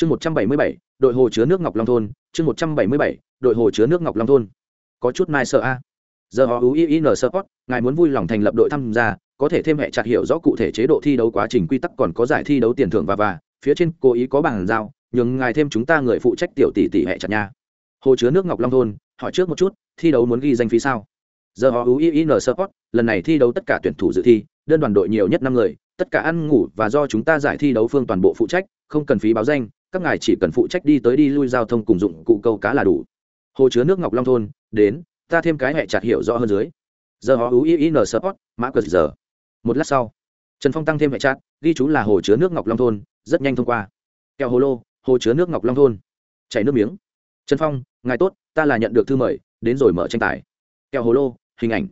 chương một trăm bảy mươi bảy, đội hồ chứa nước ngọc long thôn, chương một trăm bảy mươi bảy, đội hồ chứa nước ngọc long thôn. Có chút mai sợ a. Giờ họ ui in support ngài muốn vui lòng thành lập đội tham gia, có thể thêm hệ chặt hiểu rõ cụ thể chế độ thi đấu quá trình quy tắc còn có giải thi đấu tiền thưởng và và, phía trên cố ý có bảng giao, nhường ngài thêm chúng ta người phụ trách tiểu tỷ tỷ hệ chặt nha. Hồ chứa nước ngọc long thôn, hỏi trước một chút, thi đấu muốn ghi danh phí sao? Giờ họ ui in support lần này thi đấu tất cả tuyển thủ dự thi, đơn đoàn đội nhiều nhất năm người, tất cả ăn ngủ và do chúng ta giải thi đấu phương toàn bộ phụ trách, không cần phí báo danh các ngài chỉ cần phụ trách đi tới đi lui giao thông cùng dụng cụ câu cá là đủ. Hồ chứa nước ngọc long thôn, đến, ta thêm cái hệ chặt hiểu rõ hơn dưới. Giờ họ ú in support mã cờ giờ. Một lát sau, trần phong tăng thêm hệ chặt, ghi chú là hồ chứa nước ngọc long thôn, rất nhanh thông qua. Kẹo hồ lô, hồ chứa nước ngọc long thôn. Chảy nước miếng. Trần phong, ngài tốt, ta là nhận được thư mời, đến rồi mở tranh tài. Kẹo hồ lô, hình ảnh.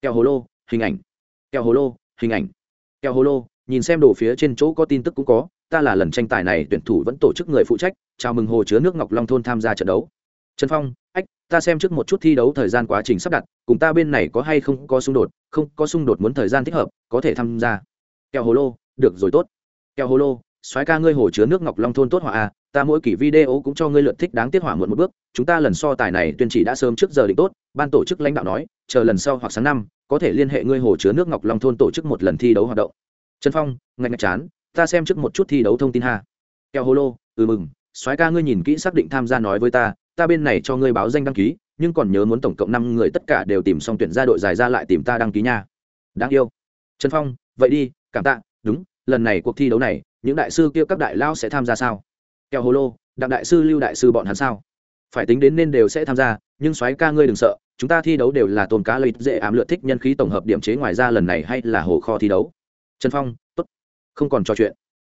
Kẹo hồ lô, hình ảnh. Kẹo hồ lô, hình ảnh. Kẹo hồ lô, nhìn xem đồ phía trên chỗ có tin tức cũng có ta là lần tranh tài này tuyển thủ vẫn tổ chức người phụ trách, chào mừng hồ chứa nước ngọc long thôn tham gia trận đấu. Trần phong, ách, ta xem trước một chút thi đấu thời gian quá trình sắp đặt, cùng ta bên này có hay không có xung đột, không, có xung đột muốn thời gian thích hợp, có thể tham gia. Kẹo hồ lô, được rồi tốt. Kẹo hồ lô, soái ca ngươi hồ chứa nước ngọc long thôn tốt hỏa a à, ta mỗi kỳ video cũng cho ngươi lượt thích đáng tiết hỏa muộn một bước, chúng ta lần so tài này tuyên chỉ đã sớm trước giờ định tốt, ban tổ chức lãnh đạo nói, chờ lần sau hoặc sáng năm, có thể liên hệ ngươi hồ chứa nước ngọc long thôn tổ chức một lần thi đấu hoạt động. Trần phong, ngạch ngạch chán ta xem trước một chút thi đấu thông tin ha. Kẹo Hô lô ừ mừng. Soái ca ngươi nhìn kỹ xác định tham gia nói với ta ta bên này cho ngươi báo danh đăng ký, nhưng còn nhớ muốn tổng cộng năm người tất cả đều tìm xong tuyển ra đội dài ra lại tìm ta đăng ký nha. Đáng yêu. Trần phong, vậy đi, cảm tạ, đúng, lần này cuộc thi đấu này, những đại sư kia các đại lao sẽ tham gia sao? Kẹo Hô lô, đặng đại sư, lưu đại sư bọn hắn sao? Phải tính đến nên đều sẽ tham gia, nhưng soái ca ngươi đừng sợ, chúng ta thi đấu đều là tồn cá lợi dễ ám lượt thích nhân khí tổng hợp điểm chế ngoài ra lần này hay là hồ kho thi đấu. Trần phong không còn trò chuyện.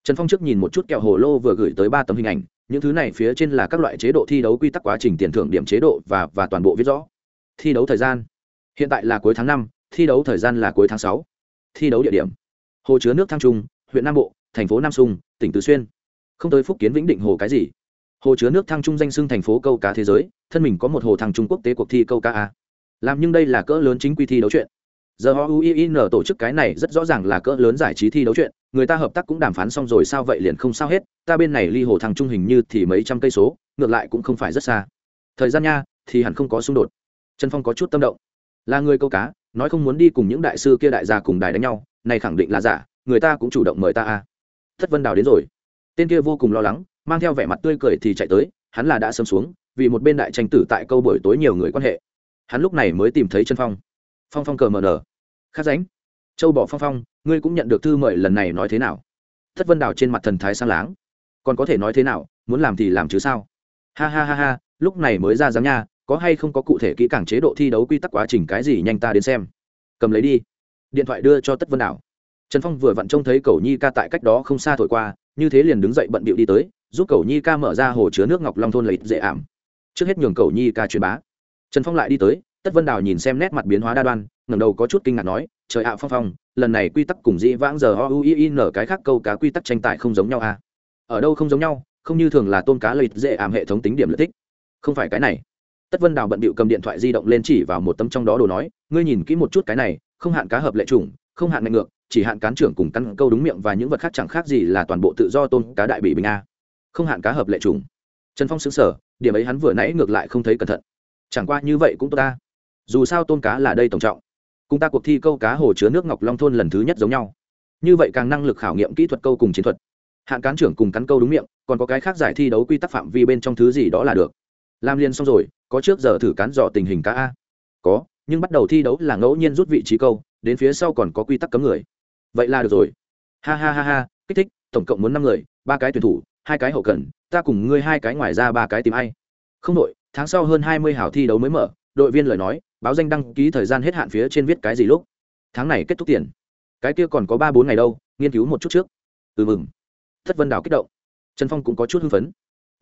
Trần phong trước nhìn một chút kẹo hồ lô vừa gửi tới ba tấm hình ảnh, những thứ này phía trên là các loại chế độ thi đấu quy tắc quá trình tiền thưởng điểm chế độ và và toàn bộ viết rõ. Thi đấu thời gian. Hiện tại là cuối tháng năm, thi đấu thời gian là cuối tháng sáu. Thi đấu địa điểm. Hồ chứa nước thăng trung, huyện nam bộ, thành phố nam sung, tỉnh tứ xuyên. Không tới phúc kiến vĩnh định hồ cái gì? Hồ chứa nước thăng trung danh xưng thành phố câu cá thế giới, thân mình có một hồ thăng trung quốc tế cuộc thi câu cá a. Làm nhưng đây là cỡ lớn chính quy thi đấu chuyện. Giờ họ uin tổ chức cái này rất rõ ràng là cỡ lớn giải trí thi đấu chuyện người ta hợp tác cũng đàm phán xong rồi sao vậy liền không sao hết, ta bên này ly hồ thằng trung hình như thì mấy trăm cây số, ngược lại cũng không phải rất xa. Thời gian nha, thì hẳn không có xung đột. Trần phong có chút tâm động. Là người câu cá, nói không muốn đi cùng những đại sư kia đại gia cùng đài đánh nhau, này khẳng định là giả, người ta cũng chủ động mời ta a thất vân đào đến rồi. Tên kia vô cùng lo lắng, mang theo vẻ mặt tươi cười thì chạy tới, hắn là đã sớm xuống, vì một bên đại tranh tử tại câu buổi tối nhiều người quan hệ. Hắn lúc này mới tìm thấy chân phong. Phong phong cờ mờ nờ khát ránh châu bỏ phong phong, ngươi cũng nhận được thư mời lần này nói thế nào? Thất vân đào trên mặt thần thái sang láng. Còn có thể nói thế nào? Muốn làm thì làm chứ sao? Ha ha ha ha, lúc này mới ra dáng nha, có hay không có cụ thể kỹ càng chế độ thi đấu quy tắc quá trình cái gì nhanh ta đến xem. Cầm lấy đi. Điện thoại đưa cho tất vân đảo trần phong vừa vặn trông thấy cầu nhi ca tại cách đó không xa thổi qua, như thế liền đứng dậy bận bịu đi tới, giúp cầu nhi ca mở ra hồ chứa nước ngọc long thôn lấy dễ ảm. Trước hết nhường cầu nhi ca truyền bá. Trần phong lại đi tới tất vân đào nhìn xem nét mặt biến hóa đa đoan, ngẩng đầu có chút kinh ngạc nói, trời ạ, phong phong, lần này quy tắc cùng dĩ vãng giờ o u i n cái khác câu cá quy tắc tranh tài không giống nhau à? Ở đâu không giống nhau, không như thường là tôm cá lợi dễ ảm hệ thống tính điểm lợi thích. Không phải cái này. Tất vân đào bận bịu cầm điện thoại di động lên chỉ vào một tấm trong đó đồ nói, ngươi nhìn kỹ một chút cái này, không hạn cá hợp lệ chủng, không hạn ngạch ngược, chỉ hạn cán trưởng cùng căn câu đúng miệng và những vật khác chẳng khác gì là toàn bộ tự do tôm cá đại bị bình a. Không hạn cá hợp lệ trùng trần phong xứng sở điểm ấy hắn vừa nãy ngược lại không thấy cẩn thận. Chẳng qua như vậy cũng tốt ta dù sao tôn cá là đây tổng trọng. Cùng ta cuộc thi câu cá hồ chứa nước ngọc long thôn lần thứ nhất giống nhau. Như vậy càng năng lực khảo nghiệm kỹ thuật câu cùng chiến thuật. Hạn cán trưởng cùng cắn câu đúng miệng, còn có cái khác giải thi đấu quy tắc phạm vi bên trong thứ gì đó là được. Làm liền xong rồi, có trước giờ thử cán dò tình hình cá a. Có, nhưng bắt đầu thi đấu là ngẫu nhiên rút vị trí câu, đến phía sau còn có quy tắc cấm người. Vậy là được rồi. Ha ha ha ha, kích thích, tổng cộng muốn năm người, ba cái tuyển thủ, hai cái hậu cần, ta cùng ngươi hai cái ngoài ra ba cái tìm ai. Không đội tháng sau hơn hai mươi hảo thi đấu mới mở, đội viên lời nói báo danh đăng ký thời gian hết hạn phía trên viết cái gì lúc? Tháng này kết thúc tiền. Cái kia còn có ba bốn ngày đâu, nghiên cứu một chút trước. Ừ mừng. Thất vân đào kích động. Trần phong cũng có chút hưng phấn.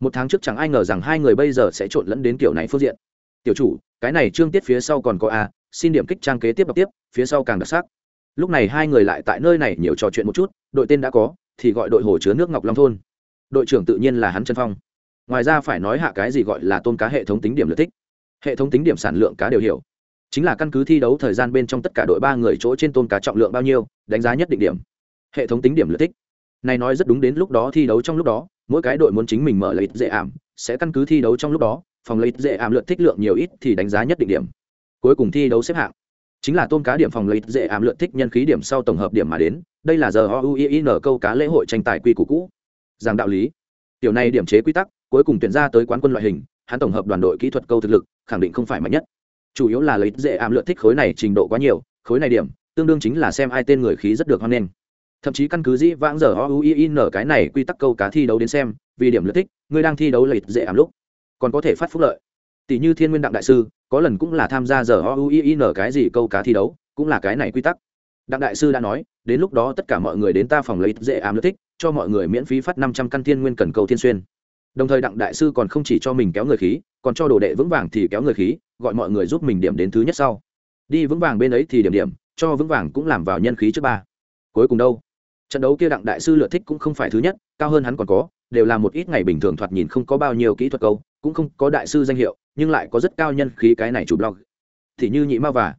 Một tháng trước chẳng ai ngờ rằng hai người bây giờ sẽ trộn lẫn đến kiểu này phương diện. Tiểu chủ, cái này trương tiết phía sau còn có a, xin điểm kích trang kế tiếp đọc tiếp, phía sau càng đặc sắc. Lúc này hai người lại tại nơi này nhiều trò chuyện một chút, đội tên đã có, thì gọi đội hồ chứa nước ngọc long thôn. Đội trưởng tự nhiên là hắn Trần phong. Ngoài ra phải nói hạ cái gì gọi là tôn cá hệ thống tính điểm lợi thích hệ thống tính điểm sản lượng cá đều hiểu. Chính là căn cứ thi đấu thời gian bên trong tất cả đội ba người chỗ trên tôn cá trọng lượng bao nhiêu, đánh giá nhất định điểm. Hệ thống tính điểm lợi thích. Này nói rất đúng đến lúc đó thi đấu trong lúc đó, mỗi cái đội muốn chính mình mở lợi dễ ảm, sẽ căn cứ thi đấu trong lúc đó, phòng lợi dễ ảm lượt thích lượng nhiều ít thì đánh giá nhất định điểm. Cuối cùng thi đấu xếp hạng. Chính là tôm cá điểm phòng lợi dễ ảm lượt thích nhân khí điểm sau tổng hợp điểm mà đến, đây là giờ o u i n câu cá lễ hội tranh tài quy củ cũ. Giảng đạo lý. Tiểu này điểm chế quy tắc, cuối cùng tuyển ra tới quán quân loại hình hắn tổng hợp đoàn đội kỹ thuật câu thực lực, khẳng định không phải mạnh nhất. Chủ yếu là lấy dễ ảm lượt thích khối này trình độ quá nhiều, khối này điểm, tương đương chính là xem ai tên người khí rất được hoan nghênh. Thậm chí căn cứ dĩ vãng giờ o u i n cái này quy tắc câu cá thi đấu đến xem, vì điểm lượt thích, người đang thi đấu lấy dễ ảm lúc, còn có thể phát phúc lợi. Tỷ như thiên nguyên đặng đại sư, có lần cũng là tham gia giờ o u i n cái gì câu cá thi đấu, cũng là cái này quy tắc. Đặng đại sư đã nói, đến lúc đó tất cả mọi người đến ta phòng lấy dễ ảm lượt thích, cho mọi người miễn phí phát năm trăm căn thiên nguyên cần cầu thiên xuyên đồng thời đặng đại sư còn không chỉ cho mình kéo người khí, còn cho đồ đệ vững vàng thì kéo người khí, gọi mọi người giúp mình điểm đến thứ nhất sau. Đi vững vàng bên ấy thì điểm điểm, cho vững vàng cũng làm vào nhân khí trước ba. Cuối cùng đâu? Trận đấu kia đặng đại sư lựa thích cũng không phải thứ nhất, cao hơn hắn còn có, đều là một ít ngày bình thường thoạt nhìn không có bao nhiêu kỹ thuật câu, cũng không có đại sư danh hiệu, nhưng lại có rất cao nhân khí cái này chủ blog. Thì như nhị ma và.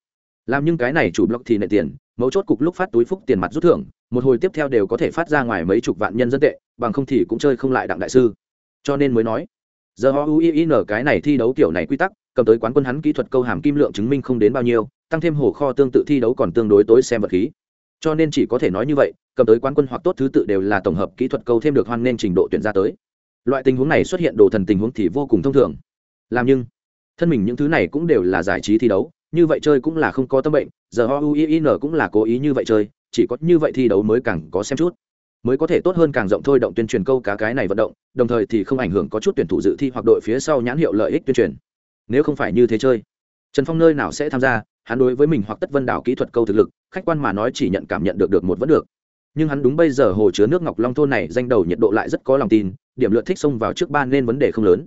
Làm những cái này chủ blog thì nệ tiền, mấu chốt cục lúc phát túi phúc tiền mặt rút thưởng, một hồi tiếp theo đều có thể phát ra ngoài mấy chục vạn nhân dân tệ, bằng không thì cũng chơi không lại đặng đại sư cho nên mới nói. Giờ họ uin cái này thi đấu kiểu này quy tắc, cầm tới quán quân hắn kỹ thuật câu hàm kim lượng chứng minh không đến bao nhiêu, tăng thêm hồ kho tương tự thi đấu còn tương đối tối xem vật khí. Cho nên chỉ có thể nói như vậy, cầm tới quán quân hoặc tốt thứ tự đều là tổng hợp kỹ thuật câu thêm được hoan nên trình độ tuyển ra tới. Loại tình huống này xuất hiện đồ thần tình huống thì vô cùng thông thường. Làm nhưng, thân mình những thứ này cũng đều là giải trí thi đấu, như vậy chơi cũng là không có tâm bệnh, giờ ho u i n cũng là cố ý như vậy chơi, chỉ có như vậy thi đấu mới càng có xem chút mới có thể tốt hơn càng rộng thôi động tuyên truyền câu cá cái này vận động, đồng thời thì không ảnh hưởng có chút tuyển thủ dự thi hoặc đội phía sau nhãn hiệu lợi ích tuyên truyền. Nếu không phải như thế chơi, trần phong nơi nào sẽ tham gia, hắn đối với mình hoặc tất vân đảo kỹ thuật câu thực lực, khách quan mà nói chỉ nhận cảm nhận được được một vẫn được. Nhưng hắn đúng bây giờ hồ chứa nước ngọc long thôn này danh đầu nhiệt độ lại rất có lòng tin, điểm lượt thích xông vào trước ban nên vấn đề không lớn.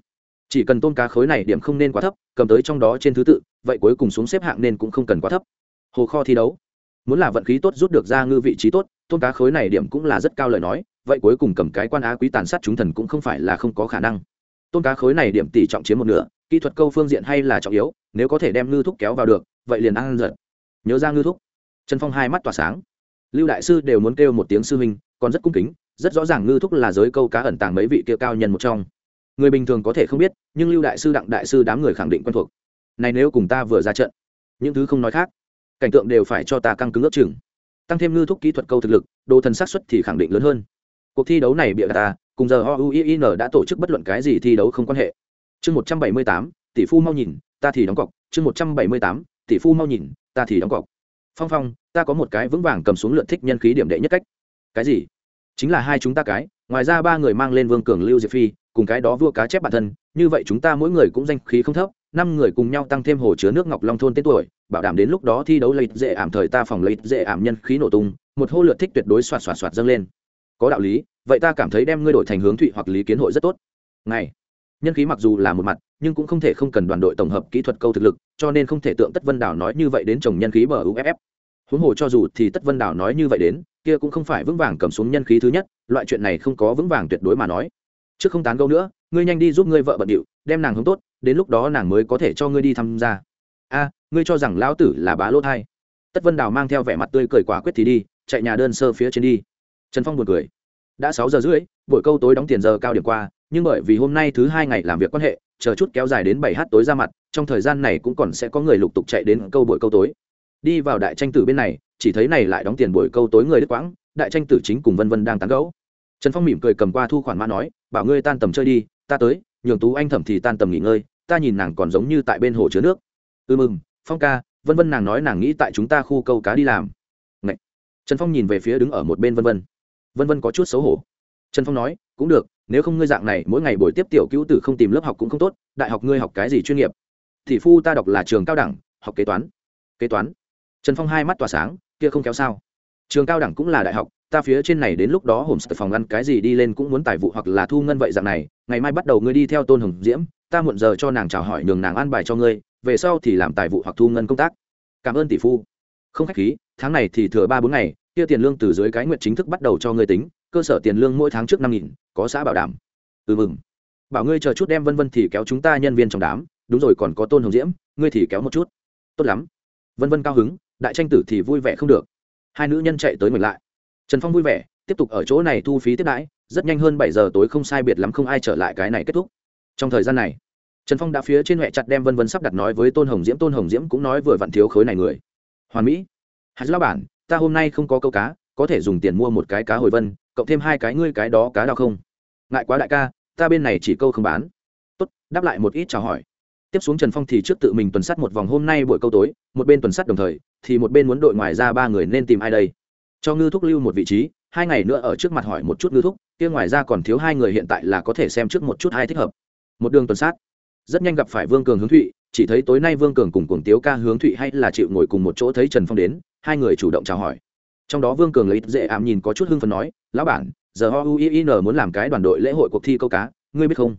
Chỉ cần tôm cá khối này điểm không nên quá thấp, cầm tới trong đó trên thứ tự, vậy cuối cùng xuống xếp hạng nên cũng không cần quá thấp. Hồ kho thi đấu muốn là vận khí tốt rút được ra ngư vị trí tốt tôn cá khối này điểm cũng là rất cao lời nói, vậy cuối cùng cầm cái quan á quý tàn sát chúng thần cũng không phải là không có khả năng. Tôn cá khối này điểm tỷ trọng chiếm một nửa, kỹ thuật câu phương diện hay là trọng yếu, nếu có thể đem ngư thúc kéo vào được, vậy liền ăn giật. Nhớ ra ngư thúc. Trần phong hai mắt tỏa sáng. Lưu đại sư đều muốn kêu một tiếng sư huynh, còn rất cung kính, rất rõ ràng ngư thúc là giới câu cá ẩn tàng mấy vị kia cao nhân một trong. Người bình thường có thể không biết, nhưng lưu đại sư đặng đại sư đám người khẳng định quen thuộc. Này nếu cùng ta vừa ra trận, những thứ không nói khác cảnh tượng đều phải cho ta căng cứng ước chừng. Tăng thêm ngư thúc kỹ thuật câu thực lực, đồ thần xác suất thì khẳng định lớn hơn. Cuộc thi đấu này bịa ta, cùng giờ o u i n đã tổ chức bất luận cái gì thi đấu không quan hệ. Chương một trăm bảy mươi tám, tỷ phu mau nhìn, ta thì đóng cọc. Chương một trăm bảy mươi tám, tỷ phu mau nhìn, ta thì đóng cọc. Phong phong, ta có một cái vững vàng cầm xuống lượt thích nhân khí điểm đệ nhất cách. Cái gì? Chính là hai chúng ta cái, ngoài ra ba người mang lên vương cường lưu diệp phi, cùng cái đó vua cá chép bản thân, như vậy chúng ta mỗi người cũng danh khí không thấp năm người cùng nhau tăng thêm hồ chứa nước ngọc long thôn tên tuổi, bảo đảm đến lúc đó thi đấu lấy dễ ảm thời ta phòng lấy dễ ảm nhân khí nổ tung, một hô lượt thích tuyệt đối xoạt xoạt xoạt dâng lên. Có đạo lý, vậy ta cảm thấy đem ngươi đổi thành hướng thụy hoặc lý kiến hội rất tốt. Ngày, nhân khí mặc dù là một mặt, nhưng cũng không thể không cần đoàn đội tổng hợp kỹ thuật câu thực lực, cho nên không thể tượng tất vân đảo nói như vậy đến chồng nhân khí bờ uff huống hồ cho dù thì tất vân đảo nói như vậy đến, kia cũng không phải vững vàng cầm xuống nhân khí thứ nhất, loại chuyện này không có vững vàng tuyệt đối mà nói. Trước không tán gẫu nữa, ngươi nhanh đi giúp ngươi vợ bận điệu đem nàng hướng tốt, đến lúc đó nàng mới có thể cho ngươi đi tham gia. A, ngươi cho rằng lão tử là bá lỗ thai. Tất vân đào mang theo vẻ mặt tươi cười quả quyết thì đi, chạy nhà đơn sơ phía trên đi. Trần phong buồn cười. Đã sáu giờ rưỡi, buổi câu tối đóng tiền giờ cao điểm qua, nhưng bởi vì hôm nay thứ hai ngày làm việc quan hệ, chờ chút kéo dài đến bảy h tối ra mặt, trong thời gian này cũng còn sẽ có người lục tục chạy đến câu buổi câu tối. Đi vào đại tranh tử bên này, chỉ thấy này lại đóng tiền buổi câu tối người đức quãng, đại tranh tử chính cùng vân vân đang tán gẫu. Trần phong mỉm cười cầm qua thu khoản mã nói, bảo ngươi tan tầm chơi đi, ta tới nhường tú anh thẩm thì tan tầm nghỉ ngơi, ta nhìn nàng còn giống như tại bên hồ chứa nước. Ư ừ mừng, phong ca, vân vân nàng nói nàng nghĩ tại chúng ta khu câu cá đi làm. Ngậy. trần phong nhìn về phía đứng ở một bên vân vân. Vân vân có chút xấu hổ. Trần phong nói, cũng được, nếu không ngươi dạng này, mỗi ngày buổi tiếp tiểu cứu tử không tìm lớp học cũng không tốt, đại học ngươi học cái gì chuyên nghiệp? Thì phu ta đọc là trường cao đẳng, học kế toán. Kế toán. Trần phong hai mắt tỏa sáng, kia không kéo sao. Trường cao đẳng cũng là đại học ta phía trên này đến lúc đó hồn sập phòng ăn cái gì đi lên cũng muốn tài vụ hoặc là thu ngân vậy dạng này, ngày mai bắt đầu ngươi đi theo tôn hồng diễm, ta muộn giờ cho nàng chào hỏi nhường nàng an bài cho ngươi, về sau thì làm tài vụ hoặc thu ngân công tác. Cảm ơn tỷ phu. Không khách khí, tháng này thì thừa ba bốn ngày, kia tiền lương từ dưới cái nguyện chính thức bắt đầu cho ngươi tính, cơ sở tiền lương mỗi tháng trước năm nghìn, có xã bảo đảm. Ừ mừng. Bảo ngươi chờ chút đem vân vân thì kéo chúng ta nhân viên trong đám, đúng rồi còn có tôn hồng diễm, ngươi thì kéo một chút. Tốt lắm. Vân vân cao hứng, đại tranh tử thì vui vẻ không được. Hai nữ nhân chạy tới mình lại trần phong vui vẻ, tiếp tục ở chỗ này thu phí tiếp đãi, rất nhanh hơn bảy giờ tối không sai biệt lắm không ai trở lại cái này kết thúc. Trong thời gian này, trần phong đã phía trên huệ chặt đem vân vân sắp đặt nói với tôn hồng diễm, tôn hồng diễm cũng nói vừa vặn thiếu khối này người. Hoàn mỹ hạt lao bản, ta hôm nay không có câu cá, có thể dùng tiền mua một cái cá hồi vân, cộng thêm hai cái ngươi cái đó cá đào không? Ngại quá đại ca, ta bên này chỉ câu không bán. Tốt, đáp lại một ít chào hỏi. Tiếp xuống trần phong thì trước tự mình tuần sắt một vòng hôm nay buổi câu tối, một bên tuần sắt đồng thời, thì một bên muốn đội ngoài ra ba người nên tìm ai đây? Cho ngư thúc lưu một vị trí, hai ngày nữa ở trước mặt hỏi một chút ngư thúc, kia ngoài ra còn thiếu hai người hiện tại là có thể xem trước một chút hai thích hợp. Một đường tuần sát. Rất nhanh gặp phải vương cường hướng thụy, chỉ thấy tối nay vương cường cùng cuồng tiếu ca hướng thụy hay là chịu ngồi cùng một chỗ thấy trần phong đến, hai người chủ động chào hỏi. Trong đó vương cường lấy dễ ảm nhìn có chút hưng phần nói, lão bản, giờ ho uin muốn làm cái đoàn đội lễ hội cuộc thi câu cá, ngươi biết không?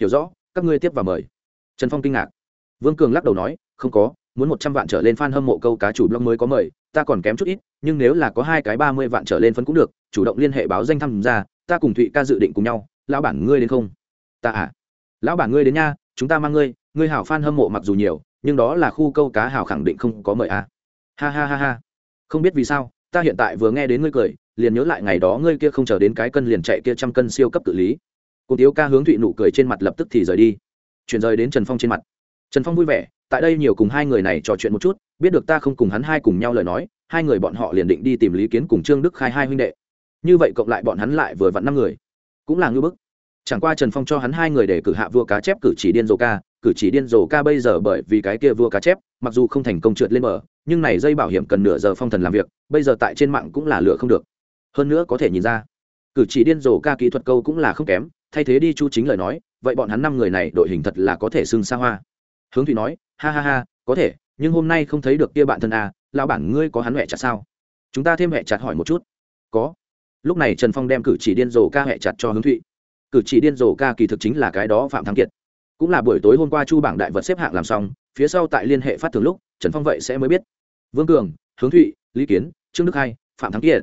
Hiểu rõ, các ngươi tiếp và mời. Trần phong kinh ngạc. Vương cường lắc đầu nói, không có muốn một trăm vạn trở lên fan hâm mộ câu cá chủ blog mới có mời, ta còn kém chút ít, nhưng nếu là có hai cái ba mươi vạn trở lên phân cũng được, chủ động liên hệ báo danh tham gia, ta cùng thụy ca dự định cùng nhau, lão bản ngươi đến không? Ta à? Lão bản ngươi đến nha, chúng ta mang ngươi ngươi hảo fan hâm mộ mặc dù nhiều, nhưng đó là khu câu cá hảo khẳng định không có mời à. ha ha ha ha. Không biết vì sao, ta hiện tại vừa nghe đến ngươi cười, liền nhớ lại ngày đó ngươi kia không chờ đến cái cân liền chạy kia trăm cân siêu cấp tự lý. Cùng tiếu ca hướng thụy nụ cười trên mặt lập tức thì rời đi. Chuyển rời đến trần phong trên mặt. Trần phong vui vẻ tại đây nhiều cùng hai người này trò chuyện một chút, biết được ta không cùng hắn hai cùng nhau lời nói, hai người bọn họ liền định đi tìm lý kiến cùng trương đức khai hai huynh đệ. Như vậy cộng lại bọn hắn lại vừa vặn năm người. Cũng là ngưỡng bức. Chẳng qua trần phong cho hắn hai người để cử hạ vua cá chép cử chỉ điên rồ ca, cử chỉ điên rồ ca bây giờ bởi vì cái kia vua cá chép, mặc dù không thành công trượt lên bờ, nhưng này dây bảo hiểm cần nửa giờ phong thần làm việc, bây giờ tại trên mạng cũng là lựa không được. Hơn nữa có thể nhìn ra, cử chỉ điên rồ ca kỹ thuật câu cũng là không kém, thay thế đi chu chính lời nói, vậy bọn hắn năm người này đội hình thật là có thể xưng xa hoa hướng thủy nói, ha ha ha, có thể, nhưng hôm nay không thấy được kia bạn thân à lão bản ngươi có hắn huệ chặt sao? Chúng ta thêm huệ chặt hỏi một chút. Có. Lúc này trần phong đem cử chỉ điên rồ ca huệ chặt cho hướng thụy cử chỉ điên rồ ca kỳ thực chính là cái đó phạm thắng kiệt. Cũng là buổi tối hôm qua chu bảng đại vật xếp hạng làm xong, phía sau tại liên hệ phát thường lúc, trần phong vậy sẽ mới biết. Vương cường, hướng thụy lý kiến, trương đức hai, phạm thắng kiệt.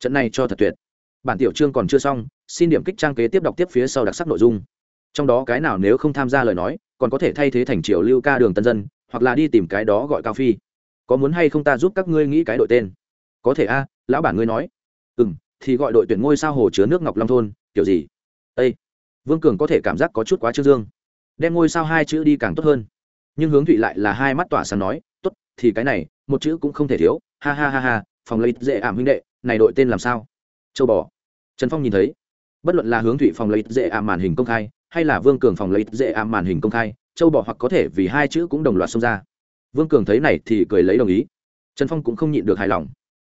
Trận này cho thật tuyệt. Bản tiểu chương còn chưa xong, xin điểm kích trang kế tiếp đọc tiếp phía sau đặc sắc nội dung trong đó cái nào nếu không tham gia lời nói, còn có thể thay thế thành triều lưu ca đường tân dân, hoặc là đi tìm cái đó gọi cao phi. Có muốn hay không ta giúp các ngươi nghĩ cái đội tên? Có thể a, lão bản ngươi nói. Ừ m thì gọi đội tuyển ngôi sao hồ chứa nước ngọc long thôn, kiểu gì? Â vương cường có thể cảm giác có chút quá trương dương. Đem ngôi sao hai chữ đi càng tốt hơn. Nhưng hướng thụy lại là hai mắt tỏa sáng nói t ố t thì cái này, một chữ cũng không thể thiếu. Ha ha ha ha, phòng lấy dễ ảm huynh đệ, này đội tên làm sao? Châu bò. Trần phong nhìn thấy. Bất luận là hướng thụy phòng lấy dễ ảm màn hình công khai hay là vương cường phòng lấy dễ ảm màn hình công khai, châu bò hoặc có thể vì hai chữ cũng đồng loạt xông ra. Vương cường thấy này thì cười lấy đồng ý. Trần phong cũng không nhịn được hài lòng.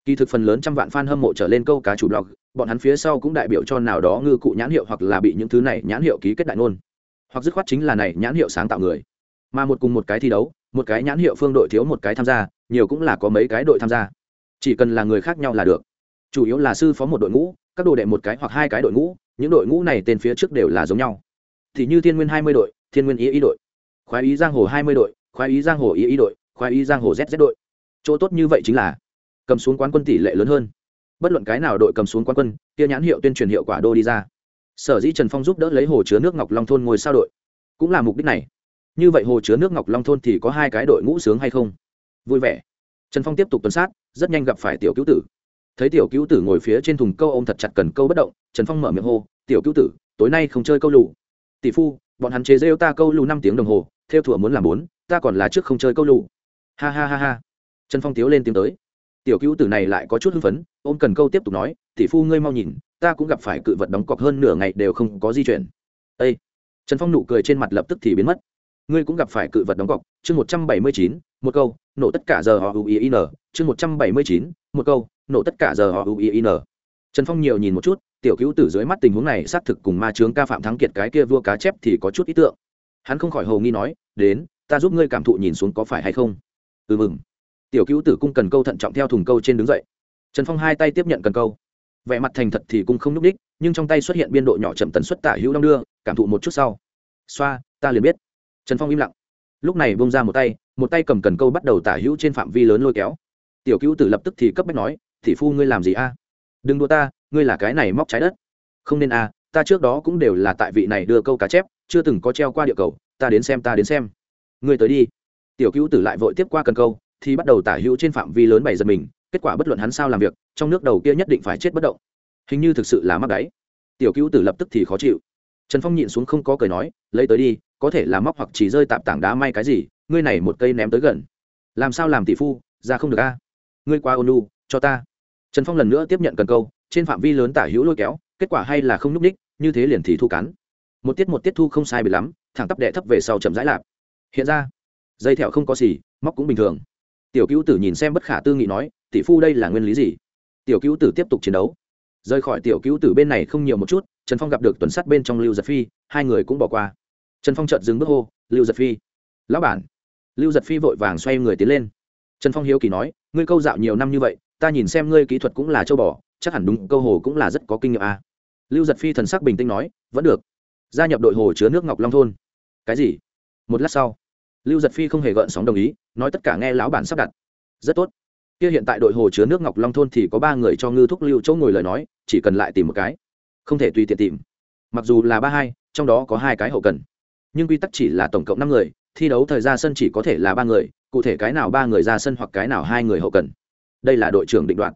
Kỳ thực phần lớn trăm vạn f a n hâm mộ trở lên câu cá chủ blog, bọn hắn phía sau cũng đại biểu cho nào đó ngư cụ nhãn hiệu hoặc là bị những thứ này nhãn hiệu ký kết đại ngôn. Hoặc dứt khoát chính là này nhãn hiệu sáng tạo người. Mà một cùng một cái thi đấu, một cái nhãn hiệu phương đội thiếu một cái tham gia, nhiều cũng là có mấy cái đội tham gia. Chỉ cần là người khác nhau là được. Chủ yếu là sư phó một đội ngũ, các đồ đệ một cái hoặc hai cái đội ngũ, những đội ngũ này tên phía trước đều là giống nhau thì như thiên nguyên hai mươi đội, thiên nguyên ý ý đội. Khoái ý giang hồ hai mươi đội, khoái ý giang hồ ý ý đội, khoái ý giang hồ zz đội. Chỗ tốt như vậy chính là cầm xuống quán quân tỷ lệ lớn hơn. Bất luận cái nào đội cầm xuống quán quân, kia nhãn hiệu tuyên truyền hiệu quả đô đi ra. Sở dĩ trần phong giúp đỡ lấy hồ chứa nước ngọc long thôn ngồi sao đội. Cũng là mục đích này. Như vậy hồ chứa nước ngọc long thôn thì có hai cái đội ngũ sướng hay không? Vui vẻ. Trần phong tiếp tục tuần sát, rất nhanh gặp phải tiểu cứu tử. Thấy tiểu cứu tử ngồi phía trên thùng câu ô m thật chặt cần câu bất động, trần phong mở miệng hô, tiểu cứu tử, tối nay không chơi câu lù tỷ phu, bọn hắn chế rêu ta câu lù năm tiếng đồng hồ, theo thủa muốn làm bốn, ta còn là trước không chơi câu lù. Ha ha ha ha. Trần phong tiếu lên tiếng tới. Tiểu cứu tử này lại có chút hưng phấn, ôm cần câu tiếp tục nói, tỷ phu ngươi mau nhìn, ta cũng gặp phải cự vật đóng cọc hơn nửa ngày đều không có di chuyển. Ây trần phong nụ cười trên mặt lập tức thì biến mất. Ngươi cũng gặp phải cự vật đóng cọc. Chương một trăm bảy mươi chín, một câu, nổ tất cả giờ họ u i n. Chương một trăm bảy mươi chín, một câu, nổ tất cả giờ họ u i n trần phong nhiều nhìn một chút, tiểu cứu tử dưới mắt tình huống này xác thực cùng ma trướng ca phạm thắng kiệt cái kia vua cá chép thì có chút ý tượng. Hắn không khỏi hầu nghi nói, đến, ta giúp ngươi cảm thụ nhìn xuống có phải hay không? Ừ mừng. Tiểu cứu tử cung cần câu thận trọng theo thùng câu trên đứng dậy. Trần phong hai tay tiếp nhận cần câu. Vẻ mặt thành thật thì cung không n ú c đích, nhưng trong tay xuất hiện biên độ nhỏ chậm tần suất tả hữu đong đưa, cảm thụ một chút sau. Xoa, ta liền biết. Trần phong im lặng. Lúc này bông ra một tay một tay cầm cần câu bắt đầu tả hữu trên phạm vi lớn lôi kéo. Tiểu cứu tử lập tức thì cấp bách nói thị phu ngươi làm gì a? Đừng đua ta, ngươi là cái này móc trái đất. Không nên à? ta trước đó cũng đều là tại vị này đưa câu cá chép, chưa từng có treo qua địa cầu, ta đến xem, ta đến xem. Ngươi tới đi. Tiểu cứu tử lại vội tiếp qua cần câu, thì bắt đầu tả hữu trên phạm vi lớn bày giật mình, kết quả bất luận hắn sao làm việc, trong nước đầu kia nhất định phải chết bất động. Hình như thực sự là mắc đáy. Tiểu cứu tử lập tức thì khó chịu. Trần phong nhịn xuống không có cười nói, lấy tới đi, có thể là móc hoặc chỉ rơi tạm tảng đá may cái gì, ngươi này một cây ném tới gần. Làm sao làm tỷ phu, ra không được a? Ngươi qua ônu cho ta trần phong lần nữa tiếp nhận cần câu, trên phạm vi lớn tả hữu lôi kéo, kết quả hay là không n ú c ních như thế liền thì thu cắn. Một tiết một tiết thu không sai bị lắm, thẳng tắp đệ thấp về sau chậm rãi lạp. Hiện ra, dây thẹo không có gì, móc cũng bình thường. Tiểu cứu tử nhìn xem bất khả tư nghị nói, tỷ phu đây là nguyên lý gì? Tiểu cứu tử tiếp tục chiến đấu. Rời khỏi tiểu cứu tử bên này không nhiều một chút, trần phong gặp được tuần sắt bên trong lưu giật phi, hai người cũng bỏ qua. Trần phong chợt dừng bước hô, lưu giật phi. Lão bản. Lưu giật phi vội vàng xoay người tiến lên. Trần phong hiếu kỳ nói, ngươi câu dạo nhiều năm như vậy ta nhìn xem ngươi kỹ thuật cũng là châu bò, chắc hẳn đúng, câu hồ cũng là rất có kinh nghiệm à. lưu giật phi thần sắc bình tĩnh nói, vẫn được. Gia nhập đội hồ chứa nước ngọc long thôn. Cái gì? Một lát sau, lưu giật phi không hề gợn sóng đồng ý, nói tất cả nghe lão bản sắp đặt. Rất tốt. Kia hiện tại đội hồ chứa nước ngọc long thôn thì có ba người cho ngư thúc lưu chỗ ngồi lời nói, chỉ cần lại tìm một cái. Không thể tùy tiện tìm. Mặc dù là ba hai, trong đó có hai cái hậu cần. Nhưng quy tắc chỉ là tổng cộng năm người, thi đấu thời gian sân chỉ có thể là ba người, cụ thể cái nào ba người ra sân hoặc cái nào hai người hậu cần đây là đội trưởng định đoạt.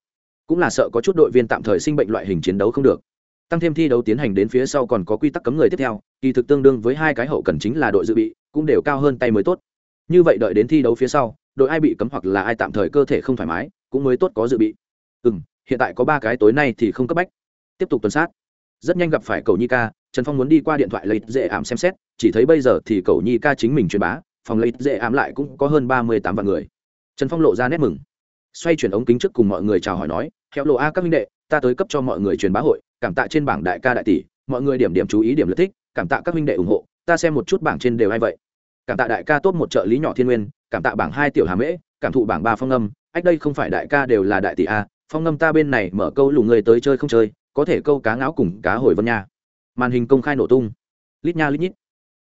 Cũng là sợ có chút đội viên tạm thời sinh bệnh loại hình chiến đấu không được. Tăng thêm thi đấu tiến hành đến phía sau còn có quy tắc cấm người tiếp theo, kỳ thực tương đương với hai cái hậu cần chính là đội dự bị, cũng đều cao hơn tay mới tốt. Như vậy đợi đến thi đấu phía sau, đội ai bị cấm hoặc là ai tạm thời cơ thể không thoải mái, cũng mới tốt có dự bị. Ừ m hiện tại có ba cái tối nay thì không cấp bách. Tiếp tục tuần sát. Rất nhanh gặp phải cầu nhi ca, trần phong muốn đi qua điện thoại lấy dễ ảm xem xét, chỉ thấy bây giờ thì cầu nhi ca chính mình truyền bá, phòng lấy dễ ảm lại cũng có hơn ba mươi tám vạn người. Trần phong lộ ra nét mừng xoay chuyển ống kính trước cùng mọi người chào hỏi nói theo lộ a các minh đệ, ta tới cấp cho mọi người truyền bá hội, cảm tạ trên bảng đại ca đại tỷ, mọi người điểm điểm chú ý điểm lượt thích, cảm tạ các minh đệ ủng hộ, ta xem một chút bảng trên đều hay vậy. Cảm tạ đại ca tốt một trợ lý nhỏ thiên nguyên, cảm tạ bảng hai tiểu hà mễ, cảm thụ bảng ba phong âm ách đây không phải đại ca đều là đại tỷ a, phong âm ta bên này mở câu lù người tới chơi không chơi, có thể câu cá ngáo cùng cá hồi vân nha. Màn hình công khai nổ tung. Lít nha lít nhít.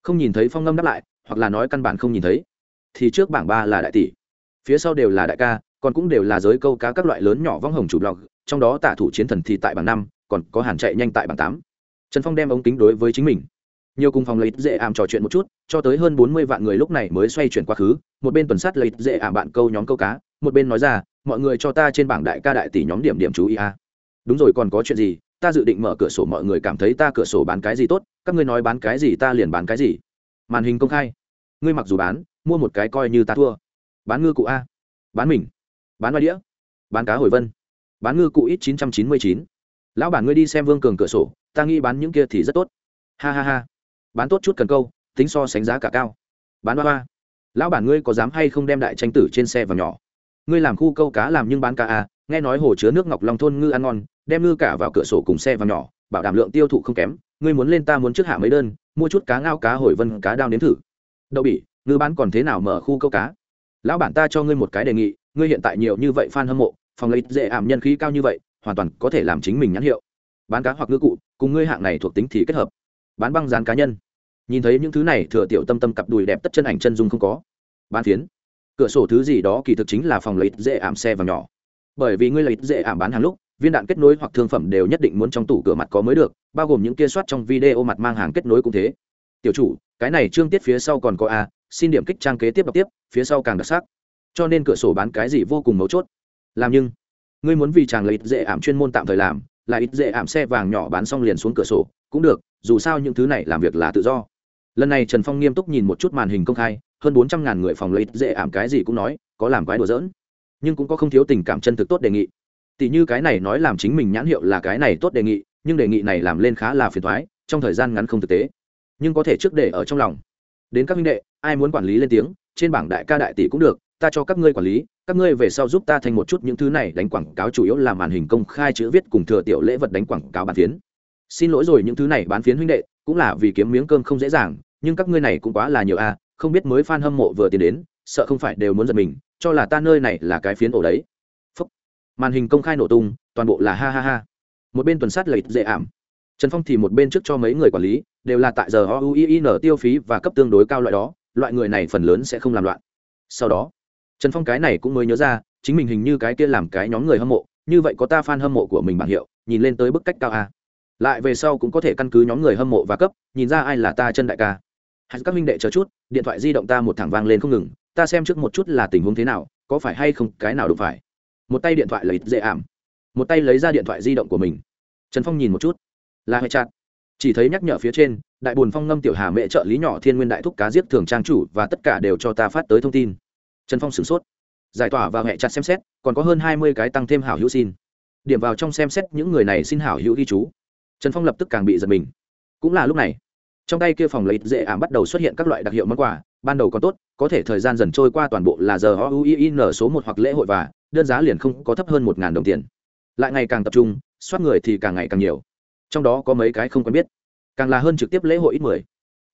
Không nhìn thấy phong âm đáp lại, hoặc là nói căn bản không nhìn thấy. Thì trước bảng ba là đại tỷ, phía sau đều là đại ca còn cũng đều là giới câu cá các loại lớn nhỏ vong hồng chủ blog, trong đó tả thủ chiến thần thì tại bảng năm, còn có hàn chạy nhanh tại bảng tám. Trần phong đem ống kính đối với chính mình. Nhiều cùng phòng lấy dễ ảm trò chuyện một chút, cho tới hơn bốn mươi vạn người lúc này mới xoay chuyển quá khứ, một bên tuần sát lấy dễ ảm bạn câu nhóm câu cá, một bên nói ra, mọi người cho ta trên bảng đại ca đại tỷ nhóm điểm điểm chú ý a. Đúng rồi, còn có chuyện gì? Ta dự định mở cửa sổ, mọi người cảm thấy ta cửa sổ bán cái gì tốt, các ngươi nói bán cái gì ta liền bán cái gì. Màn hình công khai. Ngươi mặc dù bán, mua một cái coi như ta thua. Bán ngư cụ a. Bán mình bán loa đĩa. Bán cá hồi vân. Bán ngư cụ ít chín trăm chín mươi chín. Lão bản ngươi đi xem vương cường cửa sổ, ta nghĩ bán những kia thì rất tốt. Ha ha ha. Bán tốt chút cần câu, tính so sánh giá cả cao. Bán ba ba lão bản ngươi có dám hay không đem đại tranh tử trên xe vào nhỏ? Ngươi làm khu câu cá làm nhưng bán cá à? Nghe nói hồ chứa nước ngọc long thôn ngư ăn ngon, đem ngư cả vào cửa sổ cùng xe vào nhỏ, bảo đảm lượng tiêu thụ không kém. Ngươi muốn lên ta muốn trước hạ mấy đơn, mua chút cá ngao cá hồi vân, cá đao nếm thử. Đậu bỉ, ngư bán còn thế nào mở khu câu cá? Lão bản ta cho ngươi một cái đề nghị ngươi hiện tại nhiều như vậy fan hâm mộ, phòng lấy dễ ảm nhân khí cao như vậy, hoàn toàn có thể làm chính mình nhãn hiệu. Bán cá hoặc ngư cụ, cùng ngươi hạng này thuộc tính thì kết hợp. Bán băng dán cá nhân. Nhìn thấy những thứ này, thừa tiểu tâm tâm cặp đùi đẹp tất chân ảnh chân dung không có. Bán phiến. Cửa sổ thứ gì đó kỳ thực chính là phòng lấy dễ ảm xe vào nhỏ. Bởi vì ngươi lấy dễ ảm bán hàng lúc, viên đạn kết nối hoặc thương phẩm đều nhất định muốn trong tủ cửa mặt có mới được, bao gồm những kia soát trong video mặt mang hàng kết nối cũng thế. Tiểu chủ, cái này trương tiết phía sau còn có a, xin điểm kích trang kế tiếp đọc tiếp, phía sau càng đặc sắc cho nên cửa sổ bán cái gì vô cùng mấu chốt. Làm nhưng, ngươi muốn vì chàng lấy dễ ảm chuyên môn tạm thời làm, là ít dễ ảm xe vàng nhỏ bán xong liền xuống cửa sổ, cũng được, dù sao những thứ này làm việc là tự do. Lần này trần phong nghiêm túc nhìn một chút màn hình công khai, hơn bốn trăm ngàn người phòng lấy dễ ảm cái gì cũng nói, có làm quái đùa dỡn nhưng cũng có không thiếu tình cảm chân thực tốt đề nghị. Tỷ như cái này nói làm chính mình nhãn hiệu là cái này tốt đề nghị, nhưng đề nghị này làm lên khá là phiền thoái trong thời gian ngắn không thực tế. Nhưng có thể trước để ở trong lòng. Đến các minh đệ, ai muốn quản lý lên tiếng, trên bảng đại ca đại tỷ cũng được ta cho các ngươi quản lý, các ngươi về sau giúp ta thành một chút những thứ này đánh quảng cáo chủ yếu là màn hình công khai chữ viết cùng thừa tiểu lễ vật đánh quảng cáo bán phiến. Xin lỗi rồi những thứ này bán phiến huynh đệ, cũng là vì kiếm miếng cơm không dễ dàng, nhưng các ngươi này cũng quá là nhiều a không biết mới fan hâm mộ vừa tiến đến, sợ không phải đều muốn giật mình, cho là ta nơi này là cái phiến ổ đấy. Phúc. màn hình công khai nổ tung, toàn bộ là ha ha ha. Một bên tuần sát lợi dễ ảm. Trần phong thì một bên trước cho mấy người quản lý, đều là tại giờ o u i n tiêu phí và cấp tương đối cao loại đó, loại người này phần lớn sẽ không làm loạn. Sau đó trần phong cái này cũng mới nhớ ra, chính mình hình như cái kia làm cái nhóm người hâm mộ, như vậy có ta f a n hâm mộ của mình bảng hiệu, nhìn lên tới bức cách cao a. Lại về sau cũng có thể căn cứ nhóm người hâm mộ và cấp, nhìn ra ai là ta chân đại ca. Hãy các minh đệ chờ chút, điện thoại di động ta một thẳng vang lên không ngừng, ta xem trước một chút là tình huống thế nào, có phải hay không cái nào đụng phải. Một tay điện thoại lấy dễ ảm, một tay lấy ra điện thoại di động của mình. Trần phong nhìn một chút, là hệ chặt. Chỉ thấy nhắc nhở phía trên, đại bồn phong ngâm tiểu hà mẹ trợ lý nhỏ thiên nguyên đại thúc cá giết thường trang chủ và tất cả đều cho ta phát tới thông tin trần phong sửng sốt. Giải tỏa và hệ chặt xem xét, còn có hơn hai mươi cái tăng thêm hảo hữu xin. Điểm vào trong xem xét những người này xin hảo hữu ghi chú. Trần phong lập tức càng bị giật mình. Cũng là lúc này, trong tay kia phòng lấy dễ ảm bắt đầu xuất hiện các loại đặc hiệu món quà, ban đầu còn tốt, có thể thời gian dần trôi qua toàn bộ là giờ o u i n số một hoặc lễ hội và, đơn giá liền không có thấp hơn một đồng tiền. Lại ngày càng tập trung, soát người thì càng ngày càng nhiều. Trong đó có mấy cái không quen biết, càng là hơn trực tiếp lễ hội ít mười.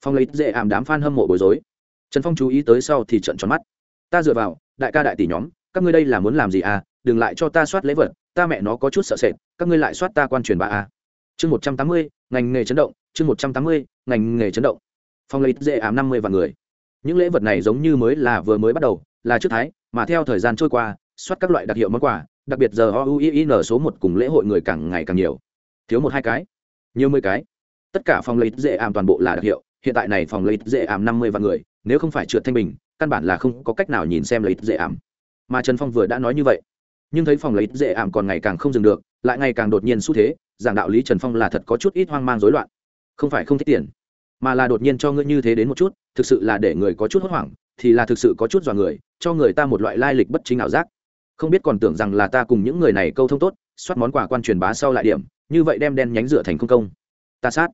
Phong lấy dễ ảm đám f a n hâm mộ bối rối. Trần phong chú ý tới sau thì trận tròn mắt ta dựa vào, đại ca đại tỷ nhóm, các ngươi đây là muốn làm gì à? Đừng lại cho ta soát lễ vật, ta mẹ nó có chút sợ sệt, các ngươi lại soát ta quan truyền bà à? Chương một trăm tám mươi, ngành nghề chấn động, chương một trăm tám mươi, ngành nghề chấn động. Phong lấy dễ ảm năm mươi vạn người. Những lễ vật này giống như mới là vừa mới bắt đầu, là trước thái, mà theo thời gian trôi qua, soát các loại đặc hiệu món quà, đặc biệt giờ o u i n số một cùng lễ hội người càng ngày càng nhiều. Thiếu một hai cái, nhiều mươi cái. Tất cả phong lấy dễ ảm toàn bộ là đặc hiệu hiện tại này phòng lấy dễ ảm năm mươi vạn người, nếu không phải trượt thanh bình, căn bản là không có cách nào nhìn xem lấy dễ ảm. Mà trần phong vừa đã nói như vậy, nhưng thấy phòng lấy dễ ảm còn ngày càng không dừng được, lại ngày càng đột nhiên xu thế, giảng đạo lý trần phong là thật có chút ít hoang mang rối loạn. Không phải không thích tiền, mà là đột nhiên cho ngươi như thế đến một chút, thực sự là để người có chút hốt hoảng, thì là thực sự có chút dọa người, cho người ta một loại lai lịch bất chính ảo giác. Không biết còn tưởng rằng là ta cùng những người này câu thông tốt, soát món quà quan truyền bá sau lại điểm, như vậy đem đen nhánh rửa thành công công. Ta sát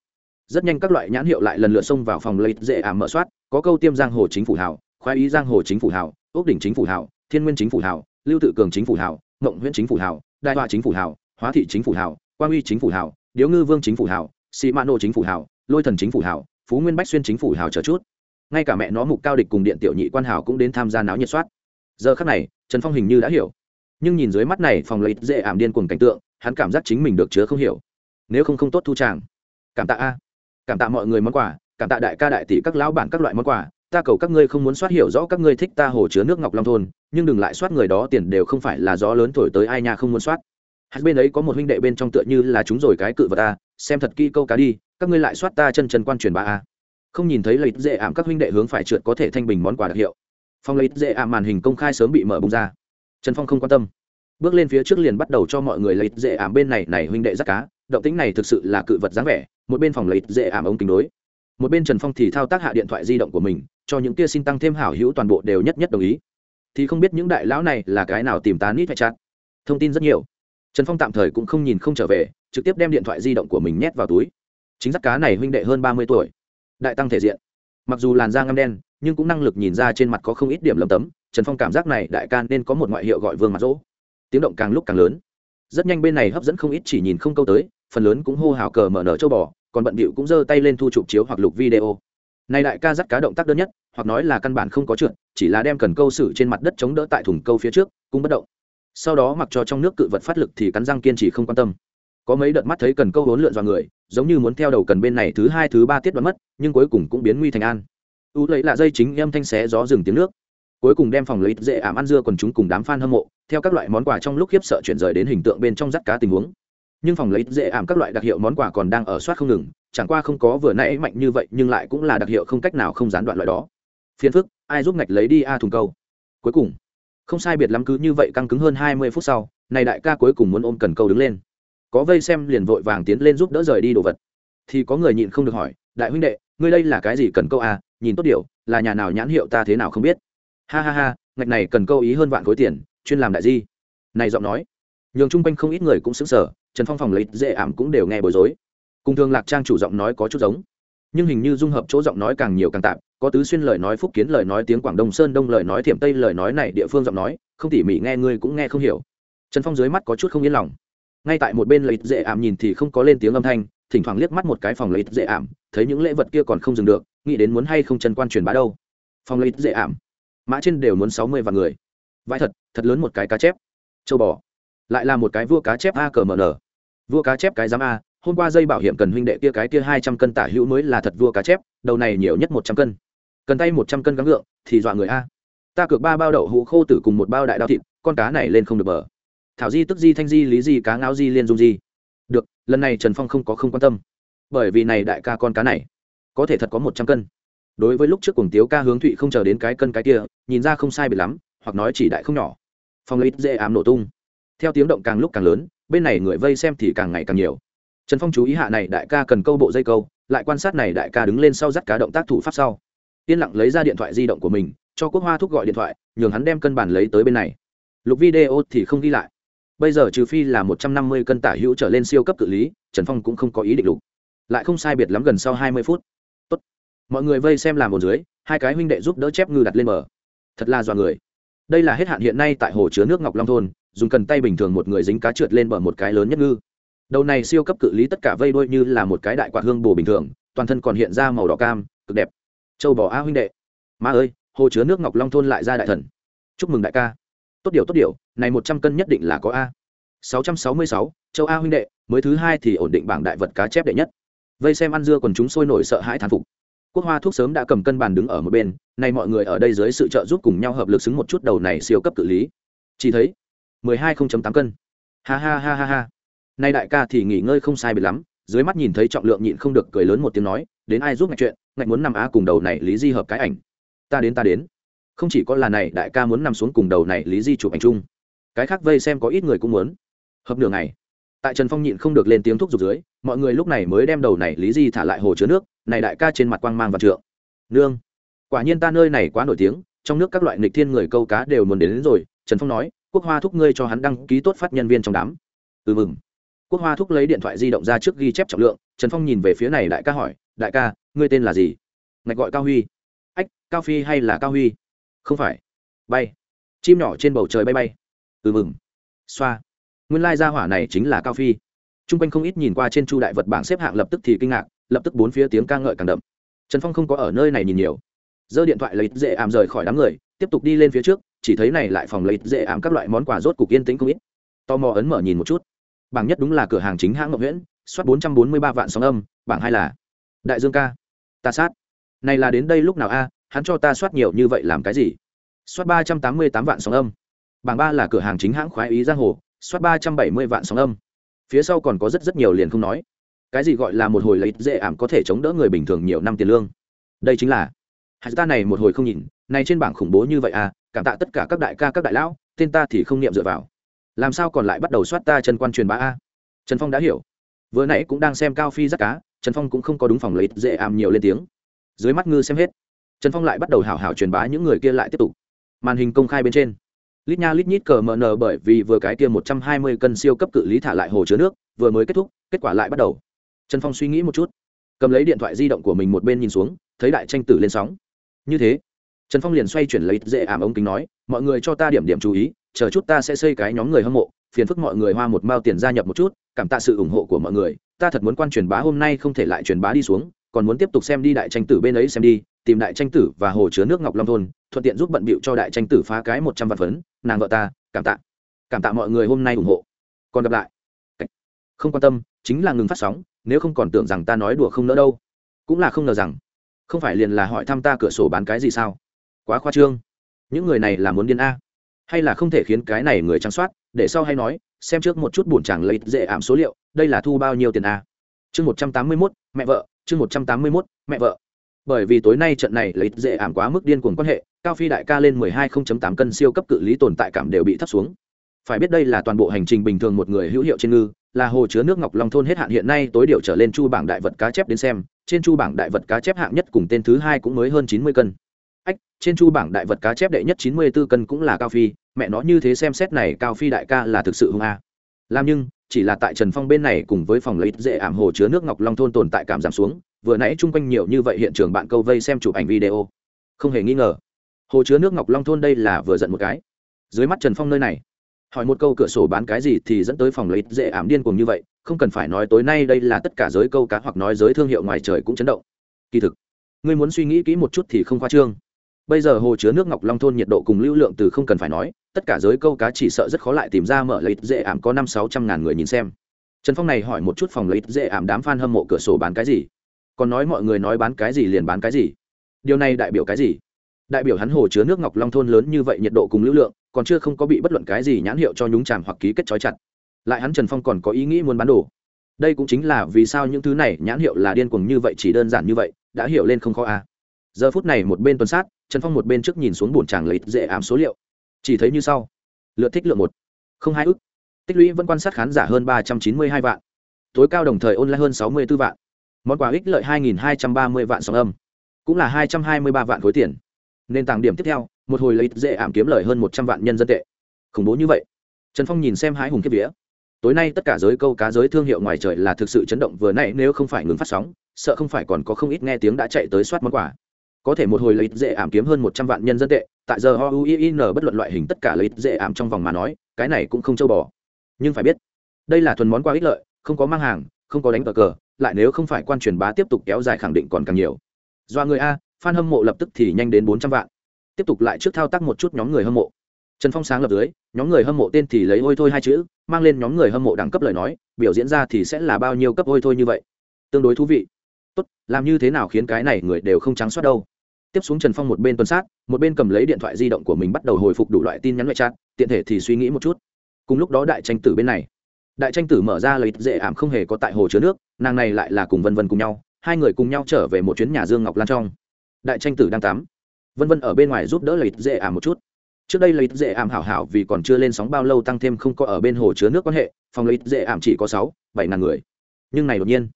rất nhanh các loại nhãn hiệu lại lần lượt xông vào phòng lấy dễ ảm mở soát có câu tiêm giang hồ chính phủ hảo khoái ý giang hồ chính phủ hảo ốc đỉnh chính phủ hảo thiên nguyên chính phủ hảo lưu tự cường chính phủ hảo mộng huyện chính phủ hảo đại họa chính phủ hảo hóa thị chính phủ hảo quang uy chính phủ hảo điếu ngư vương chính phủ hảo sĩ mã nô chính phủ hảo lôi thần chính phủ hảo phú nguyên bách xuyên chính phủ hảo chờ chút ngay cả mẹ nó mục cao địch cùng điện tiểu nhị quan hảo cũng đến tham gia náo nhiệt soát giờ khắc này trần phong hình như đã hiểu nhưng nhìn dưới mắt này phòng lấy dễ ảm điên cuồng cảnh tượng hắn cảm giác chính mình được chứa không hiểu nếu không không tốt thu tràng cảm tạ a cảm tạ mọi người món quà, cảm tạ đại ca đại tỷ các lão bản các loại món quà, ta cầu các ngươi không muốn soát hiểu rõ các ngươi thích ta hồ chứa nước ngọc long thôn, nhưng đừng lại soát người đó tiền đều không phải là gió lớn thổi tới ai nhà không muốn soát. Hai bên ấy có một huynh đệ bên trong tựa như là chúng rồi cái cự vật ta, xem thật kỹ câu cá đi, các ngươi lại soát ta chân chân quan truyền ba a. Không nhìn thấy lợi dễ ảm các huynh đệ hướng phải trượt có thể thanh bình món quà đặc hiệu. Phong lợi dễ ảm màn hình công khai sớm bị mở bung ra. Trần phong không quan tâm. Bước lên phía trước liền bắt đầu cho mọi người lấy dễ ảm bên này này huynh đệ rắc cá, động tính này thực sự là cự vật dáng vẻ một bên phòng lấy dễ ảm ống kính đối. Một bên trần phong thì thao tác hạ điện thoại di động của mình, cho những kia xin tăng thêm hảo hữu toàn bộ đều nhất nhất đồng ý. Thì không biết những đại lão này là cái nào tìm tán nít phải chặt thông tin rất nhiều. Trần phong tạm thời cũng không nhìn không trở về, trực tiếp đem điện thoại di động của mình nhét vào túi. Chính giác cá này huynh đệ hơn ba mươi tuổi. Đại tăng thể diện. Mặc dù làn da ngâm đen, nhưng cũng năng lực nhìn ra trên mặt có không ít điểm lầm tấm. Trần phong cảm giác này đại ca nên có một ngoại hiệu gọi vương mặt rỗ tiếng động càng lúc càng lớn. Rất nhanh bên này hấp dẫn không ít chỉ nhìn không câu tới, phần lớn cũng hô hào cờ mở nở châu bò còn bận bịu cũng giơ tay lên thu chụp chiếu hoặc lục video. Này đại ca dắt cá động tác đơn nhất, hoặc nói là căn bản không có trượt, chỉ là đem cần câu xử trên mặt đất chống đỡ tại thùng câu phía trước, cũng bất động. Sau đó mặc cho trong nước cự vật phát lực thì cắn răng kiên trì không quan tâm. Có mấy đợt mắt thấy cần câu hỗn lượn vào người, giống như muốn theo đầu cần bên này thứ hai, thứ ba tiết đoán mất, nhưng cuối cùng cũng biến nguy thành an. U lấy là dây chính em thanh xé gió rừng tiếng nước. Cuối cùng đem phòng lấy dễ ảm ăn dưa còn chúng cùng đám fan hâm mộ, theo các loại món quà trong lúc khiếp sợ chuyển rời đến hình tượng bên trong rắt cá tình huống nhưng phòng lấy dễ ảm các loại đặc hiệu món quà còn đang ở soát không ngừng, chẳng qua không có vừa nãy mạnh như vậy, nhưng lại cũng là đặc hiệu không cách nào không gián đoạn loại đó. Phiền phức, ai giúp ngạch lấy đi a thùng câu. Cuối cùng, không sai biệt lắm cứ như vậy căng cứng hơn hai mươi phút sau, này đại ca cuối cùng muốn ôm cần câu đứng lên. Có vây xem liền vội vàng tiến lên giúp đỡ rời đi đồ vật. Thì có người nhịn không được hỏi, đại huynh đệ, ngươi đây là cái gì cần câu a? Nhìn tốt điều, là nhà nào nhãn hiệu ta thế nào không biết? Ha ha ha, ngạch này cần câu ý hơn vạn khối tiền, chuyên làm đại di. Này giọng nói nhường chung quanh không ít người cũng xứng sở trần phong phòng lấy dễ ảm cũng đều nghe bối rối. Cùng thường lạc trang chủ giọng nói có chút giống, nhưng hình như dung hợp chỗ giọng nói càng nhiều càng tạm, có tứ xuyên lời nói, phúc kiến lời nói, tiếng quảng đông sơn đông lời nói, thiểm tây lời nói này địa phương giọng nói, không tỉ mỉ nghe ngươi cũng nghe không hiểu. Trần phong dưới mắt có chút không yên lòng. Ngay tại một bên lấy dễ ảm nhìn thì không có lên tiếng âm thanh, thỉnh thoảng liếc mắt một cái phòng lấy dễ ảm, thấy những lễ vật kia còn không dừng được, nghĩ đến muốn hay không trần quan truyền bá đâu. Phòng lấy dễ ảm, mã trên đều muốn sáu mươi vạn người. Vãi thật thật lớn một cái cá chép. Châu bò lại là một cái vua cá chép a cờ mờ nở vua cá chép cái giám a, hôm qua dây bảo hiểm cần huynh đệ kia cái kia hai trăm cân tả hữu mới là thật vua cá chép, đầu này nhiều nhất một trăm cân. Cần tay một trăm cân gắng ngượng thì dọa người a. Ta cược ba bao đậu hũ khô tử cùng một bao đại đao thịt, con cá này lên không được bờ. Thảo di tức di thanh di, lý di cá ngáo di liên dung di. Được, lần này trần phong không có không quan tâm. Bởi vì này đại ca con cá này, có thể thật có một trăm cân. Đối với lúc trước cùng tiếu ca hướng thụy không chờ đến cái cân cái kia, nhìn ra không sai biệt lắm, hoặc nói chỉ đại không nhỏ. Phong lấy dễ ám nổ tung theo tiếng động càng lúc càng lớn, bên này người vây xem thì càng ngày càng nhiều. Trần phong chú ý hạ này đại ca cần câu bộ dây câu, lại quan sát này đại ca đứng lên sau dắt cá động tác thủ pháp sau. Yên lặng lấy ra điện thoại di động của mình, cho quốc hoa thúc gọi điện thoại, nhường hắn đem cân bản lấy tới bên này. Lục video thì không ghi lại. Bây giờ trừ phi là một trăm năm mươi cân tả hữu trở lên siêu cấp cự lý, trần phong cũng không có ý định lục. Lại không sai biệt lắm gần sau hai mươi phút. Tốt. mọi người vây xem làm một dưới, hai cái huynh đệ giúp đỡ chép ngư đặt lên bờ. Thật là dọa người. Đây là hết hạn hiện nay tại hồ chứa nước ngọc long thôn dùng cần tay bình thường một người dính cá trượt lên bờ một cái lớn nhất ngư. Đầu này siêu cấp cự lý tất cả vây đuôi như là một cái đại quạt hương bồ bình thường, toàn thân còn hiện ra màu đỏ cam, cực đẹp. Châu bò a huynh đệ. Ma ơi, hồ chứa nước ngọc long thôn lại ra đại thần. Chúc mừng đại ca. Tốt điều tốt điều, này một trăm cân nhất định là có a. Sáu trăm sáu mươi sáu, châu a huynh đệ, mới thứ hai thì ổn định bảng đại vật cá chép đệ nhất. Vây xem ăn dưa còn chúng sôi nổi sợ hãi thán phục. Quốc hoa thuốc sớm đã cầm cân bàn đứng ở một bên, nay mọi người ở đây dưới sự trợ giúp cùng nhau hợp lực xứng một chút đầu này siêu cấp cự lý. Chỉ thấy mười hai tám cân. Ha ha ha ha ha. Nay đại ca thì nghỉ ngơi không sai biệt lắm dưới mắt nhìn thấy trọng lượng nhịn không được cười lớn một tiếng nói đến ai giúp ngạch chuyện ngạch muốn nằm á cùng đầu này lý di hợp cái ảnh. Ta đến ta đến. Không chỉ có là này đại ca muốn nằm xuống cùng đầu này lý di chụp ảnh chung. Cái khác vây xem có ít người cũng muốn. Hợp nửa ngày. Tại trần phong nhịn không được lên tiếng thúc giục dưới mọi người lúc này mới đem đầu này lý di thả lại hồ chứa nước này đại ca trên mặt quang mang và trượng. Nương. Quả nhiên ta nơi này quá nổi tiếng trong nước các loại nghịch thiên người câu cá đều muốn đến, đến rồi trần phong nói quốc hoa thúc ngươi cho hắn đăng ký tốt phát nhân viên trong đám. Ừ mừng. Quốc hoa thúc lấy điện thoại di động ra trước ghi chép trọng lượng, trần phong nhìn về phía này đại ca hỏi, đại ca, ngươi tên là gì? Ngạch gọi cao huy. Ách, cao phi hay là cao huy? Không phải. Bay. Chim nhỏ trên bầu trời bay bay. Ừ mừng. Xoa. Nguyên lai gia hỏa này chính là cao phi. T r u n g quanh không ít nhìn qua trên chu đại vật bảng xếp hạng lập tức thì kinh ngạc, lập tức bốn phía tiếng ca ngợi càng đậm. Trần phong không có ở nơi này nhìn nhiều. Giơ điện thoại lấy dễ ảm rời khỏi đám người, tiếp tục đi lên phía trước chỉ thấy này lại phòng lấy dễ ảm các loại món quà rốt cục yên tĩnh không ít. Tò mò ấn mở nhìn một chút. Bảng nhất đúng là cửa hàng chính hãng ngọc nguyễn, soát bốn trăm bốn mươi ba vạn sóng âm, bảng hai là đại dương ca. Ta sát. Này là đến đây lúc nào a? Hắn cho ta soát nhiều như vậy làm cái gì? Soát ba trăm tám mươi tám vạn sóng âm. Bảng ba là cửa hàng chính hãng khoái ý giang hồ, soát ba trăm bảy mươi vạn sóng âm. Phía sau còn có rất rất nhiều liền không nói. Cái gì gọi là một hồi lấy dễ ảm có thể chống đỡ người bình thường nhiều năm tiền lương? Đây chính là hạt ta này một hồi không nhìn, này trên bảng khủng bố như vậy à cảm tạ tất cả các đại ca, các đại lão, tên ta thì không niệm dựa vào. Làm sao còn lại bắt đầu soát ta chân quan truyền bá a? Trần phong đã hiểu. Vừa nãy cũng đang xem cao phi rắt cá, trần phong cũng không có đúng phòng lấy dễ ảm nhiều lên tiếng. Dưới mắt ngư xem hết. Trần phong lại bắt đầu hảo hảo truyền bá những người kia lại tiếp tục. Màn hình công khai bên trên. Lít nha lít nhít cờ mờ nờ bởi vì vừa cái kia một trăm hai mươi cân siêu cấp cự lý thả lại hồ chứa nước, vừa mới kết thúc, kết quả lại bắt đầu. Trần phong suy nghĩ một chút. Cầm lấy điện thoại di động của mình một bên nhìn xuống, thấy đại tranh tử lên sóng như thế, trần phong liền xoay chuyển lấy dễ ảm ống kính nói, mọi người cho ta điểm điểm chú ý, chờ chút ta sẽ xây cái nhóm người hâm mộ, phiền phức mọi người hoa một mao tiền gia nhập một chút, cảm tạ sự ủng hộ của mọi người. Ta thật muốn quan truyền bá hôm nay không thể lại truyền bá đi xuống, còn muốn tiếp tục xem đi đại tranh tử bên ấy xem đi, tìm đại tranh tử và hồ chứa nước ngọc long thôn, thuận tiện giúp bận bịu cho đại tranh tử phá cái một trăm vạn phấn, nàng vợ ta, cảm tạ. Cảm tạ mọi người hôm nay ủng hộ. Còn gặp lại. Không quan tâm, chính là ngừng phát sóng, nếu không còn tưởng rằng ta nói đùa không nỡ đâu. Cũng là không ngờ rằng không phải liền là hỏi thăm ta cửa sổ bán cái gì sao? Quá khoa trương. Những người này là muốn điên a? Hay là không thể khiến cái này người trắng soát, để sau hay nói, xem trước một chút bổn chàng lấy dễ ảm số liệu, đây là thu bao nhiêu tiền a? Chương một trăm tám mươi mốt, mẹ vợ, chương một trăm tám mươi mốt, mẹ vợ. Bởi vì tối nay trận này lấy dễ ảm quá mức điên cuồng quan hệ, cao phi đại ca lên mười hai không chấm tám cân siêu cấp cự lý tồn tại cảm đều bị thấp xuống. Phải biết đây là toàn bộ hành trình bình thường một người hữu hiệu trên ngư, là hồ chứa nước ngọc long thôn hết hạn hiện nay tối điều trở lên chu bảng đại vật cá chép đến xem trên chu bảng đại vật cá chép hạng nhất cùng tên thứ hai cũng mới hơn chín mươi cân. Ách, trên chu bảng đại vật cá chép đệ nhất chín mươi 94 cân cũng là cao phi, mẹ nó như thế xem xét này cao phi đại ca là thực sự hung a. Làm nhưng, chỉ là tại trần phong bên này cùng với phòng lấy dễ ảm hồ chứa nước ngọc long thôn tồn tại cảm giảm xuống, vừa nãy chung quanh nhiều như vậy hiện trường bạn câu vây xem chụp ảnh video. Không hề nghi ngờ, hồ chứa nước ngọc long thôn đây là vừa giận một cái. Dưới mắt trần phong nơi này, hỏi một câu cửa sổ bán cái gì thì dẫn tới phòng lấy dễ ảm điên cùng như vậy không cần phải nói tối nay đây là tất cả giới câu cá hoặc nói giới thương hiệu ngoài trời cũng chấn động. Kỳ thực, ngươi muốn suy nghĩ kỹ một chút thì không khoa trương. Bây giờ hồ chứa nước ngọc long thôn nhiệt độ cùng lưu lượng từ không cần phải nói, tất cả giới câu cá chỉ sợ rất khó lại tìm ra mở lấy dễ ảm có năm sáu trăm ngàn người nhìn xem. Trần phong này hỏi một chút phòng lấy dễ ảm đám f a n hâm mộ cửa sổ bán cái gì? Còn nói mọi người nói bán cái gì liền bán cái gì? Điều này đại biểu cái gì? Đại biểu hắn hồ chứa nước ngọc long thôn lớn như vậy nhiệt độ cùng lưu lượng, còn chưa không có bị bất luận cái gì nhãn hiệu cho nhúng tràm hoặc ký kết trói chặt lại hắn trần phong còn có ý nghĩ muốn bán đồ. Đây cũng chính là vì sao những thứ này nhãn hiệu là điên cuồng như vậy, chỉ đơn giản như vậy, đã hiểu lên không khó à. giờ phút này một bên tuần sát, trần phong một bên trước nhìn xuống bồn tràng lấy dễ ám số liệu. Chỉ thấy như sau. Lượt thích lượng một. Không hai ức. Tích lũy vẫn quan sát khán giả hơn ba trăm chín mươi hai vạn. Tối cao đồng thời online hơn sáu mươi 64 vạn. Món quà ích lợi 2.230 vạn sóng âm. Cũng là 223 vạn khối tiền. Nền tảng điểm tiếp theo, một hồi lấy dễ ảm kiếm lời hơn 100 vạn nhân dân tệ. Khủng bố như vậy. Trần phong nhìn xem hái hùng kiếp vía tối nay tất cả giới câu cá giới thương hiệu ngoài trời là thực sự chấn động, vừa nãy nếu không phải ngừng phát sóng, sợ không phải còn có không ít nghe tiếng đã chạy tới soát món quà. Có thể một hồi lấy dễ ảm kiếm hơn 100 vạn nhân dân tệ, tại giờ ho n, bất luận loại hình tất cả lấy dễ ảm trong vòng mà nói, cái này cũng không châu bò. Nhưng phải biết, đây là thuần món quà ích lợi, không có mang hàng, không có đánh cờ cờ, lại nếu không phải quan truyền bá tiếp tục kéo dài khẳng định còn càng nhiều. Do người a, fan hâm mộ lập tức thì nhanh đến bốn trăm vạn. Tiếp tục lại trước thao tác một chút nhóm người hâm mộ trần phong sáng lập dưới, nhóm người hâm mộ tên thì lấy ôi thôi hai chữ, mang lên nhóm người hâm mộ đẳng cấp lời nói, biểu diễn ra thì sẽ là bao nhiêu cấp ôi thôi như vậy? Tương đối thú vị. Tốt, làm như thế nào khiến cái này người đều không trắng soát đâu? Tiếp xuống trần phong một bên tuần sát, một bên cầm lấy điện thoại di động của mình bắt đầu hồi phục đủ loại tin nhắn loại chat, tiện thể thì suy nghĩ một chút. Cùng lúc đó đại tranh tử bên này. Đại tranh tử mở ra lấy dễ ảm không hề có tại hồ chứa nước, nàng này lại là cùng vân vân cùng nhau, hai người cùng nhau trở về một chuyến nhà dương ngọc lan trong. Đại tranh tử đang tắm. Vân vân ở bên ngoài giúp đỡ lấy dễ ảm một chút trước đây lấy dễ ảm hảo hảo vì còn chưa lên sóng bao lâu tăng thêm không có ở bên hồ chứa nước quan hệ, phòng lấy dễ ảm chỉ có sáu, bảy ngàn người. Nhưng này đột nhiên,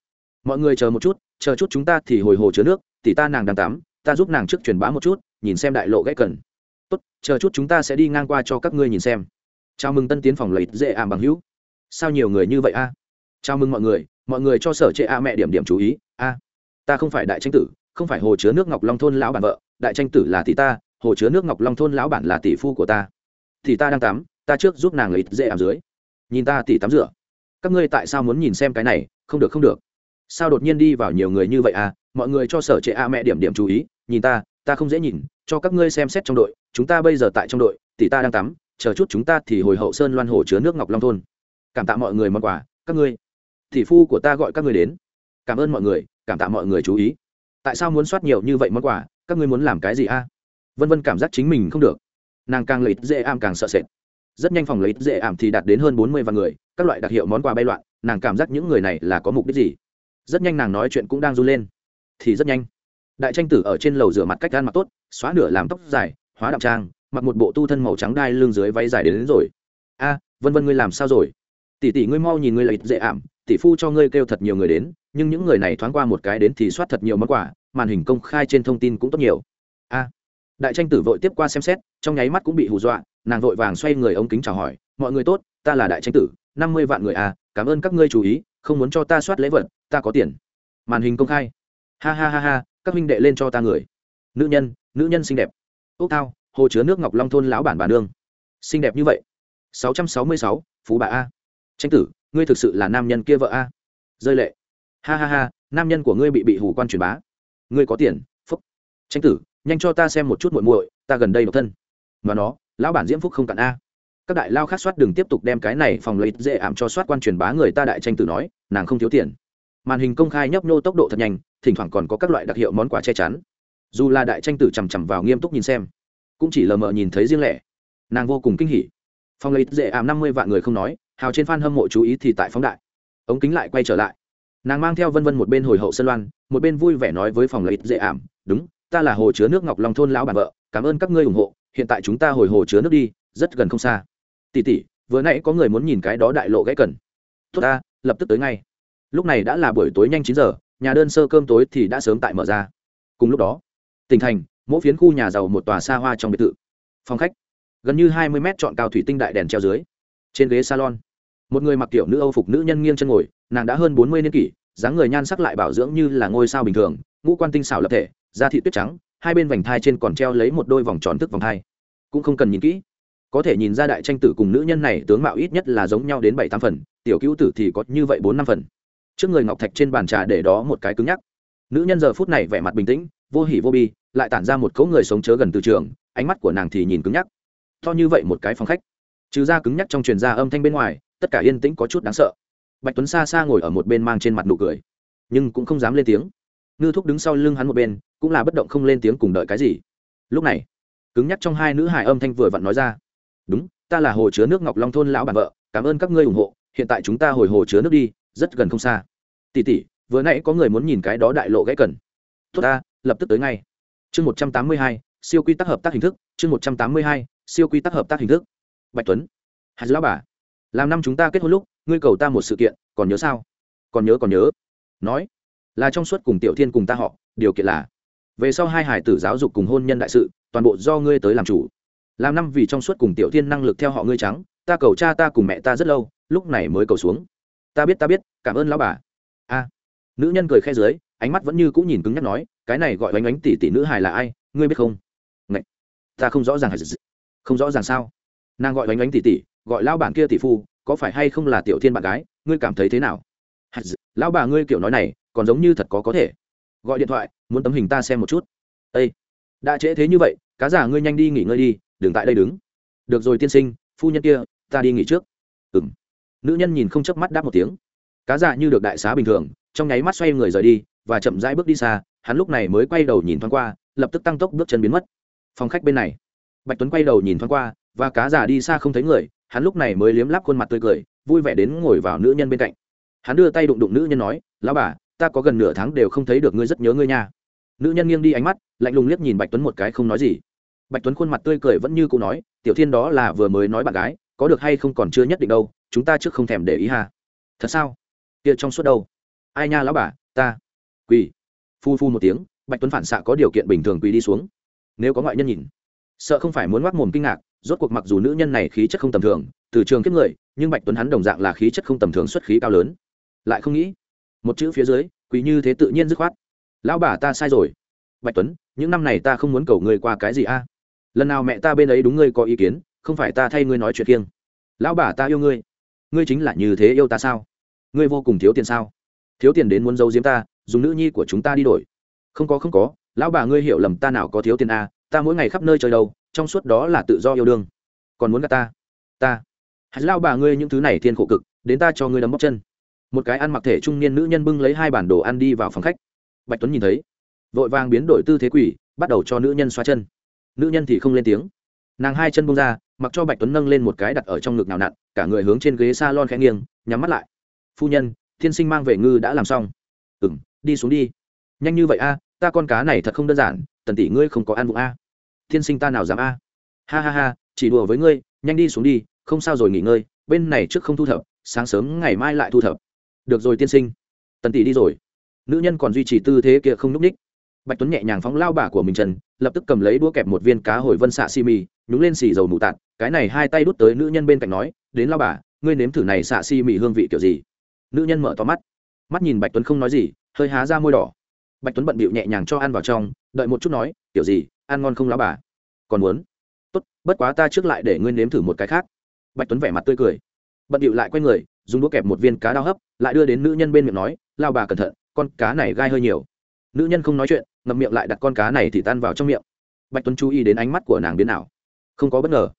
mọi người chờ một chút, chờ chút chúng ta thì hồi hồ chứa nước thì ta nàng đang tắm, ta giúp nàng trước truyền bá một chút, nhìn xem đại lộ gãy cần. Tốt, chờ chút chúng ta sẽ đi ngang qua cho các ngươi nhìn xem. Chào mừng tân tiến phòng lấy dễ ảm bằng hữu. Sao nhiều người như vậy a? Chào mừng mọi người mọi người cho sở trệ a mẹ điểm điểm chú ý. A, ta không phải đại tranh tử, không phải hồ chứa nước ngọc long thôn lão bà vợ, đại tranh tử là tỷ ta hồ chứa nước ngọc long thôn lão bản là tỷ phu của ta. Thì ta đang tắm, ta trước giúp nàng lấy dễ ảm dưới. Nhìn ta tỷ tắm rửa. Các ngươi tại sao muốn nhìn xem cái này? Không được không được. Sao đột nhiên đi vào nhiều người như vậy à? Mọi người cho sở trệ a mẹ điểm điểm chú ý. Nhìn ta ta không dễ nhìn. Cho các ngươi xem xét trong đội. Chúng ta bây giờ tại trong đội tỷ ta đang tắm. Chờ chút chúng ta thì hồi hậu sơn loan hồ chứa nước ngọc long thôn. Cảm tạ mọi người món quà. Các ngươi, tỷ phu của ta gọi các ngươi đến. Cảm ơn mọi người, cảm tạ mọi người chú ý. Tại sao muốn soát nhiều như vậy món quà? Các ngươi muốn làm cái gì a? Vân vân cảm giác chính mình không được. Nàng càng lấy dễ ảm càng sợ sệt. Rất nhanh phòng lấy dễ ảm thì đạt đến hơn bốn mươi vạn người các loại đặc hiệu món quà bay loạn nàng cảm giác những người này là có mục đích gì? Rất nhanh nàng nói chuyện cũng đang run lên. Thì rất nhanh đại tranh tử ở trên lầu rửa mặt cách gan mặc tốt xóa nửa làm tóc dài hóa đạm trang mặc một bộ tu thân màu trắng đai lưng dưới váy dài đến, đến rồi. A vân vân ngươi làm sao rồi? Tỷ tỷ ngươi mau nhìn ngươi lấy dễ ảm tỷ phu cho ngươi kêu thật nhiều người đến nhưng những người này thoáng qua một cái đến thì soát thật nhiều món quà màn hình công khai trên thông tin cũng tốt nhiều. A đại tranh tử vội tiếp qua xem xét, trong nháy mắt cũng bị hù dọa, nàng vội vàng xoay người ống kính chào hỏi, mọi người tốt, ta là đại tranh tử, năm mươi vạn người à cảm ơn các ngươi chú ý, không muốn cho ta soát lễ vật, ta có tiền. Màn hình công khai. Ha ha ha ha, các huynh đệ lên cho ta người. Nữ nhân nữ nhân xinh đẹp. Ốc thao, hồ chứa nước ngọc long thôn lão bản bà nương. Xinh đẹp như vậy. Sáu trăm sáu mươi sáu, phú bà a. Tranh tử, ngươi thực sự là nam nhân kia vợ a. Rơi lệ. Ha ha ha, nam nhân của ngươi bị bị hủ quan truyền bá. Ngươi có tiền, phúc. Tranh tử nhanh cho ta xem một chút muội muội, ta gần đây độc thân. Mà nó, lão bản diễm phúc không cạn a. Các đại lao khác soát đừng tiếp tục đem cái này phòng lấy dễ ảm cho soát quan truyền bá người ta đại tranh tử nói, nàng không thiếu tiền. Màn hình công khai nhấp nhô tốc độ thật nhanh, thỉnh thoảng còn có các loại đặc hiệu món quà che chắn. Dù là đại tranh tử chằm chằm vào nghiêm túc nhìn xem, cũng chỉ lờ mờ nhìn thấy riêng lẻ. Nàng vô cùng kinh hỉ. Phòng lấy dễ ảm năm mươi vạn người không nói, hào trên fan hâm mộ chú ý thì tại phóng đại. Ống kính lại quay trở lại. Nàng mang theo vân vân một bên hồi hậu sân loan, một bên vui vẻ nói với phòng lấy dễ ảm, đúng ta là hồ chứa nước ngọc long thôn lão bà vợ, cảm ơn các ngươi ủng hộ, hiện tại chúng ta hồi hồ chứa nước đi, rất gần không xa. Tỉ tỉ vừa nãy có người muốn nhìn cái đó đại lộ gãy cần. Tốt ta, lập tức tới ngay. Lúc này đã là buổi tối nhanh chín giờ, nhà đơn sơ cơm tối thì đã sớm tại mở ra. Cùng lúc đó, tỉnh thành, mỗi phiến khu nhà giàu một tòa xa hoa trong biệt thự. Phòng khách, gần như hai mươi mét chọn cao thủy tinh đại đèn treo dưới. Trên ghế salon, một người mặc kiểu nữ âu phục nữ nhân nghiêng chân ngồi, nàng đã hơn bốn mươi niên kỷ, dáng người nhan sắc lại bảo dưỡng như là ngôi sao bình thường, ngũ quan tinh xảo lập thể da thị tuyết trắng, hai bên vành thai trên còn treo lấy một đôi vòng tròn tức vòng thai. Cũng không cần nhìn kỹ. Có thể nhìn ra đại tranh tử cùng nữ nhân này tướng mạo ít nhất là giống nhau đến bảy tám phần, tiểu cữu tử thì có như vậy bốn năm phần. Trước người ngọc thạch trên bàn trà để đó một cái cứng nhắc. Nữ nhân giờ phút này vẻ mặt bình tĩnh, vô hỉ vô bi, lại tản ra một cấu người sống chớ gần từ trường, ánh mắt của nàng thì nhìn cứng nhắc. To như vậy một cái phòng khách. Trừ ra cứng nhắc trong truyền ra âm thanh bên ngoài, tất cả yên tĩnh có chút đáng sợ. Bạch tuấn xa xa ngồi ở một bên mang trên mặt nụ cười, nhưng cũng không dám lên tiếng. Ngư thúc đứng sau lưng hắn một bên cũng là bất động không lên tiếng cùng đợi cái gì. Lúc này, cứng nhắc trong hai nữ hải âm thanh vừa vặn nói ra, đúng, ta là hồ chứa nước ngọc long thôn lão bản vợ, cảm ơn các ngươi ủng hộ, hiện tại chúng ta hồi hồ chứa nước đi, rất gần không xa. Tỉ tỉ vừa nãy có người muốn nhìn cái đó đại lộ gãy cần. Tốt ta, lập tức tới ngay. Chương một trăm tám mươi hai, siêu quy tắc hợp tác hình thức, chương một trăm tám mươi hai, siêu quy tắc hợp tác hình thức. Bạch tuấn hạt lão bà, làm năm chúng ta kết hôn lúc, ngươi cầu ta một sự kiện, còn nhớ sao? Còn nhớ còn nhớ. Nói, là trong suốt cùng tiểu thiên cùng ta họ, điều kiện là về sau hai hải tử giáo dục cùng hôn nhân đại sự, toàn bộ do ngươi tới làm chủ. Làm năm vì trong suốt cùng tiểu thiên năng lực theo họ ngươi trắng, ta cầu cha ta cùng mẹ ta rất lâu, lúc này mới cầu xuống. Ta biết ta biết, cảm ơn lão bà. A. Nữ nhân cười khe dưới, ánh mắt vẫn như cũng nhìn cứng nhắc nói, cái này gọi oánh oánh tỷ tỷ nữ hài là ai, ngươi biết không? Ngậy. ta không rõ ràng không rõ ràng sao? Nàng gọi oánh oánh tỷ tỷ gọi lão bản kia tỷ phu, có phải hay không là tiểu thiên bạn gái, ngươi cảm thấy thế nào? Lão bà ngươi kiểu nói này, còn giống như thật có có thể gọi điện thoại, muốn tấm hình ta xem một chút. Â đã trễ thế như vậy, cá giả ngươi nhanh đi nghỉ ngơi đi, đừng tại đây đứng. Được rồi tiên sinh, phu nhân kia, ta đi nghỉ trước. Ừng nữ nhân nhìn không chớp mắt đáp một tiếng. Cá giả như được đại xá bình thường, trong nháy mắt xoay người rời đi, và chậm rãi bước đi xa, hắn lúc này mới quay đầu nhìn thoáng qua, lập tức tăng tốc bước chân biến mất. Phòng khách bên này, bạch tuấn quay đầu nhìn thoáng qua, và cá giả đi xa không thấy người, hắn lúc này mới liếm lắp khuôn mặt tươi cười, vui vẻ đến ngồi vào nữ nhân bên cạnh. Hắn đưa tay đụng đụng nữ nhân nói, lão bà ta có gần nửa tháng đều không thấy được ngươi, rất nhớ ngươi nha. Nữ nhân nghiêng đi ánh mắt, lạnh lùng liếc nhìn bạch tuấn một cái không nói gì. Bạch tuấn khuôn mặt tươi cười vẫn như cũ nói, tiểu thiên đó là vừa mới nói bạn gái, có được hay không còn chưa nhất định đâu, chúng ta trước không thèm để ý hà thật sao? Kia trong suốt đâu? Ai nha lão bà, ta. Quỳ. Phu phu một tiếng, bạch tuấn phản xạ có điều kiện bình thường quỳ đi xuống. Nếu có ngoại nhân nhìn, sợ không phải muốn ngoác mồm kinh ngạc, rốt cuộc mặc dù nữ nhân này khí chất không tầm thường, từ trường kiếp người, nhưng bạch tuấn hắn đồng dạng là khí chất không tầm thường, xuất khí cao lớn. Lại không nghĩ một chữ phía dưới, quỳ như thế tự nhiên dứt khoát. Lão bà ta sai rồi. Bạch tuấn, những năm này ta không muốn cầu ngươi qua cái gì a? À? Lần nào mẹ ta bên ấy đúng ngươi có ý kiến, không phải ta thay ngươi nói chuyện kiêng. Lão bà ta yêu ngươi. Ngươi chính là như thế yêu ta sao? Ngươi vô cùng thiếu tiền sao? Thiếu tiền đến muốn giấu giếm ta, dùng nữ nhi của chúng ta đi đổi. Không có không có. Lão bà ngươi hiểu lầm ta nào có thiếu tiền a? À? Ta mỗi ngày khắp nơi chơi đâu, trong suốt đó là tự do yêu đương. Còn muốn gặp ta? Ta. Hãy lao bà ngươi những thứ này thiên khổ cực, đến ta cho ngươi đấm bóc chân một cái ăn mặc thể trung niên nữ nhân bưng lấy hai bản đồ ăn đi vào phòng khách. Bạch tuấn nhìn thấy, vội vàng biến đổi tư thế quỷ, bắt đầu cho nữ nhân xoa chân. Nữ nhân thì không lên tiếng. Nàng hai chân bông ra, mặc cho bạch tuấn nâng lên một cái đặt ở trong ngực nào nặn, cả người hướng trên ghế s a lon khẽ nghiêng, nhắm mắt lại. Phu nhân thiên sinh mang về ngư đã làm xong. Ừ m đi xuống đi. Nhanh như vậy a, ta con cá này thật không đơn giản, tần tỷ ngươi không có ăn vụng a. Thiên sinh ta nào dám a? Ha ha ha, chỉ đùa với ngươi, nhanh đi xuống đi, không sao rồi nghỉ ngơi, bên này trước không thu thập, sáng sớm ngày mai lại thu thập được rồi tiên sinh. Tần tỷ đi rồi. Nữ nhân còn duy trì tư thế kia không n ú c ních bạch tuấn nhẹ nhàng phóng lao bà của mình trần lập tức cầm lấy đũa kẹp một viên cá hồi vân xạ xi mì nhúng lên xì dầu mù tạt cái này hai tay đút tới nữ nhân bên cạnh nói đến lao bà, ngươi nếm thử này xạ xi mì hương vị kiểu gì? Nữ nhân mở to mắt. Mắt nhìn bạch tuấn không nói gì hơi há ra môi đỏ. Bạch tuấn bận bịu nhẹ nhàng cho ăn vào trong đợi một chút nói kiểu gì ăn ngon không lao bà? Còn muốn. Tốt bất quá ta trước lại để ngươi nếm thử một cái khác. Bạch tuấn vẻ mặt tươi cười. Bận bịu lại q u a người dùng đũa kẹp một viên cá đao hấp, lại đưa đến nữ nhân bên miệng nói, lao bà cẩn thận, con cá này gai hơi nhiều. Nữ nhân không nói chuyện, ngậm miệng lại đặt con cá này thì tan vào trong miệng. Bạch tuấn chú ý đến ánh mắt của nàng biến nào không có bất ngờ.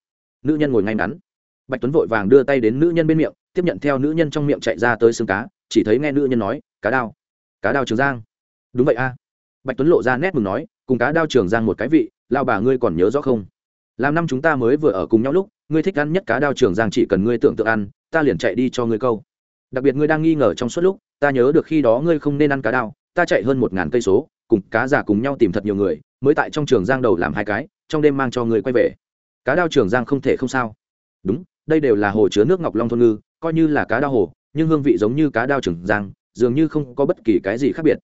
Nữ nhân ngồi ngay ngắn. Bạch tuấn vội vàng đưa tay đến nữ nhân bên miệng, tiếp nhận theo nữ nhân trong miệng chạy ra tới xương cá, chỉ thấy nghe nữ nhân nói, cá đao cá đao trường giang. Đúng vậy a. Bạch tuấn lộ ra nét mừng nói, cùng cá đao trường giang một cái vị, lao bà ngươi còn nhớ rõ không? Làm năm chúng ta mới vừa ở cùng nhau lúc ngươi thích ăn nhất cá đao trường giang chỉ cần ngươi tưởng tượng ăn, ta liền chạy đi cho ngươi câu. Đặc biệt ngươi đang nghi ngờ trong suốt lúc, ta nhớ được khi đó ngươi không nên ăn cá đao, ta chạy hơn một ngàn cây số, cùng cá giả cùng nhau tìm thật nhiều người, mới tại trong trường giang đầu làm hai cái, trong đêm mang cho người quay về. Cá đao trường giang không thể không sao. Đúng, đây đều là hồ chứa nước ngọc long thôn ngư, coi như là cá đao hồ, nhưng hương vị giống như cá đao trường giang, dường như không có bất kỳ cái gì khác biệt.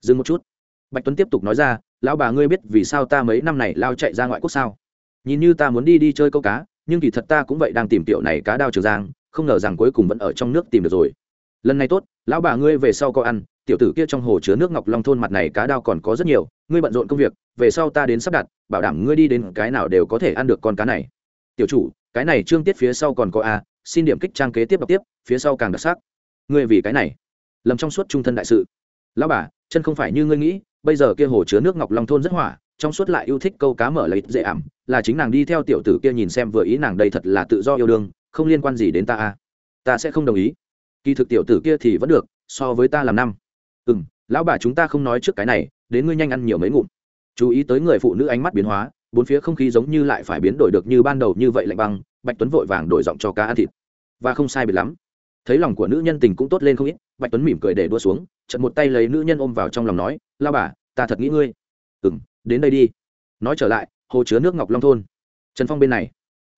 Dừng một chút. Bạch tuấn tiếp tục nói ra, lão bà ngươi biết vì sao ta mấy năm này lao chạy ra ngoại quốc sao? Nhìn như ta muốn đi đi chơi câu cá nhưng kỳ thật ta cũng vậy đang tìm tiểu này cá đao trường giang, không ngờ rằng cuối cùng vẫn ở trong nước tìm được rồi. Lần này tốt, lão bà ngươi về sau có ăn, tiểu tử kia trong hồ chứa nước ngọc long thôn mặt này cá đao còn có rất nhiều, ngươi bận rộn công việc, về sau ta đến sắp đặt, bảo đảm ngươi đi đến cái nào đều có thể ăn được con cá này. Tiểu chủ, cái này trương tiết phía sau còn có a, xin điểm kích trang kế tiếp đọc tiếp, phía sau càng đặc sắc. Ngươi vì cái này, lầm trong suốt trung thân đại sự. Lão bà, chân không phải như ngươi nghĩ, bây giờ kia hồ chứa nước ngọc long thôn rất hỏa trong suốt lại yêu thích câu cá mở lấy dễ ảm, là chính nàng đi theo tiểu tử kia nhìn xem vừa ý nàng đây thật là tự do yêu đương, không liên quan gì đến ta a. Ta sẽ không đồng ý. Kỳ thực tiểu tử kia thì vẫn được, so với ta làm năm. Ừ m lão bà chúng ta không nói trước cái này, đến ngươi nhanh ăn nhiều mấy ngụm. Chú ý tới người phụ nữ ánh mắt biến hóa, bốn phía không khí giống như lại phải biến đổi được như ban đầu như vậy lạnh băng, bạch tuấn vội vàng đổi giọng cho cá ăn thịt. Và không sai biệt lắm. Thấy lòng của nữ nhân tình cũng tốt lên không ít, bạch tuấn mỉm cười để đua xuống chật một tay lấy nữ nhân ôm vào trong lòng nói lao bà, ta thật nghĩ ngươi. Ừ m đến đây đi. Nói trở lại, hồ chứa nước ngọc long thôn. Trần phong bên này.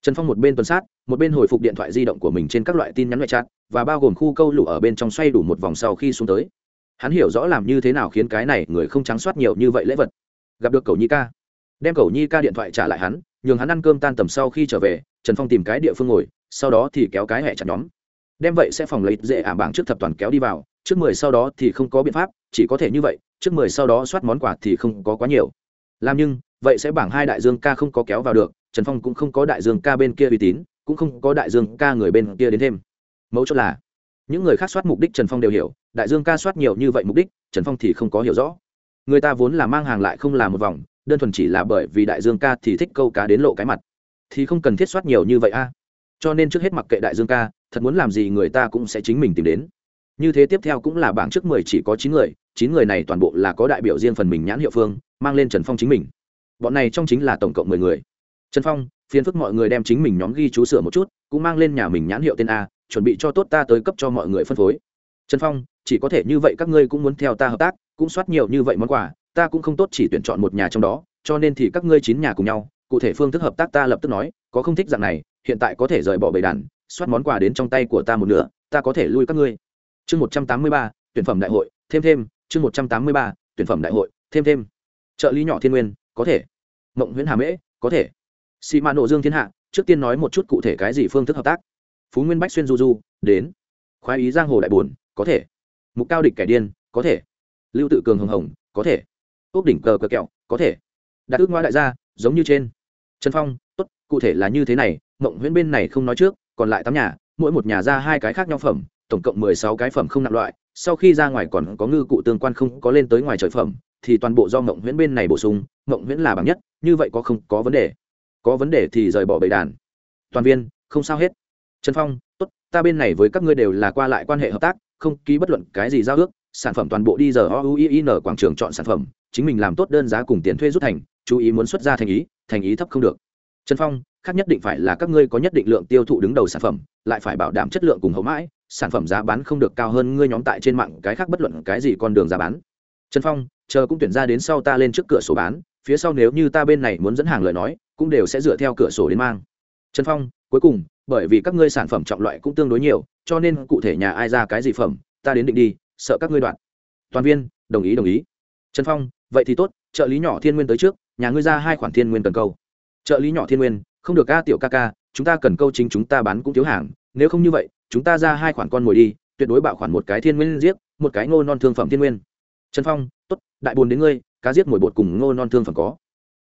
Trần phong một bên tuần sát, một bên hồi phục điện thoại di động của mình trên các loại tin nhắn ngoại trạng và bao gồm khu câu lũ ở bên trong xoay đủ một vòng sau khi xuống tới. Hắn hiểu rõ làm như thế nào khiến cái này người không trắng soát nhiều như vậy lễ vật. Gặp được cầu nhi ca. Đem cầu nhi ca điện thoại trả lại hắn, nhường hắn ăn cơm tan tầm sau khi trở về, trần phong tìm cái địa phương ngồi, sau đó thì kéo cái hẹ chặt nhóm. Đem vậy sẽ phòng lấy dễ ảm bảng trước thập toàn kéo đi vào, trước mười sau đó thì không có biện pháp, chỉ có thể như vậy, trước mười sau đó soát món quà thì không có quá nhiều làm nhưng, vậy sẽ bảng hai đại dương ca không có kéo vào được, trần phong cũng không có đại dương ca bên kia uy tín, cũng không có đại dương ca người bên kia đến thêm. Mấu chốt là, những người khác soát mục đích trần phong đều hiểu, đại dương ca soát nhiều như vậy mục đích, trần phong thì không có hiểu rõ. Người ta vốn là mang hàng lại không là một vòng, đơn thuần chỉ là bởi vì đại dương ca thì thích câu cá đến lộ cái mặt. Thì không cần thiết soát nhiều như vậy a. Cho nên trước hết mặc kệ đại dương ca, thật muốn làm gì người ta cũng sẽ chính mình tìm đến. Như thế tiếp theo cũng là bảng trước mười chỉ có chín người chín người này toàn bộ là có đại biểu riêng phần mình nhãn hiệu phương, mang lên trần phong chính mình. Bọn này trong chính là tổng cộng mười người. Trần phong, phiền phức mọi người đem chính mình nhóm ghi chú sửa một chút, cũng mang lên nhà mình nhãn hiệu tên a, chuẩn bị cho tốt ta tới cấp cho mọi người phân phối. Trần phong, chỉ có thể như vậy các ngươi cũng muốn theo ta hợp tác, cũng soát nhiều như vậy món quà, ta cũng không tốt chỉ tuyển chọn một nhà trong đó, cho nên thì các ngươi chín nhà cùng nhau, cụ thể phương thức hợp tác ta lập tức nói, có không thích dạng này, hiện tại có thể rời bỏ bầy đàn, soát món quà đến trong tay của ta một nửa, ta có thể lui các ngươi. Chương một trăm tám mươi ba, tuyển phẩm đại hội, thêm thêm chương một trăm tám mươi ba, tuyển phẩm đại hội, thêm thêm. Trợ lý nhỏ thiên nguyên, có thể. Mộng nguyễn hà mễ, có thể. Xị mạ nộ dương thiên hạ, trước tiên nói một chút cụ thể cái gì phương thức hợp tác. Phú nguyên bách xuyên du du, đến. Khoái ý giang hồ đại bồn có thể. Mục cao địch kẻ điên, có thể. Lưu tự cường hồng hồng, có thể. Ốc đỉnh cờ cờ kẹo, có thể. Đạt ước ngoa đại gia, giống như trên. Trần phong, tốt, cụ thể là như thế này, mộng huyễn bên này không nói trước, còn lại tám nhà, mỗi một nhà ra hai cái khác nhau phẩm tổng cộng mười sáu cái phẩm không nặng loại, sau khi ra ngoài còn có ngư cụ tương quan không có lên tới ngoài trời phẩm, thì toàn bộ do mộng huyễn bên này bổ sung, mộng huyễn là bằng nhất, như vậy có không có vấn đề. Có vấn đề thì rời bỏ bầy đàn. Toàn viên, không sao hết. Trần phong, tốt, ta bên này với các ngươi đều là qua lại quan hệ hợp tác, không ký bất luận cái gì giao ước, sản phẩm toàn bộ đi giờ o u i n quảng trường chọn sản phẩm, chính mình làm tốt đơn giá cùng tiền thuê rút thành, chú ý muốn xuất ra thành ý thành ý thấp không được. Trần phong, khác nhất định phải là các ngươi có nhất định lượng tiêu thụ đứng đầu sản phẩm, lại phải bảo đảm chất lượng cùng hậu mãi sản phẩm giá bán không được cao hơn ngươi nhóm tại trên mạng, cái khác bất luận cái gì con đường giá bán. Trần phong, chờ cũng tuyển ra đến sau ta lên trước cửa sổ bán, phía sau nếu như ta bên này muốn dẫn hàng lời nói, cũng đều sẽ dựa theo cửa sổ đến mang. Trần phong, cuối cùng, bởi vì các ngươi sản phẩm trọng loại cũng tương đối nhiều, cho nên cụ thể nhà ai ra cái gì phẩm, ta đến định đi, sợ các ngươi đoạn. Toàn viên, đồng ý đồng ý. Trần phong, vậy thì tốt, trợ lý nhỏ thiên nguyên tới trước, nhà ngươi ra hai khoản thiên nguyên cần câu. Trợ lý nhỏ thiên nguyên, không được ca tiểu ca ca, chúng ta cần câu chính chúng ta bán cũng thiếu hàng, nếu không như vậy chúng ta ra hai khoản con mồi đi, tuyệt đối bạo khoản một cái thiên nguyên giết một cái ngô non thương phẩm thiên nguyên. Trần phong, tốt, đại bồn đến ngươi, cá giết mồi bột cùng ngô non thương phẩm có.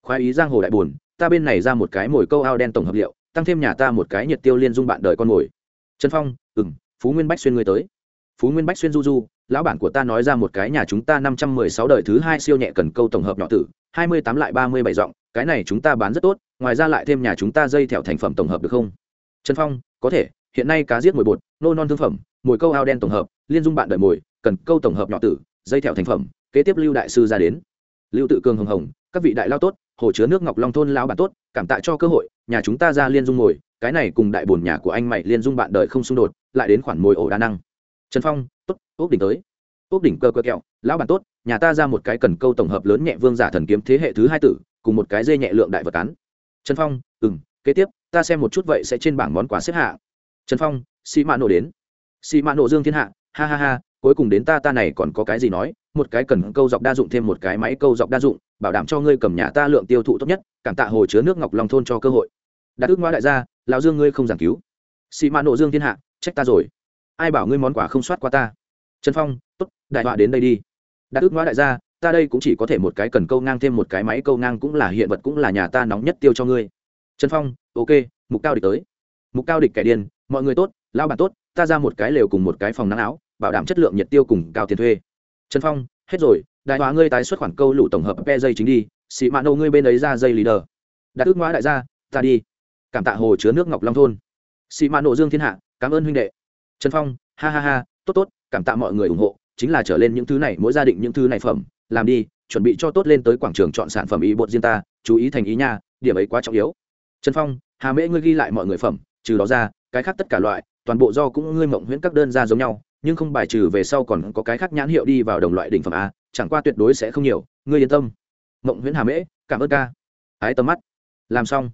Khoái ý giang hồ đại bồn ta bên này ra một cái mồi câu ao đen tổng hợp liệu, tăng thêm nhà ta một cái nhiệt tiêu liên dung bạn đời con mồi. Trần phong ừ m phú nguyên bách xuyên ngươi tới. Phú nguyên bách xuyên du du, lão bản của ta nói ra một cái nhà chúng ta năm trăm mười sáu đời thứ hai siêu nhẹ cần câu tổng hợp nhỏ tử, hai mươi tám lại ba mươi bảy giọng, cái này chúng ta bán rất tốt, ngoài ra lại thêm nhà chúng ta dây thẹo thành phẩm tổng hợp được không? Trần phong, có thể hiện nay cá giết mồi bột, nô non thương phẩm, mồi câu ao đen tổng hợp, liên dung bạn đợi mồi, cần câu tổng hợp nhỏ tử, dây thẹo thành phẩm, kế tiếp lưu đại sư ra đến. Lưu tự cường hồng hồng, các vị đại lao tốt, hồ chứa nước ngọc long thôn lao bản tốt, cảm tạ cho cơ hội, nhà chúng ta ra liên dung mồi, cái này cùng đại bồn nhà của anh mày liên dung bạn đời không xung đột, lại đến khoản mồi ổ đa năng. Trần phong, tốt ốc đỉnh tới. Ốc đỉnh cơ cơ kẹo, lão bản tốt, nhà ta ra một cái cần câu tổng hợp lớn nhẹ vương giả thần kiếm thế hệ thứ hai tử, cùng một cái dây nhẹ lượng đại vật cán. Trần phong ừ m kế tiếp, ta xem một chút vậy sẽ trên bảng món quà xếp hạ trần phong, sĩ mã nổ đến. Sĩ mã nổ dương thiên hạ, ha ha ha, cuối cùng đến ta ta này còn có cái gì nói, một cái cần câu dọc đa dụng thêm một cái máy câu dọc đa dụng, bảo đảm cho ngươi cầm nhà ta lượng tiêu thụ tốt nhất, cảm tạ hồ chứa nước ngọc long thôn cho cơ hội. Đạt ước ngoa đại gia, lão dương ngươi không giảng cứu. Sĩ mã nổ dương thiên hạ, trách ta rồi. Ai bảo ngươi món quà không soát qua ta? Trần phong, tốt, đại họa đến đây đi. Đạt ước ngoa đại gia, ta đây cũng chỉ có thể một cái cần câu ngang thêm một cái máy câu ngang cũng là hiện vật cũng là nhà ta nóng nhất tiêu cho ngươi. Trần phong, ok, mục cao địch tới. Mục cao địch kẻ điên mọi người tốt lao bản tốt, ta ra một cái lều cùng một cái phòng nắng áo, bảo đảm chất lượng nhiệt tiêu cùng cao tiền thuê. Trần phong, hết rồi, đại hóa ngươi tái xuất khoản câu lũ tổng hợp pe dây chính đi xị mạ nâu ngươi bên ấy ra dây leader. Đặt ước ngoã đại gia, ta đi. Cảm tạ hồ chứa nước ngọc long thôn. Xị mạ nộ dương thiên hạ, cảm ơn huynh đệ. Trần phong, ha ha ha, tốt tốt, cảm tạ mọi người ủng hộ, chính là trở lên những thứ này, mỗi gia định những thứ này phẩm, làm đi, chuẩn bị cho tốt lên tới quảng trường chọn sản phẩm ý bột riêng ta, chú ý thành ý nha, điểm ấy quá trọng yếu. Trần phong, hà mễ ngươi ghi lại mọi người phẩm, trừ đó ra cái khác tất cả loại, toàn bộ do cũng ngươi mộng huyễn các đơn ra giống nhau, nhưng không bài trừ về sau còn có cái khác nhãn hiệu đi vào đồng loại đỉnh phẩm a, chẳng qua tuyệt đối sẽ không nhiều, ngươi yên tâm. Mộng huyễn hà mễ, cảm ơn ca. Ái tầm mắt. Làm xong.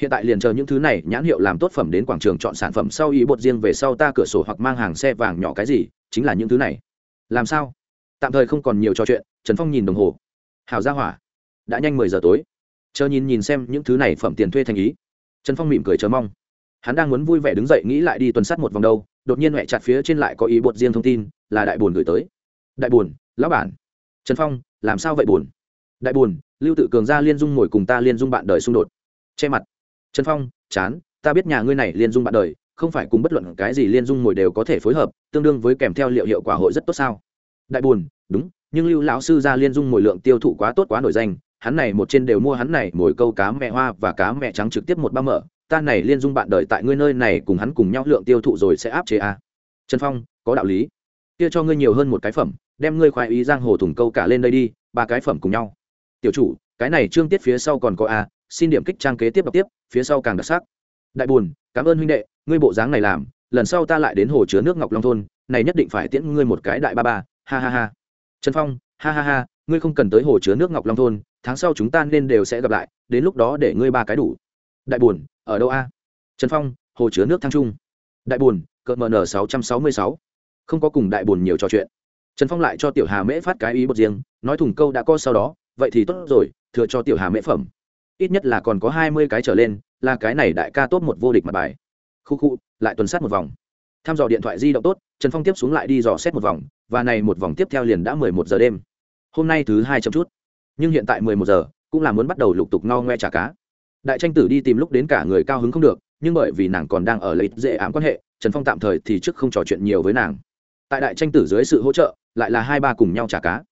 Hiện tại liền chờ những thứ này, nhãn hiệu làm tốt phẩm đến quảng trường chọn sản phẩm sau ý bột riêng về sau ta cửa sổ hoặc mang hàng xe vàng nhỏ cái gì, chính là những thứ này. Làm sao? Tạm thời không còn nhiều trò chuyện, trần phong nhìn đồng hồ. Hào ra hỏa. Đã nhanh mười giờ tối. Chờ nhìn nhìn xem những thứ này phẩm tiền thuê thành ý. Trần phong mỉm cười chờ mong hắn đang muốn vui vẻ đứng dậy nghĩ lại đi tuần sát một vòng đâu, đột nhiên mẹ chặt phía trên lại có ý bột riêng thông tin, là đại bồn gửi tới. Đại bồn lão bản. Trần phong, làm sao vậy bồn đại bồn lưu tự cường ra liên dung ngồi cùng ta liên dung bạn đời xung đột. Che mặt. Trần phong, chán, ta biết nhà ngươi này liên dung bạn đời, không phải cùng bất luận cái gì liên dung ngồi đều có thể phối hợp, tương đương với kèm theo liệu hiệu quả hội rất tốt sao? Đại buồn đúng, nhưng lưu lão sư ra liên dung mồi lượng tiêu thụ quá tốt quá nổi danh, hắn này một trên đều mua hắn này, mồi câu cá mẹ hoa và cá mẹ trắng trực tiếp một ba mở ta này liên dung bạn đời tại ngươi nơi này cùng hắn cùng nhau lượng tiêu thụ rồi sẽ áp chế a à. trần phong, có đạo lý. Kia cho ngươi nhiều hơn một cái phẩm, đem ngươi khoái ý giang hồ thùng câu cả lên đây đi, ba cái phẩm cùng nhau. Tiểu chủ, cái này trương tiết phía sau còn có a xin điểm kích trang kế tiếp đọc tiếp, phía sau càng đặc sắc. Đại buồn, cảm ơn huynh đệ, ngươi bộ dáng này làm, lần sau ta lại đến hồ chứa nước ngọc long thôn, này nhất định phải tiễn ngươi một cái đại ba ba, ha ha ha. Trần phong, ha ha ha, ngươi không cần tới hồ chứa nước ngọc long thôn, tháng sau chúng ta nên đều sẽ gặp lại, đến lúc đó để ngươi ba cái đủ đại buồn, ở đâu a? Trần phong, hồ chứa nước thăng trung. Đại buồn cợt mn sáu trăm sáu mươi sáu. Không có cùng đại buồn nhiều trò chuyện. Trần phong lại cho tiểu hà mễ phát cái ý bột riêng, nói thùng câu đã co sau đó, vậy thì tốt rồi, thừa cho tiểu hà mễ phẩm. Ít nhất là còn có hai mươi cái trở lên, là cái này đại ca tốt một vô địch mặt bài. Khu khu, lại tuần sát một vòng. Tham dò điện thoại di động tốt, trần phong tiếp xuống lại đi dò xét một vòng, và này một vòng tiếp theo liền đã mười một giờ đêm. Hôm nay thứ hai chậm chút, nhưng hiện tại mười một giờ, cũng là muốn bắt đầu lục tục no ngoe trả cá đại tranh tử đi tìm lúc đến cả người cao hứng không được, nhưng bởi vì nàng còn đang ở lấy dễ ám quan hệ, trần phong tạm thời thì trước không trò chuyện nhiều với nàng. Tại đại tranh tử dưới sự hỗ trợ, lại là hai ba cùng nhau trả cá.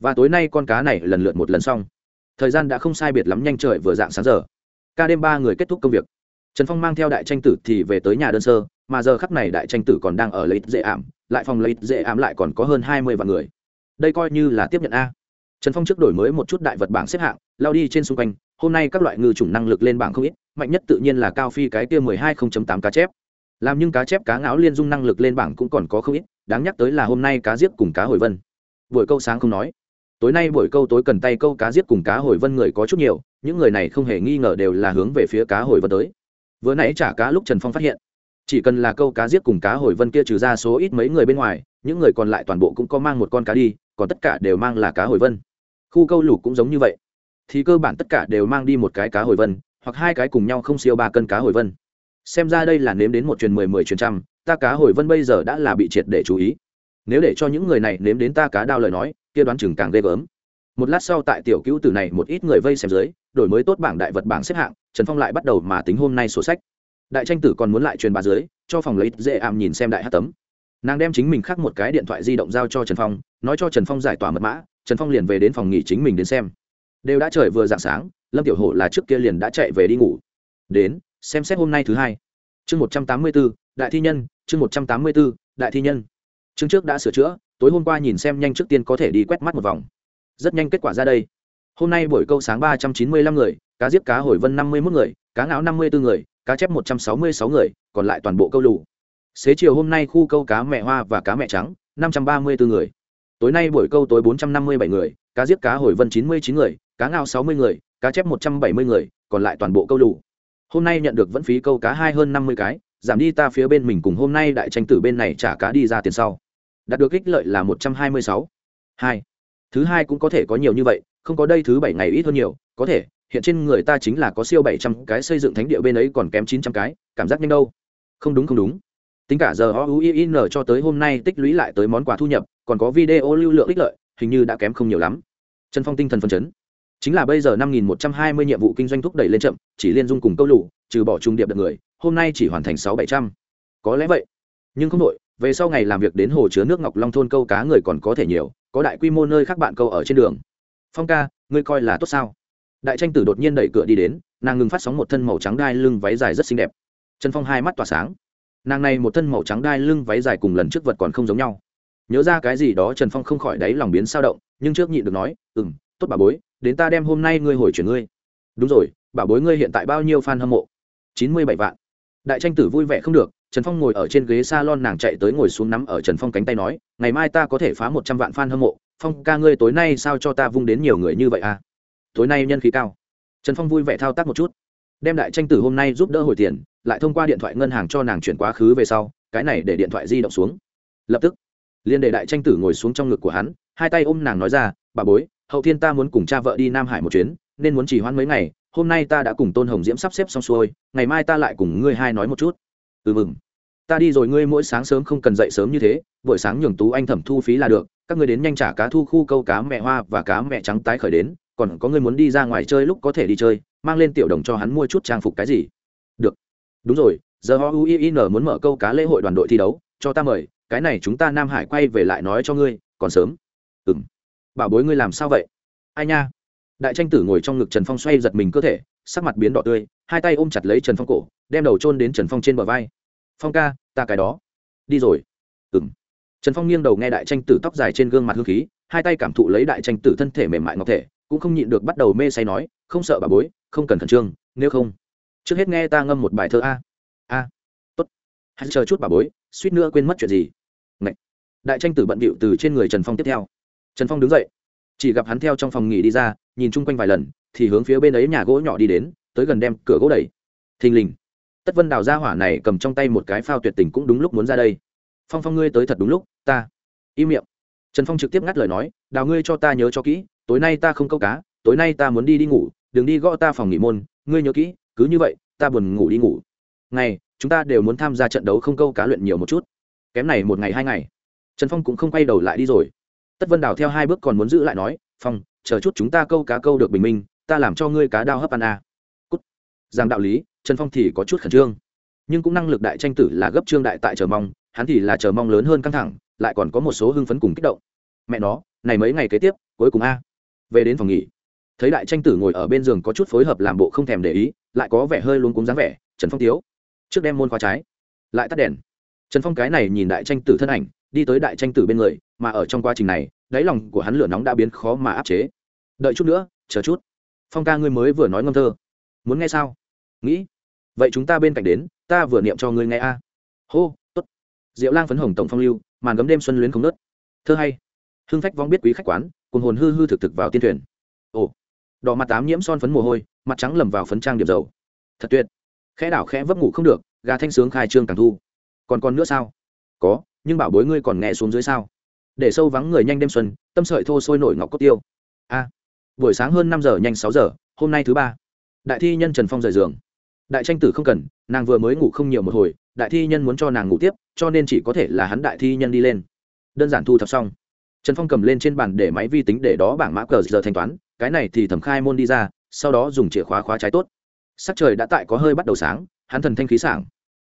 Và tối nay con cá này lần lượt một lần xong. Thời gian đã không sai biệt lắm nhanh trời vừa dạng sáng giờ. Ca đêm ba người kết thúc công việc. Trần phong mang theo đại tranh tử thì về tới nhà đơn sơ, mà giờ khắp này đại tranh tử còn đang ở lấy dễ ảm, lại phòng lấy dễ ảm lại còn có hơn hai mươi vạn người. Đây coi như là tiếp nhận a trần phong trước đổi mới một chút đại vật bảng xếp hạng, lao đi trên xung quanh, hôm nay các loại ngư chủng năng lực lên bảng không ít, mạnh nhất tự nhiên là cao phi cái kia mười hai không tám cá chép. Làm nhưng cá chép cá ngáo liên dung năng lực lên bảng cũng còn có không ít, đáng nhắc tới là hôm nay cá giết cùng cá hồi vân. Buổi câu sáng không nói. Tối nay buổi câu tối cần tay câu cá giết cùng cá hồi vân người có chút nhiều, những người này không hề nghi ngờ đều là hướng về phía cá hồi vân tới. Vừa nãy trả cá lúc trần phong phát hiện, chỉ cần là câu cá giết cùng cá hồi vân kia trừ ra số ít mấy người bên ngoài, những người còn lại toàn bộ cũng có mang một con cá đi, còn tất cả đều mang là cá hồi vân khu câu lục cũng giống như vậy. Thì cơ bản tất cả đều mang đi một cái cá hồi vân, hoặc hai cái cùng nhau không siêu ba cân cá hồi vân. Xem ra đây là nếm đến một truyền mười mười truyền trăm, ta cá hồi vân bây giờ đã là bị triệt để chú ý. Nếu để cho những người này nếm đến ta cá đao lời nói, kia đoán chừng càng ghê gớm. Một lát sau tại tiểu cứu tử này một ít người vây xem dưới, đổi mới tốt bảng đại vật bảng xếp hạng, trần phong lại bắt đầu mà tính hôm nay sổ sách. Đại tranh tử còn muốn lại truyền bà dưới, cho phòng lấy dễ ảm nhìn xem đại hát tấm. Nàng đem chính mình khắc một cái điện thoại di động giao cho trần phong, nói cho trần phong giải tỏa mật mã trần phong liền về đến phòng nghỉ chính mình đến xem. Đều đã trời vừa d ạ n g sáng, lâm tiểu Hổ là trước kia liền đã chạy về đi ngủ. Đến, xem xét hôm nay thứ hai. Chương một trăm tám mươi b ố đại thi nhân, chương một trăm tám mươi b ố đại thi nhân. Chương trước đã sửa chữa, tối hôm qua nhìn xem nhanh trước tiên có thể đi quét mắt một vòng. Rất nhanh kết quả ra đây. Hôm nay buổi câu sáng ba trăm chín mươi lăm người, cá giết cá hồi vân năm mươi mốt người, cá ngáo năm mươi bốn người, cá chép một trăm sáu mươi sáu người, còn lại toàn bộ câu lù. Xế chiều hôm nay khu câu cá mẹ hoa và cá mẹ trắng, năm trăm ba mươi bốn người tối nay buổi câu tối bốn trăm năm mươi bảy người, cá giết cá hồi vân chín mươi chín người, cá ngao sáu mươi người, cá chép một trăm bảy mươi người, còn lại toàn bộ câu lù hôm nay nhận được vẫn phí câu cá hai hơn năm mươi cái, giảm đi ta phía bên mình cùng hôm nay đại tranh tử bên này trả cá đi ra tiền sau. Đạt được ích lợi là một trăm hai mươi sáu. Hai. Thứ hai cũng có thể có nhiều như vậy, không có đây thứ bảy ngày ít hơn nhiều, có thể, hiện trên người ta chính là có siêu bảy trăm cái xây dựng thánh địa bên ấy còn kém chín trăm cái, cảm giác nhanh đâu. Không đúng không đúng tính cả giờ o u i n cho tới hôm nay tích lũy lại tới món quà thu nhập, còn có video lưu lượng ích lợi, hình như đã kém không nhiều lắm. Trần phong tinh thần phân chấn. Chính là bây giờ năm nghìn một trăm hai mươi nhiệm vụ kinh doanh thúc đẩy lên chậm, chỉ liên dung cùng câu lụ trừ bỏ trung điệp được người, hôm nay chỉ hoàn thành sáu bảy trăm. Có lẽ vậy. Nhưng không đội về sau ngày làm việc đến hồ chứa nước ngọc long thôn câu cá người còn có thể nhiều, có đại quy mô nơi khác bạn câu ở trên đường. Phong ca, ngươi coi là tốt sao? Đại tranh tử đột nhiên đẩy cửa đi đến, nàng ngừng phát sóng một thân màu trắng đai lưng váy dài rất xinh đẹp. Trần phong hai mắt tỏa sáng nàng này một thân màu trắng đai lưng váy dài cùng lần trước vật còn không giống nhau. Nhớ ra cái gì đó, trần phong không khỏi đáy lòng biến sao động, nhưng trước nhịn được nói ừ m tốt bà bối, đến ta đem hôm nay ngươi hồi chuyển ngươi. Đúng rồi, bà bối ngươi hiện tại bao nhiêu f a n hâm mộ? Chín mươi bảy vạn. Đại tranh tử vui vẻ không được, trần phong ngồi ở trên ghế s a lon nàng chạy tới ngồi xuống nắm ở trần phong cánh tay nói, ngày mai ta có thể phá một trăm vạn f a n hâm mộ, phong ca ngươi tối nay sao cho ta vung đến nhiều người như vậy à? Tối nay nhân khí cao. Trần phong vui vẻ thao tác một chút, đem đại tranh tử hôm nay giúp đỡ hồi tiền lại thông qua điện thoại ngân hàng cho nàng chuyển quá khứ về sau, cái này để điện thoại di động xuống. Lập tức, liên để đại tranh tử ngồi xuống trong ngực của hắn, hai tay ôm nàng nói ra, bà bối, hậu thiên ta muốn cùng cha vợ đi nam hải một chuyến, nên muốn chỉ hoãn mấy ngày, hôm nay ta đã cùng tôn hồng diễm sắp xếp xong xuôi, ngày mai ta lại cùng ngươi hai nói một chút. Ừ mừng. Ta đi rồi, ngươi mỗi sáng sớm không cần dậy sớm như thế, buổi sáng nhường tú anh thẩm thu phí là được, các ngươi đến nhanh trả cá thu khu câu cá mẹ hoa và cá mẹ trắng tái khởi đến, còn có người muốn đi ra ngoài chơi lúc có thể đi chơi, mang lên tiểu đồng cho hắn mua chút trang phục cái gì đúng rồi, giờ họ uin muốn mở câu cá lễ hội đoàn đội thi đấu, cho ta mời, cái này chúng ta nam hải quay về lại nói cho ngươi, còn sớm. Ừ m bảo bối ngươi làm sao vậy? Ai nha? Đại tranh tử ngồi trong ngực trần phong xoay giật mình cơ thể, sắc mặt biến đỏ tươi, hai tay ôm chặt lấy trần phong cổ, đem đầu trôn đến trần phong trên bờ vai. Phong ca, ta cái đó. Đi rồi. Ừ m trần phong nghiêng đầu nghe đại tranh tử tóc dài trên gương mặt hương khí, hai tay cảm thụ lấy đại tranh tử thân thể mềm mại ngọc thể, cũng không nhịn được bắt đầu mê say nói, không sợ bà bối, không cần khẩn trương, nếu không trước hết nghe ta ngâm một bài thơ a. A. Tốt. Hãy chờ chút bà bối, suýt nữa quên mất chuyện gì. Ngậy. đại tranh tử bận bịu từ trên người trần phong tiếp theo. Trần phong đứng dậy. Chỉ gặp hắn theo trong phòng nghỉ đi ra, nhìn chung quanh vài lần, thì hướng phía bên ấy nhà gỗ nhỏ đi đến, tới gần đem cửa gỗ đẩy. Thình lình. Tất vân đào ra hỏa này cầm trong tay một cái phao tuyệt tình cũng đúng lúc muốn ra đây. Phong phong ngươi tới thật đúng lúc, ta. Im miệng. Trần phong trực tiếp ngắt lời nói, đào ngươi cho ta nhớ cho kỹ, tối nay ta không câu cá, tối nay ta muốn đi đi ngủ, đừng đi gõ ta phòng nghỉ môn, ngươi nhớ kỹ cứ như vậy, ta buồn ngủ đi ngủ. Ngày, chúng ta đều muốn tham gia trận đấu không câu cá luyện nhiều một chút. Kém này một ngày hai ngày. Trần phong cũng không quay đầu lại đi rồi. Tất vân đào theo hai bước còn muốn giữ lại nói, phong, chờ chút chúng ta câu cá câu được bình minh, ta làm cho ngươi cá đao hấp ăn à. cút. Giang đạo lý, trần phong thì có chút khẩn trương. Nhưng cũng năng lực đại tranh tử là gấp trương đại tại chờ mong, hắn thì là chờ mong lớn hơn căng thẳng, lại còn có một số hưng phấn cùng kích động. Mẹ nó, này mấy ngày kế tiếp, cuối cùng a. Về đến phòng nghỉ thấy đại tranh tử ngồi ở bên giường có chút phối hợp làm bộ không thèm để ý, lại có vẻ hơi luống cúng dáng vẻ, trần phong tiếu. Trước đem môn khóa trái, lại tắt đèn. Trần phong cái này nhìn đại tranh tử thân ảnh, đi tới đại tranh tử bên người, mà ở trong quá trình này, đáy lòng của hắn lửa nóng đã biến khó mà áp chế. Đợi chút nữa, chờ chút. Phong ca ngươi mới vừa nói ngâm thơ. Muốn nghe sao? Nghĩ. Vậy chúng ta bên cạnh đến, ta vừa niệm cho ngươi nghe a. Hô t ố t diệu lang phấn hồng tổng phong lưu, màn gấm đêm xuân luyến không nớt thơ hay. Hưng phách vong biết quý khách quán cùng hồn hư hư thực thực vào tiên thuyền. Ồ đỏ mặt tám nhiễm son phấn mồ hôi, mặt trắng lầm vào phấn trang điểm dầu. Thật tuyệt. Khẽ đảo khẽ vấp ngủ không được, gà thanh sướng khai trương càng thu. Còn còn nữa sao? Có, nhưng bảo bối ngươi còn nghe xuống dưới sao? Để sâu vắng người nhanh đêm xuân, tâm sợi thô sôi nổi ngọc cốt tiêu. A. Buổi sáng hơn năm giờ nhanh sáu giờ, hôm nay thứ ba. Đại thi nhân trần phong rời giường. Đại tranh tử không cần, nàng vừa mới ngủ không nhiều một hồi, đại thi nhân muốn cho nàng ngủ tiếp, cho nên chỉ có thể là hắn đại thi nhân đi lên. Đơn giản thu thập xong. Trần phong cầm lên trên bàn để máy vi tính để đó bảng mã cờ giờ thanh toán cái này thì thẩm khai môn đi ra, sau đó dùng chìa khóa khóa trái tốt. Sắc trời đã tại có hơi bắt đầu sáng, hắn thần thanh khí sảng.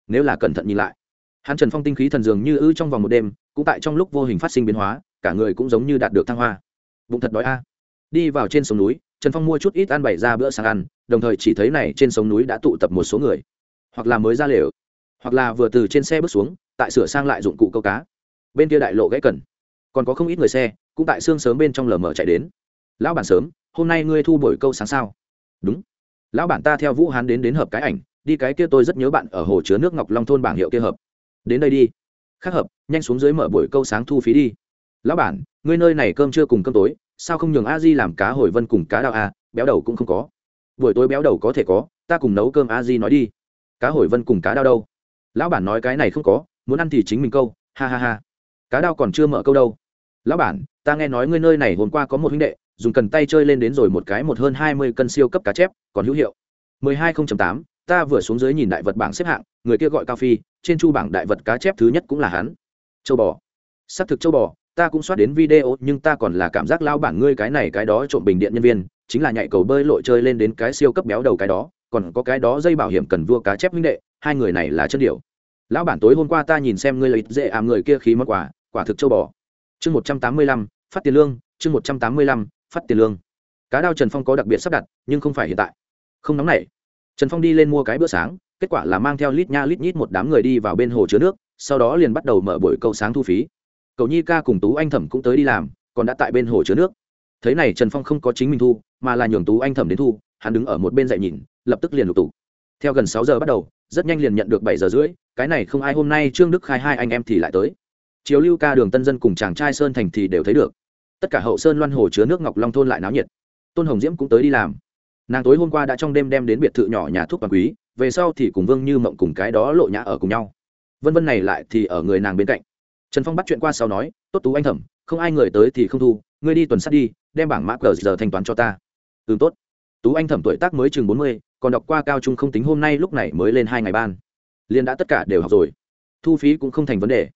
Nếu là cẩn thận nhìn lại, hắn trần phong tinh khí thần dường như ư trong vòng một đêm, cũng tại trong lúc vô hình phát sinh biến hóa, cả người cũng giống như đạt được thăng hoa. Bụng thật đói a. Đi vào trên sông núi, trần phong mua chút ít ăn bày ra bữa sáng ăn, đồng thời chỉ thấy này trên sông núi đã tụ tập một số người. Hoặc là mới ra lều, hoặc là vừa từ trên xe bước xuống, tại sửa sang lại dụng cụ câu cá. Bên kia đại lộ gãy cần còn có không ít người xe, cũng tại xương sớm bên trong lờ mờ chạy đến. Lão bản sớm hôm nay ngươi thu buổi câu sáng sao? Đúng. Lão bản ta theo vũ hán đến đến hợp cái ảnh, đi cái kia tôi rất nhớ bạn ở hồ chứa nước ngọc long thôn bảng hiệu kia hợp. Đến đây đi. Khác hợp, nhanh xuống dưới mở buổi câu sáng thu phí đi. Lão bản, ngươi nơi này cơm chưa cùng cơm tối, sao không nhường a di làm cá hồi vân cùng cá đào a béo đầu cũng không có. Buổi tối béo đầu có thể có, ta cùng nấu cơm a di nói đi. Cá hồi vân cùng cá đao đâu? Lão bản nói cái này không có, muốn ăn thì chính mình câu, ha ha ha. Cá đao còn chưa mở câu đâu lão bản, ta nghe nói ngươi nơi này hôm qua có một huynh đệ, dùng cần tay chơi lên đến rồi một cái một hơn hai mươi cân siêu cấp cá chép, còn hữu hiệu. mười hai không tám, ta vừa xuống dưới nhìn đại vật bảng xếp hạng, người kia gọi cao phi, trên chu bảng đại vật cá chép thứ nhất cũng là hắn. Châu bò. Xác thực châu bò, ta cũng soát đến video, nhưng ta còn là cảm giác lao bản ngươi cái này cái đó trộm bình điện nhân viên, chính là nhạy cầu bơi lội chơi lên đến cái siêu cấp béo đầu cái đó, còn có cái đó dây bảo hiểm cần vua cá chép huynh đệ, hai người này là chân điệu lão bản tối hôm qua ta nhìn xem ngươi lấy dễ ảm người kia khí mất quả quả thực châu bò chương một trăm tám mươi lăm, phát tiền lương, chương một trăm tám mươi lăm, phát tiền lương. Cá đao trần phong có đặc biệt sắp đặt, nhưng không phải hiện tại. Không nóng nảy. Trần phong đi lên mua cái bữa sáng, kết quả là mang theo lít nha lít nhít một đám người đi vào bên hồ chứa nước, sau đó liền bắt đầu mở buổi câu sáng thu phí. Cầu nhi ca cùng tú anh thẩm cũng tới đi làm, còn đã tại bên hồ chứa nước. Thế này trần phong không có chính mình thu, mà là nhường tú anh thẩm đến thu, hắn đứng ở một bên dạy nhìn, lập tức liền lục tụ. Theo gần sáu giờ bắt đầu, rất nhanh liền nhận được bảy giờ rưỡi, cái này không ai hôm nay trương đức khai hai anh em thì lại tới chiếu lưu ca đường tân dân cùng chàng trai sơn thành thì đều thấy được. Tất cả hậu sơn loan hồ chứa nước ngọc long thôn lại náo nhiệt. Tôn hồng diễm cũng tới đi làm. Nàng tối hôm qua đã trong đêm đem đến biệt thự nhỏ nhà thuốc toàn quý, về sau thì cùng vương như mộng cùng cái đó lộ nhã ở cùng nhau. Vân vân này lại thì ở người nàng bên cạnh. Trần phong bắt chuyện qua sau nói, tốt tú anh thẩm, không ai người tới thì không thu, ngươi đi tuần sát đi, đem bảng mã cờ giờ thanh toán cho ta. Ừ tốt. Tú anh thẩm tuổi tác mới chừng bốn mươi, còn đọc qua cao trung không tính hôm nay lúc này mới lên hai ngày ban. Liên đã tất cả đều học rồi. Thu phí cũng không thành vấn đề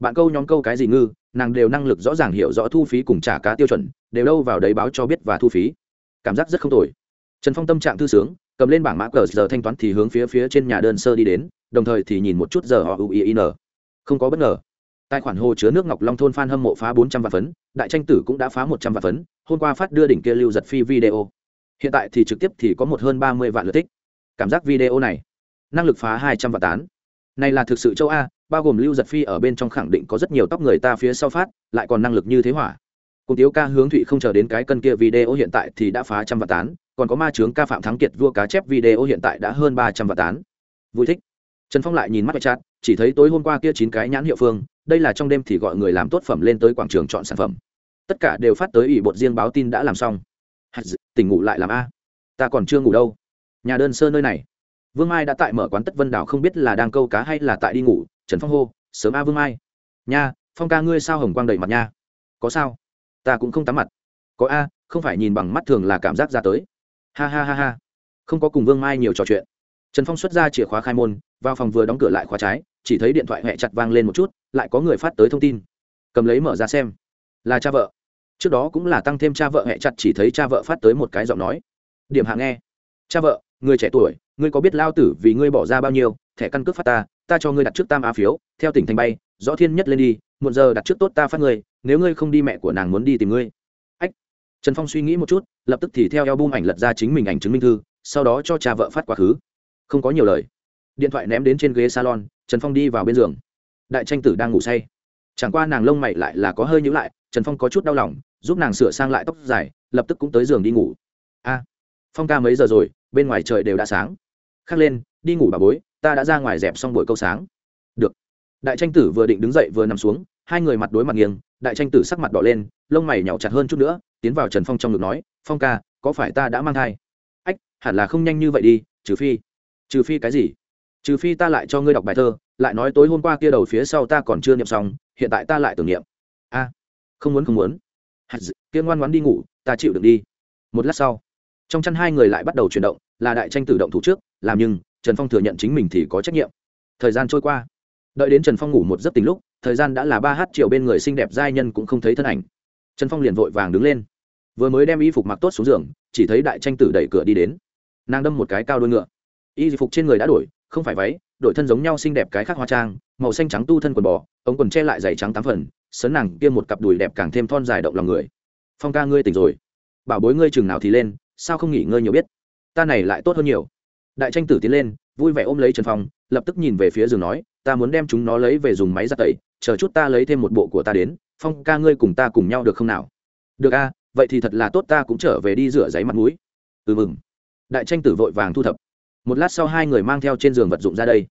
bạn câu nhóm câu cái gì ngư, nàng đều năng lực rõ ràng hiểu rõ thu phí cùng trả cá tiêu chuẩn, đều đâu vào đấy báo cho biết và thu phí. Cảm giác rất không tồi. Trần phong tâm trạng thư sướng, cầm lên bảng mã cờ giờ thanh toán thì hướng phía phía trên nhà đơn sơ đi đến, đồng thời thì nhìn một chút giờ họ uin không có bất ngờ. Tài khoản hồ chứa nước ngọc long thôn phan hâm mộ phá bốn trăm vạn phấn, đại tranh tử cũng đã phá một trăm vạn phấn, hôm qua phát đưa đỉnh kia lưu giật phi video. Hiện tại thì trực tiếp thì có một hơn ba mươi vạn lượt thích. Cảm giác video này, năng lực phá hai trăm vạn tán. Này là thực sự châu a bao gồm lưu giật phi ở bên trong khẳng định có rất nhiều tóc người ta phía sau phát, lại còn năng lực như thế hỏa. Cùng tiếu ca hướng thụy không chờ đến cái cân kia video hiện tại thì đã phá trăm vạn tán, còn có ma trướng ca phạm thắng kiệt vua cá chép video hiện tại đã hơn ba trăm vạn tán. Vui thích. Trần phong lại nhìn mắt chat, chỉ thấy tối hôm qua kia chín cái nhãn hiệu phương, đây là trong đêm thì gọi người làm tốt phẩm lên tới quảng trường chọn sản phẩm. Tất cả đều phát tới ủy bột riêng báo tin đã làm xong. Tỉnh ngủ lại làm a. Ta còn chưa ngủ đâu. Nhà đơn sơ nơi này. Vương mai đã tại mở quán tất vân đảo không biết là đang câu cá hay là tại đi ngủ trần phong hô, sớm a vương mai. Nha, phong ca ngươi sao hồng quang đầy mặt nha? Có sao? Ta cũng không tắm mặt. Có a, không phải nhìn bằng mắt thường là cảm giác ra tới. Ha ha ha ha. Không có cùng vương mai nhiều trò chuyện. Trần phong xuất ra chìa khóa khai môn, vào phòng vừa đóng cửa lại khóa trái, chỉ thấy điện thoại hẹ chặt vang lên một chút, lại có người phát tới thông tin. Cầm lấy mở ra xem. Là cha vợ. Trước đó cũng là tăng thêm cha vợ hẹ chặt, chỉ thấy cha vợ phát tới một cái giọng nói. Điểm hạ nghe. Cha vợ, người trẻ tuổi, ngươi có biết lao tử vì ngươi bỏ ra bao nhiêu, thẻ căn cước phát ta ta cho ngươi đặt trước tam á phiếu, theo tỉnh thành bay, rõ thiên nhất lên đi một giờ đặt trước tốt ta phát ngươi, nếu ngươi không đi mẹ của nàng muốn đi tìm ngươi. Ách. Trần phong suy nghĩ một chút, lập tức thì theo eo bung ảnh lật ra chính mình ảnh chứng minh thư, sau đó cho cha vợ phát quá khứ. Không có nhiều lời. Điện thoại ném đến trên ghế salon, trần phong đi vào bên giường. Đại tranh tử đang ngủ say. Chẳng qua nàng lông mày lại là có hơi nhữ lại, trần phong có chút đau lòng, giúp nàng sửa sang lại tóc dài, lập tức cũng tới giường đi ngủ. A. Phong ca mấy giờ rồi, bên ngoài trời đều đã sáng. Khắc lên, đi ngủ bà bối ta đã ra ngoài dẹp xong buổi câu sáng. Được. Đại tranh tử vừa định đứng dậy vừa nằm xuống hai người mặt đối mặt nghiêng đại tranh tử sắc mặt đỏ lên lông mày nhỏ chặt hơn chút nữa tiến vào trần phong trong ngực nói phong ca có phải ta đã mang thai? Ách hẳn là không nhanh như vậy đi trừ phi trừ phi cái gì? Trừ phi ta lại cho ngươi đọc bài thơ lại nói tối hôm qua kia đầu phía sau ta còn chưa niệm xong hiện tại ta lại tưởng niệm. A không muốn không muốn. Hạt, kia ngoan ngoãn đi ngủ ta chịu được đi. Một lát sau trong chăn hai người lại bắt đầu chuyển động là đại tranh tử động thủ trước làm nhưng trần phong thừa nhận chính mình thì có trách nhiệm. Thời gian trôi qua. Đợi đến trần phong ngủ một giấc tình lúc, thời gian đã là ba h triệu bên người xinh đẹp giai nhân cũng không thấy thân ảnh. Trần phong liền vội vàng đứng lên. Vừa mới đem y phục mặc tốt xuống giường, chỉ thấy đại tranh tử đẩy cửa đi đến. Nàng đâm một cái cao đôi ngựa. Y phục trên người đã đổi, không phải váy, đổi thân giống nhau xinh đẹp cái khác hoa trang, màu xanh trắng tu thân quần bò, ống quần che lại giày trắng tám phần, sấn nàng kia một cặp đùi đẹp càng thêm thon dài động lòng người. Phong ca ngươi tỉnh rồi. Bảo bối ngươi chừng nào thì lên, sao không nghỉ ngơi nhiều biết? Ta này lại tốt hơn nhiều đại tranh tử tiến lên, vui vẻ ôm lấy trần phong, lập tức nhìn về phía giường nói, ta muốn đem chúng nó lấy về dùng máy giặt tẩy, chờ chút ta lấy thêm một bộ của ta đến, phong ca ngươi cùng ta cùng nhau được không nào? Được a, vậy thì thật là tốt, ta cũng trở về đi rửa giấy mặt mũi. Ừ mừng. Đại tranh tử vội vàng thu thập. Một lát sau hai người mang theo trên giường vật dụng ra đây.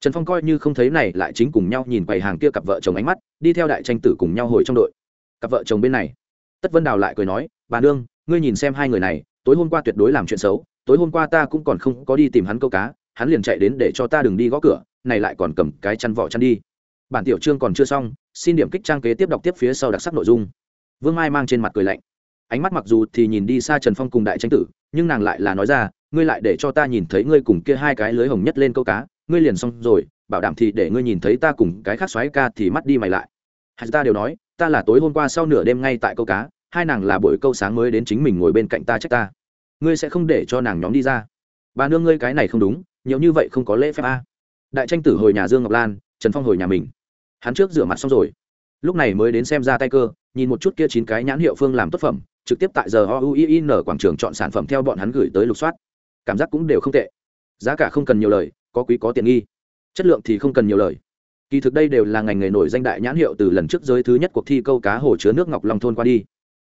Trần phong coi như không thấy này, lại chính cùng nhau nhìn quầy hàng kia cặp vợ chồng ánh mắt, đi theo đại tranh tử cùng nhau hồi trong đội. Cặp vợ chồng bên này. Tất vân đào lại cười nói, bà nương, ngươi nhìn xem hai người này, tối hôm qua tuyệt đối làm chuyện xấu tối hôm qua ta cũng còn không có đi tìm hắn câu cá, hắn liền chạy đến để cho ta đừng đi gõ cửa, này lại còn cầm cái chăn vỏ chăn đi. Bản tiểu chương còn chưa xong, xin điểm kích trang kế tiếp đọc tiếp phía sau đặc sắc nội dung. Vương mai mang trên mặt cười lạnh. Ánh mắt mặc dù thì nhìn đi xa trần phong cùng đại tranh tử, nhưng nàng lại là nói ra, ngươi lại để cho ta nhìn thấy ngươi cùng kia hai cái lưới hồng nhất lên câu cá, ngươi liền xong rồi, bảo đảm thì để ngươi nhìn thấy ta cùng cái khác xoáy ca thì mắt đi mày lại. Hai ta đều nói, ta là tối hôm qua sau nửa đêm ngay tại câu cá, hai nàng là buổi câu sáng mới đến chính mình ngồi bên cạnh ta trách ta ngươi sẽ không để cho nàng nhóm đi ra. Bà nương ngươi cái này không đúng, nhiều như vậy không có lễ phép a. Đại tranh tử hồi nhà dương ngọc lan, trần phong hồi nhà mình. Hắn trước rửa mặt xong rồi. Lúc này mới đến xem ra tay cơ, nhìn một chút kia chín cái nhãn hiệu phương làm tốt phẩm, trực tiếp tại giờ oin quảng trường chọn sản phẩm theo bọn hắn gửi tới lục soát. Cảm giác cũng đều không tệ. Giá cả không cần nhiều lời, có quý có tiện nghi. Chất lượng thì không cần nhiều lời. Kỳ thực đây đều là ngành nghề nổi danh đại nhãn hiệu từ lần trước giới thứ nhất cuộc thi câu cá hồ chứa nước ngọc long thôn qua đi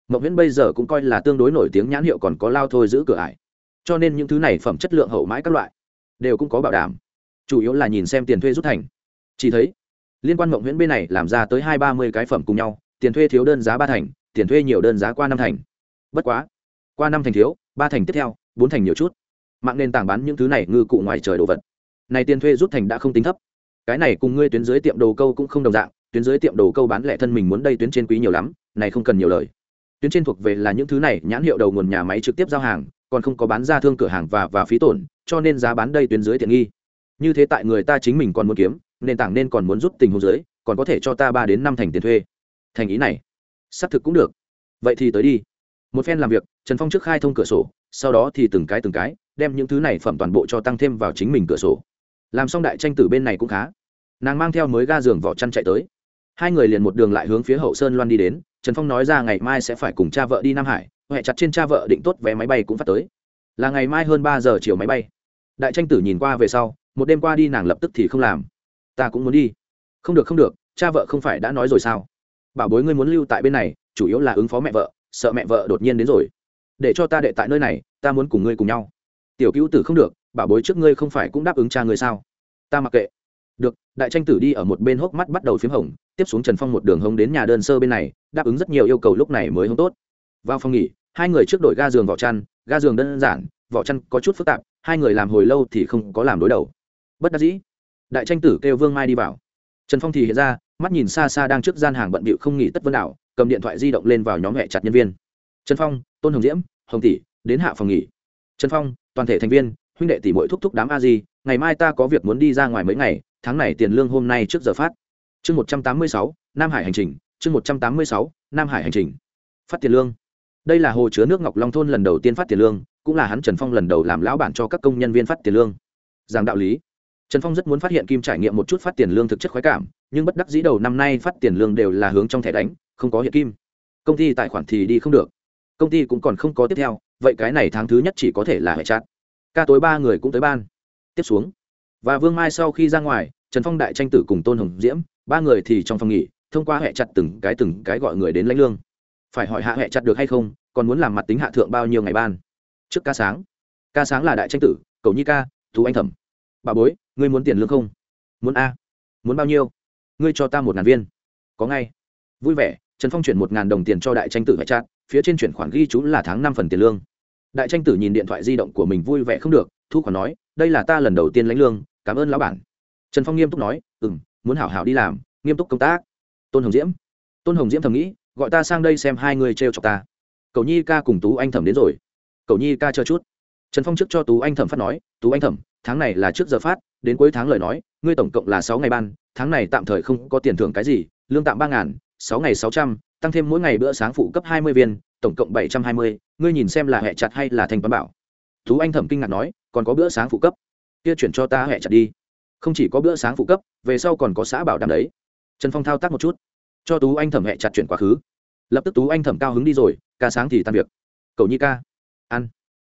mậu viễn bây giờ cũng coi là tương đối nổi tiếng nhãn hiệu còn có lao thôi giữ cửa ải. Cho nên những thứ này phẩm chất lượng hậu mãi các loại, đều cũng có bảo đảm. Chủ yếu là nhìn xem tiền thuê rút thành. Chỉ thấy, liên quan mộng nguyễn bên này làm ra tới hai ba mươi cái phẩm cùng nhau, tiền thuê thiếu đơn giá ba thành, tiền thuê nhiều đơn giá qua năm thành. Bất quá, qua năm thành thiếu, ba thành tiếp theo, bốn thành nhiều chút. Mạng nền tảng bán những thứ này ngư cụ ngoài trời đồ vật. Này tiền thuê rút thành đã không tính thấp. Cái này cùng ngươi tuyến dưới tiệm đồ câu cũng không đồng dạng, tuyến dưới tiệm đồ câu bán lẻ thân mình muốn đây tuyến trên quý nhiều lắm, này không cần nhiều lời tuyến trên thuộc về là những thứ này nhãn hiệu đầu nguồn nhà máy trực tiếp giao hàng, còn không có bán ra thương cửa hàng và và phí tổn, cho nên giá bán đây tuyến dưới tiện nghi. Như thế tại người ta chính mình còn muốn kiếm, nền tảng nên còn muốn rút tình hồ dưới, còn có thể cho ta ba đến năm thành tiền thuê. Thành ý này, xác thực cũng được. Vậy thì tới đi. Một phen làm việc, trần phong trước khai thông cửa sổ, sau đó thì từng cái từng cái, đem những thứ này phẩm toàn bộ cho tăng thêm vào chính mình cửa sổ. Làm xong đại tranh tử bên này cũng khá. Nàng mang theo mới ga giường vỏ chăn chạy tới hai người liền một đường lại hướng phía hậu sơn loan đi đến, trần phong nói ra ngày mai sẽ phải cùng cha vợ đi nam hải huệ chặt trên cha vợ định tốt vé máy bay cũng phát tới. Là ngày mai hơn ba giờ chiều máy bay. Đại tranh tử nhìn qua về sau, một đêm qua đi nàng lập tức thì không làm. Ta cũng muốn đi. Không được không được, cha vợ không phải đã nói rồi sao? Bảo bối ngươi muốn lưu tại bên này, chủ yếu là ứng phó mẹ vợ, sợ mẹ vợ đột nhiên đến rồi. Để cho ta đệ tại nơi này, ta muốn cùng ngươi cùng nhau. Tiểu cứu tử không được, bảo bối trước ngươi không phải cũng đáp ứng cha ngươi sao? Ta mặc kệ. Được, đại tranh tử đi ở một bên hốc mắt bắt đầu p h í m hồng tiếp xuống trần phong một đường hông đến nhà đơn sơ bên này, đáp ứng rất nhiều yêu cầu lúc này mới hông tốt. Vào phòng nghỉ, hai người trước đội ga giường vỏ chăn, ga giường đơn giản, vỏ chăn có chút phức tạp, hai người làm hồi lâu thì không có làm đối đầu. Bất đắc dĩ, đại tranh tử kêu vương mai đi vào. Trần phong thì hiện ra, mắt nhìn xa xa đang trước gian hàng bận bịu không nghỉ tất vân đảo, cầm điện thoại di động lên vào nhóm hẹ chặt nhân viên. Trần phong, tôn hồng diễm, hồng tỷ, đến hạ phòng nghỉ. Trần phong, toàn thể thành viên, huynh đệ tỷ mỗi thúc thúc đám a di, ngày mai ta có việc muốn đi ra ngoài mấy ngày, tháng này tiền lương hôm nay trước giờ phát chương một trăm tám mươi sáu, nam hải hành trình, chương một trăm tám mươi sáu, nam hải hành trình. Phát tiền lương. Đây là hồ chứa nước ngọc long thôn lần đầu tiên phát tiền lương, cũng là hắn trần phong lần đầu làm lão bản cho các công nhân viên phát tiền lương. Giảng đạo lý. Trần phong rất muốn phát hiện kim trải nghiệm một chút phát tiền lương thực chất khoái cảm, nhưng bất đắc dĩ đầu năm nay phát tiền lương đều là hướng trong thẻ đánh, không có hiện kim. Công ty tài khoản thì đi không được. Công ty cũng còn không có tiếp theo, vậy cái này tháng thứ nhất chỉ có thể là hệ chặt ca tối ba người cũng tới ban. Tiếp xuống. Và vương mai sau khi ra ngoài, trần phong đại tranh tử cùng tôn hồng diễm ba người thì trong phòng nghỉ, thông qua hệ chặt từng cái từng cái gọi người đến lãnh lương. Phải hỏi hạ hệ chặt được hay không, còn muốn làm mặt tính hạ thượng bao nhiêu ngày ban? Trước ca sáng. Ca sáng là đại tranh tử, cầu nhi ca, thú anh thẩm. Bà bối, ngươi muốn tiền lương không? Muốn a. Muốn bao nhiêu? Ngươi cho ta một ngàn viên. Có ngay. Vui vẻ, trần phong chuyển một ngàn đồng tiền cho đại tranh tử hệ chặt, phía trên chuyển khoản ghi chú là tháng năm phần tiền lương. Đại tranh tử nhìn điện thoại di động của mình vui vẻ không được, thu khoản nói, đây là ta lần đầu tiên lãnh lương, cảm ơn lão bản. Trần phong nghiêm túc nói ừ m muốn hảo hảo đi làm, nghiêm túc công tác. Tôn hồng diễm, tôn hồng diễm thầm nghĩ, gọi ta sang đây xem hai người t r e o chọc ta. Cầu nhi ca cùng tú anh thẩm đến rồi. Cầu nhi ca chờ chút. Trần phong trước cho tú anh thẩm phát nói, tú anh thẩm, tháng này là trước giờ phát, đến cuối tháng lời nói, ngươi tổng cộng là sáu ngày ban, tháng này tạm thời không có tiền thưởng cái gì, lương tạm ba ngàn, sáu ngày sáu trăm, tăng thêm mỗi ngày bữa sáng phụ cấp hai mươi viên, tổng cộng bảy trăm hai mươi, ngươi nhìn xem là hệ chặt hay là thành văn bảo. Tú anh thẩm kinh ngạc nói, còn có bữa sáng phụ cấp? Kia chuyển cho ta hệ chặt đi không chỉ có bữa sáng phụ cấp, về sau còn có xã bảo đảm đấy. Trần phong thao tác một chút. Cho tú anh thẩm hệ chặt chuyển quá khứ. Lập tức tú anh thẩm cao hứng đi rồi, ca sáng thì tan việc. Cầu nhi ca, ăn.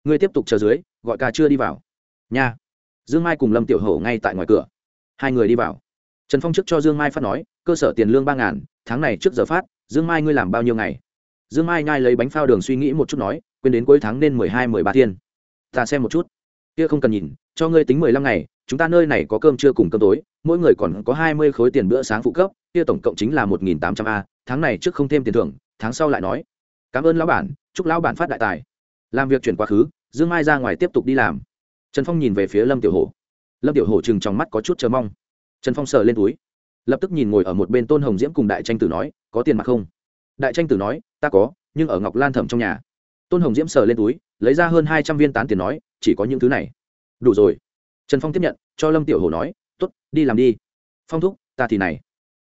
Ngươi tiếp tục chờ dưới, gọi ca chưa đi vào. Nha. Dương mai cùng lâm tiểu hổ ngay tại ngoài cửa. Hai người đi vào. Trần phong trước cho dương mai phát nói, cơ sở tiền lương ba ngàn, tháng này trước giờ phát, dương mai ngươi làm bao nhiêu ngày? Dương mai nhai lấy bánh phao đường suy nghĩ một chút nói, quên đến cuối tháng nên mười hai, mười ba thiên. Ta xem một chút. Kia không cần nhìn cho ngươi tính mười lăm ngày, chúng ta nơi này có cơm trưa cùng cơm tối, mỗi người còn có hai mươi khối tiền bữa sáng phụ cấp, kia tổng cộng chính là một nghìn tám trăm a, tháng này trước không thêm tiền thưởng, tháng sau lại nói. Cảm ơn lão bản, chúc lão bản phát đại tài. Làm việc chuyển quá khứ, dương mai ra ngoài tiếp tục đi làm. Trần phong nhìn về phía lâm tiểu hổ. Lâm tiểu hổ chừng trong mắt có chút chờ mong. Trần phong sờ lên túi. Lập tức nhìn ngồi ở một bên tôn hồng diễm cùng đại tranh tử nói, có tiền mặt không? Đại tranh tử nói, ta có, nhưng ở ngọc lan thẩm trong nhà. Tôn hồng diễm sờ lên túi, lấy ra hơn hai trăm viên tán tiền nói, chỉ có những thứ này đủ rồi. Trần phong tiếp nhận, cho lâm tiểu hồ nói t ố t đi làm đi. Phong thúc, ta thì này,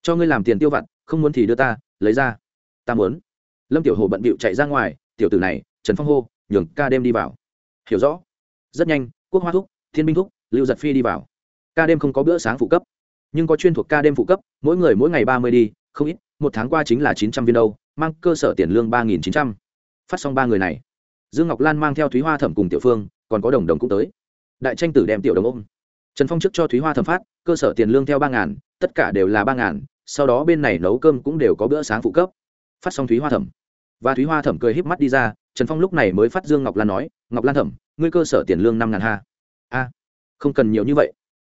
cho ngươi làm tiền tiêu vặt, không muốn thì đưa ta, lấy ra. Ta muốn. Lâm tiểu hồ bận bịu chạy ra ngoài, tiểu tử này, trần phong hô, nhường ca đêm đi vào. Hiểu rõ. Rất nhanh, quốc hoa thúc, thiên binh thúc, lưu giật phi đi vào. Ca đêm không có bữa sáng phụ cấp, nhưng có chuyên thuộc ca đêm phụ cấp, mỗi người mỗi ngày ba mươi đi, không ít, một tháng qua chính là chín trăm viên đâu, mang cơ sở tiền lương ba nghìn chín trăm. Phát xong ba người này, dương ngọc lan mang theo thúy hoa thẩm cùng tiểu phương, còn có đồng đồng cũng tới đại tranh tử đem tiểu đồng ôm. Trần phong trước cho thúy hoa thẩm phát, cơ sở tiền lương theo ba ngàn, tất cả đều là ba ngàn, sau đó bên này nấu cơm cũng đều có bữa sáng phụ cấp. Phát xong thúy hoa thẩm. Và thúy hoa thẩm cười híp mắt đi ra, trần phong lúc này mới phát dương ngọc lan nói, ngọc lan thẩm, ngươi cơ sở tiền lương năm ngàn ha. A, không cần nhiều như vậy.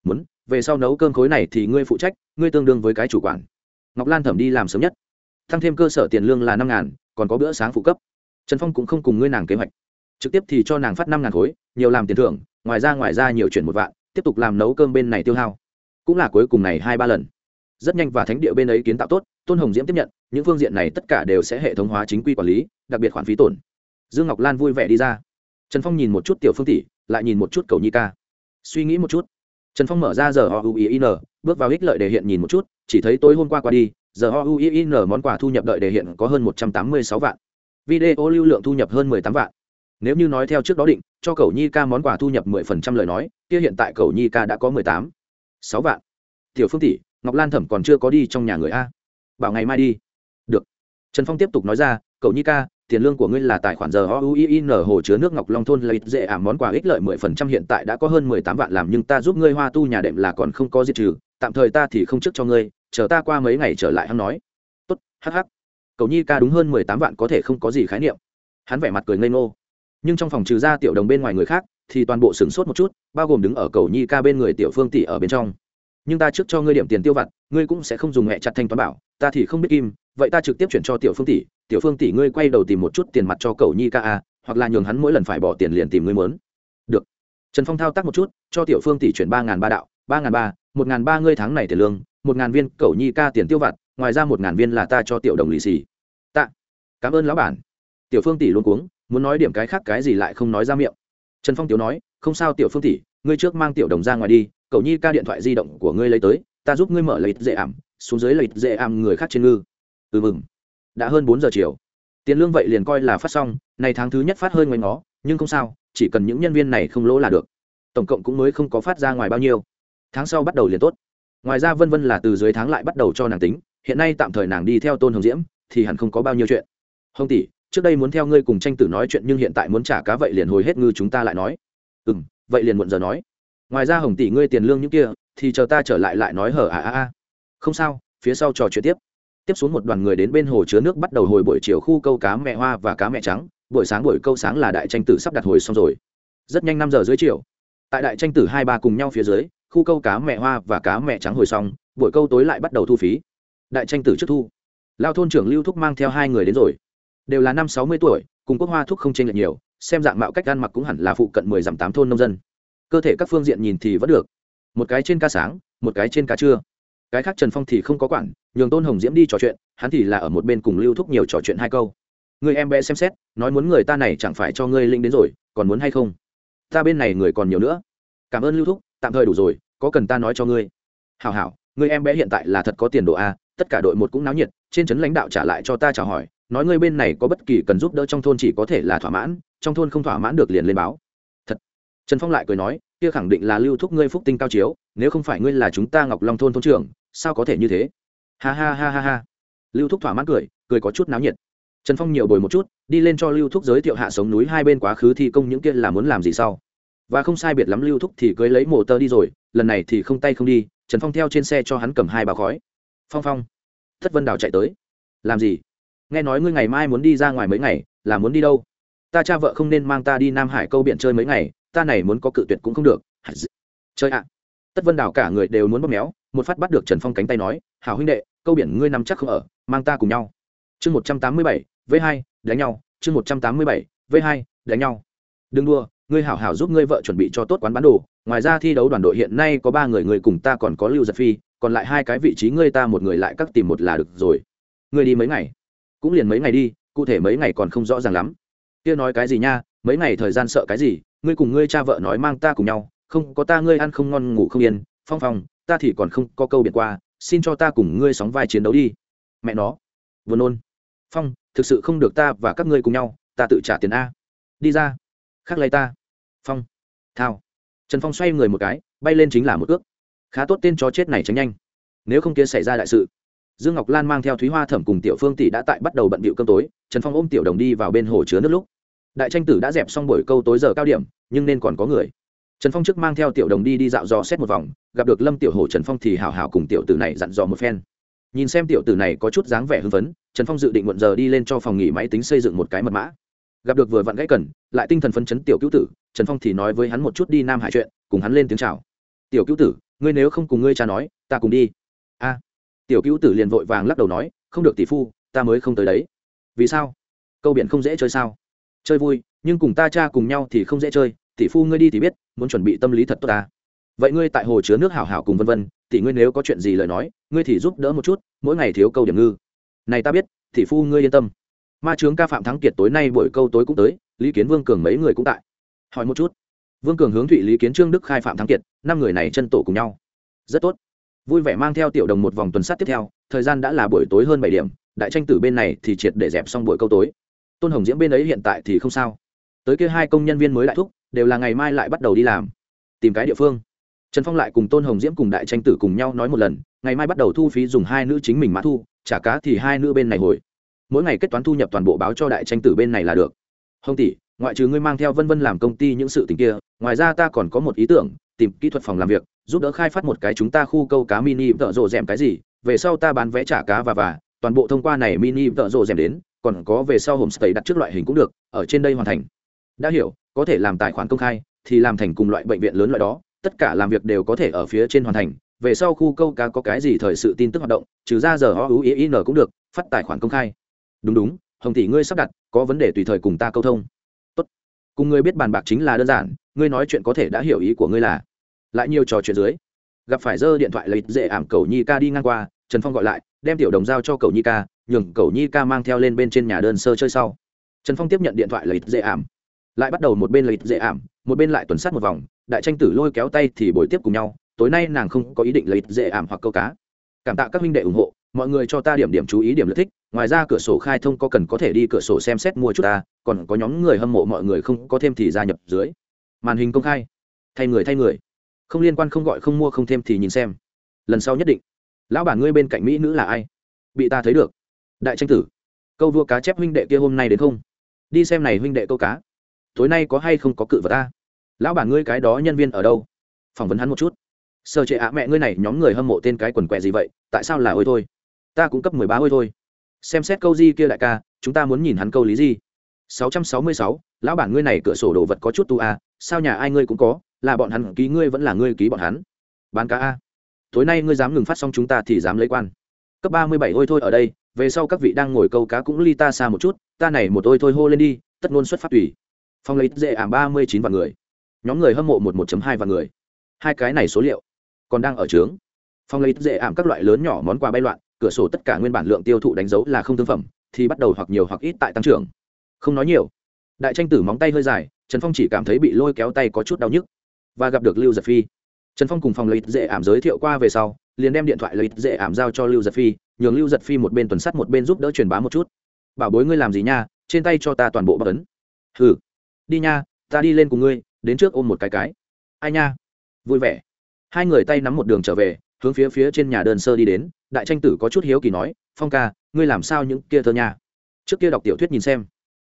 Muốn, về sau nấu cơm khối này thì ngươi phụ trách, ngươi tương đương với cái chủ quản. Ngọc lan thẩm đi làm sớm nhất. Tăng thêm cơ sở tiền lương là năm ngàn, còn có bữa sáng phụ cấp. Trần phong cũng không cùng ngươi nàng kế hoạch. Trực tiếp thì cho nàng phát năm ngàn khối, nhiều làm tiền thưởng ngoài ra ngoài ra nhiều chuyển một vạn, tiếp tục làm nấu cơm bên này tiêu hao. Cũng là cuối cùng này hai ba lần. Rất nhanh và thánh địa bên ấy kiến tạo tốt, tôn hồng diễm tiếp nhận, những phương diện này tất cả đều sẽ hệ thống hóa chính quy quản lý, đặc biệt khoản phí tổn. Dương ngọc lan vui vẻ đi ra. Trần phong nhìn một chút tiểu phương tỷ, lại nhìn một chút cầu nhi ca. Suy nghĩ một chút. Trần phong mở ra giờ o u i n, bước vào ích lợi để hiện nhìn một chút, chỉ thấy tối hôm qua qua đi, giờ o u i n món quà thu nhập đợi để hiện có hơn một trăm tám mươi sáu vạn. Video lưu lượng thu nhập hơn mười tám vạn nếu như nói theo trước đó định, cho cầu nhi ca món quà thu nhập mười phần trăm lời nói, kia hiện tại cầu nhi ca đã có mười tám, sáu vạn. Tiểu phương tỷ, ngọc lan thẩm còn chưa có đi trong nhà người a. Bảo ngày mai đi. Được. Trần phong tiếp tục nói ra, cậu nhi ca, tiền lương của ngươi là tài khoản giờ o u i n hồ chứa nước ngọc long thôn lợi dễ ảm món quà ích lợi mười phần trăm hiện tại đã có hơn mười tám vạn làm nhưng ta giúp ngươi hoa tu nhà đệm là còn không có diệt trừ, tạm thời ta thì không trước cho ngươi, chờ ta qua mấy ngày trở lại hắn nói. Tốt hh cậu nhi ca đúng hơn mười tám vạn có thể không có gì khái niệm. Hắn vẻ mặt cười ngây ngô nhưng trong phòng trừ ra tiểu đồng bên ngoài người khác, thì toàn bộ sửng sốt một chút, bao gồm đứng ở cầu nhi ca bên người tiểu phương tỷ ở bên trong. Nhưng ta trước cho ngươi điểm tiền tiêu vặt, ngươi cũng sẽ không dùng mẹ chặt thanh toán bảo, ta thì không biết kim, vậy ta trực tiếp chuyển cho tiểu phương tỷ, tiểu phương tỷ ngươi quay đầu tìm một chút tiền mặt cho cầu nhi ca a, hoặc là nhường hắn mỗi lần phải bỏ tiền liền tìm ngươi mớn được. Trần phong thao tác một chút, cho tiểu phương tỷ chuyển ba n g h n ba đạo, ba n g h n ba, một n g h n ba ngươi tháng này tiền lương, một n g h n viên cầu nhi ca tiền tiêu vặt, ngoài ra một n g h n viên là ta cho tiểu đồng lì xì. Tạ. Cảm ơn lão bản. Tiểu phương tỷ luôn cuống muốn nói điểm cái khác cái gì lại không nói ra miệng. Trần phong tiểu nói, không sao tiểu phương tỷ, ngươi trước mang tiểu đồng ra ngoài đi, cậu nhi ca điện thoại di động của ngươi lấy tới, ta giúp ngươi mở lấy dễ ảm, xuống dưới lấy dễ ảm người khác trên ngư. Ừ mừng. Đã hơn bốn giờ chiều. Tiền lương vậy liền coi là phát xong này tháng thứ nhất phát hơi ngoài ngó, nhưng không sao, chỉ cần những nhân viên này không lỗ là được. Tổng cộng cũng mới không có phát ra ngoài bao nhiêu. Tháng sau bắt đầu liền tốt. Ngoài ra vân vân là từ dưới tháng lại bắt đầu cho nàng tính, hiện nay tạm thời nàng đi theo tôn hồng diễm, thì hẳn không có bao nhiêu chuyện. Hồng tỷ trước đây muốn theo ngươi cùng tranh tử nói chuyện nhưng hiện tại muốn trả cá vậy liền hồi hết ngư chúng ta lại nói. Ừ m vậy liền muộn giờ nói. Ngoài ra hồng tỷ ngươi tiền lương những kia, thì chờ ta trở lại lại nói hở à à à. Không sao, phía sau trò chuyện tiếp. Tiếp xuống một đoàn người đến bên hồ chứa nước bắt đầu hồi buổi chiều khu câu cá mẹ hoa và cá mẹ trắng. Buổi sáng buổi câu sáng là đại tranh tử sắp đặt hồi xong rồi. Rất nhanh năm giờ dưới chiều. Tại đại tranh tử hai ba cùng nhau phía dưới, khu câu cá mẹ hoa và cá mẹ trắng hồi xong, buổi câu tối lại bắt đầu thu phí. Đại tranh tử trước thu. Lao thôn trưởng lưu thúc mang theo hai người đến rồi đều là năm sáu mươi tuổi, cùng quốc hoa thúc không chênh lệch nhiều, xem dạng mạo cách ăn mặc cũng hẳn là phụ cận mười dặm tám thôn nông dân. Cơ thể các phương diện nhìn thì vẫn được. Một cái trên ca sáng, một cái trên ca trưa. Cái khác trần phong thì không có quản, nhường tôn hồng diễm đi trò chuyện, hắn thì là ở một bên cùng lưu thúc nhiều trò chuyện hai câu. Người em bé xem xét, nói muốn người ta này chẳng phải cho ngươi linh đến rồi, còn muốn hay không? Ta bên này người còn nhiều nữa. Cảm ơn lưu thúc, tạm thời đủ rồi, có cần ta nói cho ngươi? Hảo hảo, người em bé hiện tại là thật có tiền độ a, tất cả đội một cũng náo nhiệt, trên trấn lãnh đạo trả lại cho ta chào hỏi nói ngươi bên này có bất kỳ cần giúp đỡ trong thôn chỉ có thể là thỏa mãn, trong thôn không thỏa mãn được liền lên báo. Thật. Trần phong lại cười nói, kia khẳng định là lưu thúc ngươi phúc tinh cao chiếu, nếu không phải ngươi là chúng ta ngọc long thôn thôn trưởng, sao có thể như thế? Ha ha ha ha ha. Lưu thúc thỏa mãn cười cười có chút náo nhiệt. Trần phong nhiều bồi một chút, đi lên cho lưu thúc giới thiệu hạ sống núi hai bên quá khứ thi công những kia là muốn làm gì sau. Và không sai biệt lắm lưu thúc thì cưới lấy mổ tơ đi rồi, lần này thì không tay không đi, trần phong theo trên xe cho hắn cầm hai bao khói. Phong phong. Thất vân đào chạy tới. Làm gì? Nghe nói ngươi ngày mai muốn đi ra ngoài mấy ngày, là muốn đi đâu? Ta cha vợ không nên mang ta đi nam hải câu biển chơi mấy ngày, ta này muốn có cự tuyệt cũng không được. Chơi ạ. Tất vân đào cả người đều muốn bóp méo, một phát bắt được trần phong cánh tay nói, hảo huynh đệ, câu biển ngươi nằm chắc không ở, mang ta cùng nhau. Chương một trăm tám mươi bảy, v hai, đánh nhau. Chương một trăm tám mươi bảy, v hai, đánh nhau. Đừng đua ngươi hảo hảo giúp ngươi vợ chuẩn bị cho tốt quán bán đồ. Ngoài ra thi đấu đoàn đội hiện nay có ba người người cùng ta còn có lưu giật phi, còn lại hai cái vị trí ngươi ta một người lại cắt tìm một là được rồi. Ngươi đi mấy ngày? Cũng liền mấy ngày đi, cụ thể mấy ngày còn không rõ ràng lắm. Kia nói cái gì nha, mấy ngày thời gian sợ cái gì, ngươi cùng ngươi cha vợ nói mang ta cùng nhau, không, có ta ngươi ăn không ngon, ngủ không yên, phong phong, ta thì còn không có câu biệt qua, xin cho ta cùng ngươi sóng vai chiến đấu đi. Mẹ nó vừa nôn. Phong, thực sự không được ta và các ngươi cùng nhau, ta tự trả tiền a. Đi ra, khắc lấy ta. Phong, thao. Trần phong xoay người một cái, bay lên chính là một ước. Khá tốt tên chó chết này tránh nhanh. Nếu không kia xảy ra đại sự dương ngọc lan mang theo thúy hoa thẩm cùng tiểu phương tỷ đã tại bắt đầu bận bịu cơm tối, trần phong ôm tiểu đồng đi vào bên hồ chứa nước lúc. Đại tranh tử đã dẹp xong buổi câu tối giờ cao điểm, nhưng nên còn có người. Trần phong trước mang theo tiểu đồng đi đi dạo dò xét một vòng, gặp được lâm tiểu hồ trần phong thì hào hào cùng tiểu tử này dặn dò một phen. Nhìn xem tiểu tử này có chút dáng vẻ hưng phấn, trần phong dự định muộn giờ đi lên cho phòng nghỉ máy tính xây dựng một cái mật mã. Gặp được vừa vặn gãy cần, lại tinh thần phấn chấn tiểu cứu tử, trần phong thì nói với hắn một chút đi nam hải chuyện, cùng hắn lên tiếng chào. Tiểu cứu tử, ngươi nếu không cùng ngươi cha nói, ta cùng đi. A tiểu cứu tử liền vội vàng lắc đầu nói, không được tỷ phu, ta mới không tới đấy. Vì sao? Câu biển không dễ chơi sao? Chơi vui, nhưng cùng ta cha cùng nhau thì không dễ chơi, tỷ phu ngươi đi thì biết, muốn chuẩn bị tâm lý thật tốt ta. Vậy ngươi tại hồ chứa nước hảo hảo cùng vân vân, tỷ ngươi nếu có chuyện gì lời nói, ngươi thì giúp đỡ một chút, mỗi ngày thiếu câu điểm ngư. Này ta biết, tỷ phu ngươi yên tâm. Ma trướng ca phạm thắng kiệt tối nay buổi câu tối cũng tới, lý kiến vương cường mấy người cũng tại. Hỏi một chút. Vương cường hướng thụy lý kiến trương đức khai phạm thắng kiệt, năm người này chân tổ cùng nhau. Rất tốt vui vẻ mang theo tiểu đồng một vòng tuần sát tiếp theo, thời gian đã là buổi tối hơn bảy điểm, đại tranh tử bên này thì triệt để dẹp xong buổi câu tối. Tôn hồng diễm bên ấy hiện tại thì không sao. Tới kia hai công nhân viên mới lại thúc, đều là ngày mai lại bắt đầu đi làm, tìm cái địa phương. Trần phong lại cùng tôn hồng diễm cùng đại tranh tử cùng nhau nói một lần, ngày mai bắt đầu thu phí dùng hai nữ chính mình mã thu, trả cá thì hai nữ bên này hồi. Mỗi ngày kết toán thu nhập toàn bộ báo cho đại tranh tử bên này là được. Hồng tỷ, ngoại trừ ngươi mang theo vân vân làm công ty những sự tình kia, ngoài ra ta còn có một ý tưởng, tìm kỹ thuật phòng làm việc giúp đỡ khai phát một cái chúng ta khu câu cá mini tợ rộ rèm cái gì, về sau ta bán vé trả cá và và, toàn bộ thông qua này mini tợ rộ rèm đến, còn có về sau homestay đặt trước loại hình cũng được, ở trên đây hoàn thành. Đã hiểu, có thể làm tài khoản công khai, thì làm thành cùng loại bệnh viện lớn loại đó, tất cả làm việc đều có thể ở phía trên hoàn thành. Về sau khu câu cá có cái gì thời sự tin tức hoạt động, trừ ra giờ o u i n cũng được, phát tài khoản công khai. Đúng đúng, hồng tỷ ngươi sắp đặt, có vấn đề tùy thời cùng ta câu thông. Tốt. cùng ngươi biết bàn bạc chính là đơn giản, ngươi nói chuyện có thể đã hiểu ý của ngươi là lại nhiều trò chuyện dưới. Gặp phải dơ điện thoại lấy dễ ảm cầu nhi ca đi ngang qua, trần phong gọi lại, đem tiểu đồng giao cho cầu nhi ca, nhường cầu nhi ca mang theo lên bên trên nhà đơn sơ chơi sau. Trần phong tiếp nhận điện thoại lấy dễ ảm, lại bắt đầu một bên lấy dễ ảm, một bên lại tuần sát một vòng, đại tranh tử lôi kéo tay thì bồi tiếp cùng nhau, tối nay nàng không có ý định lấy dễ ảm hoặc câu cá. Cảm tạ các minh đệ ủng hộ, mọi người cho ta điểm điểm chú ý điểm lợi thích, ngoài ra cửa sổ khai thông có cần có thể đi cửa sổ xem xét mua chút ta, còn có nhóm người hâm mộ mọi người không có thêm thì gia nhập dưới. Màn hình công khai. Thay người thay người không liên quan không gọi không mua không thêm thì nhìn xem. Lần sau nhất định. Lão bản ngươi bên cạnh mỹ nữ là ai? Bị ta thấy được. Đại tranh tử. Câu vua cá chép huynh đệ kia hôm nay đến không? Đi xem này huynh đệ câu cá. Tối nay có hay không có cự vật ta? Lão bản ngươi cái đó nhân viên ở đâu? Phỏng vấn hắn một chút. Sơ trệ ạ mẹ ngươi này nhóm người hâm mộ tên cái quần quẹ gì vậy? Tại sao là ôi thôi? Ta cũng cấp mười ba ôi thôi. Xem xét câu di kia đại ca chúng ta muốn nhìn hắn câu lý gì? Sáu trăm sáu mươi sáu lão bản ngươi này cửa sổ đồ vật có chút tu à, sao nhà ai ngươi cũng có? Là bọn hắn ký ngươi vẫn là ngươi ký bọn hắn. Bán cá a. Tối nay ngươi dám ngừng phát xong chúng ta thì dám lấy quan. Cấp ba mươi bảy ôi thôi ở đây, về sau các vị đang ngồi câu cá cũng ly ta xa một chút, ta này một ôi thôi hô lên đi, tất ngôn xuất phát tùy. Phong lấy dễ ảm ba mươi chín vạn người. Nhóm người hâm mộ một một hai vạn người. Hai cái này số liệu còn đang ở trướng phong lấy dễ ảm các loại lớn nhỏ món quà bay loạn, cửa sổ tất cả nguyên bản lượng tiêu thụ đánh dấu là không thương phẩm, thì bắt đầu hoặc nhiều hoặc ít tại tăng trưởng. Không nói nhiều. Đại tranh tử móng tay hơi dài, trần phong chỉ cảm thấy bị lôi kéo tay có chút đau nhức và gặp được lưu giật phi. Trần phong cùng phòng Lợi dễ ảm giới thiệu qua về sau, liền đem điện thoại Lợi dễ ảm giao cho lưu giật phi, nhường lưu giật phi một bên tuần sắt một bên giúp đỡ truyền bá một chút. Bảo bối ngươi làm gì nha? Trên tay cho ta toàn bộ bắc ấn. Hừ, đi nha, ta đi lên cùng ngươi, đến trước ôm một cái cái. Ai nha? Vui vẻ. Hai người tay nắm một đường trở về, hướng phía phía trên nhà đơn sơ đi đến, đại tranh tử có chút hiếu kỳ nói, phong ca, ngươi làm sao những kia thơ nha? Trước kia đọc tiểu thuyết nhìn xem.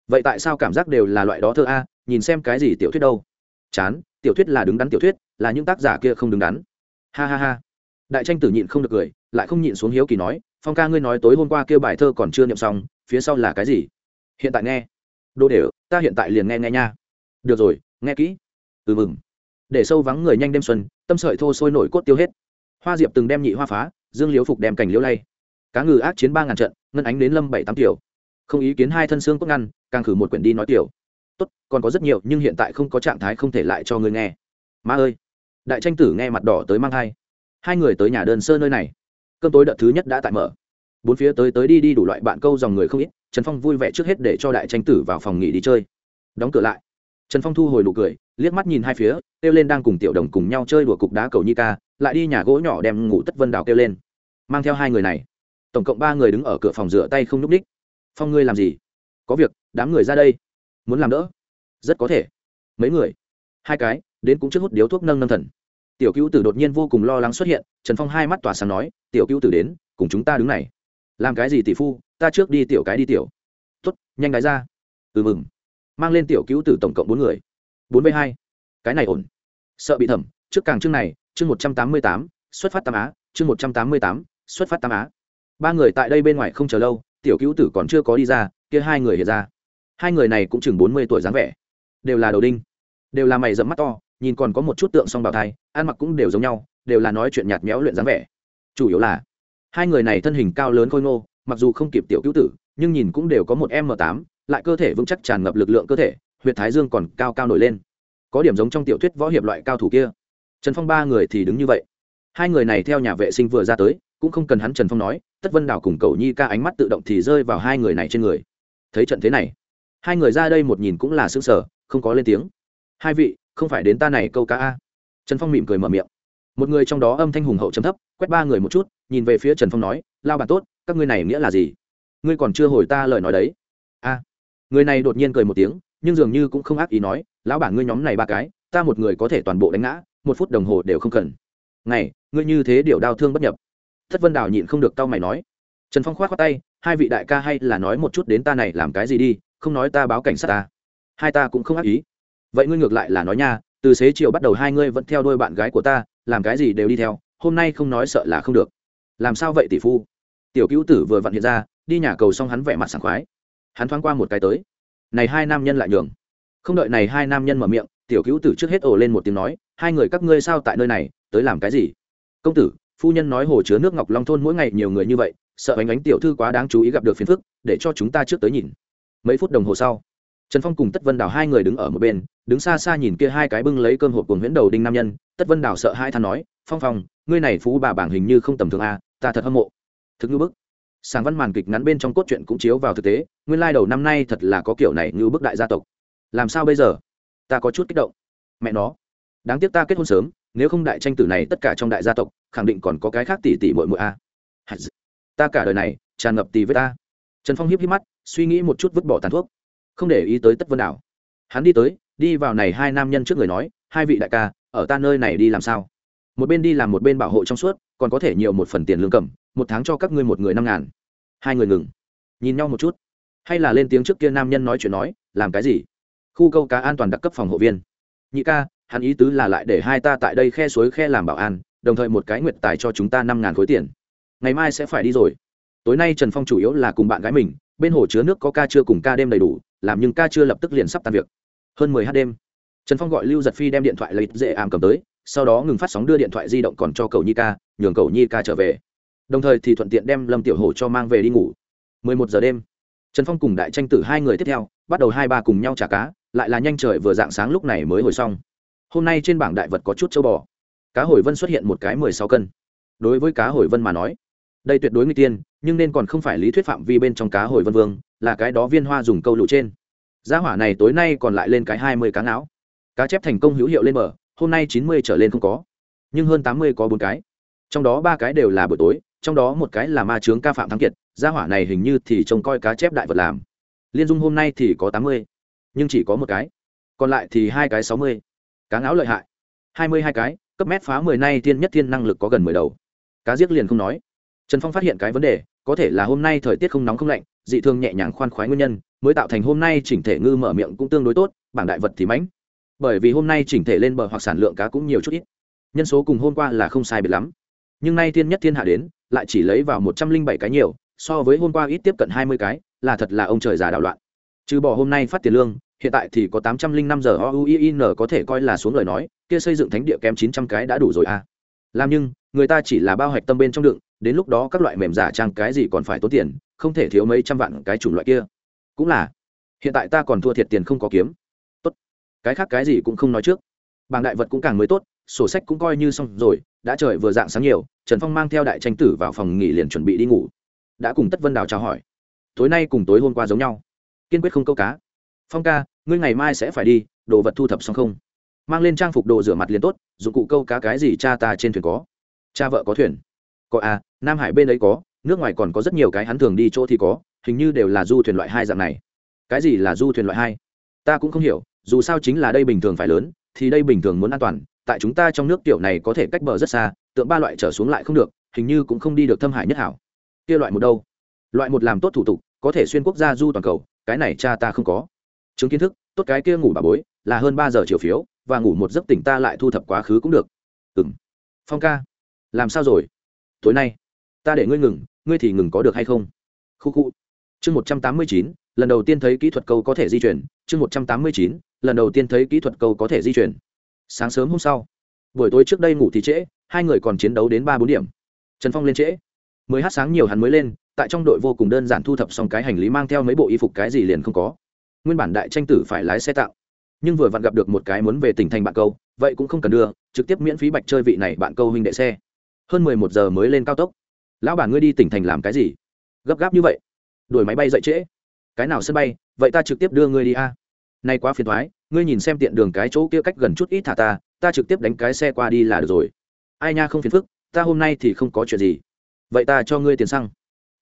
Vậy tại sao cảm giác đều là loại đó thơ a? Nhìn xem cái gì tiểu thuyết đâu? Chán tiểu thuyết là đứng đắn tiểu thuyết, là những tác giả kia không đứng đắn. Ha ha ha. Đại tranh tử nhịn không được cười, lại không nhịn xuống hiếu kỳ nói, phong ca ngươi nói tối hôm qua kêu bài thơ còn chưa niệm xong, phía sau là cái gì? Hiện tại nghe. Đồ đều ta hiện tại liền nghe nghe nha. Được rồi, nghe kỹ. Ừ mừng. Để sâu vắng người nhanh đêm xuân, tâm sợi thô sôi nổi cốt tiêu hết. Hoa diệp từng đem nhị hoa phá, dương liếu phục đem cảnh liễu lay. Cá ngừ ác chiến ba ngàn trận, ngân ánh đến lâm bảy tám tiểu. Không ý kiến hai thân xương cốt ngăn, càng khử một quyển đi nói tiểu tốt, còn có rất nhiều, nhưng hiện tại không có trạng thái không thể lại cho người nghe. Ma ơi! Đại tranh tử nghe mặt đỏ tới mang thai. Hai người tới nhà đơn sơ nơi này. Cơm tối đợt thứ nhất đã tại mở. Bốn phía tới tới đi đi đủ loại bạn câu dòng người không ít, trần phong vui vẻ trước hết để cho đại tranh tử vào phòng nghỉ đi chơi. Đóng cửa lại. Trần phong thu hồi nụ cười, liếc mắt nhìn hai phía, kêu lên đang cùng tiểu đồng cùng nhau chơi đùa cục đá cầu nhi ca, lại đi nhà gỗ nhỏ đem ngủ tất vân đào kêu lên. Mang theo hai người này. Tổng cộng ba người đứng ở cửa phòng rửa tay không n ú c ních phong, ngươi làm gì? Có việc, đám người ra đây muốn làm đỡ? Rất có thể. Mấy người? Hai cái, đến cũng trước hút điếu thuốc nâng nâng thần. Tiểu cứu tử đột nhiên vô cùng lo lắng xuất hiện, trần phong hai mắt tỏa sáng nói, tiểu cứu tử đến, cùng chúng ta đứng này. Làm cái gì tỷ phu, ta trước đi tiểu cái đi tiểu. Tuất nhanh cái ra. Ừ mừng. Mang lên tiểu cứu tử tổng cộng bốn người. Bốn mươi hai. Cái này ổn. Sợ bị thẩm, trước càng chương này, chương một trăm tám mươi tám, xuất phát tam á, chương một trăm tám mươi tám, xuất phát tam á. Ba người tại đây bên ngoài không chờ lâu, tiểu cứu tử còn chưa có đi ra, kia hai người hiện ra hai người này cũng chừng bốn mươi tuổi dáng vẻ. Đều là đầu đinh. Đều là mày dẫm mắt to, nhìn còn có một chút tượng song bào thai, ăn mặc cũng đều giống nhau, đều là nói chuyện nhạt méo luyện dáng vẻ. Chủ yếu là, hai người này thân hình cao lớn khôi ngô, mặc dù không kịp tiểu cứu tử, nhưng nhìn cũng đều có một m tám, lại cơ thể vững chắc tràn ngập lực lượng cơ thể huyện thái dương còn cao cao nổi lên. Có điểm giống trong tiểu thuyết võ hiệp loại cao thủ kia. Trần phong ba người thì đứng như vậy. Hai người này theo nhà vệ sinh vừa ra tới, cũng không cần hắn trần phong nói, tất vân đào cùng cầu nhi ca ánh mắt tự động thì rơi vào hai người này trên người. Thấy trận thế này hai người ra đây một nhìn cũng là xương sở không có lên tiếng. Hai vị không phải đến ta này câu ca a. Trần phong mỉm cười mở miệng. Một người trong đó âm thanh hùng hậu chấm thấp quét ba người một chút nhìn về phía trần phong nói lao bản tốt các ngươi này nghĩa là gì? Ngươi còn chưa hồi ta lời nói đấy. A. Người này đột nhiên cười một tiếng nhưng dường như cũng không ác ý nói lão bản ngươi nhóm này ba cái ta một người có thể toàn bộ đánh ngã một phút đồng hồ đều không cần. Này, ngươi như thế điều đau thương bất nhập. Thất vân đào nhịn không được tao mày nói. Trần phong khoát khoát tay hai vị đại ca hay là nói một chút đến ta này làm cái gì đi không nói ta báo cảnh sát ta. Hai ta cũng không ác ý. Vậy ngươi ngược lại là nói nha, từ xế chiều bắt đầu hai ngươi vẫn theo đôi bạn gái của ta, làm cái gì đều đi theo, hôm nay không nói sợ là không được. Làm sao vậy tỷ phu? Tiểu cứu tử vừa vặn hiện ra, đi nhà cầu xong hắn vẻ mặt sảng khoái. Hắn thoáng qua một cái tới. Này hai nam nhân lại nhường. Không đợi này hai nam nhân mở miệng, tiểu cứu tử trước hết ồ lên một tiếng nói, hai người các ngươi sao tại nơi này, tới làm cái gì? Công tử, phu nhân nói hồ chứa nước ngọc long thôn mỗi ngày nhiều người như vậy, sợ ánh ánh tiểu thư quá đáng chú ý gặp được phiền phức, để cho chúng ta trước tới nhìn mấy phút đồng hồ sau, trần phong cùng tất vân đào hai người đứng ở một bên, đứng xa xa nhìn kia hai cái bưng lấy cơm hộp cùng huyễn đầu đinh nam nhân, tất vân đào sợ hai than nói, phong phong, ngươi này phú bà bảng hình như không tầm thường a ta thật hâm mộ. Thực như bức. Sáng văn màn kịch ngắn bên trong cốt truyện cũng chiếu vào thực tế, nguyên lai đầu năm nay thật là có kiểu này như bức đại gia tộc. Làm sao bây giờ? Ta có chút kích động. Mẹ nó. Đáng tiếc ta kết hôn sớm, nếu không đại tranh tử này tất cả trong đại gia tộc, khẳng định còn có cái khác tỷ tỷ muội muội à. a ta cả đời này, tràn ngập tỷ với ta trần phong hiếp hiếp mắt, suy nghĩ một chút vứt bỏ tàn thuốc. Không để ý tới tất vân đảo. Hắn đi tới, đi vào này hai nam nhân trước người nói, hai vị đại ca, ở ta nơi này đi làm sao? Một bên đi làm một bên bảo hộ trong suốt, còn có thể nhiều một phần tiền lương cầm, một tháng cho các ngươi một người năm ngàn. Hai người ngừng, nhìn nhau một chút. Hay là lên tiếng trước kia nam nhân nói chuyện nói, làm cái gì? Khu câu cá an toàn đặc cấp phòng hộ viên. Nhị ca, hắn ý tứ là lại để hai ta tại đây khe suối khe làm bảo an, đồng thời một cái nguyệt tài cho chúng ta năm ngàn khối tiền. Ngày mai sẽ phải đi rồi tối nay trần phong chủ yếu là cùng bạn gái mình, bên hồ chứa nước có ca chưa cùng ca đêm đầy đủ, làm nhưng ca chưa lập tức liền sắp tan việc. Hơn mười h đêm, trần phong gọi lưu giật phi đem điện thoại lấy dễ ảm cầm tới, sau đó ngừng phát sóng đưa điện thoại di động còn cho cầu nhi ca, nhường cầu nhi ca trở về. Đồng thời thì thuận tiện đem lâm tiểu hồ cho mang về đi ngủ. Mười một giờ đêm, trần phong cùng đại tranh tử hai người tiếp theo, bắt đầu hai ba cùng nhau trả cá, lại là nhanh trời vừa dạng sáng lúc này mới hồi xong. Hôm nay trên bảng đại vật có chút châu bò. Cá hồi vân xuất hiện một cái mười sáu cân. Đối với cá hồi vân mà nói đây tuyệt đối nguy tiên, nhưng nên còn không phải lý thuyết phạm vi bên trong cá hồi vân vương, là cái đó viên hoa dùng câu lụ trên. Giá hỏa này tối nay còn lại lên cái hai mươi cá não cá chép thành công hữu hiệu lên bờ, hôm nay chín mươi trở lên không có. Nhưng hơn tám mươi có bốn cái. Trong đó ba cái đều là buổi tối, trong đó một cái là ma trướng ca phạm thắng kiệt gia hỏa này hình như thì trông coi cá chép đại vật làm. Liên dung hôm nay thì có tám mươi, nhưng chỉ có một cái. Còn lại thì hai cái sáu mươi. Cá ngáo lợi hại. Hai mươi hai cái, cấp mét phá mười nay thiên nhất thiên năng lực có gần mười đầu. Cá giết liền không nói trần phong phát hiện cái vấn đề, có thể là hôm nay thời tiết không nóng không lạnh, dị thương nhẹ nhàng khoan khoái nguyên nhân, mới tạo thành hôm nay chỉnh thể ngư mở miệng cũng tương đối tốt, bảng đại vật thì mãnh. Bởi vì hôm nay chỉnh thể lên bờ hoặc sản lượng cá cũng nhiều chút ít. Nhân số cùng hôm qua là không sai biệt lắm. Nhưng nay thiên nhất thiên hạ đến, lại chỉ lấy vào một trăm linh bảy cái nhiều, so với hôm qua ít tiếp cận hai mươi cái, là thật là ông trời già đảo loạn. Trừ bỏ hôm nay phát tiền lương, hiện tại thì có tám trăm linh năm giờ ouin có thể coi là xuống lời nói, kia xây dựng thánh địa kém chín trăm cái đã đủ rồi à làm nhưng, người ta chỉ là bao hạch tâm bên trong đựng, đến lúc đó các loại mềm giả trang cái gì còn phải tốn tiền, không thể thiếu mấy trăm vạn cái chủng loại kia. Cũng là, hiện tại ta còn thua thiệt tiền không có kiếm. Tốt. Cái khác cái gì cũng không nói trước. Bảng đại vật cũng càng mới tốt, sổ sách cũng coi như xong rồi, đã trời vừa dạng sáng nhiều, trần phong mang theo đại tranh tử vào phòng nghỉ liền chuẩn bị đi ngủ. Đã cùng tất vân đào chào hỏi. Tối nay cùng tối hôm qua giống nhau. Kiên quyết không câu cá. Phong ca, ngươi ngày mai sẽ phải đi, đồ vật thu thập xong không? Mang lên trang phục đồ rửa mặt liền tốt, dụng cụ câu cá cái gì cha ta trên thuyền có? Cha vợ có thuyền? Có à nam hải bên ấy có, nước ngoài còn có rất nhiều cái hắn thường đi chỗ thì có, hình như đều là du thuyền loại hai dạng này. Cái gì là du thuyền loại hai? Ta cũng không hiểu, dù sao chính là đây bình thường phải lớn, thì đây bình thường muốn an toàn, tại chúng ta trong nước tiểu này có thể cách bờ rất xa, tượng ba loại trở xuống lại không được, hình như cũng không đi được thâm hải nhất hảo. Kia loại một đâu? Loại một làm tốt thủ tục, có thể xuyên quốc gia du toàn cầu, cái này cha ta không có. Chứng kiến thức, tốt cái kia ngủ bà bối, là hơn ba giờ chiều phiếu và ngủ một giấc tỉnh ta lại thu thập quá khứ cũng được. Ừng phong ca, làm sao rồi? Tối nay, ta để ngươi ngừng, ngươi thì ngừng có được hay không? Khu khu. Chương một trăm tám mươi chín, lần đầu tiên thấy kỹ thuật câu có thể di chuyển. Chương một trăm tám mươi chín, lần đầu tiên thấy kỹ thuật câu có thể di chuyển. Sáng sớm hôm sau, buổi tối trước đây ngủ thì trễ, hai người còn chiến đấu đến ba bốn điểm. Trần phong lên trễ. Mới hát sáng nhiều hắn mới lên, tại trong đội vô cùng đơn giản thu thập xong cái hành lý mang theo mấy bộ y phục cái gì liền không có. Nguyên bản đại tranh tử phải lái xe tạo nhưng vừa vặn gặp được một cái muốn về tỉnh thành bạn câu, vậy cũng không cần đưa, trực tiếp miễn phí bạch chơi vị này bạn câu huynh đệ xe. Hơn mười một giờ mới lên cao tốc. Lão bản ngươi đi tỉnh thành làm cái gì? Gấp gáp như vậy? Đuổi máy bay dậy trễ. Cái nào sân bay? Vậy ta trực tiếp đưa ngươi đi a. Nay quá phiền thoái ngươi nhìn xem tiện đường cái chỗ kia cách gần chút ít thả ta ta trực tiếp đánh cái xe qua đi là được rồi. Ai nha không phiền phức, ta hôm nay thì không có chuyện gì. Vậy ta cho ngươi tiền xăng.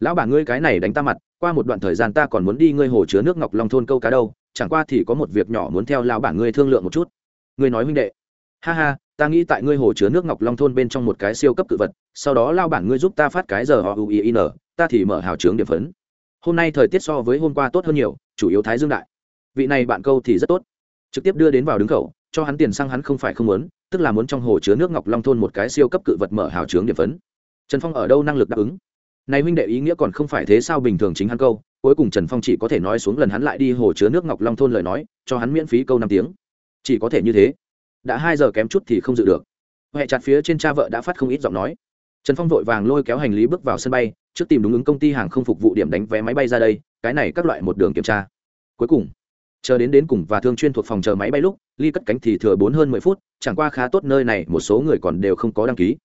Lão bản ngươi cái này đánh ta mặt, qua một đoạn thời gian ta còn muốn đi ngươi hồ chứa nước ngọc long thôn câu cá đâu chẳng qua thì có một việc nhỏ muốn theo lão bản ngươi thương lượng một chút. Ngươi nói huynh đệ. Ha ha, ta nghĩ tại ngươi hồ chứa nước ngọc long thôn bên trong một cái siêu cấp cự vật, sau đó lao bản ngươi giúp ta phát cái giờ họ ui ta thì mở hào trướng điểm phấn. Hôm nay thời tiết so với hôm qua tốt hơn nhiều, chủ yếu thái dương đại. Vị này bạn câu thì rất tốt. Trực tiếp đưa đến vào đứng khẩu, cho hắn tiền xăng hắn không phải không muốn, tức là muốn trong hồ chứa nước ngọc long thôn một cái siêu cấp cự vật mở hào trướng điểm phấn. Trần phong ở đâu năng lực đáp ứng? Này huynh đệ ý nghĩa còn không phải thế sao bình thường chính hắn câu cuối cùng trần phong chỉ có thể nói xuống lần hắn lại đi hồ chứa nước ngọc long thôn lời nói cho hắn miễn phí câu năm tiếng chỉ có thể như thế đã hai giờ kém chút thì không dự được huệ chặt phía trên cha vợ đã phát không ít giọng nói trần phong vội vàng lôi kéo hành lý bước vào sân bay trước tìm đúng ứng công ty hàng không phục vụ điểm đánh vé máy bay ra đây cái này các loại một đường kiểm tra cuối cùng chờ đến đến cùng và thương chuyên thuộc phòng chờ máy bay lúc ly cất cánh thì thừa bốn hơn mười phút chẳng qua khá tốt nơi này một số người còn đều không có đăng ký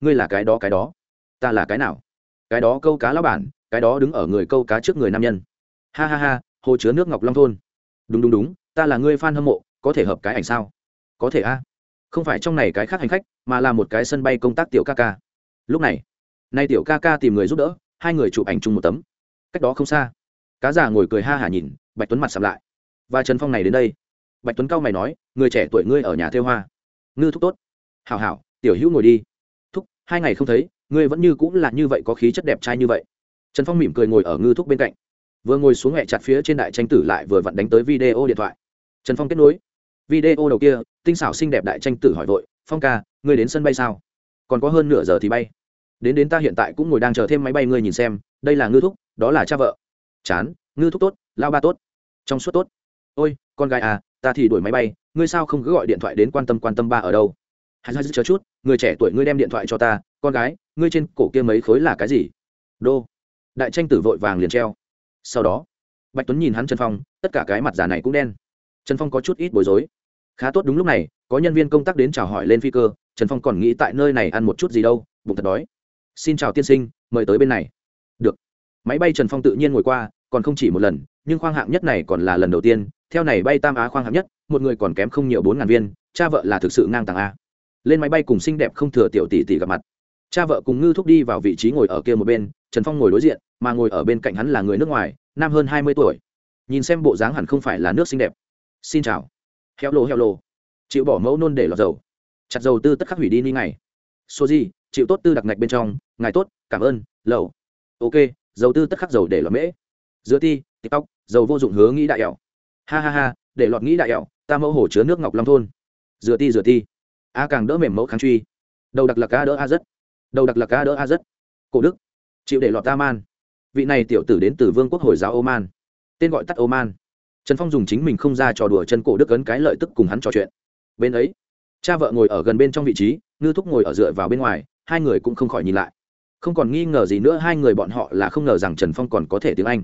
ngươi là cái đó cái đó ta là cái nào cái đó câu cá lão bản cái đó đứng ở người câu cá trước người nam nhân. Ha ha ha, hồ chứa nước ngọc long thôn. Đúng đúng đúng, ta là người fan hâm mộ, có thể hợp cái ảnh sao? Có thể a. Không phải trong này cái khác hành khách, mà là một cái sân bay công tác tiểu ca ca. Lúc này, nay tiểu ca ca tìm người giúp đỡ, hai người chụp ảnh chung một tấm. Cách đó không xa, cá già ngồi cười ha hả nhìn, bạch tuấn mặt sầm lại. Và trần phong này đến đây. Bạch tuấn cao mày nói, người trẻ tuổi ngươi ở nhà theo hoa. Ngư thúc tốt. Hảo hảo, tiểu hữu ngồi đi. Thúc, hai ngày không thấy, ngươi vẫn như cũng là như vậy có khí chất đẹp trai như vậy trần phong mỉm cười ngồi ở ngư thúc bên cạnh. Vừa ngồi xuống hẹ chặt phía trên đại tranh tử lại vừa vặn đánh tới video điện thoại. Trần phong kết nối. Video đầu kia, tinh xảo xinh đẹp đại tranh tử hỏi vội, phong ca, ngươi đến sân bay sao? Còn có hơn nửa giờ thì bay. Đến đến ta hiện tại cũng ngồi đang chờ thêm máy bay ngươi nhìn xem, đây là ngư thúc, đó là cha vợ. Chán, ngư thúc tốt, lao ba tốt. Trong suốt tốt. Ôi, con gái à ta thì đuổi máy bay, ngươi sao không cứ gọi điện thoại đến quan tâm quan tâm ba ở đâu? Hay ra chờ chút, người trẻ tuổi ngươi đem điện thoại cho ta, con gái, ngươi trên cổ kia mấy khối là cái gì? Đô đại tranh tử vội vàng liền treo. Sau đó, bạch tuấn nhìn hắn trần phong, tất cả cái mặt giả này cũng đen. Trần phong có chút ít bối rối. Khá tốt đúng lúc này, có nhân viên công tác đến chào hỏi lên phi cơ, trần phong còn nghĩ tại nơi này ăn một chút gì đâu, bụng thật đói. Xin chào tiên sinh, mời tới bên này. Được. Máy bay trần phong tự nhiên ngồi qua, còn không chỉ một lần, nhưng khoang hạng nhất này còn là lần đầu tiên, theo này bay tam á khoang hạng nhất, một người còn kém không nhiều bốn ngàn viên, cha vợ là thực sự ngang tàng a. Lên máy bay cùng xinh đẹp không thừa tiểu tỷ tỷ gặp mặt. Cha vợ cùng ngư thúc đi vào vị trí ngồi ở kia một bên trần phong ngồi đối diện, mà ngồi ở bên cạnh hắn là người nước ngoài, nam hơn hai mươi tuổi. Nhìn xem bộ dáng hẳn không phải là nước xinh đẹp. Xin chào. Heo lô heo lô. Chịu bỏ mẫu nôn để lọt dầu. Chặt dầu tư tất khắc hủy đi ni ngày số gì, chịu tốt tư đặc ngạch bên trong, ngài tốt, cảm ơn lầu ok, dầu tư tất khắc dầu để lọt mễ. Giữa ti, tiktok, dầu vô dụng hứa nghĩ đại ẻo. Ha ha ha, để lọt nghĩ đại ẻo, ta mẫu hồ chứa nước ngọc long thôn. Dựa ti dựa ti. A càng đỡ mềm mẫu kháng truy. Đầu đặc lạc a đỡ a rất. Đầu đặc lạc a đỡ a rất. Cổ đức chịu để lọt ta man vị này tiểu tử đến từ vương quốc hồi giáo oman. Tên gọi tắt oman. Trần phong dùng chính mình không ra trò đùa chân cổ đức ấn cái lợi tức cùng hắn trò chuyện. Bên ấy, cha vợ ngồi ở gần bên trong vị trí, ngư thúc ngồi ở dựa vào bên ngoài, hai người cũng không khỏi nhìn lại. Không còn nghi ngờ gì nữa, hai người bọn họ là không ngờ rằng trần phong còn có thể tiếng anh.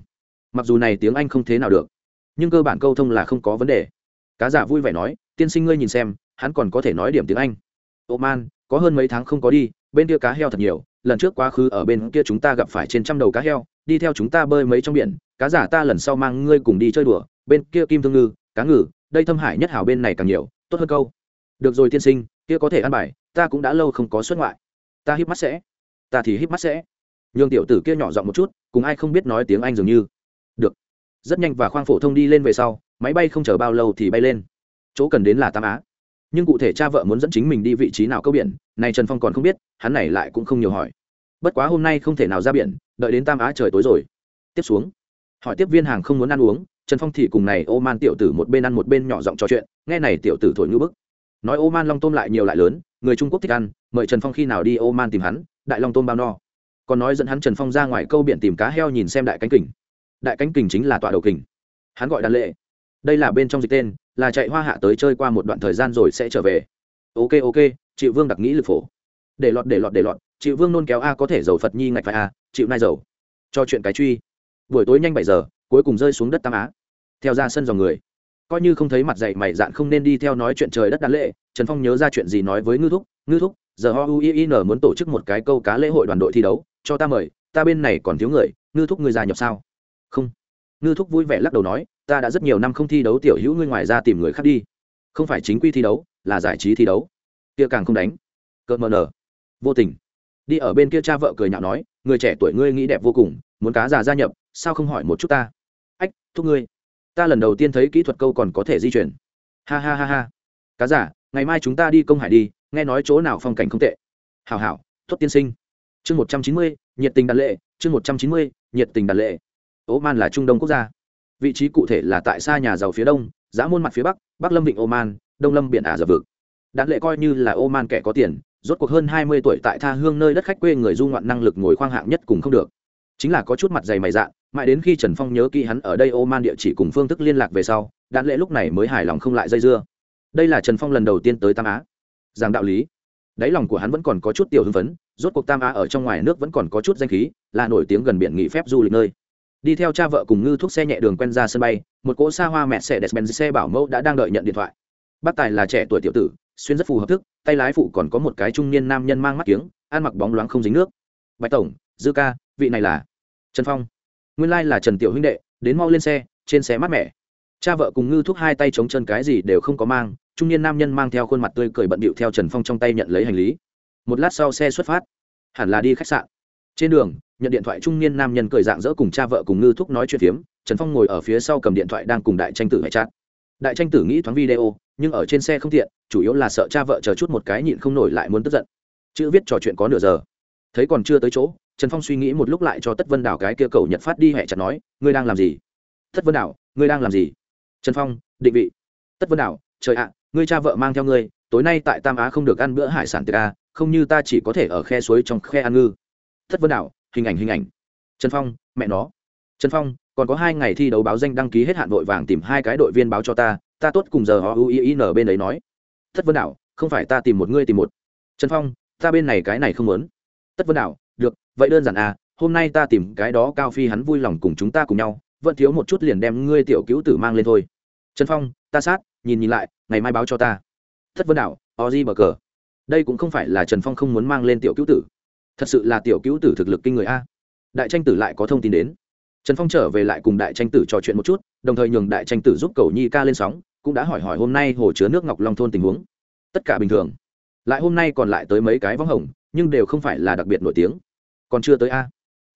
Mặc dù này tiếng anh không thế nào được, nhưng cơ bản câu thông là không có vấn đề. Cá giả vui vẻ nói, tiên sinh ngươi nhìn xem, hắn còn có thể nói điểm tiếng anh. Ô man có hơn mấy tháng không có đi, bên kia cá heo thật nhiều lần trước quá khứ ở bên kia chúng ta gặp phải trên trăm đầu cá heo, đi theo chúng ta bơi mấy trong biển, cá giả ta lần sau mang ngươi cùng đi chơi đùa, bên kia kim thương ngư, cá ngừ, đây thâm hải nhất hảo bên này càng nhiều, tốt hơn câu. Được rồi tiên sinh, kia có thể ăn bài, ta cũng đã lâu không có xuất ngoại. Ta híp mắt sẽ. Ta thì híp mắt sẽ. Nhường tiểu tử kia nhỏ giọng một chút, cùng ai không biết nói tiếng anh dường như. Được. Rất nhanh và khoang phổ thông đi lên về sau, máy bay không chờ bao lâu thì bay lên. Chỗ cần đến là tam á nhưng cụ thể cha vợ muốn dẫn chính mình đi vị trí nào câu biển này trần phong còn không biết, hắn này lại cũng không nhiều hỏi. Bất quá hôm nay không thể nào ra biển, đợi đến tam á trời tối rồi. Tiếp xuống. Hỏi tiếp viên hàng không muốn ăn uống, trần phong thì cùng này ô man tiểu tử một bên ăn một bên nhỏ giọng trò chuyện, nghe này tiểu tử thổi ngữ bức. Nói ô man long tôm lại nhiều lại lớn, người trung quốc thích ăn, mời trần phong khi nào đi ô man tìm hắn, đại long tôm bao no. Còn nói dẫn hắn trần phong ra ngoài câu biển tìm cá heo nhìn xem đại cánh kình. Đại cánh kình chính là tọa đầu kình. Hắn gọi đàn lệ đây là bên trong dịch tên, là chạy hoa hạ tới chơi qua một đoạn thời gian rồi sẽ trở về. Ok ok, chịu vương đặc nghĩ lực phổ. Để lọt để lọt để lọt, chịu vương nôn kéo a có thể giàu phật nhi ngạch phải a, chịu nai giàu. cho chuyện cái truy. Buổi tối nhanh bảy giờ, cuối cùng rơi xuống đất tam á. Theo ra sân dòng người. Coi như không thấy mặt dạy mày dạn không nên đi theo nói chuyện trời đất đan lệ. Trần phong nhớ ra chuyện gì nói với ngư thúc ngư thúc, giờ ho uin muốn tổ chức một cái câu cá lễ hội đoàn đội thi đấu, cho ta mời, ta bên này còn thiếu người, ngư thúc người già nhập sao? Không. Ngư thúc vui vẻ lắc đầu nói ta đã rất nhiều năm không thi đấu tiểu hữu ngươi ngoài ra tìm người khác đi. Không phải chính quy thi đấu, là giải trí thi đấu. Kia càng không đánh. Cợt mờ nở. Vô tình. Đi ở bên kia cha vợ cười nhạo nói, người trẻ tuổi ngươi nghĩ đẹp vô cùng, muốn cá già gia nhập, sao không hỏi một chút ta? Ách, thúc ngươi. Ta lần đầu tiên thấy kỹ thuật câu còn có thể di chuyển. Ha ha ha ha. Cá giả ngày mai chúng ta đi công hải đi, nghe nói chỗ nào phong cảnh không tệ. Hảo hảo tuất tiên sinh. Chương một trăm chín mươi, nhiệt tình đàn lệ, chương một trăm chín mươi, nhiệt tình đàn lệ. Man là trung đông quốc gia vị trí cụ thể là tại xa nhà giàu phía đông Giá môn mặt phía bắc bắc lâm vịnh oman, đông lâm biển ả rập vực. Đạn lệ coi như là oman kẻ có tiền, rốt cuộc hơn hai mươi tuổi tại tha hương nơi đất khách quê người du ngoạn năng lực ngồi khoang hạng nhất cùng không được. Chính là có chút mặt dày mày dạn, mãi đến khi trần phong nhớ kỹ hắn ở đây oman địa chỉ cùng phương thức liên lạc về sau, đạn lệ lúc này mới hài lòng không lại dây dưa. Đây là trần phong lần đầu tiên tới tam á. Giảng đạo lý. Đáy lòng của hắn vẫn còn có chút tiểu hưng phấn, rốt cuộc tam á ở trong ngoài nước vẫn còn có chút danh khí, là nổi tiếng gần biển nghỉ phép du lịch nơi đi theo cha vợ cùng ngư thuốc xe nhẹ đường quen ra sân bay, một cỗ xa hoa mẹ xe despen xe bảo mẫu đã đang đợi nhận điện thoại. Bác tài là trẻ tuổi tiểu tử, xuyên rất phù hợp thức, tay lái phụ còn có một cái trung niên nam nhân mang mắt kiếng, ăn mặc bóng loáng không dính nước. Bạch tổng, dư ca, vị này là trần phong. Nguyên lai là trần tiểu huynh đệ, đến mau lên xe, trên xe mát mẻ. Cha vợ cùng ngư thuốc hai tay chống chân cái gì đều không có mang, trung niên nam nhân mang theo khuôn mặt tươi cười bận bịu theo trần phong trong tay nhận lấy hành lý. Một lát sau xe xuất phát. Hẳn là đi khách sạn. Trên đường nhận điện thoại trung niên nam nhân cười dạng dỡ cùng cha vợ cùng ngư thúc nói chuyện phiếm, trần phong ngồi ở phía sau cầm điện thoại đang cùng đại tranh tử hệ chát đại tranh tử nghĩ thoáng video, nhưng ở trên xe không tiện, chủ yếu là sợ cha vợ chờ chút một cái nhịn không nổi lại muốn tức giận. Chữ viết trò chuyện có nửa giờ. Thấy còn chưa tới chỗ, trần phong suy nghĩ một lúc lại cho tất vân đảo cái kia cầu nhật phát đi hẹ chặt nói, ngươi đang làm gì? Tất vân đảo, ngươi đang làm gì? Trần phong, định vị. Tất vân đảo, trời ạ, ngươi cha vợ mang theo ngươi, tối nay tại tam á không được ăn bữa hải sản tiệc a không như ta chỉ có thể ở khe suối trong khe ăn ngư. Tất vân đảo hình ảnh hình ảnh. Trần phong, mẹ nó. Trần phong, còn có hai ngày thi đấu báo danh đăng ký hết hạn vội vàng tìm hai cái đội viên báo cho ta ta tốt cùng giờ họ uin bên đấy nói. Thất vân đảo, không phải ta tìm một ngươi tìm một. Trần phong, ta bên này cái này không muốn. Tất vân đảo, được, vậy đơn giản à hôm nay ta tìm cái đó cao phi hắn vui lòng cùng chúng ta cùng nhau, vẫn thiếu một chút liền đem ngươi tiểu cứu tử mang lên thôi. Trần phong, ta sát, nhìn nhìn lại, ngày mai báo cho ta. Thất vân đảo di bờ cờ. Đây cũng không phải là trần phong không muốn mang lên tiểu cứu tử thật sự là tiểu cứu tử thực lực kinh người a. Đại tranh tử lại có thông tin đến. Trần phong trở về lại cùng đại tranh tử trò chuyện một chút, đồng thời nhường đại tranh tử giúp cầu nhi ca lên sóng, cũng đã hỏi hỏi hôm nay hồ chứa nước ngọc long thôn tình huống. Tất cả bình thường. Lại hôm nay còn lại tới mấy cái võng hồng, nhưng đều không phải là đặc biệt nổi tiếng. Còn chưa tới a.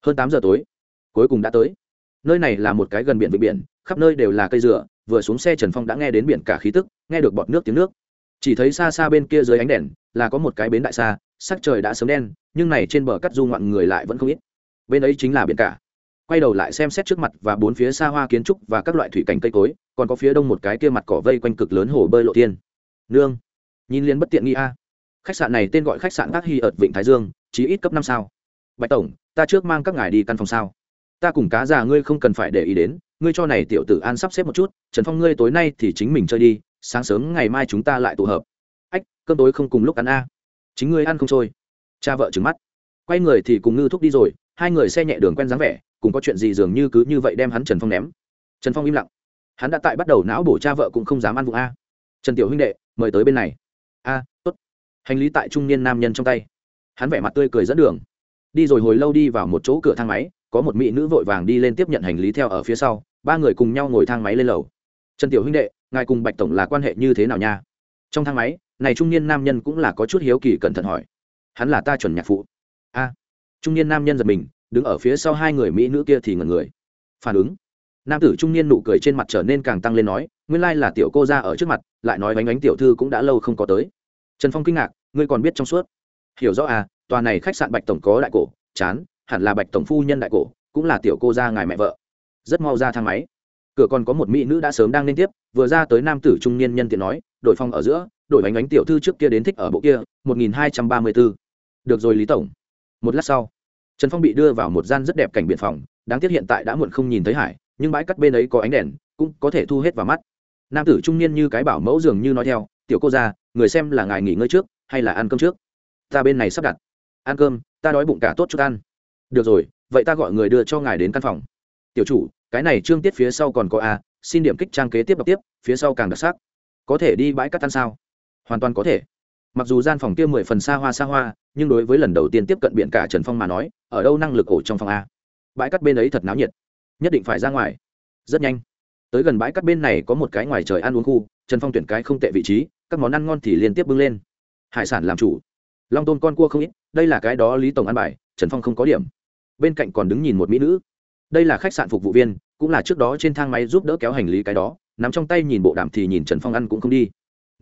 Hơn tám giờ tối. Cuối cùng đã tới. Nơi này là một cái gần biển vịnh biển, khắp nơi đều là cây dừa, vừa xuống xe trần phong đã nghe đến biển cả khí tức, nghe được bọt nước tiếng nước. Chỉ thấy xa xa bên kia dưới ánh đèn, là có một cái bến đại xa sắc trời đã sớm đen, nhưng này trên bờ cắt du ngoạn người lại vẫn không ít. Bên ấy chính là biển cả. Quay đầu lại xem xét trước mặt và bốn phía xa hoa kiến trúc và các loại thủy cảnh cây cối, còn có phía đông một cái kia mặt cỏ vây quanh cực lớn hồ bơi lộ tiên nương, nhìn liền bất tiện nghi a. Khách sạn này tên gọi khách sạn các hy ợt vịnh thái dương, chí ít cấp năm sao. Bạch tổng, ta trước mang các ngài đi căn phòng sao? Ta cùng cá già ngươi không cần phải để ý đến, ngươi cho này tiểu tử an sắp xếp một chút, trần phong ngươi tối nay thì chính mình chơi đi, sáng sớm ngày mai chúng ta lại tụ hợp. Ách, cơm tối không cùng lúc ăn a chính ngươi ăn không trôi. Cha vợ trứng mắt. Quay người thì cùng ngư thúc đi rồi, hai người xe nhẹ đường quen dáng vẻ, cùng có chuyện gì dường như cứ như vậy đem hắn trần phong ném. Trần phong im lặng. Hắn đã tại bắt đầu não bổ cha vợ cũng không dám ăn vụ a. Trần tiểu huynh đệ, mời tới bên này. A, tốt. Hành lý tại trung niên nam nhân trong tay. Hắn vẻ mặt tươi cười dẫn đường. Đi rồi hồi lâu đi vào một chỗ cửa thang máy, có một mỹ nữ vội vàng đi lên tiếp nhận hành lý theo ở phía sau, ba người cùng nhau ngồi thang máy lên lầu. Trần tiểu huynh đệ, ngài cùng bạch tổng là quan hệ như thế nào nha? Trong thang máy này trung niên nam nhân cũng là có chút hiếu kỳ cẩn thận hỏi. Hắn là ta chuẩn nhạc phụ. A. Trung niên nam nhân giật mình, đứng ở phía sau hai người mỹ nữ kia thì ngẩn người. Phản ứng. Nam tử trung niên nụ cười trên mặt trở nên càng tăng lên nói, nguyên lai là tiểu cô ra ở trước mặt, lại nói bánh bánh tiểu thư cũng đã lâu không có tới. Trần phong kinh ngạc, ngươi còn biết trong suốt. Hiểu rõ à tòa này khách sạn bạch tổng có đại cổ, chán, hẳn là bạch tổng phu nhân đại cổ, cũng là tiểu cô gia ngài mẹ vợ. Rất mau ra thang máy. Cửa còn có một mỹ nữ đã sớm đang liên tiếp, vừa ra tới nam tử trung niên nhân tiện nói, đổi phong ở giữa đổi bánh ánh tiểu thư trước kia đến thích ở bộ kia, một nghìn hai trăm ba mươi bốn được rồi, lý tổng. Một lát sau, trần phong bị đưa vào một gian rất đẹp cảnh biện phòng, đáng tiếc hiện tại đã muộn không nhìn thấy hải, nhưng bãi cắt bên ấy có ánh đèn, cũng có thể thu hết vào mắt. Nam tử trung niên như cái bảo mẫu dường như nói theo, tiểu cô gia, người xem là ngài nghỉ ngơi trước, hay là ăn cơm trước? Ta bên này sắp đặt. Ăn cơm, ta đói bụng cả tốt chút ăn. Được rồi, vậy ta gọi người đưa cho ngài đến căn phòng. Tiểu chủ, cái này trương tiết phía sau còn có a, xin điểm kích trang kế tiếp đọc tiếp, phía sau càng đặc sắc. Có thể đi bãi cát ăn sao? Hoàn toàn có thể. Mặc dù gian phòng kia mười phần xa hoa xa hoa, nhưng đối với lần đầu tiên tiếp cận biển cả trần phong mà nói, ở đâu năng lực ổ trong phòng a? Bãi cắt bên ấy thật náo nhiệt. Nhất định phải ra ngoài. Rất nhanh. Tới gần bãi cắt bên này có một cái ngoài trời ăn uống khu, trần phong tuyển cái không tệ vị trí, các món ăn ngon thì liên tiếp bưng lên. Hải sản làm chủ. Long tôn con cua không ít, đây là cái đó lý tổng ăn bài, trần phong không có điểm. Bên cạnh còn đứng nhìn một mỹ nữ. Đây là khách sạn phục vụ viên, cũng là trước đó trên thang máy giúp đỡ kéo hành lý cái đó, nắm trong tay nhìn bộ đàm thì nhìn trần phong ăn cũng không đi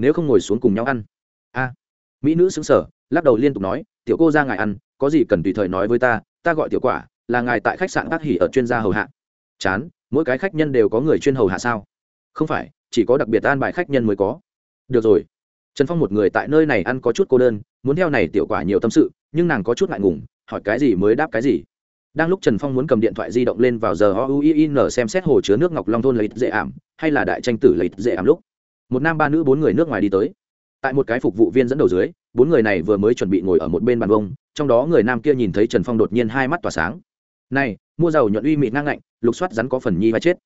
nếu không ngồi xuống cùng nhau ăn. A, mỹ nữ xứng sở lắc đầu liên tục nói, tiểu cô ra ngài ăn, có gì cần tùy thời nói với ta ta gọi tiểu quả, là ngài tại khách sạn bác hỉ ở chuyên gia hầu hạ. Chán, mỗi cái khách nhân đều có người chuyên hầu hạ sao? Không phải, chỉ có đặc biệt an bài khách nhân mới có. Được rồi. Trần phong một người tại nơi này ăn có chút cô đơn, muốn theo này tiểu quả nhiều tâm sự, nhưng nàng có chút ngại ngùng, hỏi cái gì mới đáp cái gì. Đang lúc trần phong muốn cầm điện thoại di động lên vào giờ o u i n xem xét hồ chứa nước ngọc long thôn lấy dễ ảm, hay là đại tranh tử lấy dễ ảm lúc một nam ba nữ bốn người nước ngoài đi tới. Tại một cái phục vụ viên dẫn đầu dưới, bốn người này vừa mới chuẩn bị ngồi ở một bên bàn vông, trong đó người nam kia nhìn thấy trần phong đột nhiên hai mắt tỏa sáng. Này, mua dầu nhuận uy mịn ngang ngạnh, lục soát rắn có phần nhi vai chết.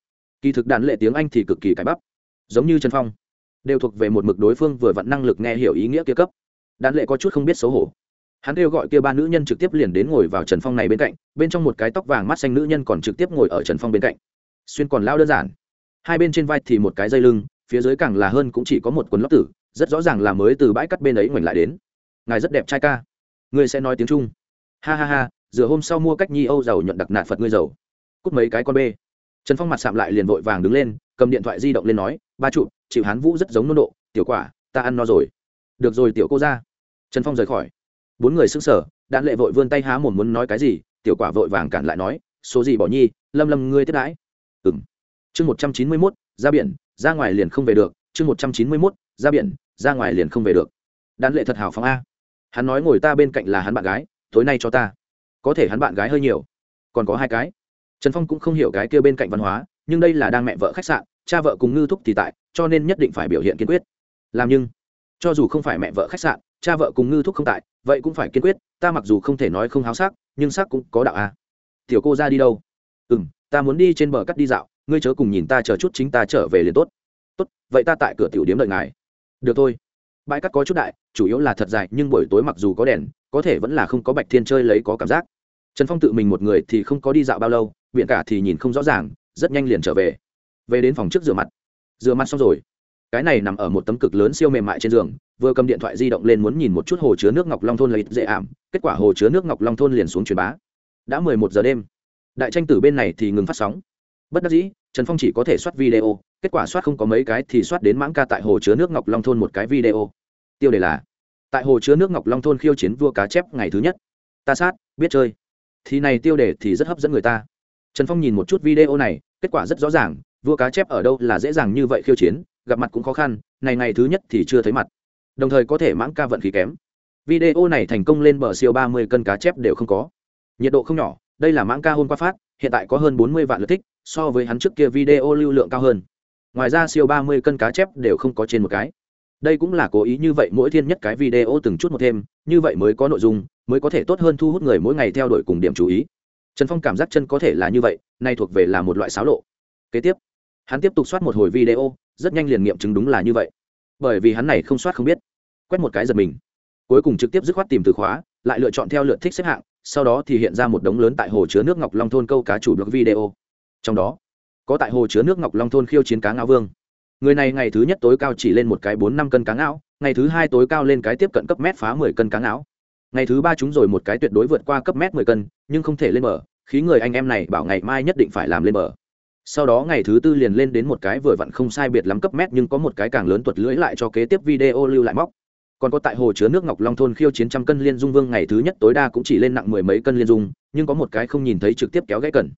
Kỳ thực đàn lệ tiếng anh thì cực kỳ cải bắp. Giống như trần phong, đều thuộc về một mực đối phương vừa vặn năng lực nghe hiểu ý nghĩa kia cấp. Đàn lệ có chút không biết xấu hổ. Hắn kêu gọi kia ba nữ nhân trực tiếp liền đến ngồi vào trần phong này bên cạnh, bên trong một cái tóc vàng mắt xanh nữ nhân còn trực tiếp ngồi ở trần phong bên cạnh. Xuyên còn lao đơn giản. Hai bên trên vai thì một cái dây lưng phía dưới càng là hơn cũng chỉ có một quần lót tử, rất rõ ràng là mới từ bãi cắt bên ấy ngoảnh lại đến. Ngài rất đẹp trai ca. Ngươi sẽ nói tiếng trung. Ha ha ha giờ hôm sau mua cách nhi âu giàu nhuận đặc nạt phật ngươi giàu. Cút mấy cái con bê. Trần phong mặt sạm lại liền vội vàng đứng lên, cầm điện thoại di động lên nói, ba trụ, chịu hán vũ rất giống nôn độ, tiểu quả, ta ăn no rồi. Được rồi, tiểu cô ra trần phong rời khỏi. Bốn người s ư n g sở đạn lệ vội vươn tay há mồm muốn nói cái gì, tiểu quả vội vàng cản lại nói, số gì bỏ nhi, lâm lâm ngươi tiếp đãi. Ừng chương một trăm chín mươi mốt, ra biển ra ngoài liền không về được, chương một trăm chín mươi mốt, ra biển, ra ngoài liền không về được. Đan lệ thật hào phóng a. Hắn nói ngồi ta bên cạnh là hắn bạn gái, tối nay cho ta. Có thể hắn bạn gái hơi nhiều. Còn có hai cái. Trần phong cũng không hiểu cái kia bên cạnh văn hóa, nhưng đây là đang mẹ vợ khách sạn, cha vợ cùng ngư thúc thì tại, cho nên nhất định phải biểu hiện kiên quyết. Làm nhưng, cho dù không phải mẹ vợ khách sạn, cha vợ cùng ngư thúc không tại, vậy cũng phải kiên quyết, ta mặc dù không thể nói không háo sắc, nhưng sắc cũng có đạo a. À. tiểu cô ra đi đâu? Ừ m ta muốn đi trên bờ cắt đi dạo ngươi chớ cùng nhìn ta chờ chút chính ta trở về liền tốt. Tốt, vậy ta tại cửa tiểu điếm đợi ngài. Được thôi. Bãi cắt có chút đại, chủ yếu là thật dài, nhưng buổi tối mặc dù có đèn, có thể vẫn là không có bạch thiên chơi lấy có cảm giác. Trần phong tự mình một người thì không có đi dạo bao lâu viện cả thì nhìn không rõ ràng, rất nhanh liền trở về. Về đến phòng trước rửa mặt. Rửa mặt xong rồi. Cái này nằm ở một tấm cực lớn siêu mềm mại trên giường, vừa cầm điện thoại di động lên muốn nhìn một chút hồ chứa nước ngọc long thôn lấy dễ ảm, kết quả hồ chứa nước ngọc long thôn liền xuống truyền bá. Đã mười một giờ đêm. Đại tranh tử bên này thì ngừng phát sóng bất đắc dĩ, trần phong chỉ có thể soát video, kết quả soát không có mấy cái thì soát đến mãng ca tại hồ chứa nước ngọc long thôn một cái video. Tiêu đề là, tại hồ chứa nước ngọc long thôn khiêu chiến vua cá chép ngày thứ nhất. Ta sát, biết chơi. Thì này tiêu đề thì rất hấp dẫn người ta. Trần phong nhìn một chút video này, kết quả rất rõ ràng, vua cá chép ở đâu là dễ dàng như vậy khiêu chiến, gặp mặt cũng khó khăn, này ngày thứ nhất thì chưa thấy mặt. Đồng thời có thể mãng ca vận khí kém. Video này thành công lên bờ siêu ba mươi cân cá chép đều không có. Nhiệt độ không nhỏ, đây là mãng ca hôm qua phát hiện tại có hơn bốn mươi vạn lượt thích, so với hắn trước kia video lưu lượng cao hơn. Ngoài ra siêu ba mươi cân cá chép đều không có trên một cái. Đây cũng là cố ý như vậy mỗi thiên nhất cái video từng chút một thêm, như vậy mới có nội dung, mới có thể tốt hơn thu hút người mỗi ngày theo đuổi cùng điểm chú ý. Trần phong cảm giác chân có thể là như vậy, nay thuộc về là một loại xáo lộ. Kế tiếp, hắn tiếp tục soát một hồi video, rất nhanh liền nghiệm chứng đúng là như vậy. Bởi vì hắn này không soát không biết, quét một cái giật mình. Cuối cùng trực tiếp dứt khoát tìm từ khóa, lại lựa chọn theo lượt thích xếp hạng sau đó thì hiện ra một đống lớn tại hồ chứa nước ngọc long thôn câu cá chủ blog video. Trong đó, có tại hồ chứa nước ngọc long thôn khiêu chiến cá ngao vương. Người này ngày thứ nhất tối cao chỉ lên một cái bốn năm cân cá ngao, ngày thứ hai tối cao lên cái tiếp cận cấp mét phá mười cân cá ngao. Ngày thứ ba chúng rồi một cái tuyệt đối vượt qua cấp mét mười cân, nhưng không thể lên bờ, khí người anh em này bảo ngày mai nhất định phải làm lên bờ. Sau đó ngày thứ tư liền lên đến một cái vừa vặn không sai biệt lắm cấp mét nhưng có một cái càng lớn tuột lưỡi lại cho kế tiếp video lưu lại móc còn có tại hồ chứa nước ngọc long thôn khiêu chiến trăm cân liên dung vương, ngày thứ nhất tối đa cũng chỉ lên nặng mười mấy cân liên dung, nhưng có một cái không nhìn thấy trực tiếp kéo gãy cần.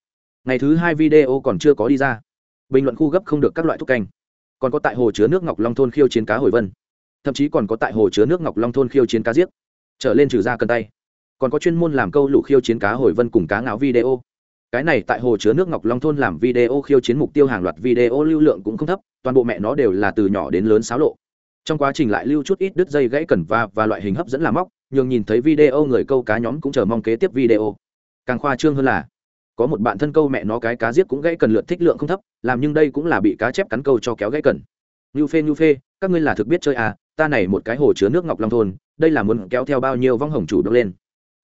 Ngày thứ hai video còn chưa có đi ra. Bình luận khu gấp không được các loại thuốc canh. Còn có tại hồ chứa nước ngọc long thôn khiêu chiến cá hồi vân. Thậm chí còn có tại hồ chứa nước ngọc long thôn khiêu chiến cá giết. Trở lên trừ ra cân tay. Còn có chuyên môn làm câu lụ khiêu chiến cá hồi vân cùng cá ngáo video. Cái này tại hồ chứa nước ngọc long thôn làm video khiêu chiến mục tiêu hàng loạt video lưu lượng cũng không thấp, toàn bộ mẹ nó đều là từ nhỏ đến lớn xáo lộ trong quá trình lại lưu chút ít đứt dây gãy cần va và loại hình hấp dẫn làm móc, nhường nhìn thấy video người câu cá nhóm cũng chờ mong kế tiếp video. Càng khoa trương hơn là, có một bạn thân câu mẹ nó cái cá giết cũng gãy cần lượt thích lượng không thấp, làm nhưng đây cũng là bị cá chép cắn câu cho kéo gãy cần. Như phê như phê, các ngươi là thực biết chơi à ta này một cái hồ chứa nước ngọc long thôn, đây là muốn kéo theo bao nhiêu vong hồng chủ blog lên.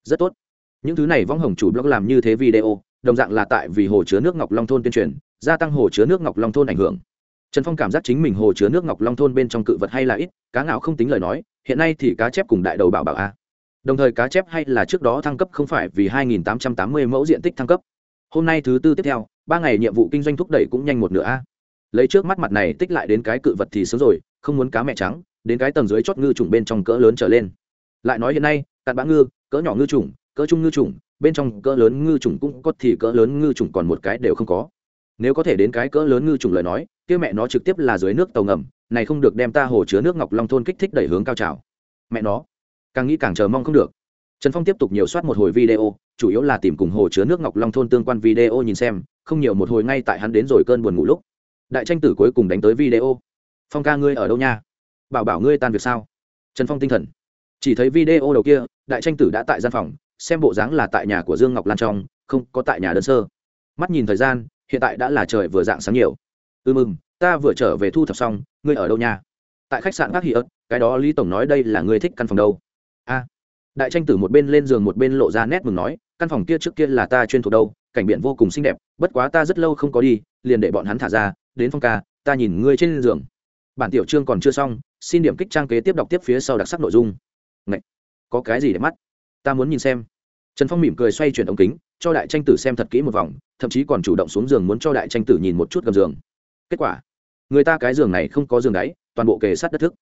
Rất tốt. Những thứ này vong hồng chủ blog làm như thế video, đồng dạng là tại vì hồ chứa nước ngọc long thôn tuyên truyền, gia tăng hồ chứa nước ngọc long thôn ảnh hưởng trần phong cảm giác chính mình hồ chứa nước ngọc long thôn bên trong cự vật hay là ít, cá ngạo không tính lời nói, hiện nay thì cá chép cùng đại đầu bảo bảo a đồng thời cá chép hay là trước đó thăng cấp không phải vì 2.880 mẫu diện tích thăng cấp. Hôm nay thứ tư tiếp theo, ba ngày nhiệm vụ kinh doanh thúc đẩy cũng nhanh một nửa a. Lấy trước mắt mặt này tích lại đến cái cự vật thì sớm rồi, không muốn cá mẹ trắng, đến cái tầng dưới chót ngư trùng bên trong cỡ lớn trở lên. Lại nói hiện nay, cặn bã ngư, cỡ nhỏ ngư trùng cỡ trung ngư trùng bên trong cỡ lớn ngư trùng cũng có thì cỡ lớn ngư trùng còn một cái đều không có nếu có thể đến cái cỡ lớn ngư trùng lời nói, kia mẹ nó trực tiếp là dưới nước tàu ngầm, này không được đem ta hồ chứa nước ngọc long thôn kích thích đẩy hướng cao trào. Mẹ nó, càng nghĩ càng chờ mong không được. Trần phong tiếp tục nhiều soát một hồi video, chủ yếu là tìm cùng hồ chứa nước ngọc long thôn tương quan video nhìn xem, không nhiều một hồi ngay tại hắn đến rồi cơn buồn ngủ lúc. Đại tranh tử cuối cùng đánh tới video. Phong ca ngươi ở đâu nha? Bảo bảo ngươi tan việc sao? Trần phong tinh thần. Chỉ thấy video đầu kia, đại tranh tử đã tại gian phòng, xem bộ dáng là tại nhà của dương ngọc lan trong, không có tại nhà đơn sơ. Mắt nhìn thời gian hiện tại đã là trời vừa dạng sáng nhiều. Ừ mừng, ta vừa trở về thu thập xong, ngươi ở đâu nha? Tại khách sạn các hi ớt, cái đó lý tổng nói đây là ngươi thích căn phòng đâu? A. Đại tranh tử một bên lên giường một bên lộ ra nét mừng nói, căn phòng kia trước kia là ta chuyên thuộc đâu, cảnh biển vô cùng xinh đẹp, bất quá ta rất lâu không có đi, liền để bọn hắn thả ra, đến phong ca, ta nhìn ngươi trên giường. Bản tiểu chương còn chưa xong, xin điểm kích trang kế tiếp đọc tiếp phía sau đặc sắc nội dung. Ngậy! có cái gì để mắt? Ta muốn nhìn xem. Trần phong mỉm cười xoay chuyển ống kính cho đại tranh tử xem thật kỹ một vòng thậm chí còn chủ động xuống giường muốn cho đại tranh tử nhìn một chút gầm giường. Kết quả người ta cái giường này không có giường đáy toàn bộ kề sát đất thức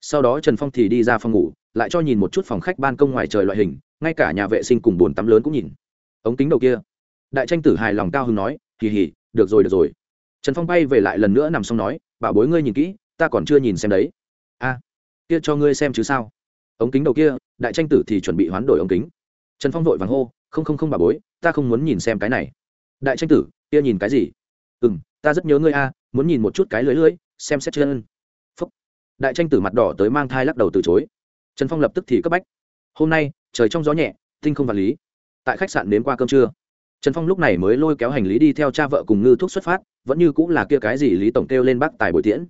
sau đó trần phong thì đi ra phòng ngủ lại cho nhìn một chút phòng khách ban công ngoài trời loại hình ngay cả nhà vệ sinh cùng bồn tắm lớn cũng nhìn. Ống kính đầu kia. Đại tranh tử hài lòng cao hứng nói hì hì, được rồi được rồi. Trần phong bay về lại lần nữa nằm xong nói bảo bối ngươi nhìn kỹ ta còn chưa nhìn xem đấy. A kia cho ngươi xem chứ sao? Ống kính đầu kia đại tranh tử thì chuẩn bị hoán đổi ống kính trần phong vội vàng hô, không không không bà bối, ta không muốn nhìn xem cái này. Đại tranh tử, kia nhìn cái gì? Ừ m ta rất nhớ ngươi a, muốn nhìn một chút cái lưới lưới, xem xét chân. Phúc. Đại tranh tử mặt đỏ tới mang thai lắc đầu từ chối. Trần phong lập tức thì cấp bách. Hôm nay, trời trong gió nhẹ, tinh không vật lý. Tại khách sạn đến qua cơm trưa. Trần phong lúc này mới lôi kéo hành lý đi theo cha vợ cùng ngư thuốc xuất phát, vẫn như cũng là kia cái gì lý tổng kêu lên bác tài buổi tiễn.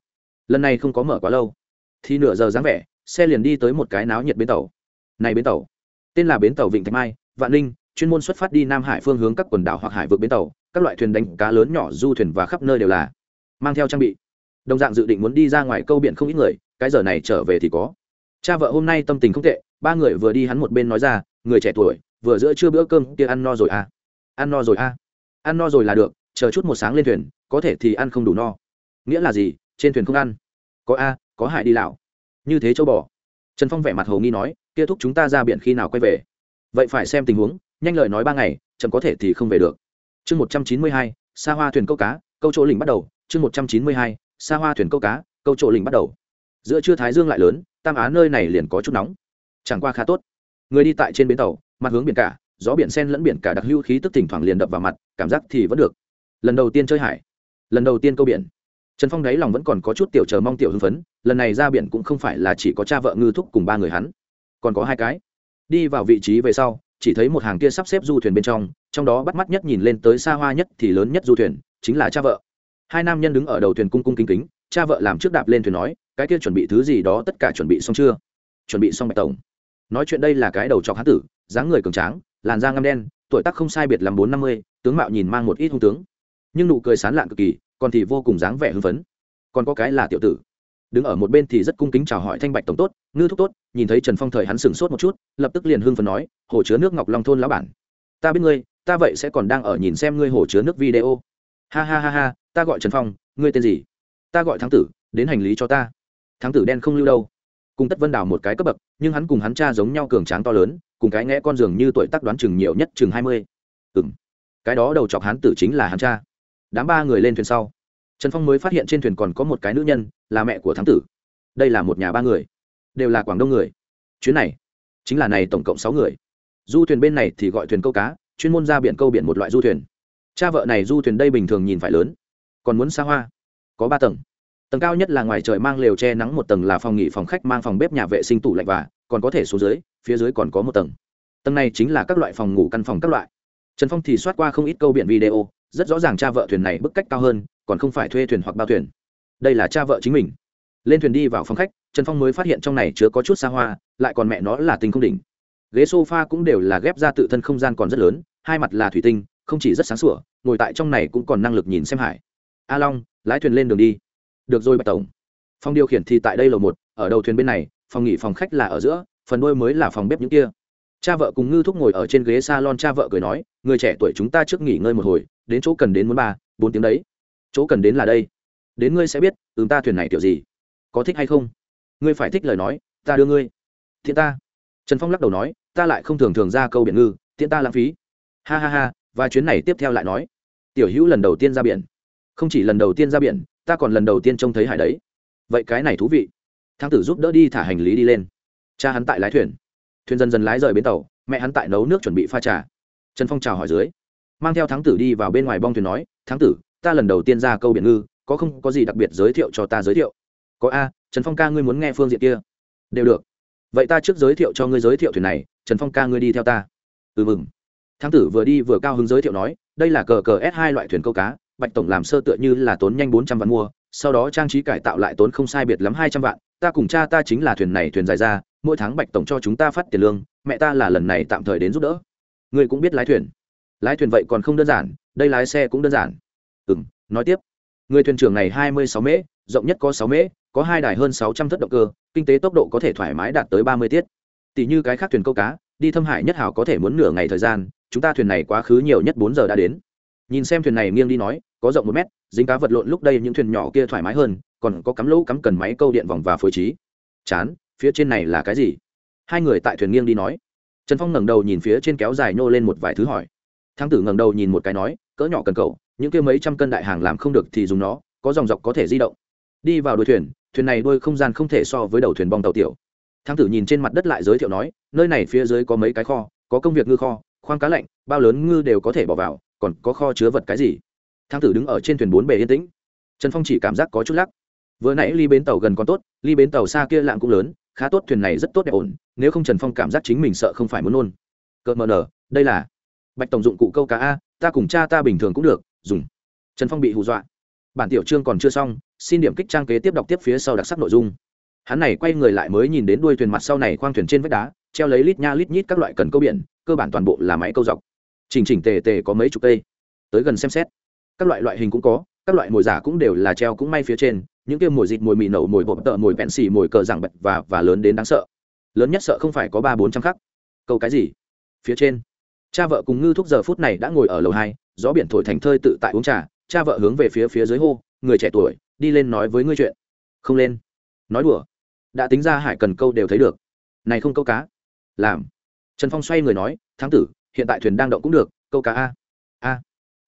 Lần này không có mở quá lâu. Thì nửa giờ dáng vẻ, xe liền đi tới một cái náo nhiệt bến tàu. Này bến tàu tên là bến tàu vịnh thạch mai, vạn ninh, chuyên môn xuất phát đi nam hải phương hướng các quần đảo hoặc hải vượt bến tàu, các loại thuyền đánh cá lớn nhỏ, du thuyền và khắp nơi đều là mang theo trang bị. Đồng dạng dự định muốn đi ra ngoài câu biển không ít người, cái giờ này trở về thì có. Cha vợ hôm nay tâm tình không tệ, ba người vừa đi hắn một bên nói ra, người trẻ tuổi, vừa giữa trưa bữa cơm kia ăn no rồi à? Ăn no rồi à? Ăn no rồi là được, chờ chút một sáng lên thuyền, có thể thì ăn không đủ no. Nghĩa là gì? Trên thuyền không ăn. Có a, có hại đi lão. Như thế châu bò trần phong vẻ mặt hồ nghi nói, kia thúc chúng ta ra biển khi nào quay về? Vậy phải xem tình huống, nhanh lời nói ba ngày, chậm có thể thì không về được. Chương một trăm chín mươi hai xa hoa thuyền câu cá, câu chỗ lình bắt đầu. Chương một trăm chín mươi hai xa hoa thuyền câu cá, câu chỗ lình bắt đầu. Giữa trưa thái dương lại lớn, tam á nơi này liền có chút nóng. Chẳng qua khá tốt. Người đi tại trên bến tàu, mặt hướng biển cả, gió biển sen lẫn biển cả đặc hữu khí tức thỉnh thoảng liền đập vào mặt, cảm giác thì vẫn được. Lần đầu tiên chơi hải, lần đầu tiên câu biển trần phong đáy lòng vẫn còn có chút tiểu chờ mong tiểu hưng phấn, lần này ra biển cũng không phải là chỉ có cha vợ ngư thúc cùng ba người hắn. Còn có hai cái. Đi vào vị trí về sau, chỉ thấy một hàng kia sắp xếp du thuyền bên trong trong đó bắt mắt nhất nhìn lên tới xa hoa nhất thì lớn nhất du thuyền, chính là cha vợ. Hai nam nhân đứng ở đầu thuyền cung cung kính kính, cha vợ làm trước đạp lên thuyền nói, cái kia chuẩn bị thứ gì đó tất cả chuẩn bị xong chưa? Chuẩn bị xong, bạch tổng. Nói chuyện đây là cái đầu trọc hán tử, dáng người cường tráng, làn da ngăm đen, tuổi tác không sai biệt làm bốn năm mươi, tướng mạo nhìn mang một ít hung tướng. Nhưng nụ cười sán lạn cực kỳ còn thì vô cùng dáng vẻ hưng phấn. Còn có cái là tiểu tử. Đứng ở một bên thì rất cung kính chào hỏi thanh bạch tổng tốt, ngư thúc tốt, nhìn thấy trần phong thời hắn sửng sốt một chút, lập tức liền hưng phấn nói, hồ chứa nước ngọc long thôn lão bản, ta biết ngươi, ta vậy sẽ còn đang ở nhìn xem ngươi hồ chứa nước video. Ha ha ha ha, ta gọi trần phong, ngươi tên gì? Ta gọi thắng tử, đến hành lý cho ta. Thắng tử đen không lưu đâu. Cùng tất vân đào một cái cấp bậc, nhưng hắn cùng hắn cha giống nhau cường tráng to lớn, cùng cái ngẽ con giường như tuổi tác đoán chừng nhiều nhất chừng hai mươi. Ừ m cái đó đầu chọc hắn tử chính là hắn cha đám ba người lên thuyền sau. Trần phong mới phát hiện trên thuyền còn có một cái nữ nhân, là mẹ của thắng tử. Đây là một nhà ba người, đều là quảng đông người. Chuyến này chính là này tổng cộng sáu người. Du thuyền bên này thì gọi thuyền câu cá, chuyên môn ra biển câu biển một loại du thuyền. Cha vợ này du thuyền đây bình thường nhìn phải lớn, còn muốn xa hoa, có ba tầng. Tầng cao nhất là ngoài trời mang lều che nắng một tầng là phòng nghỉ phòng khách mang phòng bếp nhà vệ sinh tủ lạnh và còn có thể xuống dưới, phía dưới còn có một tầng. Tầng này chính là các loại phòng ngủ căn phòng các loại. Trần phong thì soát qua không ít câu biển video rất rõ ràng cha vợ thuyền này bức cách cao hơn, còn không phải thuê thuyền hoặc bao thuyền. Đây là cha vợ chính mình. Lên thuyền đi vào phòng khách, trần phong mới phát hiện trong này chứa có chút xa hoa, lại còn mẹ nó là tinh không đỉnh. Ghế s o f a cũng đều là ghép ra tự thân không gian còn rất lớn, hai mặt là thủy tinh, không chỉ rất sáng sủa, ngồi tại trong này cũng còn năng lực nhìn xem hải. A long, lái thuyền lên đường đi. Được rồi, bạch tổng. Phòng điều khiển thì tại đây lầu một, ở đầu thuyền bên này, phòng nghỉ phòng khách là ở giữa, phần đôi mới là phòng bếp những kia. Cha vợ cùng ngư thúc ngồi ở trên ghế s a lon cha vợ cười nói, người trẻ tuổi chúng ta trước nghỉ ngơi một hồi đến chỗ cần đến muốn ba, bốn tiếng đấy. Chỗ cần đến là đây. Đến ngươi sẽ biết, ừm, ta thuyền này kiểu gì. Có thích hay không? Ngươi phải thích lời nói, ta đưa ngươi. Thiện ta. Trần phong lắc đầu nói, ta lại không thường thường ra câu biển ngư, tiện ta lãng phí. Ha ha ha và chuyến này tiếp theo lại nói. Tiểu hữu lần đầu tiên ra biển. Không chỉ lần đầu tiên ra biển, ta còn lần đầu tiên trông thấy hải đấy. Vậy cái này thú vị. Thang tử giúp đỡ đi thả hành lý đi lên. Cha hắn tại lái thuyền. Thuyền dần dần lái rời bến tàu, mẹ hắn tại nấu nước chuẩn bị pha trà. Trần phong chào hỏi dưới mang theo thắng tử đi vào bên ngoài bong thuyền nói, thắng tử, ta lần đầu tiên ra câu biển ngư, có không có gì đặc biệt giới thiệu cho ta giới thiệu? Có a, trần phong ca ngươi muốn nghe phương diện kia. Đều được. Vậy ta trước giới thiệu cho ngươi giới thiệu thuyền này, trần phong ca ngươi đi theo ta. Ừ mừng. Thắng tử vừa đi vừa cao hứng giới thiệu nói, đây là cờ cờ s hai loại thuyền câu cá, bạch tổng làm sơ tựa như là tốn nhanh bốn trăm vạn mua, sau đó trang trí cải tạo lại tốn không sai biệt lắm hai trăm vạn, ta cùng cha ta chính là thuyền này thuyền dài ra, mỗi tháng bạch tổng cho chúng ta phát tiền lương, mẹ ta là lần này tạm thời đến giúp đỡ. Ngươi cũng biết lái thuyền? Lái thuyền vậy còn không đơn giản, đây lái xe cũng đơn giản. Ừ m nói tiếp. Người thuyền trưởng này hai mươi sáu mễ, rộng nhất có sáu mễ, có hai đài hơn sáu trăm thất động cơ, kinh tế tốc độ có thể thoải mái đạt tới ba mươi tiết. Tỷ như cái khác thuyền câu cá, đi thâm hải nhất hảo có thể muốn nửa ngày thời gian, chúng ta thuyền này quá khứ nhiều nhất bốn giờ đã đến. Nhìn xem thuyền này nghiêng đi nói, có rộng một mét, dính cá vật lộn lúc đây những thuyền nhỏ kia thoải mái hơn, còn có cắm lỗ, cắm cần máy câu điện vòng và phối trí. Chán, phía trên này là cái gì? Hai người tại thuyền nghiêng đi nói. Trần phong ngẩng đầu nhìn phía trên kéo dài nhô lên một vài thứ hỏi thắng tử ngẩng đầu nhìn một cái nói, cỡ nhỏ cần cầu những kia mấy trăm cân đại hàng làm không được thì dùng nó, có dòng dọc có thể di động. Đi vào đuôi thuyền thuyền này đôi không gian không thể so với đầu thuyền bong tàu tiểu. Thắng tử nhìn trên mặt đất lại giới thiệu nói, nơi này phía dưới có mấy cái kho, có công việc ngư kho, khoang cá lạnh, bao lớn ngư đều có thể bỏ vào, còn có kho chứa vật cái gì? Thắng tử đứng ở trên thuyền bốn bề yên tĩnh. Trần phong chỉ cảm giác có chút lắc. Vừa nãy ly bến tàu gần còn tốt, ly bến tàu xa kia lạng cũng lớn, khá tốt, thuyền này rất tốt đẹp ổn, nếu không trần phong cảm giác chính mình sợ không phải muốn nôn. Cợt mờ nở, đây là bạch tổng dụng cụ câu cá a, ta cùng cha ta bình thường cũng được, dùng. Trần phong bị hù dọa. Bản tiểu chương còn chưa xong, xin điểm kích trang kế tiếp đọc tiếp phía sau đặc sắc nội dung. Hắn này quay người lại mới nhìn đến đuôi thuyền mặt sau này khoang thuyền trên vách đá, treo lấy lít nha lít nhít các loại cần câu biển, cơ bản toàn bộ là máy câu dọc. Chỉnh chỉnh tề tề có mấy chục cây. Tới gần xem xét. Các loại loại hình cũng có, các loại mồi giả cũng đều là treo cũng may phía trên, những kia mồi dịt, mồi mì nậu, mồi bột tợ, mồi vẹn xì, mồi cờ giảng bạch và và lớn đến đáng sợ. Lớn nhất sợ không phải có ba bốn trăm khắc. Câu cái gì? Phía trên cha vợ cùng ngư thúc giờ phút này đã ngồi ở lầu hai, gió biển thổi thành thơi tự tại uống trà, cha vợ hướng về phía phía dưới hô, người trẻ tuổi, đi lên nói với ngươi chuyện. Không lên. Nói đùa. Đã tính ra hải cần câu đều thấy được. Này không câu cá. Làm. Trần phong xoay người nói thắng tử, hiện tại thuyền đang động cũng được, câu cá a. A.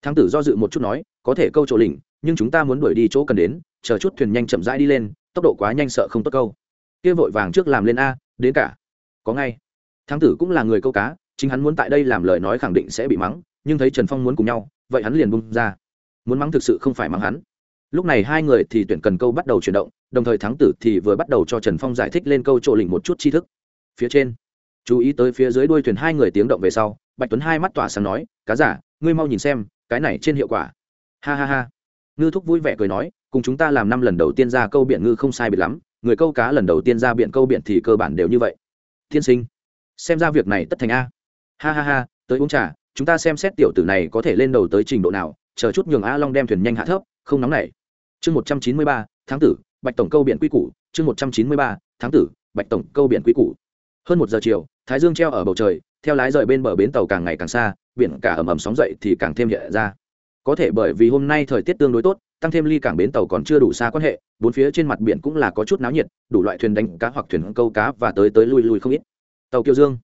Thắng tử do dự một chút nói, có thể câu chỗ lỉnh, nhưng chúng ta muốn đuổi đi chỗ cần đến, chờ chút thuyền nhanh chậm rãi đi lên, tốc độ quá nhanh sợ không tốt câu. Kia vội vàng trước làm lên a, đến cả. Có ngay. Thắng tử cũng là người câu cá chính hắn muốn tại đây làm lời nói khẳng định sẽ bị mắng, nhưng thấy trần phong muốn cùng nhau, vậy hắn liền bung ra. Muốn mắng thực sự không phải mắng hắn. Lúc này hai người thì tuyển cần câu bắt đầu chuyển động, đồng thời thắng tử thì vừa bắt đầu cho trần phong giải thích lên câu trộ lỉnh một chút tri thức. Phía trên, chú ý tới phía dưới đuôi thuyền hai người tiếng động về sau, bạch tuấn hai mắt tỏa sáng nói, cá giả, ngươi mau nhìn xem, cái này trên hiệu quả. Ha ha ha. Ngư thúc vui vẻ cười nói, cùng chúng ta làm năm lần đầu tiên ra câu biển ngư không sai biệt lắm, người câu cá lần đầu tiên ra biển câu biển thì cơ bản đều như vậy. Tiên sinh, xem ra việc này tất thành a ha ha ha, tới uống trà, chúng ta xem xét tiểu tử này có thể lên đầu tới trình độ nào, chờ chút nhường a long đem thuyền nhanh hạ thấp, không nóng nảy. Chương một trăm chín mươi ba, tháng tử, bạch tổng câu biển quy củ. Chương một trăm chín mươi ba, tháng tử, bạch tổng câu biển quy củ. Hơn một giờ chiều, thái dương treo ở bầu trời, theo lái rời bên bờ bến tàu càng ngày càng xa, biển cả ầm ầm sóng dậy thì càng thêm hiện ra. Có thể bởi vì hôm nay thời tiết tương đối tốt, tăng thêm ly cảng bến tàu còn chưa đủ xa quan hệ, bốn phía trên mặt biển cũng là có chút náo nhiệt, đủ loại thuyền đánh cá hoặc thuyền câu cá và tới tới lui lui không ít. Tàu kiều dương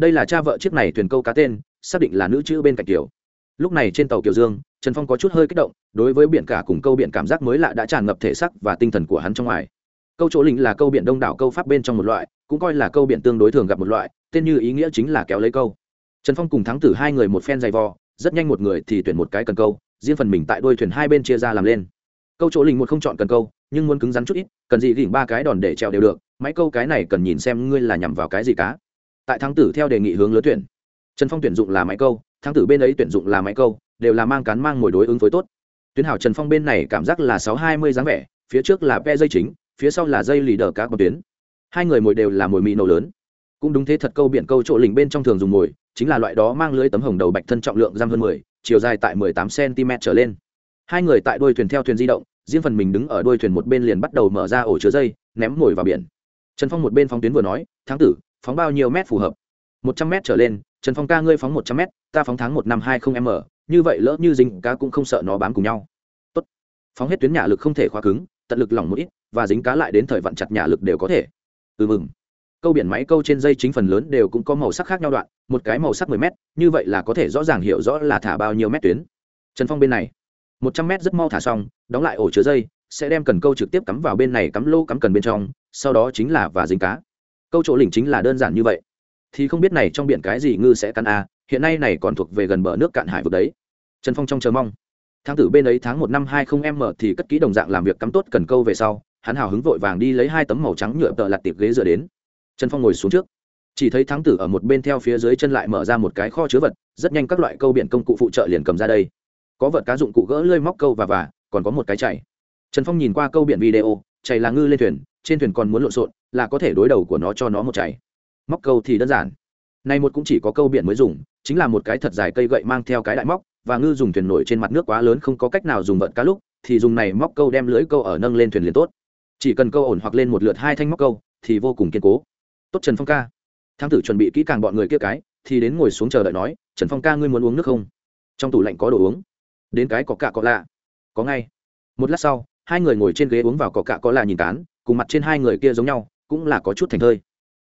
đây là cha vợ chiếc này thuyền câu cá tên, xác định là nữ chữ bên cạnh kiều lúc này trên tàu kiều dương, trần phong có chút hơi kích động, đối với biển cả cùng câu biển cảm giác mới lạ đã tràn ngập thể sắc và tinh thần của hắn trong ngoài. Câu chỗ lĩnh là câu biển đông đảo câu pháp bên trong một loại, cũng coi là câu biển tương đối thường gặp một loại, tên như ý nghĩa chính là kéo lấy câu. Trần phong cùng thắng tử hai người một phen dày vò, rất nhanh một người thì tuyển một cái cần câu, riêng phần mình tại đôi thuyền hai bên chia ra làm lên. Câu chỗ lĩnh một không chọn cần câu, nhưng muốn cứng rắn chút ít, cần gì gỉnh ba cái đòn để trèo đều được, máy câu cái này cần nhìn xem ngươi là nhằm vào cái gì cá tại thắng tử theo đề nghị hướng lứa tuyển. Trần phong tuyển dụng là máy câu, thắng tử bên ấy tuyển dụng là máy câu, đều là mang cán mang ngồi đối ứng với tốt. Tuyến hảo trần phong bên này cảm giác là sáu hai mươi dáng vẻ, phía trước là ve dây chính, phía sau là dây lì đờ cá con tuyến. Hai người mồi đều là mồi mì nổ lớn. Cũng đúng thế thật câu biển câu chỗ lình bên trong thường dùng mồi, chính là loại đó mang lưới tấm hồng đầu bạch thân trọng lượng giam hơn mười, chiều dài tại mười tám cm trở lên. Hai người tại đuôi thuyền theo thuyền di động, riêng phần mình đứng ở đuôi thuyền một bên liền bắt đầu mở ra ổ chứa dây, ném mồi vào biển. Trần phong một bên phóng tuyến vừa nói tháng tử phóng bao nhiêu mét phù hợp? Một trăm mét trở lên, trần phong ca ngươi phóng một trăm mét, ta phóng tháng một năm hai không m, như vậy lỡ như dính cá cũng không sợ nó bám cùng nhau. Tốt. phóng hết tuyến nhả lực không thể khóa cứng, tận lực lỏng một ít, và dính cá lại đến thời vận chặt nhả lực đều có thể. Ừ mừng. Câu biển máy câu trên dây chính phần lớn đều cũng có màu sắc khác nhau đoạn, một cái màu sắc mười mét, như vậy là có thể rõ ràng hiểu rõ là thả bao nhiêu mét tuyến. Trần phong bên này. Một trăm mét rất mau thả xong, đóng lại ổ chứa dây, sẽ đem cần câu trực tiếp cắm vào bên này cắm lô cắm cần bên trong, sau đó chính là và dính cá câu chỗ lỉnh chính là đơn giản như vậy. Thì không biết này trong biển cái gì ngư sẽ cắn a, hiện nay này còn thuộc về gần bờ nước cạn hải vực đấy. Trần phong trong chờ mong. Tháng tử bên ấy tháng một năm hai không m thì cất kỹ đồng dạng làm việc cắm tốt cần câu về sau, hắn hào hứng vội vàng đi lấy hai tấm màu trắng nhựa tợ lặt tiệp ghế dựa đến. Trần phong ngồi xuống trước. Chỉ thấy thắng tử ở một bên theo phía dưới chân lại mở ra một cái kho chứa vật, rất nhanh các loại câu biển công cụ phụ trợ liền cầm ra đây. Có vật cá dụng cụ gỡ lơi móc câu và và còn có một cái chảy trần phong nhìn qua câu biển video chảy là ngư lên thuyền, trên thuyền còn muốn lộn xộn là có thể đối đầu của nó cho nó một chảy. Móc câu thì đơn giản. Này một cũng chỉ có câu biển mới dùng, chính là một cái thật dài cây gậy mang theo cái đại móc, và ngư dùng thuyền nổi trên mặt nước quá lớn không có cách nào dùng vợt cá lúc, thì dùng này móc câu đem lưới câu ở nâng lên thuyền liền tốt. Chỉ cần câu ổn hoặc lên một lượt hai thanh móc câu, thì vô cùng kiên cố. Tốt trần phong ca. Thám tử chuẩn bị kỹ càng bọn người kia cái, thì đến ngồi xuống chờ đợi nói, trần phong ca, ngươi muốn uống nước không? Trong tủ lạnh có đồ uống. Đến cái có cạ có lạ. Có ngay. Một lát sau, hai người ngồi trên ghế uống vào có cạ có lạ nhìn tán, cùng mặt trên hai người kia giống nhau cũng là có chút thành thơi.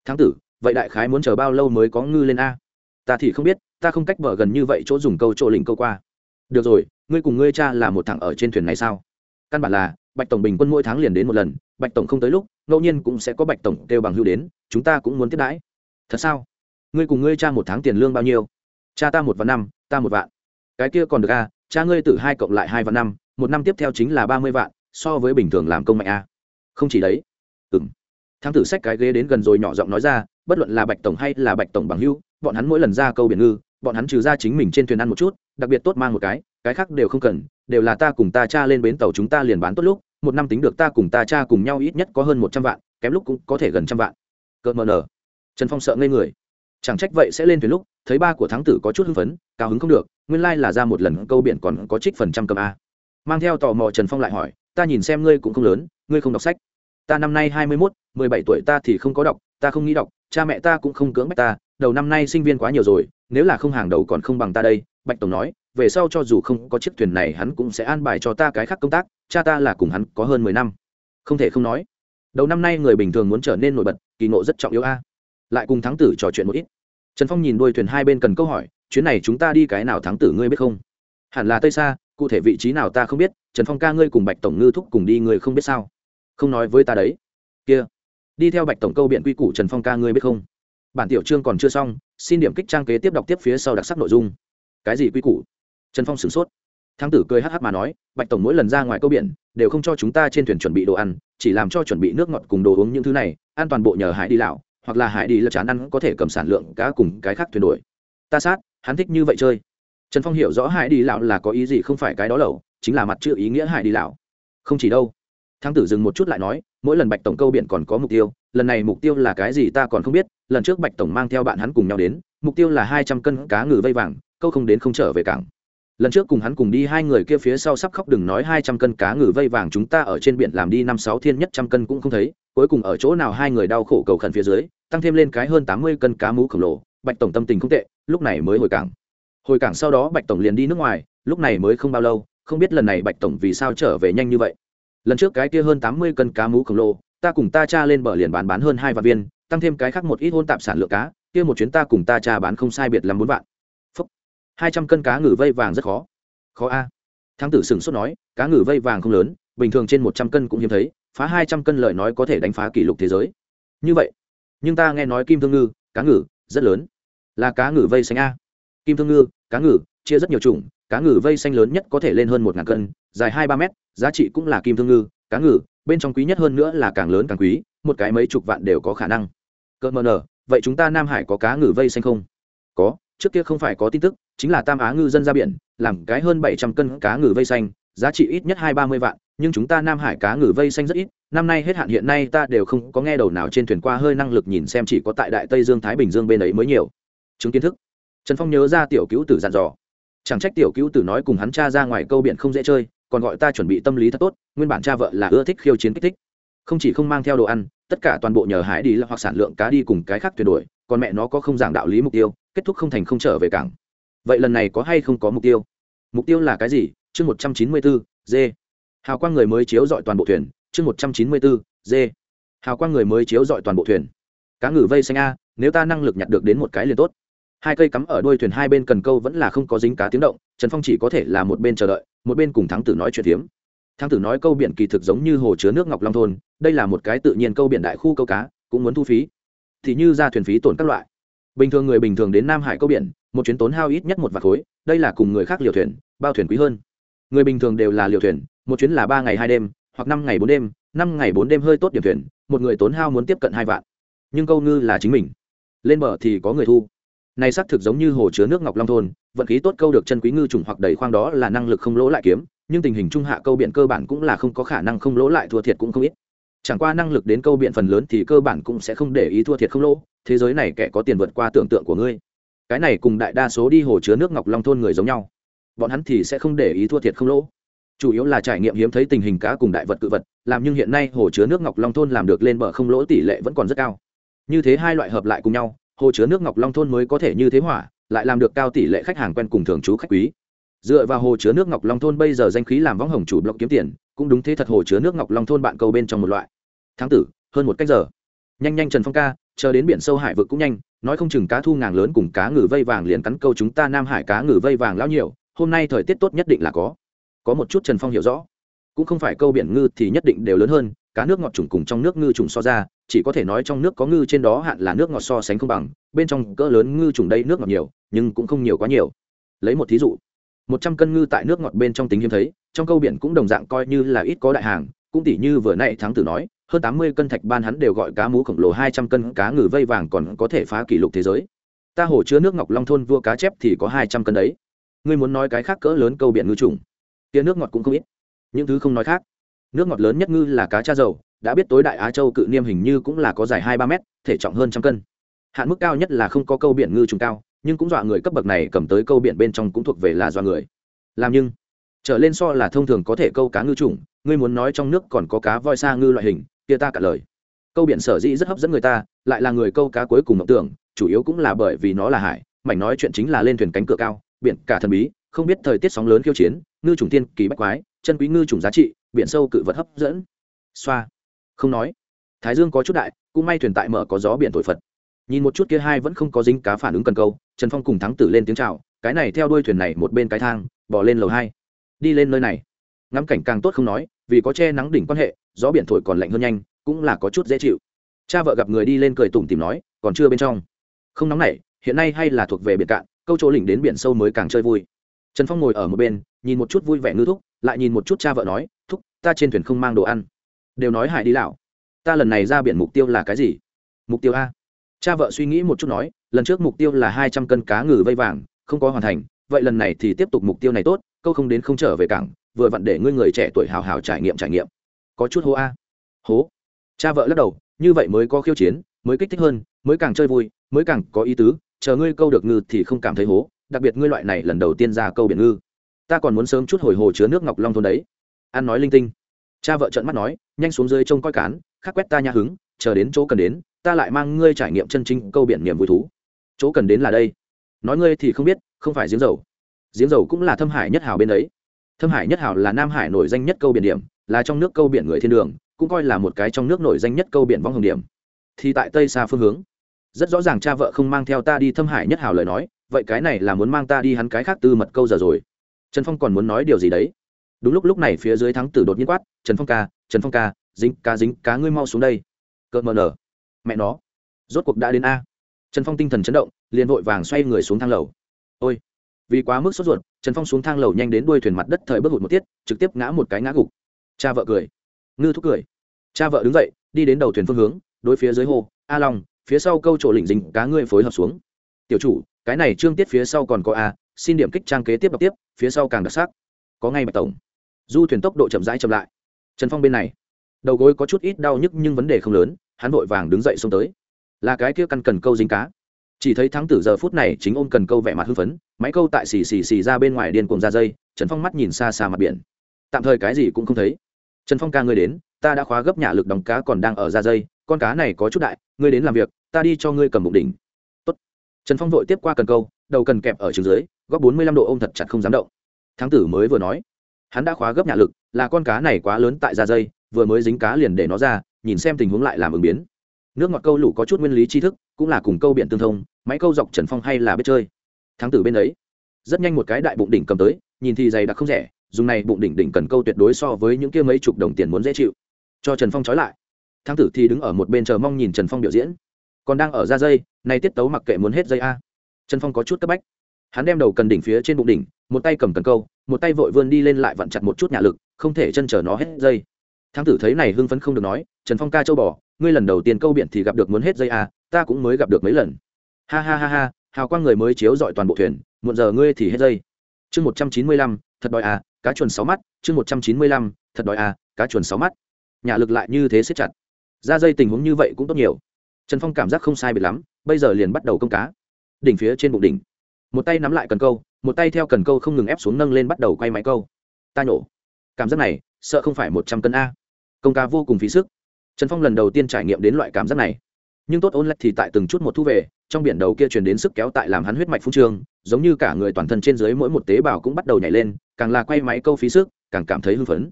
Thắng tử, vậy đại khái muốn chờ bao lâu mới có ngư lên a? Ta thì không biết, ta không cách vợ gần như vậy chỗ dùng câu chỗ lình câu qua. Được rồi, ngươi cùng ngươi cha là một thằng ở trên thuyền này sao? Căn bản là, bạch tổng bình quân mỗi tháng liền đến một lần, bạch tổng không tới lúc, ngẫu nhiên cũng sẽ có bạch tổng kêu bằng hưu đến, chúng ta cũng muốn tiếp đãi. Thật sao? Ngươi cùng ngươi cha một tháng tiền lương bao nhiêu? Cha ta một vạn năm, ta một vạn. Cái kia còn được a cha ngươi từ hai cộng lại hai vạn năm, một năm tiếp theo chính là ba mươi vạn, so với bình thường làm công mạnh a không chỉ đấy. Ừng thắng tử sách cái ghế đến gần rồi nhỏ giọng nói ra, bất luận là bạch tổng hay là bạch tổng bằng hưu bọn hắn mỗi lần ra câu biển ngư bọn hắn trừ ra chính mình trên thuyền ăn một chút, đặc biệt tốt mang một cái cái khác đều không cần, đều là ta cùng ta cha lên bến tàu chúng ta liền bán tốt lúc, một năm tính được ta cùng ta cha cùng nhau ít nhất có hơn một trăm vạn, kém lúc cũng có thể gần trăm vạn. Cỡ mờ nở. Trần phong sợ ngây người. Chẳng trách vậy sẽ lên thuyền lúc, thấy ba của thắng tử có chút hưng phấn, cao hứng không được, nguyên lai là ra một lần câu biển còn có trích phần trăm cầm a. Mang theo tò mò trần phong lại hỏi, ta nhìn xem ngươi cũng không lớn, ngươi không đọc sách ta năm nay hai mươi mốt, mười bảy tuổi ta thì không có đọc, ta không nghĩ đọc, cha mẹ ta cũng không cưỡng bách ta, đầu năm nay sinh viên quá nhiều rồi, nếu là không hàng đầu còn không bằng ta đây, bạch tổng nói, về sau cho dù không có chiếc thuyền này hắn cũng sẽ an bài cho ta cái khác công tác, cha ta là cùng hắn có hơn mười năm. Không thể không nói, đầu năm nay người bình thường muốn trở nên nổi bật, kỳ ngộ rất trọng yếu a. Lại cùng thắng tử trò chuyện một ít. Trần phong nhìn đôi thuyền hai bên cần câu hỏi, chuyến này chúng ta đi cái nào thắng tử ngươi biết không? Hẳn là tây xa cụ thể vị trí nào ta không biết, trần phong ca ngươi cùng bạch tổng ngư thúc cùng đi người không biết sao? Không nói với ta đấy. Kia. Đi theo bạch tổng câu biện quy củ trần phong ca ngươi biết không? Bản tiểu chương còn chưa xong, xin điểm kích trang kế tiếp đọc tiếp phía sau đặc sắc nội dung. Cái gì quy củ? Trần phong sửng sốt. Thăng tử cười hh mà nói, bạch tổng mỗi lần ra ngoài câu biển đều không cho chúng ta trên thuyền chuẩn bị đồ ăn, chỉ làm cho chuẩn bị nước ngọt cùng đồ uống những thứ này, an toàn bộ nhờ hải đi lão hoặc là hải đi lập chán ăn có thể cầm sản lượng cá cùng cái khác thuyền đổi ta sát, hắn thích như vậy chơi. Trần phong hiểu rõ hải đi lão là có ý gì không phải cái đó lẩu, chính là mặt chữ ý nghĩa hải đi lão không chỉ đâu thắng tử dừng một chút lại nói, mỗi lần bạch tổng câu biển còn có mục tiêu, lần này mục tiêu là cái gì ta còn không biết, lần trước bạch tổng mang theo bạn hắn cùng nhau đến, mục tiêu là hai trăm cân cá ngừ vây vàng, câu không đến không trở về cảng. Lần trước cùng hắn cùng đi hai người kia phía sau sắp khóc đừng nói hai trăm cân cá ngừ vây vàng chúng ta ở trên biển làm đi năm sáu thiên nhất trăm cân cũng không thấy, cuối cùng ở chỗ nào hai người đau khổ cầu khẩn phía dưới, tăng thêm lên cái hơn tám mươi cân cá mú khổng lồ, bạch tổng tâm tình không tệ, lúc này mới hồi cảng. Hồi cảng sau đó bạch tổng liền đi nước ngoài, lúc này mới không bao lâu, không biết lần này bạch tổng vì sao trở về nhanh như vậy lần trước cái kia hơn tám mươi cân cá mú khổng lồ, ta cùng ta cha lên bờ liền bán bán hơn hai vạn viên, tăng thêm cái khác một ít hôn tạp sản lượng cá, kia một chuyến ta cùng ta cha bán không sai biệt làm bốn vạn. Hai trăm cân cá ngừ vây vàng rất khó. Khó a. Thắng tử sửng sốt nói, cá ngừ vây vàng không lớn, bình thường trên một trăm cân cũng hiếm thấy, phá hai trăm cân lời nói có thể đánh phá kỷ lục thế giới. Như vậy, nhưng ta nghe nói kim thương ngư, cá ngừ, rất lớn. Là cá ngừ vây xanh a. Kim thương ngư, cá ngừ, chia rất nhiều chủng cá ngừ vây xanh lớn nhất có thể lên hơn một ngàn cân, dài hai ba mét, giá trị cũng là kim thương ngư, cá ngừ, bên trong quý nhất hơn nữa là càng lớn càng quý, một cái mấy chục vạn đều có khả năng. Cỡ mờ nở vậy chúng ta nam hải có cá ngừ vây xanh không? Có, trước kia không phải có tin tức, chính là tam á ngư dân ra biển, làm cái hơn bảy trăm cân cá ngừ vây xanh, giá trị ít nhất hai ba mươi vạn, nhưng chúng ta nam hải cá ngừ vây xanh rất ít, năm nay hết hạn hiện nay ta đều không có nghe đầu nào trên thuyền qua hơi năng lực nhìn xem chỉ có tại đại tây dương thái bình dương bên ấy mới nhiều. Chứng kiến thức. Trần phong nhớ ra tiểu cứu tử dặn dò chẳng trách tiểu cứu tử nói cùng hắn cha ra ngoài câu biển không dễ chơi, còn gọi ta chuẩn bị tâm lý thật tốt, nguyên bản cha vợ là ưa thích khiêu chiến kích thích. Không chỉ không mang theo đồ ăn, tất cả toàn bộ nhờ hải đi hoặc sản lượng cá đi cùng cái khác tuyệt đổi còn mẹ nó có không giảng đạo lý mục tiêu, kết thúc không thành không trở về cảng. Vậy lần này có hay không có mục tiêu? Mục tiêu là cái gì? Chương một trăm chín mươi bốn d hào quang người mới chiếu dọi toàn bộ thuyền, chương một trăm chín mươi bốn d hào quang người mới chiếu dọi toàn bộ thuyền. Cá ngừ vây xanh a, nếu ta năng lực nhặt được đến một cái liền tốt hai cây cắm ở đuôi thuyền hai bên cần câu vẫn là không có dính cá tiếng động, trần phong chỉ có thể là một bên chờ đợi, một bên cùng thắng tử nói chuyện phiếm. Thắng tử nói câu biển kỳ thực giống như hồ chứa nước ngọc long thôn, đây là một cái tự nhiên câu biển đại khu câu cá, cũng muốn thu phí. Thì như ra thuyền phí tổn các loại. Bình thường người bình thường đến nam hải câu biển, một chuyến tốn hao ít nhất một vạt khối, đây là cùng người khác liều thuyền, bao thuyền quý hơn. Người bình thường đều là liều thuyền, một chuyến là ba ngày hai đêm, hoặc năm ngày bốn đêm, năm ngày bốn đêm hơi tốt điểm thuyền, một người tốn hao muốn tiếp cận hai vạn. Nhưng câu ngư là chính mình. Lên bờ thì có người thu này xác thực giống như hồ chứa nước ngọc long thôn, vận khí tốt câu được chân quý ngư trùng hoặc đầy khoang đó là năng lực không lỗ lại kiếm, nhưng tình hình trung hạ câu biện cơ bản cũng là không có khả năng không lỗ lại thua thiệt cũng không ít. Chẳng qua năng lực đến câu biện phần lớn thì cơ bản cũng sẽ không để ý thua thiệt không lỗ, thế giới này kẻ có tiền vượt qua tưởng tượng của ngươi. Cái này cùng đại đa số đi hồ chứa nước ngọc long thôn người giống nhau. Bọn hắn thì sẽ không để ý thua thiệt không lỗ. Chủ yếu là trải nghiệm hiếm thấy tình hình cá cùng đại vật cự vật, làm nhưng hiện nay hồ chứa nước ngọc long thôn làm được lên bờ không lỗ tỷ lệ vẫn còn rất cao. Như thế hai loại hợp lại cùng nhau hồ chứa nước ngọc long thôn mới có thể như thế hỏa, lại làm được cao tỷ lệ khách hàng quen cùng thường trú khách quý. Dựa vào hồ chứa nước ngọc long thôn bây giờ danh khí làm võng hồng chủ blog kiếm tiền, cũng đúng thế thật hồ chứa nước ngọc long thôn bạn câu bên trong một loại. Tháng tử, hơn một cách giờ. Nhanh nhanh trần phong ca, chờ đến biển sâu hải vực cũng nhanh, nói không chừng cá thu ngàng lớn cùng cá ngừ vây vàng liền cắn câu chúng ta nam hải cá ngừ vây vàng lao nhiều, hôm nay thời tiết tốt nhất định là có. Có một chút trần phong hiểu rõ. Cũng không phải câu biển ngư thì nhất định đều lớn hơn, cá nước ngọt trùng cùng trong nước ngư trùng so ra chỉ có thể nói trong nước có ngư trên đó hạn là nước ngọt so sánh không bằng, bên trong cỡ lớn ngư trùng đây nước ngọt nhiều, nhưng cũng không nhiều quá nhiều. Lấy một thí dụ, một trăm cân ngư tại nước ngọt bên trong tính hiếm thấy, trong câu biển cũng đồng dạng coi như là ít có đại hàng, cũng tỷ như vừa nãy thắng tử nói, hơn tám mươi cân thạch ban hắn đều gọi cá mú khổng lồ, hai trăm cân cá ngừ vây vàng còn có thể phá kỷ lục thế giới. Ta hồ chứa nước ngọc long thôn vua cá chép thì có hai trăm cân đấy. Ngươi muốn nói cái khác cỡ lớn câu biển ngư trùng? Tia nước ngọt cũng không ít. Những thứ không nói khác. Nước ngọt lớn nhất ngư là cá cha dầu đã biết tối đại á châu cự niêm hình như cũng là có dài hai ba mét, thể trọng hơn trăm cân. Hạn mức cao nhất là không có câu biển ngư trùng cao, nhưng cũng dọa người cấp bậc này cầm tới câu biển bên trong cũng thuộc về là dọa người. Làm nhưng, trở lên so là thông thường có thể câu cá ngư trùng, ngươi muốn nói trong nước còn có cá voi sa ngư loại hình, kia ta cả lời. Câu biển sở dĩ rất hấp dẫn người ta, lại là người câu cá cuối cùng mộng tưởng, chủ yếu cũng là bởi vì nó là hải, mảnh nói chuyện chính là lên thuyền cánh cửa cao, biển cả thần bí, không biết thời tiết sóng lớn khiêu chiến, ngư trùng tiên kỳ bách quái, chân quý ngư trùng giá trị, biển sâu cự vật hấp dẫn. Xoa không nói. Thái dương có chút đại, cũng may thuyền tại mở có gió biển thổi phật. Nhìn một chút kia hai vẫn không có dính cá phản ứng cần câu, trần phong cùng thắng tử lên tiếng chào, cái này theo đuôi thuyền này một bên cái thang bỏ lên lầu hai. Đi lên nơi này. Ngắm cảnh càng tốt không nói, vì có che nắng đỉnh quan hệ, gió biển thổi còn lạnh hơn nhanh, cũng là có chút dễ chịu. Cha vợ gặp người đi lên cười tủm tìm nói, còn chưa bên trong. Không nóng này hiện nay hay là thuộc về biển cạn, câu chỗ lỉnh đến biển sâu mới càng chơi vui. Trần phong ngồi ở một bên, nhìn một chút vui vẻ ngư thúc, lại nhìn một chút cha vợ nói, thúc, ta trên thuyền không mang đồ ăn đều nói hải đi lão. Ta lần này ra biển mục tiêu là cái gì? Mục tiêu a. Cha vợ suy nghĩ một chút nói, lần trước mục tiêu là hai trăm cân cá ngừ vây vàng, không có hoàn thành, vậy lần này thì tiếp tục mục tiêu này tốt, câu không đến không trở về cảng, vừa vặn để ngươi người trẻ tuổi hào hào trải nghiệm trải nghiệm. Có chút hố a. Hố. Cha vợ lắc đầu, như vậy mới có khiêu chiến, mới kích thích hơn, mới càng chơi vui, mới càng có ý tứ, chờ ngươi câu được ngư thì không cảm thấy hố, đặc biệt ngươi loại này lần đầu tiên ra câu biển ngư. Ta còn muốn sớm chút hồi hồ chứa nước ngọc long thôn đấy. An nói linh tinh cha vợ trợn mắt nói, nhanh xuống dưới trông coi cán, khắc quét ta nha hứng, chờ đến chỗ cần đến, ta lại mang ngươi trải nghiệm chân chính câu biển niềm vui thú. Chỗ cần đến là đây. Nói ngươi thì không biết, không phải giếng dầu. Giếng dầu cũng là thâm hải nhất hào bên đấy thâm hải nhất hào là nam hải nổi danh nhất câu biển điểm, là trong nước câu biển người thiên đường, cũng coi là một cái trong nước nổi danh nhất câu biển vong hồng điểm. Thì tại tây xa phương hướng. Rất rõ ràng cha vợ không mang theo ta đi thâm hải nhất hào lời nói, vậy cái này là muốn mang ta đi hắn cái khác tư mật câu giờ rồi. Trần phong còn muốn nói điều gì đấy? Đúng lúc lúc này phía dưới thắng tử đột nhiên quát, trần phong ca, trần phong ca, dính cá dính cá, ngươi mau xuống đây. Cợt mờ nở. Mẹ nó, rốt cuộc đã đến a. Trần phong tinh thần chấn động, liền vội vàng xoay người xuống thang lầu. Ôi, vì quá mức sốt ruột, trần phong xuống thang lầu nhanh đến đuôi thuyền mặt đất thời bước hụt một tiết, trực tiếp ngã một cái ngã gục. Cha vợ cười. Ngư thúc cười. Cha vợ đứng dậy, đi đến đầu thuyền phương hướng, đối phía dưới hồ, a long, phía sau câu trổ lỉnh dính cá ngươi phối hợp xuống. Tiểu chủ, cái này trương tiết phía sau còn có a, xin điểm kích trang kế tiếp đọc tiếp, phía sau càng đặc sắc. Có ngay bạch tổng du thuyền tốc độ chậm rãi chậm lại. Trần phong bên này, đầu gối có chút ít đau nhức nhưng vấn đề không lớn, hắn vội vàng đứng dậy xông tới. Là cái kia căn cần câu dính cá. Chỉ thấy thắng tử giờ phút này chính ôm cần câu vẻ mặt hưng phấn, máy câu tại xì xì xì ra bên ngoài điên cuồng ra dây, trần phong mắt nhìn xa xa mặt biển. Tạm thời cái gì cũng không thấy. Trần phong ca ngươi đến, ta đã khóa gấp nhà lực đóng cá còn đang ở ra dây, con cá này có chút đại, ngươi đến làm việc, ta đi cho ngươi cầm bụng đỉnh. Tốt. trần phong vội tiếp qua cần câu, đầu cần kẹp ở trường dưới, góc bốn mươi lăm độ ô m thật chặt không dám động. Thắng tử mới vừa nói hắn đã khóa gấp nhà lực, là con cá này quá lớn tại da dây, vừa mới dính cá liền để nó ra, nhìn xem tình huống lại làm ứng biến. Nước ngọt câu lũ có chút nguyên lý tri thức, cũng là cùng câu biện tương thông, máy câu dọc trần phong hay là biết chơi. Thắng tử bên ấy, rất nhanh một cái đại bụng đỉnh cầm tới, nhìn thì dày đặc không rẻ, dùng này bụng đỉnh đỉnh cần câu tuyệt đối so với những kia mấy chục đồng tiền muốn dễ chịu. Cho trần phong trói lại. Thắng tử thì đứng ở một bên chờ mong nhìn trần phong biểu diễn. Còn đang ở ra dây nay tiết tấu mặc kệ muốn hết dây a. Trần phong có chút cấp bách. Hắn đem đầu cần đỉnh phía trên bụng đỉnh, một tay cầm cần câu một tay vội vươn đi lên lại vặn chặt một chút nhà lực, không thể chân chở nó hết dây. Thám tử thấy này hưng phấn không được nói, trần phong ca châu bò, ngươi lần đầu tiên câu biển thì gặp được muốn hết dây à? ta cũng mới gặp được mấy lần. Ha ha ha ha, hào quang người mới chiếu dọi toàn bộ thuyền, muộn giờ ngươi thì hết dây. Chương một trăm chín mươi lăm, thật đòi à cá chuồn sáu mắt. Chương một trăm chín mươi lăm, thật đòi à cá chuồn sáu mắt. Nhà lực lại như thế siết chặt. Ra dây tình huống như vậy cũng tốt nhiều. Trần phong cảm giác không sai biệt lắm, bây giờ liền bắt đầu công cá. Đỉnh phía trên bụng đỉnh một tay nắm lại cần câu, một tay theo cần câu không ngừng ép xuống nâng lên bắt đầu quay máy câu. Ta nhổ. Cảm giác này, sợ không phải một trăm cân a. Công ca vô cùng phí sức. Trần phong lần đầu tiên trải nghiệm đến loại cảm giác này. Nhưng tốt ôn lại thì tại từng chút một thu về, trong biển đầu kia truyền đến sức kéo tại làm hắn huyết mạch phung trương giống như cả người toàn thân trên dưới mỗi một tế bào cũng bắt đầu nhảy lên, càng là quay máy câu phí sức, càng cảm thấy hưng phấn.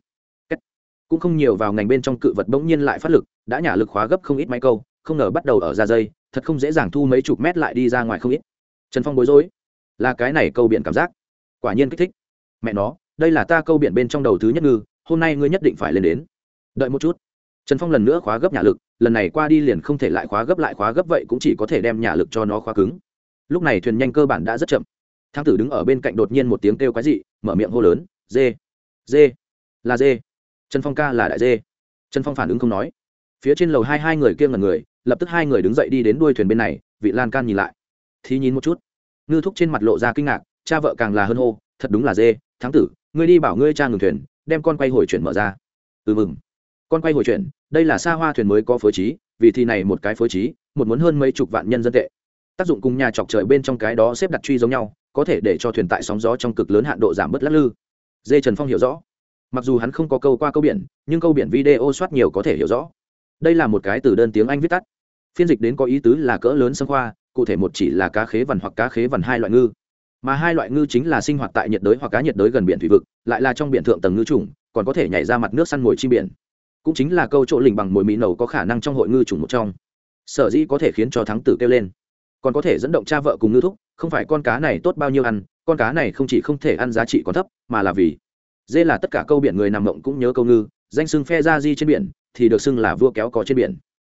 Cũng không nhiều vào ngành bên trong cự vật bỗng nhiên lại phát lực, đã nhả lực khóa gấp không ít máy câu, không ngờ bắt đầu ở ra dây, thật không dễ dàng thu mấy chục mét lại đi ra ngoài không ít. Trần phong bối rối là cái này câu biển cảm giác. Quả nhiên kích thích. Mẹ nó, đây là ta câu biển bên trong đầu thứ nhất ngư, hôm nay ngươi nhất định phải lên đến. Đợi một chút. Trần phong lần nữa khóa gấp nhà lực, lần này qua đi liền không thể lại khóa gấp lại khóa gấp vậy cũng chỉ có thể đem nhà lực cho nó khóa cứng. Lúc này thuyền nhanh cơ bản đã rất chậm. Thang tử đứng ở bên cạnh đột nhiên một tiếng kêu quái dị, mở miệng hô lớn, dê dê, là dê. Trần phong ca là đại dê. Trần phong phản ứng không nói. Phía trên lầu hai hai người kia ngần người, lập tức hai người đứng dậy đi đến đuôi thuyền bên này, vị lan can nhìn lại. Thì nhìn một chút ngư thúc trên mặt lộ ra kinh ngạc, cha vợ càng là hơn hô, thật đúng là dê, thắng tử, ngươi đi bảo ngươi cha ngừng thuyền, đem con quay hồi chuyển mở ra. Ừ mừng. Con quay hồi chuyển, đây là xa hoa thuyền mới có phối trí, vì thì này một cái phối trí, một muốn hơn mấy chục vạn nhân dân tệ. Tác dụng cùng nhà chọc trời bên trong cái đó xếp đặt truy giống nhau, có thể để cho thuyền tại sóng gió trong cực lớn hạn độ giảm bớt lắc lư. Dê trần phong hiểu rõ. Mặc dù hắn không có câu qua câu biển, nhưng câu biển video soát nhiều có thể hiểu rõ. Đây là một cái từ đơn tiếng anh viết tắt. Phiên dịch đến có ý tứ là cỡ lớn sân khoa cụ thể một chỉ là cá khế vằn hoặc cá khế vằn hai loại ngư. Mà hai loại ngư chính là sinh hoạt tại nhiệt đới hoặc cá nhiệt đới gần biển thủy vực, lại là trong biển thượng tầng ngư trùng còn có thể nhảy ra mặt nước săn mồi chi biển. Cũng chính là câu chỗ lình bằng mồi mỹ nầu có khả năng trong hội ngư trùng một trong. Sở dĩ có thể khiến cho thắng tử kêu lên. Còn có thể dẫn động cha vợ cùng ngư thúc, không phải con cá này tốt bao nhiêu ăn, con cá này không chỉ không thể ăn giá trị còn thấp, mà là vì dê là tất cả câu biển người nằm mộng cũng nhớ câu ngư, danh xưng phe ra di trên biển, thì được xưng là vua kéo có trên biển.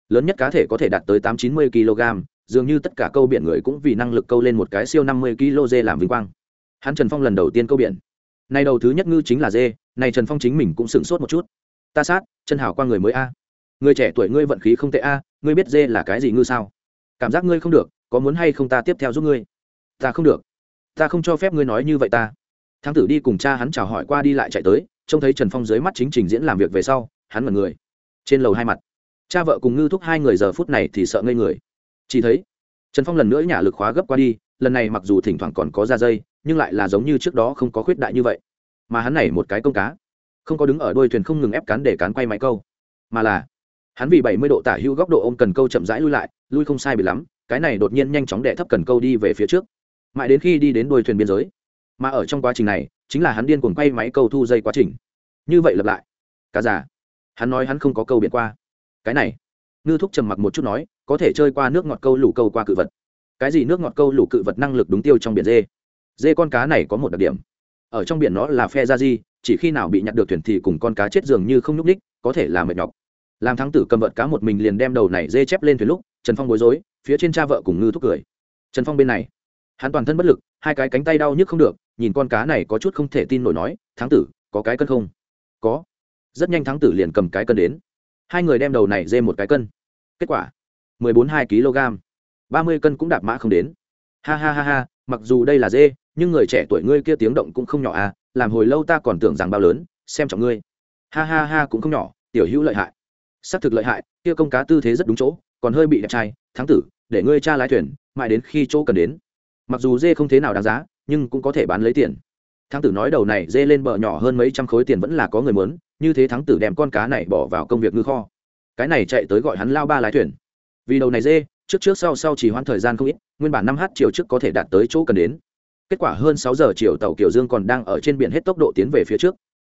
Lớn nhất cá thể có thể đạt tới tám chín mươi kg dường như tất cả câu biển người cũng vì năng lực câu lên một cái siêu năm mươi kg dê làm vinh quang. Hắn trần phong lần đầu tiên câu biển. Nay đầu thứ nhất ngư chính là dê, này trần phong chính mình cũng sửng sốt một chút. Ta sát, chân hảo qua người mới a. Người trẻ tuổi ngươi vận khí không tệ a, ngươi biết dê là cái gì ngư sao? Cảm giác ngươi không được, có muốn hay không ta tiếp theo giúp ngươi? Ta không được. Ta không cho phép ngươi nói như vậy ta. Thắng tử đi cùng cha hắn chào hỏi qua đi lại chạy tới, trông thấy trần phong dưới mắt chính trình diễn làm việc về sau, hắn mật người. Trên lầu hai mặt, cha vợ cùng ngư thúc hai người giờ phút này thì sợ ngây người chỉ thấy, trần phong lần nữa nhả lực khóa gấp qua đi, lần này mặc dù thỉnh thoảng còn có ra dây, nhưng lại là giống như trước đó không có khuyết đại như vậy. Mà hắn này một cái công cá, không có đứng ở đôi thuyền không ngừng ép cán để cán quay máy câu. Mà là, hắn vì bảy mươi độ tả hữu góc độ ôm cần câu chậm rãi lui lại, lui không sai bị lắm, cái này đột nhiên nhanh chóng đẻ thấp cần câu đi về phía trước. Mãi đến khi đi đến đôi thuyền biên giới, mà ở trong quá trình này, chính là hắn điên cuồng quay máy câu thu dây quá trình. Như vậy lặp lại. Cá già, hắn nói hắn không có câu biển qua. Cái này ngư thúc trầm mặc một chút nói, có thể chơi qua nước ngọt câu lủ câu qua cự vật. Cái gì nước ngọt câu lủ cự vật năng lực đúng tiêu trong biển dê? Dê con cá này có một đặc điểm. Ở trong biển nó là phe ra di, chỉ khi nào bị nhặt được thuyền thì cùng con cá chết dường như không nhúc ních có thể là mệt nhọc. Làm thắng tử cầm vợt cá một mình liền đem đầu này dê chép lên thuyền lúc, trần phong bối rối, phía trên cha vợ cùng ngư thúc cười. Trần phong bên này, hắn toàn thân bất lực, hai cái cánh tay đau nhức không được, nhìn con cá này có chút không thể tin nổi nói, thắng tử, có cái cân không? Có. Rất nhanh thắng tử liền cầm cái cân đến hai người đem đầu này dê một cái cân. Kết quả, mười bốn hai kg. Ba mươi cân cũng đạp mã không đến. Ha ha ha ha, mặc dù đây là dê, nhưng người trẻ tuổi ngươi kia tiếng động cũng không nhỏ à làm hồi lâu ta còn tưởng rằng bao lớn, xem trọng ngươi. Ha ha ha cũng không nhỏ, tiểu hữu lợi hại. Xác thực lợi hại, kia công cá tư thế rất đúng chỗ, còn hơi bị đẹp trai, thắng tử, để ngươi cha lái thuyền, mãi đến khi chỗ cần đến. Mặc dù dê không thế nào đáng giá, nhưng cũng có thể bán lấy tiền. Thắng tử nói đầu này dê lên bờ nhỏ hơn mấy trăm khối tiền vẫn là có người muốn như thế thắng tử đem con cá này bỏ vào công việc ngư kho. Cái này chạy tới gọi hắn lao ba lái thuyền. Vì đầu này dê, trước trước sau sau chỉ hoãn thời gian không ít, nguyên bản năm h chiều trước có thể đạt tới chỗ cần đến. Kết quả hơn sáu giờ chiều tàu kiểu dương còn đang ở trên biển hết tốc độ tiến về phía trước.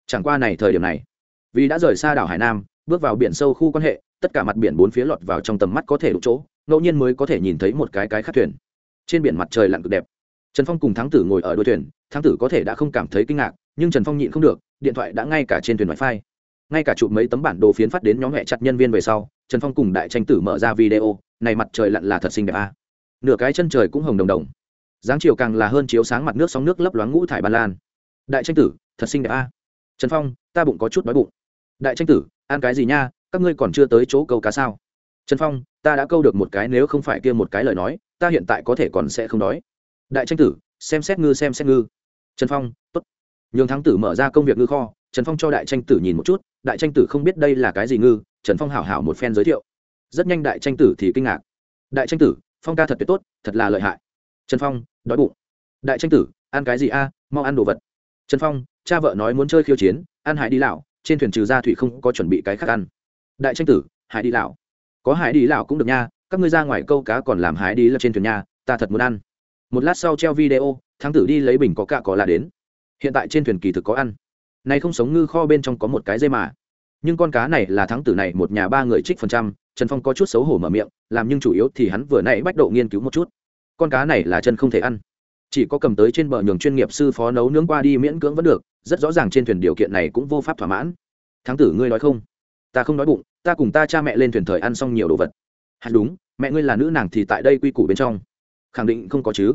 Chẳng qua này thời điểm này, vì đã rời xa đảo hải nam, bước vào biển sâu khu quan hệ, tất cả mặt biển bốn phía lọt vào trong tầm mắt có thể đủ chỗ, ngẫu nhiên mới có thể nhìn thấy một cái cái khác thuyền. Trên biển mặt trời lặn cực đẹp. Trần phong cùng thắng tử ngồi ở đuôi thuyền, thắng tử có thể đã không cảm thấy kinh ngạc, nhưng trần phong nhịn không được điện thoại đã ngay cả trên thuyền wifi. Ngay cả chụp mấy tấm bản đồ phiến phát đến nhóm hẹ chặt nhân viên về sau, trần phong cùng đại tranh tử mở ra video, này mặt trời lặn là thật xinh đẹp a. À. nửa cái chân trời cũng hồng đồng đồng. Dáng chiều càng là hơn chiếu sáng mặt nước sóng nước lấp loáng ngũ thải ba lan. Đại tranh tử, thật xinh đẹp a. À. trần phong, ta bụng có chút đói bụng. Đại tranh tử, ăn cái gì nha? Các ngươi còn chưa tới chỗ câu cá sao? Trần phong, ta đã câu được một cái nếu không phải kia một cái lời nói, ta hiện tại có thể còn sẽ không đói. Đại tranh tử, xem xét ngư, xem xét ngư. Trần phong t ố t nhường thắng tử mở ra công việc ngư kho, trần phong cho đại tranh tử nhìn một chút, đại tranh tử không biết đây là cái gì ngư, trần phong hảo hảo một phen giới thiệu. Rất nhanh đại tranh tử thì kinh ngạc. Đại tranh tử, phong ca thật tuyệt tốt, thật là lợi hại. Trần phong, đói bụng. Đại tranh tử, ăn cái gì a, mau ăn đồ vật. Trần phong, cha vợ nói muốn chơi khiêu chiến, ăn hải đi lão, trên thuyền trừ ra thủy không có chuẩn bị cái khác ăn. Đại tranh tử, hải đi lão. Có hải đi lão cũng được nha, các ngươi ra ngoài câu cá còn làm hải đi là trên thuyền nha, ta thật muốn ăn. Một lát sau treo video, thắng tử đi lấy bình có cạ có là đến hiện tại trên thuyền kỳ thực có ăn. Này không sống ngư kho bên trong có một cái dây mà. Nhưng con cá này là thắng tử này một nhà ba người trích phần trăm, trần phong có chút xấu hổ mở miệng, làm nhưng chủ yếu thì hắn vừa nãy bách độ nghiên cứu một chút. Con cá này là chân không thể ăn. Chỉ có cầm tới trên bờ nhường chuyên nghiệp sư phó nấu nướng qua đi miễn cưỡng vẫn được, rất rõ ràng trên thuyền điều kiện này cũng vô pháp thỏa mãn. Thắng tử ngươi nói không? Ta không nói bụng, ta cùng ta cha mẹ lên thuyền thời ăn xong nhiều đồ vật. Hạt đúng, mẹ ngươi là nữ nàng thì tại đây quy củ bên trong. Khẳng định không có chứ.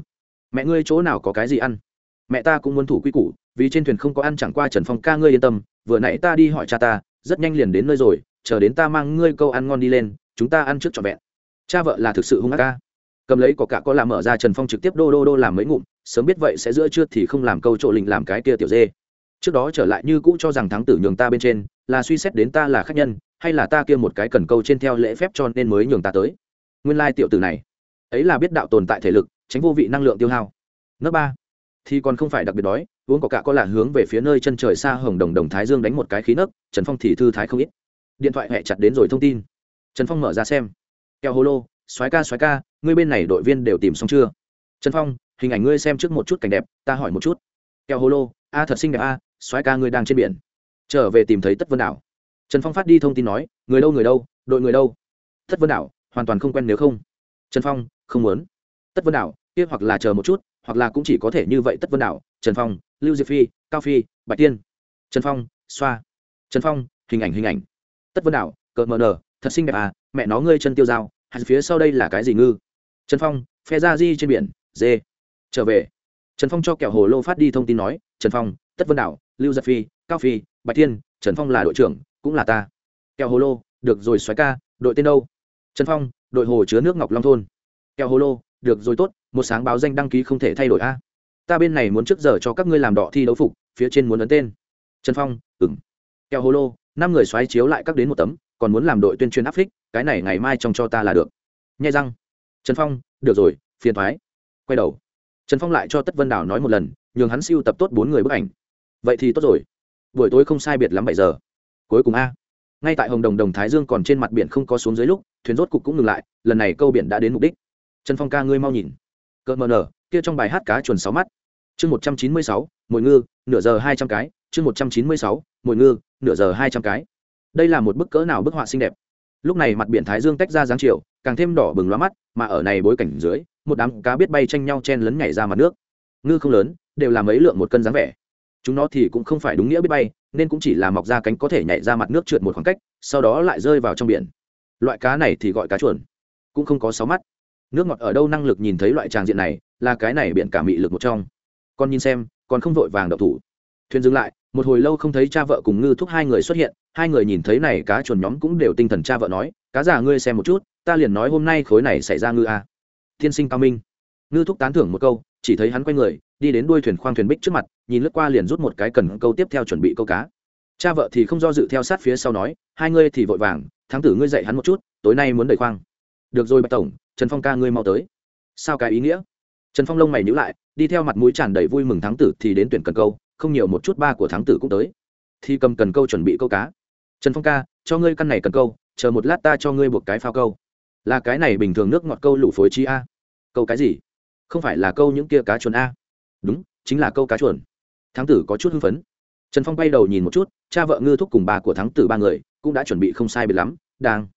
Mẹ ngươi chỗ nào có cái gì ăn? Mẹ ta cũng muốn thủ quy củ, vì trên thuyền không có ăn chẳng qua trần phong ca ngươi yên tâm, vừa nãy ta đi hỏi cha ta, rất nhanh liền đến nơi rồi, chờ đến ta mang ngươi câu ăn ngon đi lên, chúng ta ăn trước trọn vẹn. Cha vợ là thực sự hung ác ca. Cầm lấy có cả có làm mở ra trần phong trực tiếp đô đô đô làm mấy ngụm, sớm biết vậy sẽ giữa trưa thì không làm câu trộn lình làm cái kia tiểu dê. Trước đó trở lại như cũ cho rằng thắng tử nhường ta bên trên, là suy xét đến ta là khách nhân, hay là ta kia một cái cần câu trên theo lễ phép cho nên mới nhường ta tới. Nguyên lai tiểu tử này, ấy là biết đạo tồn tại thể lực, tránh vô vị năng lượng tiêu hao. Nước ba thì còn không phải đặc biệt đói, uống có cả có là hướng về phía nơi chân trời xa hồng đồng đồng thái dương đánh một cái khí nấc, trần phong thì thư thái không ít. Điện thoại hẹ chặt đến rồi thông tin. Trần phong mở ra xem. Keo hô lô xoái ca xoái ca, ngươi bên này đội viên đều tìm xong chưa? Trần phong, hình ảnh ngươi xem trước một chút cảnh đẹp, ta hỏi một chút. Keo hô lô, a, thật xinh đẹp a xoái ca ngươi đang trên biển. Trở về tìm thấy tất vân đảo. Trần phong phát đi thông tin nói, người đâu người đâu, đội người đâu? Tất vân đảo, hoàn toàn không quen nếu không. Trần phong, không muốn. Tất vân đảo, kia hoặc là chờ một chút hoặc là cũng chỉ có thể như vậy tất vân đảo, trần phong, lưu diệp phi, cao phi, bạch tiên. Trần phong, xoa. Trần phong, hình ảnh hình ảnh. Tất vân đảo, cợt mờ nờ thật xinh đẹp à mẹ nó ngươi chân tiêu dao hạt phía sau đây là cái gì ngư? Trần phong, phe ra di trên biển, dê. Trở về. Trần phong cho kẹo hồ lô phát đi thông tin nói, trần phong, tất vân đảo, lưu giật phi, cao phi, bạch thiên trần phong là đội trưởng, cũng là ta. Kẹo hồ lô, được rồi xoáy ca, đội tên đâu? Trần phong, đội hồ chứa nước ngọc long thôn. Kẹo hồ lô, được rồi tốt một sáng báo danh đăng ký không thể thay đổi a. Ta bên này muốn trước giờ cho các ngươi làm đỏ thi đấu phục, phía trên muốn ấn tên. Trần phong ừng kẹo hồ lô, năm người xoáy chiếu lại các đến một tấm, còn muốn làm đội tuyên truyền áp phích, cái này ngày mai trong cho ta là được. Nhai răng. Trần phong, được rồi, phiền thoái quay đầu. Trần phong lại cho tất vân đảo nói một lần, nhường hắn siêu tập tốt bốn người bức ảnh. Vậy thì tốt rồi. Buổi tối không sai biệt lắm bảy giờ. Cuối cùng a. Ngay tại hồng đồng đồng thái dương còn trên mặt biển không có xuống dưới lúc, thuyền rốt cục cũng ngừng lại, lần này câu biển đã đến mục đích. Trần phong ca ngươi mau nhìn cợt mờ nở, kia trong bài hát cá chuồn sáu mắt. Chương một trăm chín mươi sáu mỗi ngư, nửa giờ hai trăm cái. Chương một trăm chín mươi sáu mỗi ngư, nửa giờ hai trăm cái. Đây là một bức cỡ nào bức họa xinh đẹp. Lúc này mặt biển thái dương tách ra dáng chiều, càng thêm đỏ bừng loa mắt, mà ở này bối cảnh dưới, một đám cá biết bay tranh nhau chen lấn nhảy ra mặt nước. Ngư không lớn, đều là mấy lượng một cân dáng vẻ. Chúng nó thì cũng không phải đúng nghĩa biết bay, nên cũng chỉ là mọc ra cánh có thể nhảy ra mặt nước trượt một khoảng cách, sau đó lại rơi vào trong biển. Loại cá này thì gọi cá chuồn, cũng không có sáu mắt nước ngọt ở đâu năng lực nhìn thấy loại tràng diện này, là cái này biển cả mị lực một trong. Con nhìn xem, còn không vội vàng đậu thủ. Thuyền dừng lại, một hồi lâu không thấy cha vợ cùng ngư thúc hai người xuất hiện, hai người nhìn thấy này cá chuồn nhóm cũng đều tinh thần cha vợ nói, cá già ngươi xem một chút, ta liền nói hôm nay khối này xảy ra ngư a. À. tiên sinh cao minh. Ngư thúc tán thưởng một câu, chỉ thấy hắn quay người, đi đến đuôi thuyền khoang thuyền bích trước mặt, nhìn lướt qua liền rút một cái cần câu tiếp theo chuẩn bị câu cá. Cha vợ thì không do dự theo sát phía sau nói, hai ngươi thì vội vàng, thắng tử ngươi dạy hắn một chút, tối nay muốn đẩy khoang. Được rồi, bạch tổng trần phong ca ngươi mau tới. Sao cái ý nghĩa? Trần phong lông mày nhữ lại, đi theo mặt mũi tràn đầy vui mừng thắng tử thì đến tuyển cần câu, không nhiều một chút ba của thắng tử cũng tới. Thì cầm cần câu chuẩn bị câu cá. Trần phong ca, cho ngươi căn này cần câu, chờ một lát ta cho ngươi buộc cái phao câu. Là cái này bình thường nước ngọt câu lụ phối chi a. Câu cái gì? Không phải là câu những kia cá chuồn a. Đúng, chính là câu cá chuồn. Thắng tử có chút hưng phấn. Trần phong bay đầu nhìn một chút, cha vợ ngư thúc cùng bà của thắng tử ba người cũng đã chuẩn bị không sai biệt lắm, đang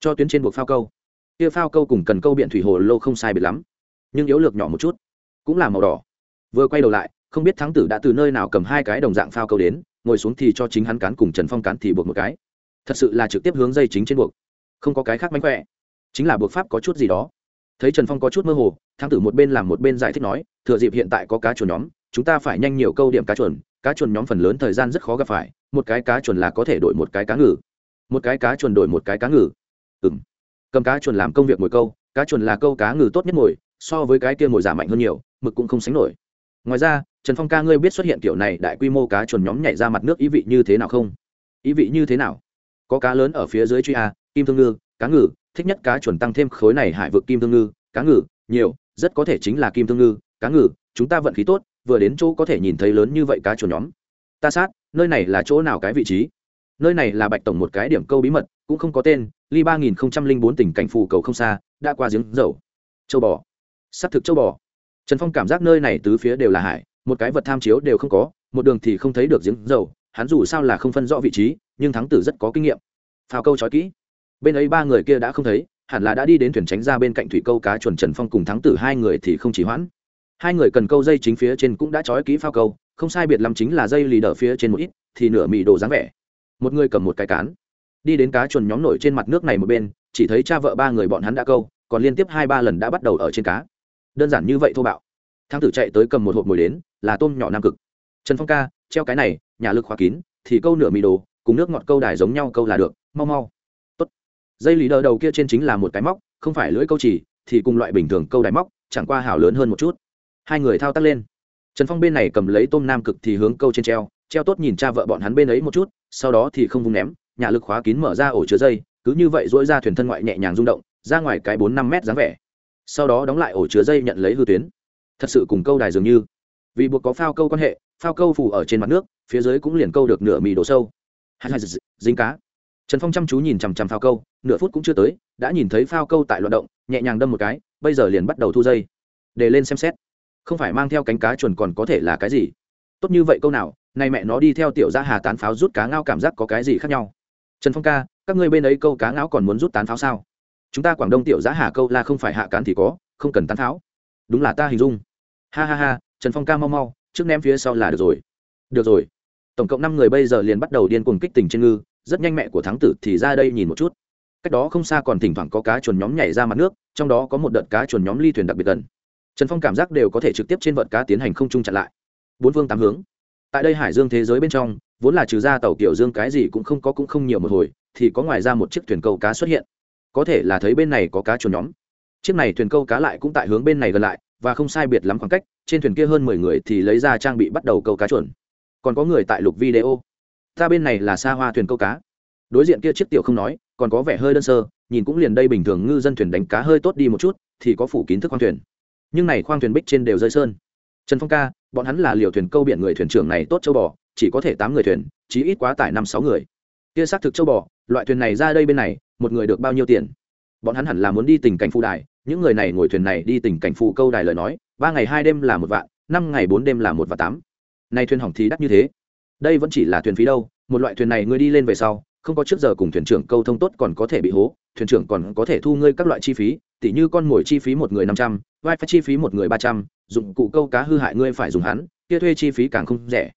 cho tuyến trên buộc phao câu kia phao câu cùng cần câu biện thủy hồ lô không sai biệt lắm, nhưng yếu lược nhỏ một chút, cũng là màu đỏ. Vừa quay đầu lại, không biết thắng tử đã từ nơi nào cầm hai cái đồng dạng phao câu đến, ngồi xuống thì cho chính hắn cán cùng trần phong cán thì buộc một cái. Thật sự là trực tiếp hướng dây chính trên buộc. Không có cái khác mánh khỏe, chính là buộc pháp có chút gì đó. Thấy trần phong có chút mơ hồ, thắng tử một bên làm một bên giải thích nói, thừa dịp hiện tại có cá chuồn nhóm, chúng ta phải nhanh nhiều câu điểm cá chuồn cá chuồn nhóm phần lớn thời gian rất khó gặp phải, một cái cá chuồn là có thể đổi một cái cá ngừ. Một cái cá chuồn đổi một cái cá ngừ. Ừng cầm cá chuồn làm công việc mồi câu, cá chuồn là câu cá ngừ tốt nhất mồi, so với cái kia mồi giả mạnh hơn nhiều, mực cũng không sánh nổi. Ngoài ra, trần phong ca ngươi biết xuất hiện kiểu này đại quy mô cá chuồn nhóm nhảy ra mặt nước ý vị như thế nào không? Ý vị như thế nào? Có cá lớn ở phía dưới truy a, kim thương ngư, cá ngừ, thích nhất cá chuồn tăng thêm khối này hải vực kim thương ngư, cá ngừ, nhiều, rất có thể chính là kim thương ngư, cá ngừ, chúng ta vận khí tốt, vừa đến chỗ có thể nhìn thấy lớn như vậy cá chuồn nhóm. Ta sát, nơi này là chỗ nào cái vị trí? Nơi này là bạch tổng một cái điểm câu bí mật, cũng không có tên ly ba nghìn bốn tỉnh cảnh phù cầu không xa, đã qua giếng dầu. Châu bò. S c thực châu bò. Trần phong cảm giác nơi này tứ phía đều là hải, một cái vật tham chiếu đều không có, một đường thì không thấy được giếng dầu, hắn dù sao là không phân rõ vị trí, nhưng thắng tử rất có kinh nghiệm. Phao câu trói kỹ. Bên ấy ba người kia đã không thấy, hẳn là đã đi đến thuyền tránh ra bên cạnh thủy câu cá chuẩn trần phong cùng thắng tử hai người thì không chỉ hoãn. Hai người cần câu dây chính phía trên cũng đã trói kỹ phao câu, không sai biệt lắm chính là dây lì đờ phía trên một ít, thì nửa mì đồ dáng vẻ. Một người cầm một cái cán đi đến cá chuồn nhóm nổi trên mặt nước này một bên, chỉ thấy cha vợ ba người bọn hắn đã câu, còn liên tiếp hai ba lần đã bắt đầu ở trên cá. Đơn giản như vậy thô bạo. Thang tử chạy tới cầm một hộp mồi đến, là tôm nhỏ nam cực. Trần phong ca, treo cái này, nhà lực khóa kín, thì câu nửa mì đồ, cùng nước ngọt câu đài giống nhau câu là được, mau mau. Tốt. dây lý đờ đầu kia trên chính là một cái móc, không phải lưỡi câu chỉ, thì cùng loại bình thường câu đài móc, chẳng qua hảo lớn hơn một chút. Hai người thao tác lên. Trần phong bên này cầm lấy tôm nam cực thì hướng câu trên treo treo tốt nhìn cha vợ bọn hắn bên ấy một chút, sau đó thì không vung ném nhà lực khóa kín mở ra ổ chứa dây, cứ như vậy dỗi ra thuyền thân ngoại nhẹ nhàng rung động, ra ngoài cái bốn năm mét dáng vẻ. Sau đó đóng lại ổ chứa dây nhận lấy hư tuyến. Thật sự cùng câu đài dường như. Vì buộc có phao câu quan hệ, phao câu phủ ở trên mặt nước, phía dưới cũng liền câu được nửa mì độ sâu. Dính cá. Trần phong chăm chú nhìn chằm chằm phao câu, nửa phút cũng chưa tới, đã nhìn thấy phao câu tại loạt động, nhẹ nhàng đâm một cái, bây giờ liền bắt đầu thu dây. Để lên xem xét. Không phải mang theo cánh cá chuẩn còn có thể là cái gì? Tốt như vậy câu nào, nay mẹ nó đi theo tiểu gia hà tán pháo rút cá ngao cảm giác có cái gì khác nhau? Trần phong ca, các ngươi bên ấy câu cá ngáo còn muốn rút tán pháo sao? Chúng ta quảng đông tiểu giá hà câu là không phải hạ cán thì có, không cần tán pháo. Đúng là ta hình dung. Ha ha ha, trần phong ca mau mau, trước ném phía sau là được rồi. Được rồi. Tổng cộng năm người bây giờ liền bắt đầu điên cuồng kích tình trên ngư, rất nhanh mẹ của thắng tử thì ra đây nhìn một chút. Cách đó không xa còn thỉnh thoảng có cá chuồn nhóm nhảy ra mặt nước, trong đó có một đợt cá chuồn nhóm ly thuyền đặc biệt gần. Trần phong cảm giác đều có thể trực tiếp trên vợt cá tiến hành không trung chặn lại. Bốn phương tám hướng. Tại đây hải dương thế giới bên trong vốn là trừ ra tàu tiểu dương cái gì cũng không có cũng không nhiều một hồi, thì có ngoài ra một chiếc thuyền câu cá xuất hiện. Có thể là thấy bên này có cá chuồn nhóm. Chiếc này thuyền câu cá lại cũng tại hướng bên này gần lại, và không sai biệt lắm khoảng cách, trên thuyền kia hơn mười người thì lấy ra trang bị bắt đầu câu cá chuồn. Còn có người tại lục video. Ta bên này là xa hoa thuyền câu cá. Đối diện kia chiếc tiểu không nói, còn có vẻ hơi đơn sơ, nhìn cũng liền đây bình thường ngư dân thuyền đánh cá hơi tốt đi một chút, thì có phủ kín thức khoang thuyền. Nhưng này khoang thuyền bích trên đều rơi sơn. Trần phong ca, bọn hắn là liều thuyền câu biển người thuyền trưởng này tốt châu bò chỉ có thể tám người thuyền, chí ít quá tải năm sáu người. Kia xác thực châu bò, loại thuyền này ra đây bên này, một người được bao nhiêu tiền? Bọn hắn hẳn là muốn đi tỉnh cảnh phù đài, những người này ngồi thuyền này đi tỉnh cảnh phù câu đài lời nói, ba ngày hai đêm là một vạn, năm ngày bốn đêm là một vạn tám. Nay thuyền hỏng thì đắt như thế. Đây vẫn chỉ là thuyền phí đâu, một loại thuyền này ngươi đi lên về sau, không có trước giờ cùng thuyền trưởng câu thông tốt còn có thể bị hố, thuyền trưởng còn có thể thu ngươi các loại chi phí, tỉ như con mồi chi phí một người năm trăm vai phải chi phí một người ba trăm, dụng cụ câu cá hư hại ngươi phải dùng hắn, kia thuê chi phí càng không rẻ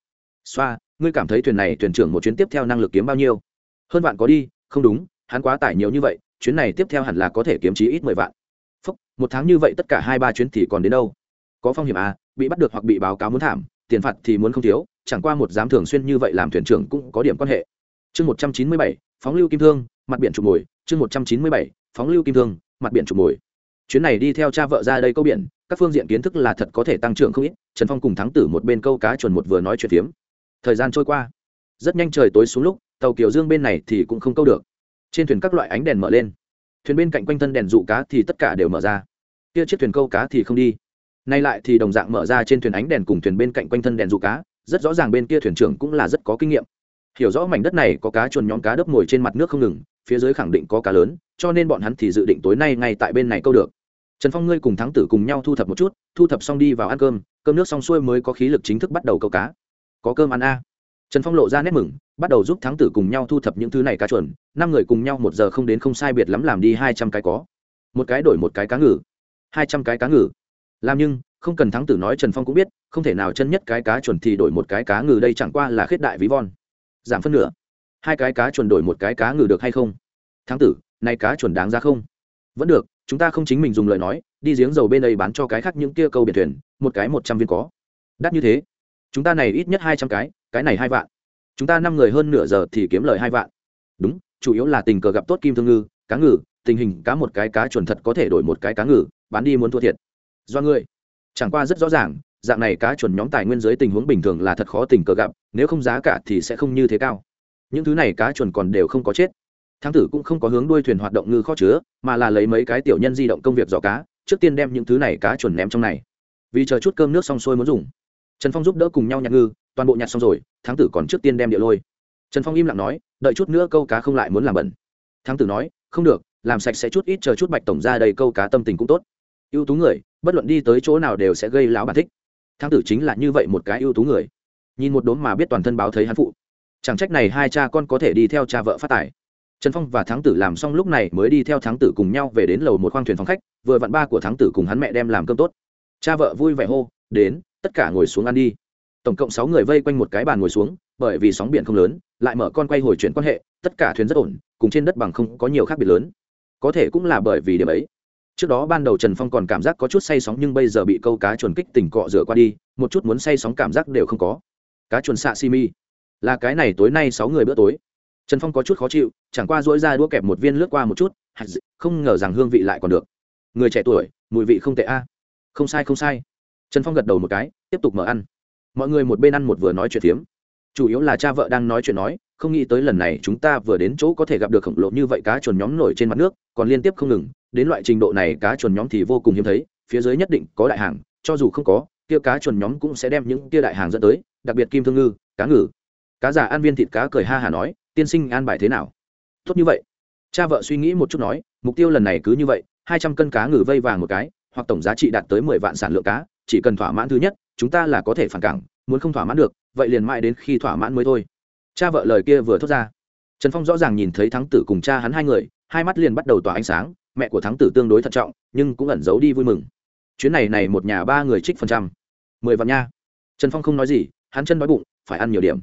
xoa, ngươi cảm thấy thuyền này thuyền trưởng một chuyến tiếp theo năng lực kiếm bao nhiêu? Hơn vạn có đi, không đúng, hắn quá tải nhiều như vậy, chuyến này tiếp theo hẳn là có thể kiếm chí ít mười vạn. Phúc, một tháng như vậy tất cả hai ba chuyến thì còn đến đâu? Có phong hiểm à bị bắt được hoặc bị báo cáo muốn thảm, tiền phạt thì muốn không thiếu, chẳng qua một giám thường xuyên như vậy làm thuyền trưởng cũng có điểm quan hệ. Chương một trăm chín mươi bảy, phóng lưu kim thương, mặt biển trục mồi. Chương một trăm chín mươi bảy, phóng lưu kim thương, mặt biển trục mồi. Chuyến này đi theo cha vợ ra đây câu biển, các phương diện kiến thức là thật có thể tăng trưởng không ít, trần phong cùng thắng tử một bên câu cá chuẩn một vừa nói chuyện phiếm thời gian trôi qua. Rất nhanh trời tối xuống lúc, tàu kiểu dương bên này thì cũng không câu được. Trên thuyền các loại ánh đèn mở lên. Thuyền bên cạnh quanh thân đèn dụ cá thì tất cả đều mở ra. Kia chiếc thuyền câu cá thì không đi. Nay lại thì đồng dạng mở ra trên thuyền ánh đèn cùng thuyền bên cạnh quanh thân đèn dụ cá, rất rõ ràng bên kia thuyền trưởng cũng là rất có kinh nghiệm. Hiểu rõ mảnh đất này có cá chuồn nhóm cá đớp ngồi trên mặt nước không ngừng, phía dưới khẳng định có cá lớn, cho nên bọn hắn thì dự định tối nay ngay tại bên này câu được. Trần phong ngươi cùng thắng tử cùng nhau thu thập một chút, thu thập xong đi vào ăn cơm cơm nước xong xuôi mới có khí lực chính thức bắt đầu câu cá có cơm ăn a. Trần phong lộ ra nét mừng, bắt đầu giúp thắng tử cùng nhau thu thập những thứ này cá chuẩn. năm người cùng nhau một giờ không đến không sai biệt lắm làm đi hai trăm cái có. Một cái đổi một cái cá ngừ. Hai trăm cái cá ngừ. Làm nhưng, không cần thắng tử nói trần phong cũng biết, không thể nào chân nhất cái cá chuẩn thì đổi một cái cá ngừ đây chẳng qua là khết đại ví von. Giảm phân nửa. Hai cái cá chuẩn đổi một cái cá ngừ được hay không? Thắng tử nay cá chuẩn đáng ra không? Vẫn được, chúng ta không chính mình dùng lời nói, đi giếng dầu bên đây bán cho cái khác những kia câu biển thuyền, một cái một trăm viên có. Đắt như thế chúng ta này ít nhất hai trăm cái cái này hai vạn. Chúng ta năm người hơn nửa giờ thì kiếm lời hai vạn. Đúng, chủ yếu là tình cờ gặp tốt kim thương ngư, cá ngừ, tình hình cá một cái cá chuẩn thật có thể đổi một cái cá ngừ, bán đi muốn thua thiệt. Do ngươi. Chẳng qua rất rõ ràng, dạng này cá chuẩn nhóm tài nguyên dưới tình huống bình thường là thật khó tình cờ gặp, nếu không giá cả thì sẽ không như thế cao. Những thứ này cá chuẩn còn đều không có chết. Thắng tử cũng không có hướng đuôi thuyền hoạt động ngư kho chứa, mà là lấy mấy cái tiểu nhân di động công việc dò cá, trước tiên đem những thứ này cá chuẩn ném trong này. Vì chờ chút cơm nước xong xuôi muốn dùng trần phong giúp đỡ cùng nhau nhặt ngư, toàn bộ nhặt xong rồi thắng tử còn trước tiên đem địa lôi. Trần phong im lặng nói, đợi chút nữa câu cá không lại muốn làm bẩn. Thắng tử nói, không được, làm sạch sẽ chút ít chờ chút bạch tổng ra đầy câu cá tâm tình cũng tốt. Ưu tú người, bất luận đi tới chỗ nào đều sẽ gây láo bản thích. Thắng tử chính là như vậy một cái ưu tú người. Nhìn một đốm mà biết toàn thân báo thấy hắn phụ. Chẳng trách này hai cha con có thể đi theo cha vợ phát tài. Trần phong và thắng tử làm xong lúc này mới đi theo thắng tử cùng nhau về đến lầu một khoang thuyền phòng khách, vừa vặn ba của thắng tử cùng hắn mẹ đem làm cơm tốt. Cha vợ vui vẻ hô, đến tất cả ngồi xuống ăn đi. Tổng cộng sáu người vây quanh một cái bàn ngồi xuống, bởi vì sóng biển không lớn, lại mở con quay hồi chuyển quan hệ, tất cả thuyền rất ổn, cùng trên đất bằng không có nhiều khác biệt lớn. Có thể cũng là bởi vì điểm ấy. Trước đó ban đầu trần phong còn cảm giác có chút say sóng nhưng bây giờ bị câu cá chuồn kích tỉnh cọ rửa qua đi, một chút muốn say sóng cảm giác đều không có. Cá chuồn xạ si mi. Là cái này tối nay sáu người bữa tối. Trần phong có chút khó chịu, chẳng qua dỗi ra đũa kẹp một viên lướt qua một chút không ngờ rằng hương vị lại còn được. Người trẻ tuổi, mùi vị không tệ a. Không sai không sai trần phong gật đầu một cái, tiếp tục mở ăn. Mọi người một bên ăn một vừa nói chuyện phiếm. Chủ yếu là cha vợ đang nói chuyện nói, không nghĩ tới lần này chúng ta vừa đến chỗ có thể gặp được khổng lồ như vậy cá chuồn nhóm nổi trên mặt nước, còn liên tiếp không ngừng, đến loại trình độ này cá chuồn nhóm thì vô cùng hiếm thấy, phía dưới nhất định có đại hàng, cho dù không có, kia cá chuồn nhóm cũng sẽ đem những kia đại hàng dẫn tới, đặc biệt kim thương ngư, cá ngừ. Cá giả ăn viên thịt cá cười ha hà nói, tiên sinh an bài thế nào? Tốt như vậy. Cha vợ suy nghĩ một chút nói, mục tiêu lần này cứ như vậy, hai trăm cân cá ngừ vây vàng một cái, hoặc tổng giá trị đạt tới mười vạn sản lượng cá chỉ cần thỏa mãn thứ nhất, chúng ta là có thể phản cảng muốn không thỏa mãn được, vậy liền mãi đến khi thỏa mãn mới thôi. Cha vợ lời kia vừa thốt ra. Trần phong rõ ràng nhìn thấy thắng tử cùng cha hắn hai người, hai mắt liền bắt đầu tỏa ánh sáng, mẹ của thắng tử tương đối thận trọng, nhưng cũng ẩn giấu đi vui mừng. Chuyến này này một nhà ba người trích phần trăm. Mười vạn nha. Trần phong không nói gì, hắn chân đói bụng, phải ăn nhiều điểm.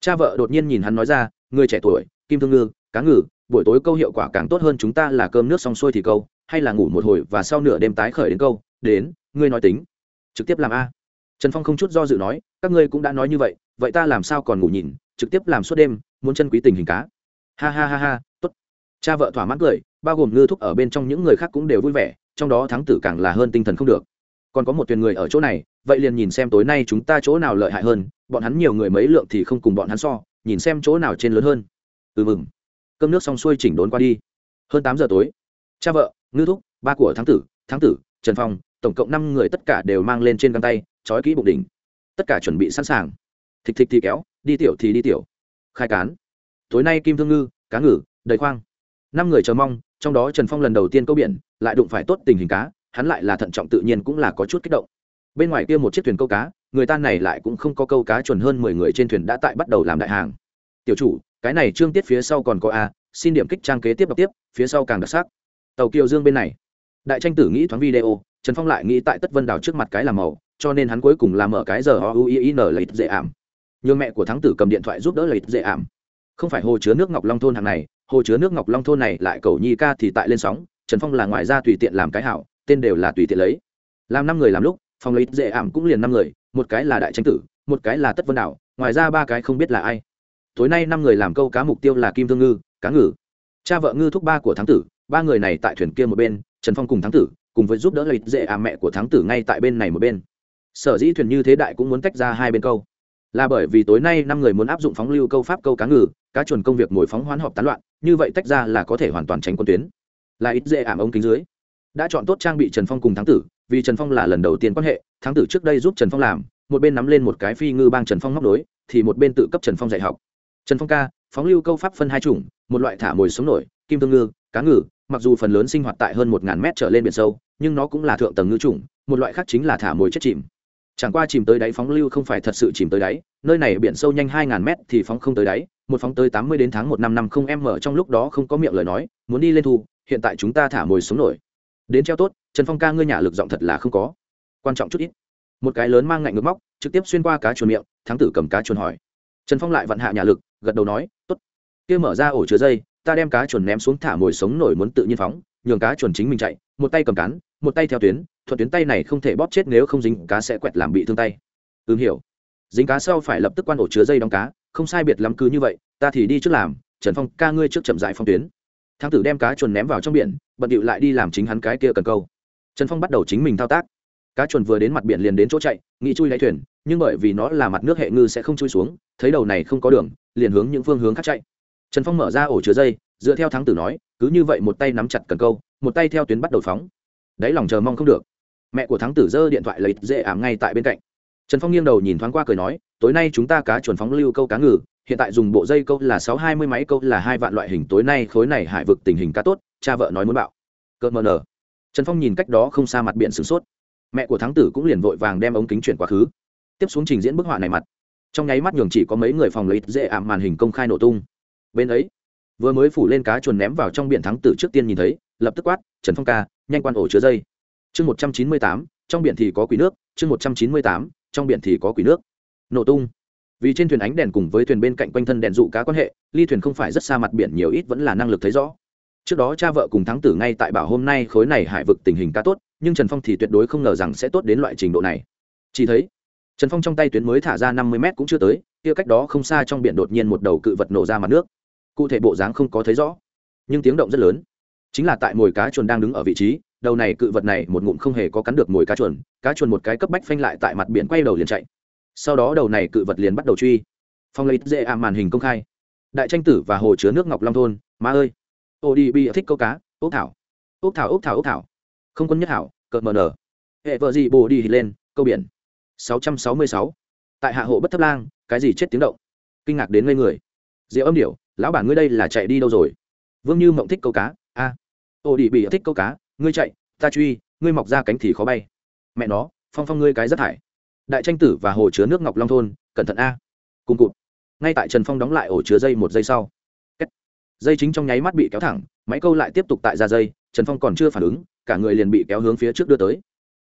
Cha vợ đột nhiên nhìn hắn nói ra, người trẻ tuổi, kim thương ngư, cá ngừ, buổi tối câu hiệu quả càng tốt hơn chúng ta là cơm nước xong xuôi thì câu, hay là ngủ một hồi và sau nửa đêm tái khởi đến câu, đến, ngươi nói tính trực tiếp làm a. Trần phong không chút do dự nói, các ngươi cũng đã nói như vậy vậy ta làm sao còn ngủ nhìn, trực tiếp làm suốt đêm, muốn chân quý tình hình cá. Ha ha ha ha, tốt. Cha vợ thỏa mãn cười, bao gồm ngư thúc ở bên trong những người khác cũng đều vui vẻ, trong đó thắng tử càng là hơn tinh thần không được. Còn có một tuyển người ở chỗ này, vậy liền nhìn xem tối nay chúng ta chỗ nào lợi hại hơn, bọn hắn nhiều người mấy lượng thì không cùng bọn hắn so, nhìn xem chỗ nào trên lớn hơn. Ừ mừng. Cơm nước xong xuôi chỉnh đốn qua đi. Hơn tám giờ tối. Cha vợ, ngư thúc, ba của thắng tử thắng tử, trần phong tổng cộng năm người tất cả đều mang lên trên găng tay, trói kỹ bụng đỉnh. Tất cả chuẩn bị sẵn sàng. Thịt thịt thì kéo, đi tiểu thì đi tiểu. Khai cán. Tối nay kim thương ngư, cá ngừ, đầy khoang. Năm người chờ mong, trong đó trần phong lần đầu tiên câu biển, lại đụng phải tốt tình hình cá, hắn lại là thận trọng tự nhiên cũng là có chút kích động. Bên ngoài kia một chiếc thuyền câu cá, người ta này lại cũng không có câu cá chuẩn hơn mười người trên thuyền đã tại bắt đầu làm đại hàng. Tiểu chủ, cái này trương tiết phía sau còn có a, xin điểm kích trang kế tiếp đọc tiếp, phía sau càng đặc sắc. Tàu kiều dương bên này. Đại tranh tử nghĩ thoáng video trần phong lại nghĩ tại tất vân đào trước mặt cái làm màu, cho nên hắn cuối cùng làm mở cái giờ o u i n lấy dễ ảm. Nhường mẹ của thắng tử cầm điện thoại giúp đỡ lấy dễ ảm. Không phải hồ chứa nước ngọc long thôn hàng này, hồ chứa nước ngọc long thôn này lại cầu nhi ca thì tại lên sóng, trần phong là ngoài ra tùy tiện làm cái hảo, tên đều là tùy tiện lấy. Làm năm người làm lúc, phòng lấy dễ ảm cũng liền năm người, một cái là đại tranh tử, một cái là tất vân đảo ngoài ra ba cái không biết là ai. Tối nay năm người làm câu cá mục tiêu là kim thương ngư, cá ngừ. Cha vợ ngư thúc ba của thắng tử, ba người này tại thuyền kia một bên, trần phong cùng thắng tử cùng với giúp đỡ lợi dễ à mẹ của thắng tử ngay tại bên này một bên. Sở dĩ thuyền như thế đại cũng muốn tách ra hai bên câu. Là bởi vì tối nay năm người muốn áp dụng phóng lưu câu pháp câu cá ngừ, cá chuẩn công việc ngồi phóng hoán họp tán loạn, như vậy tách ra là có thể hoàn toàn tránh quân tuyến. Là ít dễ ảm ống kính dưới. Đã chọn tốt trang bị trần phong cùng thắng tử, vì trần phong là lần đầu tiên quan hệ, thắng tử trước đây giúp trần phong làm, một bên nắm lên một cái phi ngư bang trần phong móc đối thì một bên tự cấp trần phong dạy học. Trần phong ca, phóng lưu câu pháp phân hai chủng, một loại thả mồi sống nổi, kim tương ngư, cá ngừ mặc dù phần lớn sinh hoạt tại hơn một ngàn mét trở lên biển sâu, nhưng nó cũng là thượng tầng ngư chủng, một loại khác chính là thả mồi chất chìm. Chẳng qua chìm tới đáy phóng lưu không phải thật sự chìm tới đáy, nơi này biển sâu nhanh hai ngàn mét thì phóng không tới đáy, một phóng tới tám mươi đến tháng một năm năm không em mở trong lúc đó không có miệng lời nói, muốn đi lên thu, hiện tại chúng ta thả mồi xuống nổi. Đến treo tốt, trần phong ca ngươi nhà lực giọng thật là không có. Quan trọng chút ít. Một cái lớn mang ngạnh ngược móc, trực tiếp xuyên qua cá chuồn miệng, thắng tử cầm cá chuồn hỏi. Trần phong lại vặn hạ nhà lực, gật đầu nói, tốt. Kia mở ra ổ chứa dây ta đem cá chuồn ném xuống thả mồi sống nổi muốn tự nhiên phóng, nhường cá chuồn chính mình chạy, một tay cầm cán, một tay theo tuyến thuận tuyến tay này không thể bóp chết nếu không dính cá sẽ quẹt làm bị thương tay. Ừm, hiểu. Dính cá sau phải lập tức quan ổ chứa dây đóng cá, không sai biệt lắm cứ như vậy, ta thì đi trước làm, trần phong, ca ngươi trước chậm dại phong tuyến. Thang tử đem cá chuồn ném vào trong biển, bận điệu lại đi làm chính hắn cái kia cần câu. Trần phong bắt đầu chính mình thao tác. Cá chuồn vừa đến mặt biển liền đến chỗ chạy, nghĩ chui lấy thuyền, nhưng bởi vì nó là mặt nước hệ ngư sẽ không chui xuống, thấy đầu này không có đường, liền hướng những phương hướng khác chạy trần phong mở ra ổ chứa dây, dựa theo thắng tử nói, cứ như vậy một tay nắm chặt cần câu, một tay theo tuyến bắt đầu phóng. Đáy lòng chờ mong không được. Mẹ của thắng tử giơ điện thoại lấy dễ ảm ngay tại bên cạnh. Trần phong nghiêng đầu nhìn thoáng qua cười nói, tối nay chúng ta cá chuồn phóng lưu câu cá ngừ, hiện tại dùng bộ dây câu là sáu hai mươi máy, câu là hai vạn loại hình, tối nay khối này hải vực tình hình cá tốt, cha vợ nói muốn bạo. Cợt mờ nở. Trần phong nhìn cách đó không xa mặt biển sửng sốt. Mẹ của thắng tử cũng liền vội vàng đem ống kính chuyển quá khứ. Tiếp xuống trình diễn bức họa này mặt. Trong nháy mắt nhường chỉ có mấy người phòng lấy dễ ảm màn hình công khai nổ tung bên ấy, vừa mới phủ lên cá chuồn ném vào trong biển thắng tử trước tiên nhìn thấy, lập tức quát, trần phong ca, nhanh quan ổ chứa dây. Chương một trăm chín mươi tám, trong biển thì có quỷ nước, chương một trăm chín mươi tám, trong biển thì có quỷ nước. Nổ tung. Vì trên thuyền ánh đèn cùng với thuyền bên cạnh quanh thân đèn dụ cá quan hệ, ly thuyền không phải rất xa mặt biển nhiều ít vẫn là năng lực thấy rõ. Trước đó cha vợ cùng thắng tử ngay tại bảo hôm nay khối này hải vực tình hình cá tốt, nhưng trần phong thì tuyệt đối không ngờ rằng sẽ tốt đến loại trình độ này. Chỉ thấy, trần phong trong tay tuyến mới thả ra năm mươi mét cũng chưa tới, kia cách đó không xa trong biển đột nhiên một đầu cự vật nổ ra mặt nước cụ thể bộ dáng không có thấy rõ, nhưng tiếng động rất lớn. Chính là tại mồi cá chuồn đang đứng ở vị trí, đầu này cự vật này một ngụm không hề có cắn được mồi cá chuồn cá chuồn một cái cấp bách phanh lại tại mặt biển quay đầu liền chạy. Sau đó đầu này cự vật liền bắt đầu truy. Phong lấy dễ ảm màn hình công khai. Đại tranh tử và hồ chứa nước ngọc long thôn, má ơi. Ô đi bi thích câu cá, ốc thảo. Ốc thảo ốc thảo ốc thảo. Không quân nhất thảo cợt mờ nở. Hệ vợ gì bồ đi lên, câu biển. 666. tại hạ hộ bất thấp lang, cái gì chết tiếng động? Kinh ngạc đến ngây người. Diệu âm điểu lão bản ngươi đây là chạy đi đâu rồi? Vương như mộng thích câu cá. A. À. ô đi bị thích câu cá. Ngươi chạy, ta truy, ngươi mọc ra cánh thì khó bay. Mẹ nó, phong phong ngươi cái rất thải. Đại tranh tử và hồ chứa nước ngọc long thôn, cẩn thận a. Cùng cụt. Ngay tại trần phong đóng lại ổ chứa dây một giây sau. Dây chính trong nháy mắt bị kéo thẳng, máy câu lại tiếp tục tại ra dây, trần phong còn chưa phản ứng, cả người liền bị kéo hướng phía trước đưa tới.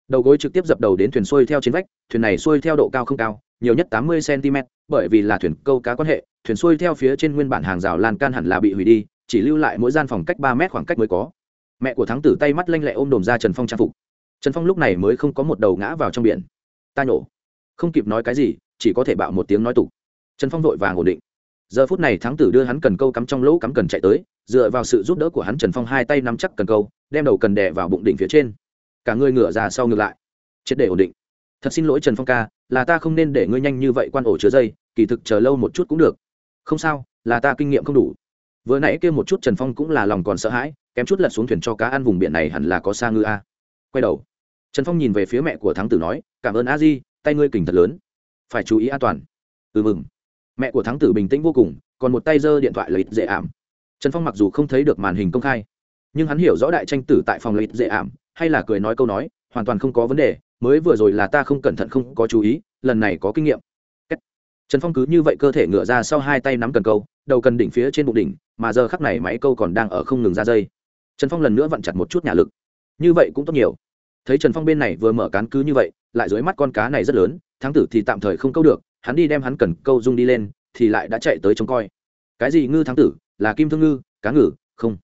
Đầu gối trực tiếp dập đầu đến thuyền xuôi theo trên vách, thuyền này xuôi theo độ cao không cao nhiều nhất tám mươi cm, bởi vì là thuyền câu cá quan hệ, thuyền xuôi theo phía trên nguyên bản hàng rào lan can hẳn là bị hủy đi, chỉ lưu lại mỗi gian phòng cách ba mét khoảng cách mới có. Mẹ của thắng tử tay mắt lanh lẹ ôm đồm ra trần phong trang phục. Trần phong lúc này mới không có một đầu ngã vào trong biển. Ta nhổ. Không kịp nói cái gì, chỉ có thể bạo một tiếng nói tục. Trần phong vội vàng ổn định. Giờ phút này thắng tử đưa hắn cần câu cắm trong lỗ cắm cần chạy tới, dựa vào sự giúp đỡ của hắn trần phong hai tay nắm chắc cần câu, đem đầu cần đè vào bụng đỉnh phía trên. Cả người ngửa ra sau ngược lại. Triệt để ổn định. Thật xin lỗi trần phong ca là ta không nên để ngươi nhanh như vậy quan ổ chứa dây, kỳ thực chờ lâu một chút cũng được. Không sao, là ta kinh nghiệm không đủ. Vừa nãy kêu một chút trần phong cũng là lòng còn sợ hãi, kém chút lật xuống thuyền cho cá ăn vùng biển này hẳn là có xa ngư a. Quay đầu. Trần phong nhìn về phía mẹ của thắng tử nói, cảm ơn a di, tay ngươi kình thật lớn. Phải chú ý an toàn. Ừ mừng. Mẹ của thắng tử bình tĩnh vô cùng, còn một tay giơ điện thoại lấy dễ ảm. Trần phong mặc dù không thấy được màn hình công khai, nhưng hắn hiểu rõ đại tranh tử tại phòng lấy dễ ảm, hay là cười nói câu nói, hoàn toàn không có vấn đề mới vừa rồi là ta không cẩn thận không có chú ý, lần này có kinh nghiệm. Trần phong cứ như vậy cơ thể ngựa ra sau hai tay nắm cần câu, đầu cần đỉnh phía trên bụng đỉnh, mà giờ khắc này máy câu còn đang ở không ngừng ra dây. Trần phong lần nữa vặn chặt một chút nhà lực. Như vậy cũng tốt nhiều. Thấy trần phong bên này vừa mở cán cứ như vậy, lại dưới mắt con cá này rất lớn, thắng tử thì tạm thời không câu được, hắn đi đem hắn cần câu rung đi lên, thì lại đã chạy tới trông coi. Cái gì ngư thắng tử? Là kim thương ngư, cá ngừ? Không.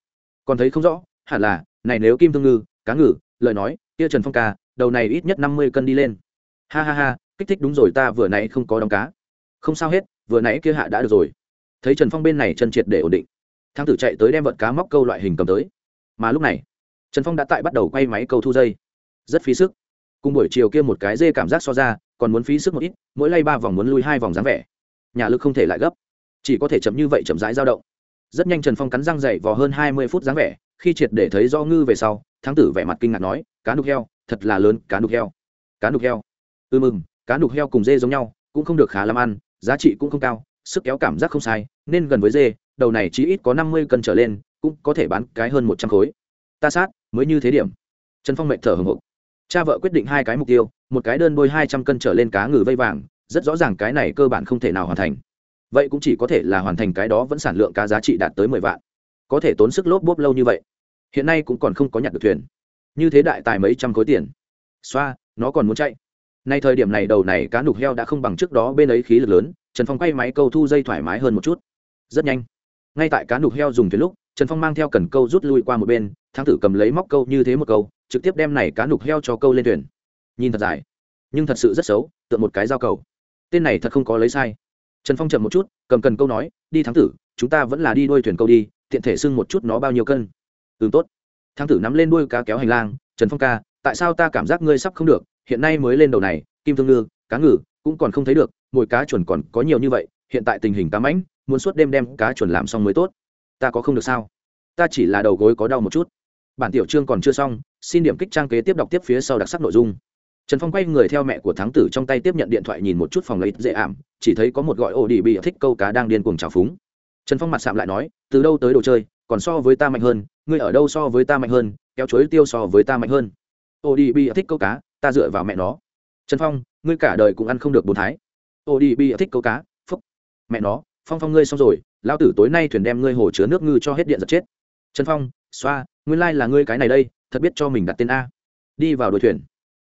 Còn thấy không rõ, hẳn là, này nếu kim thương ngư, cá ngừ, lời nói, kia trần phong ca đầu này ít nhất năm mươi cân đi lên. Ha ha ha, kích thích đúng rồi, ta vừa nãy không có đóng cá. Không sao hết, vừa nãy kia hạ đã được rồi. Thấy trần phong bên này chân triệt để ổn định. Thang tử chạy tới đem vận cá móc câu loại hình cầm tới. Mà lúc này, trần phong đã tại bắt đầu quay máy câu thu dây. Rất phí sức. Cùng buổi chiều kia một cái dê cảm giác so ra, còn muốn phí sức một ít, mỗi lay ba vòng muốn lui hai vòng dáng vẻ. Nhà lực không thể lại gấp. Chỉ có thể chậm như vậy chậm rãi dao động. Rất nhanh trần phong cắn răng dậy vào hơn hai mươi phút dáng vẻ, khi triệt để thấy do ngư về sau thắng tử vẻ mặt kinh ngạc nói, cá nục heo thật là lớn, cá nục heo. Cá nục heo. Ư ừ mừng, cá nục heo cùng dê giống nhau, cũng không được khá làm ăn, giá trị cũng không cao, sức kéo cảm giác không sai, nên gần với dê, đầu này chỉ ít có năm mươi cân trở lên, cũng có thể bán cái hơn một trăm khối. Ta sát, mới như thế điểm. Trần phong mệnh thở hồng hộc. Cha vợ quyết định hai cái mục tiêu, một cái đơn bôi hai trăm cân trở lên cá ngừ vây vàng, rất rõ ràng cái này cơ bản không thể nào hoàn thành. Vậy cũng chỉ có thể là hoàn thành cái đó vẫn sản lượng cá giá trị đạt tới mười vạn. Có thể tốn sức lốp bốp lâu như vậy. Hiện nay cũng còn không có nhặt được thuyền như thế đại tài mấy trăm khối tiền. Xoa, nó còn muốn chạy. Nay thời điểm này đầu này cá nục heo đã không bằng trước đó bên ấy khí lực lớn, trần phong quay máy câu thu dây thoải mái hơn một chút. Rất nhanh. Ngay tại cá nục heo dùng thuyền lúc, trần phong mang theo cần câu rút lui qua một bên thang tử cầm lấy móc câu như thế một câu, trực tiếp đem này cá nục heo cho câu lên thuyền. Nhìn thật dài, nhưng thật sự rất xấu, tựa một cái dao cầu. Tên này thật không có lấy sai. Trần phong chậm một chút, cầm cần câu nói, đi thắng tử, chúng ta vẫn là đi đuôi thuyền câu đi, tiện thể sưng một chút nó bao nhiêu cân. Ừ tốt thám tử nắm lên đuôi cá kéo hành lang, trần phong ca, tại sao ta cảm giác ngươi sắp không được? Hiện nay mới lên đầu này, kim thương ngư, cá ngừ, cũng còn không thấy được, mồi cá chuẩn còn có nhiều như vậy, hiện tại tình hình cá mãnh, muốn suốt đêm đem cá chuẩn làm xong mới tốt. Ta có không được sao? Ta chỉ là đầu gối có đau một chút. Bản tiểu chương còn chưa xong, xin điểm kích trang kế tiếp đọc tiếp phía sau đặc sắc nội dung. Trần phong quay người theo mẹ của thắng tử trong tay tiếp nhận điện thoại nhìn một chút phòng lấy dễ ảm, chỉ thấy có một gọi ổ đi bị thích câu cá đang điên cuồng trào phúng. Trần phong mặt sạm lại nói, từ đâu tới đồ chơi? Còn so với ta mạnh hơn, ngươi ở đâu so với ta mạnh hơn, kéo chuối tiêu so với ta mạnh hơn. Ô đi bi thích câu cá, ta dựa vào mẹ nó. Trần phong, ngươi cả đời cũng ăn không được bốn thái. Ô đi bi thích câu cá, phúc. Mẹ nó, phong phong ngươi xong rồi lao tử tối nay thuyền đem ngươi hồ chứa nước ngư cho hết điện giật chết. Trần phong, xoa, nguyên lai là ngươi cái này đây, thật biết cho mình đặt tên a. Đi vào đội thuyền.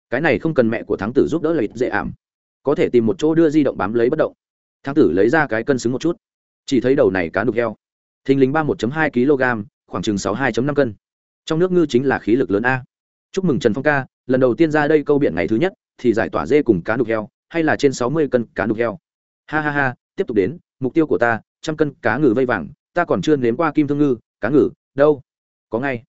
Cái này không cần mẹ của thắng tử giúp đỡ lợi dễ ảm. Có thể tìm một chỗ đưa di động bám lấy bất động. Thắng tử lấy ra cái cân xứng một chút. Chỉ thấy đầu này cá nục heo thình lình ba một hai kg, khoảng chừng sáu hai năm cân. Trong nước ngư chính là khí lực lớn a. Chúc mừng trần phong ca, lần đầu tiên ra đây câu biển ngày thứ nhất, thì giải tỏa dê cùng cá nục heo, hay là trên sáu mươi cân cá nục heo. Ha ha ha, tiếp tục đến, mục tiêu của ta, trăm cân cá ngừ vây vàng, ta còn chưa nếm qua kim thương ngư, cá ngừ, đâu? Có ngay.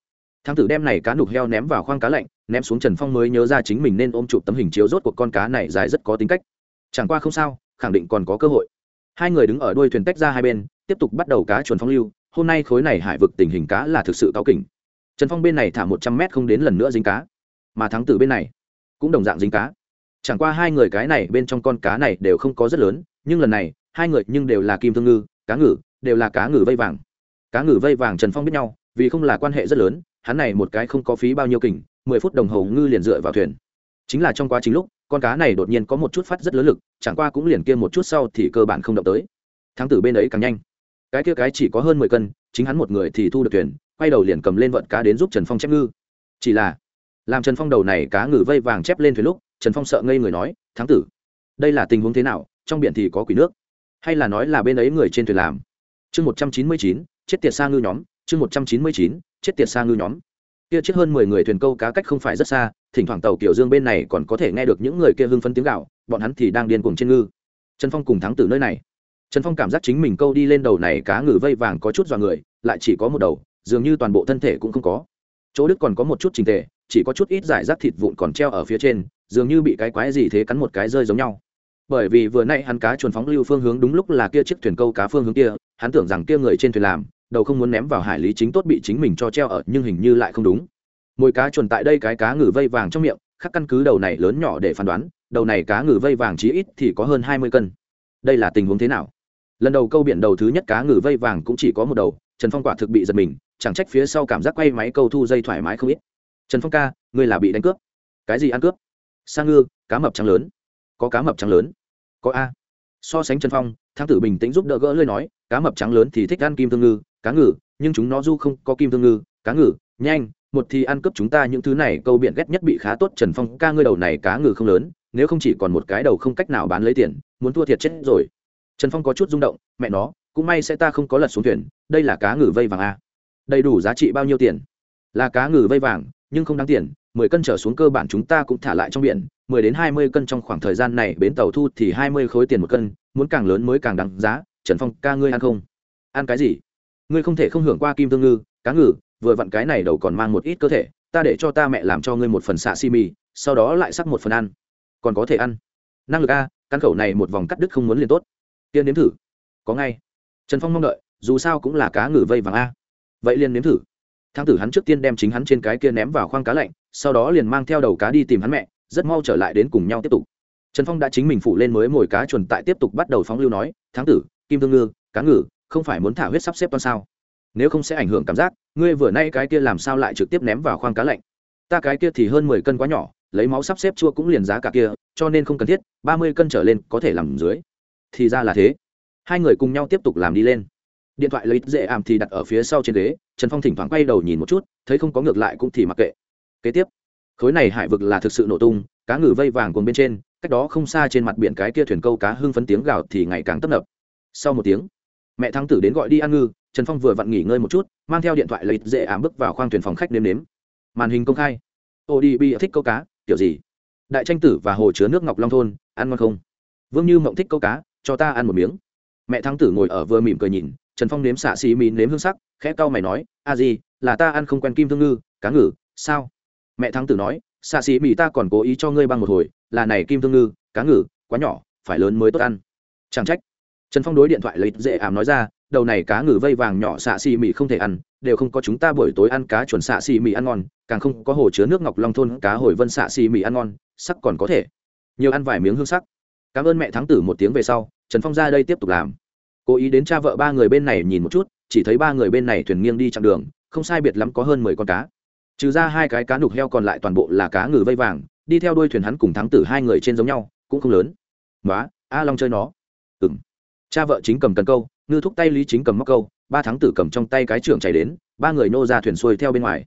Thám tử đem này cá nục heo ném vào khoang cá lạnh, ném xuống trần phong mới nhớ ra chính mình nên ôm chụp tấm hình chiếu rốt của con cá này dài rất có tính cách. Chẳng qua không sao, khẳng định còn có cơ hội. Hai người đứng ở đuôi thuyền tách ra hai bên tiếp tục bắt đầu cá chuồn phong lưu, hôm nay khối này hải vực tình hình cá là thực sự cao kỉnh. Trần phong bên này thả một trăm mét không đến lần nữa dính cá, mà thắng tử bên này cũng đồng dạng dính cá. Chẳng qua hai người cái này bên trong con cá này đều không có rất lớn, nhưng lần này, hai người nhưng đều là kim thương ngư, cá ngừ, đều là cá ngừ vây vàng. Cá ngừ vây vàng trần phong biết nhau, vì không là quan hệ rất lớn, hắn này một cái không có phí bao nhiêu kình, mười phút đồng hồ ngư liền dựa vào thuyền. Chính là trong quá trình lúc, con cá này đột nhiên có một chút phát rất lớn lực, chẳng qua cũng liền kia một chút sau thì cơ bản không động tới. Thắng tử bên ấy càng nhanh cái kia cái chỉ có hơn mười cân, chính hắn một người thì thu được thuyền, quay đầu liền cầm lên vận cá đến giúp trần phong chép ngư. Chỉ là, làm trần phong đầu này cá ngừ vây vàng chép lên thuyền lúc, trần phong sợ ngây người nói, thắng tử, đây là tình huống thế nào? Trong biển thì có quỷ nước. Hay là nói là bên ấy người trên thuyền làm? Chương một trăm chín mươi chín, chết tiệt xa ngư nhóm. Chương một trăm chín mươi chín, chết tiệt xa ngư nhóm. Kia chết hơn mười người thuyền câu cá cách không phải rất xa, thỉnh thoảng tàu kiểu dương bên này còn có thể nghe được những người kia hưng phấn tiếng gạo bọn hắn thì đang điên cuồng trên ngư. Trần phong cùng thắng Tử nơi này trần phong cảm giác chính mình câu đi lên đầu này cá ngừ vây vàng có chút dọa người, lại chỉ có một đầu, dường như toàn bộ thân thể cũng không có. Chỗ đức còn có một chút trình tề, chỉ có chút ít giải rác thịt vụn còn treo ở phía trên, dường như bị cái quái gì thế cắn một cái rơi giống nhau. Bởi vì vừa nay hắn cá chuồn phóng lưu phương hướng đúng lúc là kia chiếc thuyền câu cá phương hướng kia, hắn tưởng rằng kia người trên thuyền làm, đầu không muốn ném vào hải lý chính tốt bị chính mình cho treo ở, nhưng hình như lại không đúng. Mồi cá chuồn tại đây cái cá ngừ vây vàng trong miệng, khắc căn cứ đầu này lớn nhỏ để phán đoán, đầu này cá ngừ vây vàng chí ít thì có hơn hai mươi cân. Đây là tình huống thế nào? Lần đầu câu biển đầu thứ nhất cá ngừ vây vàng cũng chỉ có một đầu, trần phong quả thực bị giật mình, chẳng trách phía sau cảm giác quay máy câu thu dây thoải mái không ít. Trần phong ca, ngươi là bị đánh cướp. Cái gì ăn cướp? Sang ngư, cá mập trắng lớn. Có cá mập trắng lớn. Có a. So sánh trần phong thang tử bình tĩnh giúp đỡ gỡ lơi nói, cá mập trắng lớn thì thích ăn kim thương ngư, cá ngừ, nhưng chúng nó du không có kim thương ngư, cá ngừ, nhanh, một thì ăn cướp chúng ta những thứ này, câu biển ghét nhất bị khá tốt, trần phong ca, ngươi đầu này cá ngừ không lớn, nếu không chỉ còn một cái đầu không cách nào bán lấy tiền, muốn thua thiệt chết rồi trần phong có chút rung động, mẹ nó, cũng may sẽ ta không có lật xuống thuyền, đây là cá ngừ vây vàng a đầy đủ giá trị bao nhiêu tiền? Là cá ngừ vây vàng, nhưng không đáng tiền, mười cân trở xuống cơ bản chúng ta cũng thả lại trong biển, mười đến hai mươi cân trong khoảng thời gian này bến tàu thu thì hai mươi khối tiền một cân, muốn càng lớn mới càng đáng giá, trần phong, ca ngươi ăn không? Ăn cái gì? Ngươi không thể không hưởng qua kim tương ngư, cá ngừ, vừa vặn cái này đầu còn mang một ít cơ thể, ta để cho ta mẹ làm cho ngươi một phần xạ xi mì, sau đó lại sắc một phần ăn. Còn có thể ăn. Năng lực a căn khẩu này một vòng cắt đứt không muốn liền tốt tiên nếm thử. Có ngay. Trần phong mong đợi, dù sao cũng là cá ngừ vây vàng a. Vậy liền nếm thử. Thang tử hắn trước tiên đem chính hắn trên cái kia ném vào khoang cá lạnh, sau đó liền mang theo đầu cá đi tìm hắn mẹ, rất mau trở lại đến cùng nhau tiếp tục. Trần phong đã chính mình phụ lên mới mồi cá chuẩn tại tiếp tục bắt đầu phóng lưu nói, thang tử, kim thương ngư, cá ngừ, không phải muốn thả huyết sắp xếp con sao? Nếu không sẽ ảnh hưởng cảm giác, ngươi vừa nay cái kia làm sao lại trực tiếp ném vào khoang cá lạnh? Ta cái kia thì hơn mười cân quá nhỏ, lấy máu sắp xếp chua cũng liền giá cả kia, cho nên không cần thiết, ba mươi cân trở lên có thể làm dưới thì ra là thế. Hai người cùng nhau tiếp tục làm đi lên. Điện thoại lấy dễ ảm thì đặt ở phía sau trên ghế, trần phong thỉnh thoảng quay đầu nhìn một chút, thấy không có ngược lại cũng thì mặc kệ. Kế tiếp, khối này hải vực là thực sự nổ tung, cá ngừ vây vàng cùng bên trên, cách đó không xa trên mặt biển cái kia thuyền câu cá hưng phấn tiếng gào thì ngày càng tấp nập. Sau một tiếng, mẹ thắng tử đến gọi đi ăn ngư, trần phong vừa vặn nghỉ ngơi một chút, mang theo điện thoại lấy dễ ảm bước vào khoang thuyền phòng khách nếm nếm. Màn hình công khai. Ô đi bi thích câu cá, kiểu gì? Đại tranh tử và hồ chứa nước ngọc long thôn, ăn ngon không? Vương như mộng thích câu cá cho ta ăn một miếng. Mẹ thắng tử ngồi ở vừa mỉm cười nhìn, trần phong nếm xạ xì mì nếm hương sắc, khẽ cau mày nói, a gì là ta ăn không quen kim thương ngư, cá ngừ, sao? Mẹ thắng tử nói xạ xì mì ta còn cố ý cho ngươi băng một hồi, là này kim thương ngư, cá ngừ, quá nhỏ, phải lớn mới tốt ăn. Chẳng trách. Trần phong đối điện thoại lấy dễ ảm nói ra, đầu này cá ngừ vây vàng nhỏ xạ xì mì không thể ăn, đều không có chúng ta buổi tối ăn cá chuẩn xạ xì mì ăn ngon, càng không có hồ chứa nước ngọc long thôn cá hồi vân xạ xì mì ăn ngon, sắc còn có thể. Nhiều ăn vài miếng hương sắc cảm ơn mẹ thắng tử một tiếng về sau, trần phong ra đây tiếp tục làm. Cố ý đến cha vợ ba người bên này nhìn một chút, chỉ thấy ba người bên này thuyền nghiêng đi chặng đường, không sai biệt lắm có hơn mười con cá. Trừ ra hai cái cá nục heo còn lại toàn bộ là cá ngừ vây vàng, đi theo đuôi thuyền hắn cùng thắng tử hai người trên giống nhau, cũng không lớn. Nói a long chơi nó. Ừng cha vợ chính cầm cần câu, ngư thúc tay lý chính cầm móc câu, ba thắng tử cầm trong tay cái trưởng chạy đến, ba người nô ra thuyền xuôi theo bên ngoài.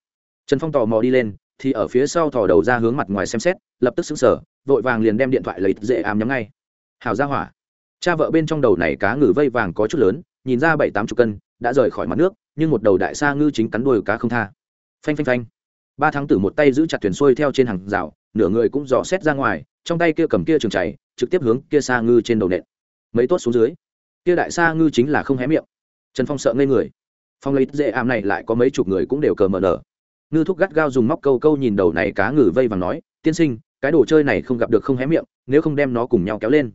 Trần phong tò mò đi lên, thì ở phía sau thò đầu ra hướng mặt ngoài xem xét, lập tức xứng sở vội vàng liền đem điện thoại lấy dễ ám nhắm ngay. Hào ra hỏa. Cha vợ bên trong đầu này cá ngừ vây vàng có chút lớn, nhìn ra bảy tám chục cân, đã rời khỏi mặt nước, nhưng một đầu đại sa ngư chính cắn đuôi cá không tha. Phanh phanh phanh. Ba tháng tử một tay giữ chặt thuyền xuôi theo trên hàng rào, nửa người cũng dò xét ra ngoài, trong tay kia cầm kia trường chảy, trực tiếp hướng kia sa ngư trên đầu nện. Mấy tốt xuống dưới. Kia đại sa ngư chính là không hé miệng. Trần phong sợ ngây người. Phong lấy dễ ảm này lại có mấy chục người cũng đều cờ mờ nở. Ngư thúc gắt gao dùng móc câu câu nhìn đầu này cá ngừ vây và nói, tiên sinh cái đồ chơi này không gặp được không hé miệng, nếu không đem nó cùng nhau kéo lên.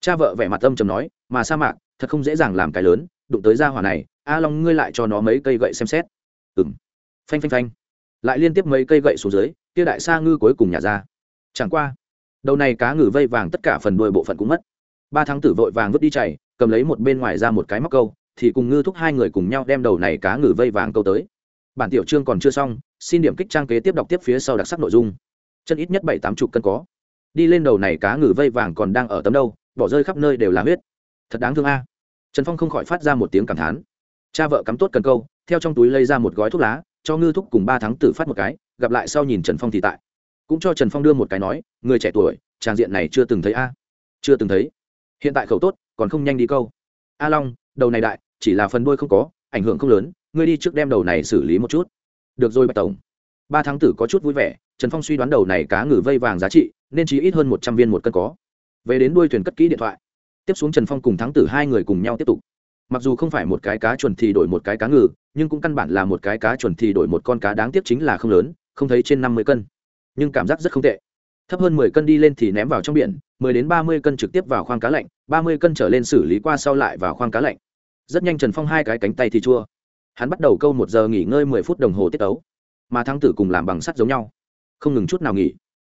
Cha vợ vẻ mặt âm trầm nói, mà sa mạc, thật không dễ dàng làm cái lớn, đụng tới ra hỏa này, a long ngươi lại cho nó mấy cây gậy xem xét. Ừ m phanh phanh phanh. Lại liên tiếp mấy cây gậy xuống dưới, kia đại sa ngư cuối cùng nhả ra. Chẳng qua, đầu này cá ngừ vây vàng tất cả phần đuôi bộ phận cũng mất. Ba tháng tử vội vàng vứt đi chảy cầm lấy một bên ngoài ra một cái móc câu, thì cùng ngư thúc hai người cùng nhau đem đầu này cá ngừ vây vàng câu tới. Bản tiểu chương còn chưa xong, xin điểm kích trang kế tiếp đọc tiếp phía sau đặc sắc nội dung chân ít nhất bảy tám chục cân có. Đi lên đầu này cá ngừ vây vàng còn đang ở tấm đâu, bỏ rơi khắp nơi đều là huyết. Thật đáng thương a. Trần phong không khỏi phát ra một tiếng cảm thán. Cha vợ cắm tốt cần câu, theo trong túi lấy ra một gói thuốc lá, cho ngư thúc cùng ba tháng tử phát một cái, gặp lại sau nhìn trần phong thì tại. Cũng cho trần phong đưa một cái nói, người trẻ tuổi, trang diện này chưa từng thấy a. Chưa từng thấy. Hiện tại khẩu tốt, còn không nhanh đi câu. A long, đầu này đại, chỉ là phần đuôi không có, ảnh hưởng không lớn, ngươi đi trước đem đầu này xử lý một chút. Được rồi, bạch tổng. Ba tháng tử có chút vui vẻ trần phong suy đoán đầu này cá ngừ vây vàng giá trị, nên chỉ ít hơn một trăm viên một cân có. Về đến đuôi thuyền cất kỹ điện thoại. Tiếp xuống trần phong cùng thắng tử hai người cùng nhau tiếp tục. Mặc dù không phải một cái cá chuẩn thì đổi một cái cá ngừ, nhưng cũng căn bản là một cái cá chuẩn thì đổi một con cá đáng tiếc chính là không lớn, không thấy trên năm mươi cân. Nhưng cảm giác rất không tệ. Thấp hơn mười cân đi lên thì ném vào trong biển, mười đến ba mươi cân trực tiếp vào khoang cá lạnh, ba mươi cân trở lên xử lý qua sau lại vào khoang cá lạnh. Rất nhanh trần phong hai cái cánh tay thì chua. Hắn bắt đầu câu một giờ nghỉ ngơi mười phút đồng hồ tiết ấu mà thắng tử cùng làm bằng sắt giống nhau không ngừng chút nào nghỉ.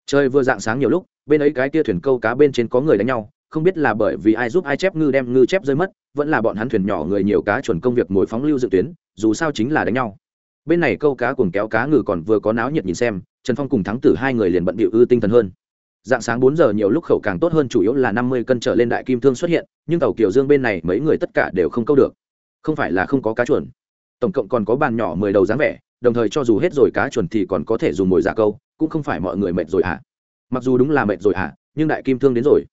Trời vừa dạng sáng nhiều lúc, bên ấy cái tia thuyền câu cá bên trên có người đánh nhau, không biết là bởi vì ai giúp ai chép ngư đem ngư chép rơi mất, vẫn là bọn hắn thuyền nhỏ người nhiều cá chuẩn công việc mồi phóng lưu dự tuyến, dù sao chính là đánh nhau. Bên này câu cá cùng kéo cá ngừ còn vừa có náo nhiệt nhìn xem, trần phong cùng thắng tử hai người liền bận bịu ư tinh thần hơn. Dạng sáng bốn giờ nhiều lúc khẩu càng tốt hơn chủ yếu là năm mươi cân trở lên đại kim thương xuất hiện, nhưng tàu kiều dương bên này mấy người tất cả đều không câu được. Không phải là không có cá chuẩn. Tổng cộng còn có bàn nhỏ mười đầu dáng vẻ đồng thời cho dù hết rồi cá chuẩn thì còn có thể dùng mồi giả câu cũng không phải mọi người mệt rồi ạ à. mặc dù đúng là mệt rồi ạ à, nhưng đại kim thương đến rồi.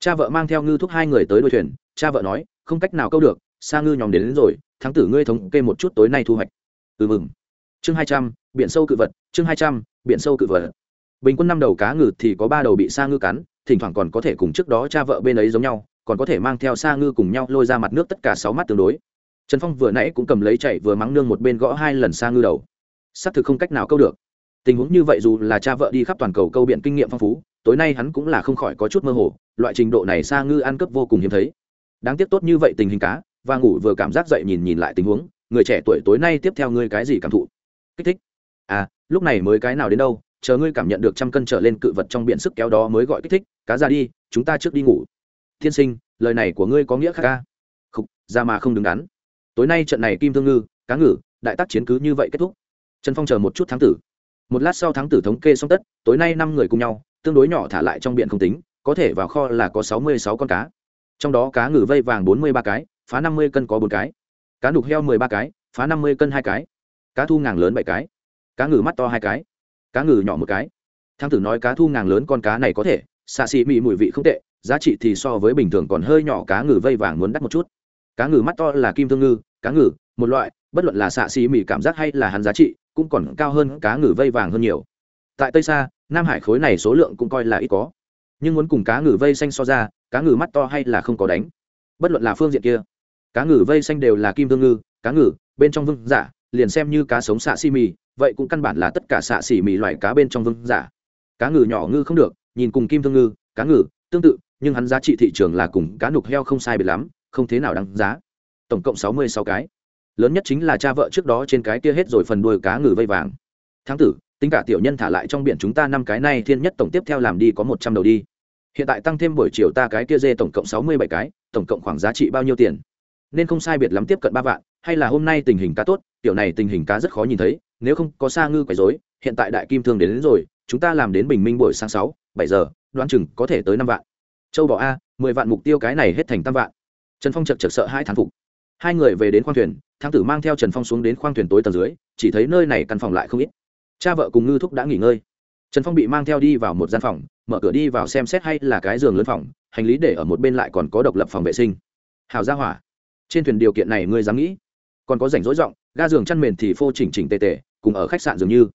Cha vợ mang theo ngư thúc hai người tới đuôi thuyền cha vợ nói không cách nào câu được xa ngư nhóm đến, đến rồi thắng tử ngươi thống kê một chút tối nay thu hoạch. Ừ mừng. Chương hai trăm biển sâu cự vật chương hai trăm biển sâu cự vật. Bình quân năm đầu cá ngừ thì có ba đầu bị xa ngư cắn thỉnh thoảng còn có thể cùng trước đó cha vợ bên ấy giống nhau còn có thể mang theo xa ngư cùng nhau lôi ra mặt nước tất cả sáu mắt tương đối. Trần phong vừa nãy cũng cầm lấy chạy vừa mắng nương một bên gõ hai lần xa ngư đầu xác thực không cách nào câu được. Tình huống như vậy dù là cha vợ đi khắp toàn cầu câu biện kinh nghiệm phong phú, tối nay hắn cũng là không khỏi có chút mơ hồ, loại trình độ này xa ngư ăn cướp vô cùng hiếm thấy. Đáng tiếc tốt như vậy tình hình cá, và ngủ vừa cảm giác dậy nhìn nhìn lại tình huống, người trẻ tuổi tối nay tiếp theo ngươi cái gì cảm thụ? Kích thích. À lúc này mới cái nào đến đâu, chờ ngươi cảm nhận được trăm cân trở lên cự vật trong biển sức kéo đó mới gọi kích thích, cá ra đi, chúng ta trước đi ngủ. Thiên sinh, lời này của ngươi có nghĩa khác ca? Không ra mà không đứng đắn. Tối nay trận này kim thương ngư, cá ngừ, đại tác chiến cứ như vậy kết thúc trần phong chờ một chút Thắng tử. Một lát sau Thắng tử thống kê xong tất, tối nay năm người cùng nhau, tương đối nhỏ thả lại trong biển không tính, có thể vào kho là có sáu mươi sáu con cá. Trong đó cá ngừ vây vàng bốn mươi ba cái, phá năm mươi cân có bốn cái. Cá nục heo mười ba cái, phá năm mươi cân hai cái. Cá thu ngàng lớn bảy cái. Cá ngừ mắt to hai cái. Cá ngừ nhỏ một cái. Thắng tử nói cá thu ngàng lớn con cá này có thể, xạ xị mị mùi vị không tệ, giá trị thì so với bình thường còn hơi nhỏ, cá ngừ vây vàng muốn đắt một chút. Cá ngừ mắt to là kim thương ngư, cá ngừ, một loại bất luận là xạ xì mì cảm giác hay là hắn giá trị, cũng còn cao hơn cá ngừ vây vàng hơn nhiều. Tại tây xa nam hải khối này số lượng cũng coi là ít có. Nhưng muốn cùng cá ngừ vây xanh so ra, cá ngừ mắt to hay là không có đánh. Bất luận là phương diện kia, cá ngừ vây xanh đều là kim thương ngư, cá ngừ, bên trong vương giả, liền xem như cá sống xạ xì mì, vậy cũng căn bản là tất cả xạ xì mì loại cá bên trong vương giả. Cá ngừ nhỏ ngư không được, nhìn cùng kim thương ngư, cá ngừ, tương tự, nhưng hắn giá trị thị trường là cùng cá nục heo không sai biệt lắm, không thế nào đáng giá. Tổng cộng sáu mươi sáu cái lớn nhất chính là cha vợ trước đó trên cái kia hết rồi phần đuôi cá ngừ vây vàng. Tháng tử tính cả tiểu nhân thả lại trong biển chúng ta năm cái này thiên nhất tổng tiếp theo làm đi có một trăm đầu đi. Hiện tại tăng thêm buổi chiều ta cái kia dê tổng cộng sáu mươi bảy cái tổng cộng khoảng giá trị bao nhiêu tiền? Nên không sai biệt lắm tiếp cận ba vạn hay là hôm nay tình hình cá tốt tiểu này tình hình cá rất khó nhìn thấy nếu không có xa ngư quấy rối hiện tại đại kim thương đến, đến rồi chúng ta làm đến bình minh buổi sáng sáu bảy giờ đoán chừng có thể tới năm vạn. Châu bỏ a mười vạn mục tiêu cái này hết thành tam vạn. Trần phong chật chật sợ hai thán phục hai người về đến khoang thuyền thang tử mang theo trần phong xuống đến khoang thuyền tối tầng dưới, chỉ thấy nơi này căn phòng lại không ít. Cha vợ cùng ngư thúc đã nghỉ ngơi. Trần phong bị mang theo đi vào một gian phòng, mở cửa đi vào xem xét hay là cái giường lớn phòng, hành lý để ở một bên lại còn có độc lập phòng vệ sinh. Hào ra hỏa, trên thuyền điều kiện này ngươi dám nghĩ? Còn có rảnh rỗi rộng ga giường chăn mền thì phô chỉnh chỉnh tề tề, cùng ở khách sạn dường như.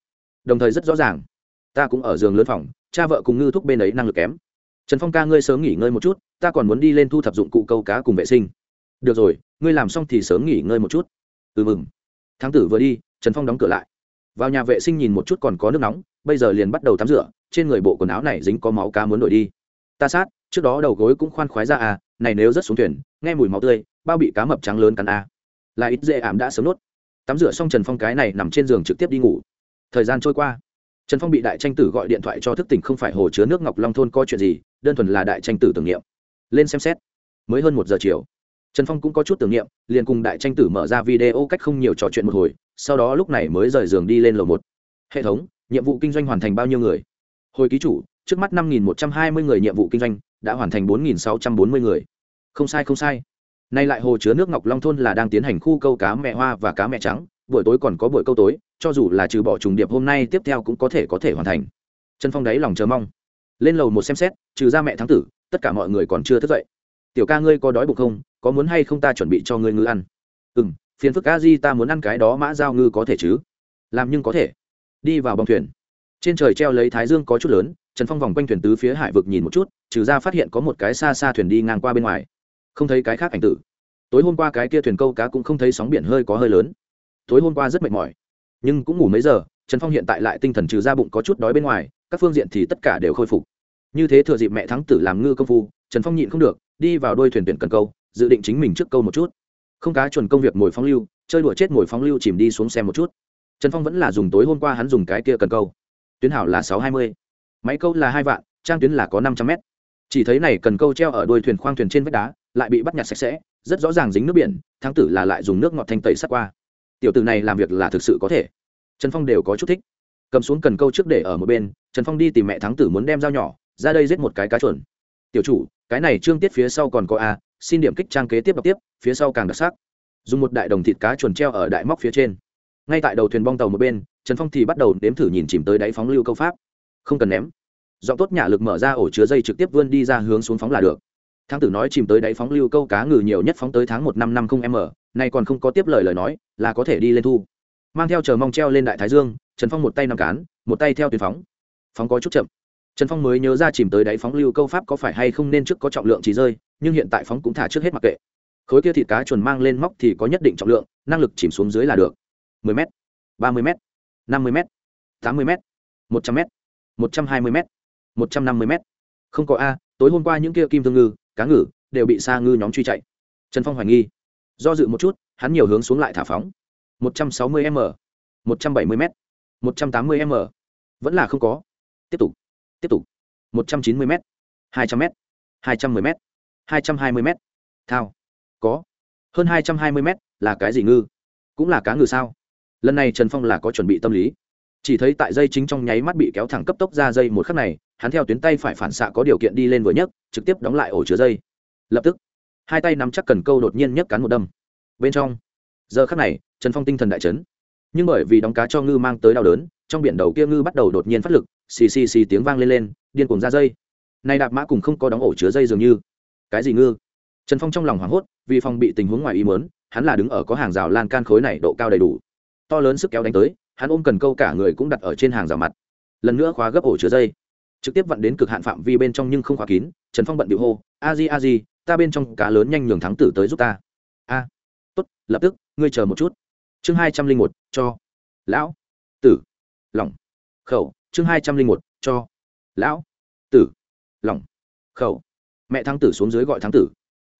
Đồng thời rất rõ ràng, ta cũng ở giường lớn phòng, cha vợ cùng ngư thúc bên ấy năng lực kém. Trần phong ca, ngươi sớm nghỉ ngơi một chút, ta còn muốn đi lên thu thập dụng cụ câu cá cùng vệ sinh được rồi, ngươi làm xong thì sớm nghỉ ngơi một chút. Ừ mừng. Tháng tử vừa đi, trần phong đóng cửa lại. Vào nhà vệ sinh nhìn một chút còn có nước nóng, bây giờ liền bắt đầu tắm rửa, trên người bộ quần áo này dính có máu cá muốn đổi đi. Ta sát, trước đó đầu gối cũng khoan khoái ra à này nếu rất xuống thuyền, nghe mùi máu tươi, bao bị cá mập trắng lớn cắn à. là ít dễ ảm đã sớm nốt tắm rửa xong trần phong cái này nằm trên giường trực tiếp đi ngủ. Thời gian trôi qua. Trần phong bị đại tranh tử gọi điện thoại cho thức tỉnh không phải hồ chứa nước ngọc long thôn có chuyện gì, đơn thuần là đại tranh tử tưởng niệm. Lên xem xét. Mới hơn một giờ chiều trần phong cũng có chút tưởng niệm, liền cùng đại tranh tử mở ra video cách không nhiều trò chuyện một hồi, sau đó lúc này mới rời giường đi lên lầu một. Hệ thống, nhiệm vụ kinh doanh hoàn thành bao nhiêu người? Hồi ký chủ, trước mắt năm một trăm hai mươi người nhiệm vụ kinh doanh, đã hoàn thành bốn sáu trăm bốn mươi người. Không sai không sai. Nay lại hồ chứa nước ngọc long thôn là đang tiến hành khu câu cá mẹ hoa và cá mẹ trắng, buổi tối còn có buổi câu tối, cho dù là trừ bỏ trùng điệp hôm nay, tiếp theo cũng có thể có thể hoàn thành. Trần phong đáy lòng chờ mong. Lên lầu một xem xét, trừ ra mẹ thắng tử, tất cả mọi người còn chưa thức dậy tiểu ca ngươi có đói bụng không? Có muốn hay không ta chuẩn bị cho ngươi ngư ăn? Ừ m phiền phức a di ta muốn ăn cái đó mã giao ngư có thể chứ? Làm nhưng có thể. Đi vào bong thuyền. Trên trời treo lấy thái dương có chút lớn, trần phong vòng quanh thuyền tứ phía hải vực nhìn một chút, trừ ra phát hiện có một cái xa xa thuyền đi ngang qua bên ngoài. Không thấy cái khác ảnh tử. Tối hôm qua cái kia thuyền câu cá cũng không thấy sóng biển hơi có hơi lớn. Tối hôm qua rất mệt mỏi. Nhưng cũng ngủ mấy giờ, trần phong hiện tại lại tinh thần trừ ra bụng có chút đói bên ngoài, các phương diện thì tất cả đều khôi phục. Như thế thừa dịp mẹ thắng tử làm ngư công phu trần phong nhịn không được, đi vào đôi thuyền tuyển cần câu, dự định chính mình trước câu một chút. Không cá chuẩn công việc ngồi phóng lưu, chơi đùa chết ngồi phóng lưu chìm đi xuống xem một chút. Trần phong vẫn là dùng tối hôm qua hắn dùng cái kia cần câu. Tuyến hảo là sáu hai mươi. Máy câu là hai vạn, trang tuyến là có năm trăm mét. Chỉ thấy này cần câu treo ở đuôi thuyền khoang thuyền trên vách đá, lại bị bắt nhặt sạch sẽ, rất rõ ràng dính nước biển, thắng tử là lại dùng nước ngọt thanh tẩy sắt qua. Tiểu tử này làm việc là thực sự có thể. Trần phong đều có chút thích. Cầm xuống cần câu trước để ở một bên, trần phong đi tìm mẹ thắng tử muốn đem dao nhỏ, ra đây giết một cái cá chuẩn tiểu chủ, cái này trương tiết phía sau còn có a, xin điểm kích trang kế tiếp đọc tiếp, phía sau càng đặc sắc. Dùng một đại đồng thịt cá chuẩn treo ở đại móc phía trên. Ngay tại đầu thuyền bong tàu một bên, trần phong thì bắt đầu nếm thử nhìn chìm tới đáy phóng lưu câu pháp. Không cần ném. Giọng tốt nhả lực mở ra ổ chứa dây trực tiếp vươn đi ra hướng xuống phóng là được. Thang tử nói chìm tới đáy phóng lưu câu cá ngừ nhiều nhất phóng tới tháng một năm năm không m nay còn không có tiếp lời lời nói, là có thể đi lên thu. Mang theo chờ mong treo lên đại thái dương, trần phong một tay nằm cán, một tay theo tuyến phóng. Phóng có chút chậm trần phong mới nhớ ra chìm tới đáy phóng lưu câu pháp có phải hay không nên trước có trọng lượng chỉ rơi, nhưng hiện tại phóng cũng thả trước hết mặc kệ. Khối kia thịt cá chuồn mang lên móc thì có nhất định trọng lượng, năng lực chìm xuống dưới là được. 10 m 30 m 50 m 80 m một trăm m một trăm hai mươi m một trăm năm mươi m không có a, tối hôm qua những kia kim thương ngư, cá ngừ đều bị xa ngư nhóm truy chạy. Trần phong hoài nghi. Do dự một chút, hắn nhiều hướng xuống lại thả phóng. Một trăm sáu mươi m, một trăm bảy mươi m một trăm tám mươi m. Vẫn là không có. Tiếp tục tiếp tục. một trăm chín mươi m hai trăm m hai trăm mười m hai trăm hai mươi m thao. Có. Hơn hai trăm hai mươi m là cái gì ngư? Cũng là cá ngừ sao? Lần này trần phong là có chuẩn bị tâm lý. Chỉ thấy tại dây chính trong nháy mắt bị kéo thẳng cấp tốc ra dây một khắc này, hắn theo tuyến tay phải phản xạ có điều kiện đi lên vừa nhấc, trực tiếp đóng lại ổ chứa dây. Lập tức, hai tay nắm chắc cần câu đột nhiên nhấc cắn một đâm. Bên trong, giờ khắc này, trần phong tinh thần đại chấn. Nhưng bởi vì đóng cá cho ngư mang tới đau đớn, trong biển đầu kia ngư bắt đầu đột nhiên phát lực xì xì xì tiếng vang lên lên, điên cuồng ra dây. Nay đạp mã cùng không có đóng ổ chứa dây dường như. Cái gì ngư? Trần phong trong lòng hoảng hốt, vì phòng bị tình huống ngoài ý mớn hắn là đứng ở có hàng rào lan can khối này độ cao đầy đủ. To lớn sức kéo đánh tới, hắn ôm cần câu cả người cũng đặt ở trên hàng rào mặt. Lần nữa khóa gấp ổ chứa dây. Trực tiếp vặn đến cực hạn phạm vi bên trong nhưng không khóa kín, trần phong bận điệu hô, a di a di, ta bên trong cá lớn nhanh nhường thắng tử tới giúp ta. A, tốt, lập tức, ngươi chờ một chút. Chương hai trăm linh một, cho. Lão, tử lỏng khẩu chương hai trăm linh một, cho. Lão. Tử. Lỏng. Khẩu. Mẹ thắng tử xuống dưới gọi thắng tử.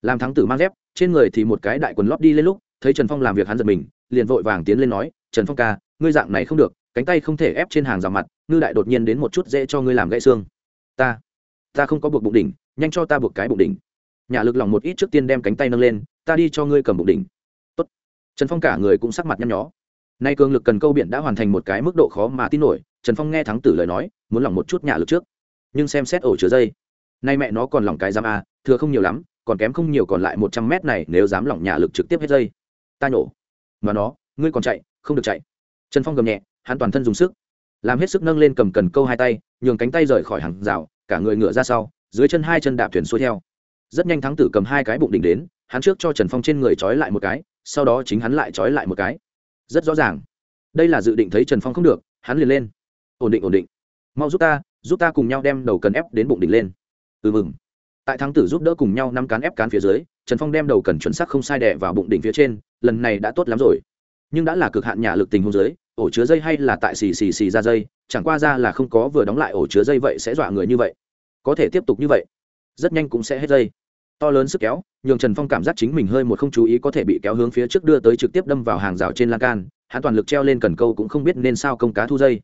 Làm thắng tử mang dép, trên người thì một cái đại quần lót đi lên lúc, thấy trần phong làm việc hắn giật mình, liền vội vàng tiến lên nói, trần phong ca, ngươi dạng này không được, cánh tay không thể ép trên hàng rào mặt, ngư đại đột nhiên đến một chút dễ cho ngươi làm gãy xương. Ta ta không có buộc bụng đỉnh, nhanh cho ta buộc cái bụng đỉnh. Nhà lực lòng một ít trước tiên đem cánh tay nâng lên, ta đi cho ngươi cầm bụng đỉnh. Tốt. trần phong cả người cũng sắc mặt nhăn nhó. Nay cường lực cần câu biển đã hoàn thành một cái mức độ khó mà tin nổi trần phong nghe thắng tử lời nói, muốn lỏng một chút nhà lực trước. Nhưng xem xét ổ chứa dây, nay mẹ nó còn lỏng cái giam a, thừa không nhiều lắm, còn kém không nhiều còn lại một trăm mét này nếu dám lỏng nhà lực trực tiếp hết dây. Ta nhổ. Mà nó, ngươi còn chạy, không được chạy. Trần phong gầm nhẹ, hắn toàn thân dùng sức. Làm hết sức nâng lên cầm cần câu hai tay, nhường cánh tay rời khỏi hàng rào, cả người ngựa ra sau, dưới chân hai chân đạp thuyền xuôi theo. Rất nhanh thắng tử cầm hai cái bụng đỉnh đến, hắn trước cho trần phong trên người trói lại một cái, sau đó chính hắn lại trói lại một cái. Rất rõ ràng. Đây là dự định thấy trần phong không được, hắn liền lên ổn định ổn định. Mau giúp ta giúp ta cùng nhau đem đầu cần ép đến bụng đỉnh lên. Ừ mừng. Tại thắng tử giúp đỡ cùng nhau năm cán ép cán phía dưới, trần phong đem đầu cần chuẩn xác không sai đẻ vào bụng đỉnh phía trên, lần này đã tốt lắm rồi. Nhưng đã là cực hạn nhà lực tình hôn dưới, ổ chứa dây hay là tại xì xì xì ra dây, chẳng qua ra là không có vừa đóng lại ổ chứa dây vậy sẽ dọa người như vậy. Có thể tiếp tục như vậy, rất nhanh cũng sẽ hết dây. To lớn sức kéo, nhường trần phong cảm giác chính mình hơi một không chú ý có thể bị kéo hướng phía trước đưa tới trực tiếp đâm vào hàng rào trên lan can, hắn toàn lực treo lên cần câu cũng không biết nên sao công cá thu dây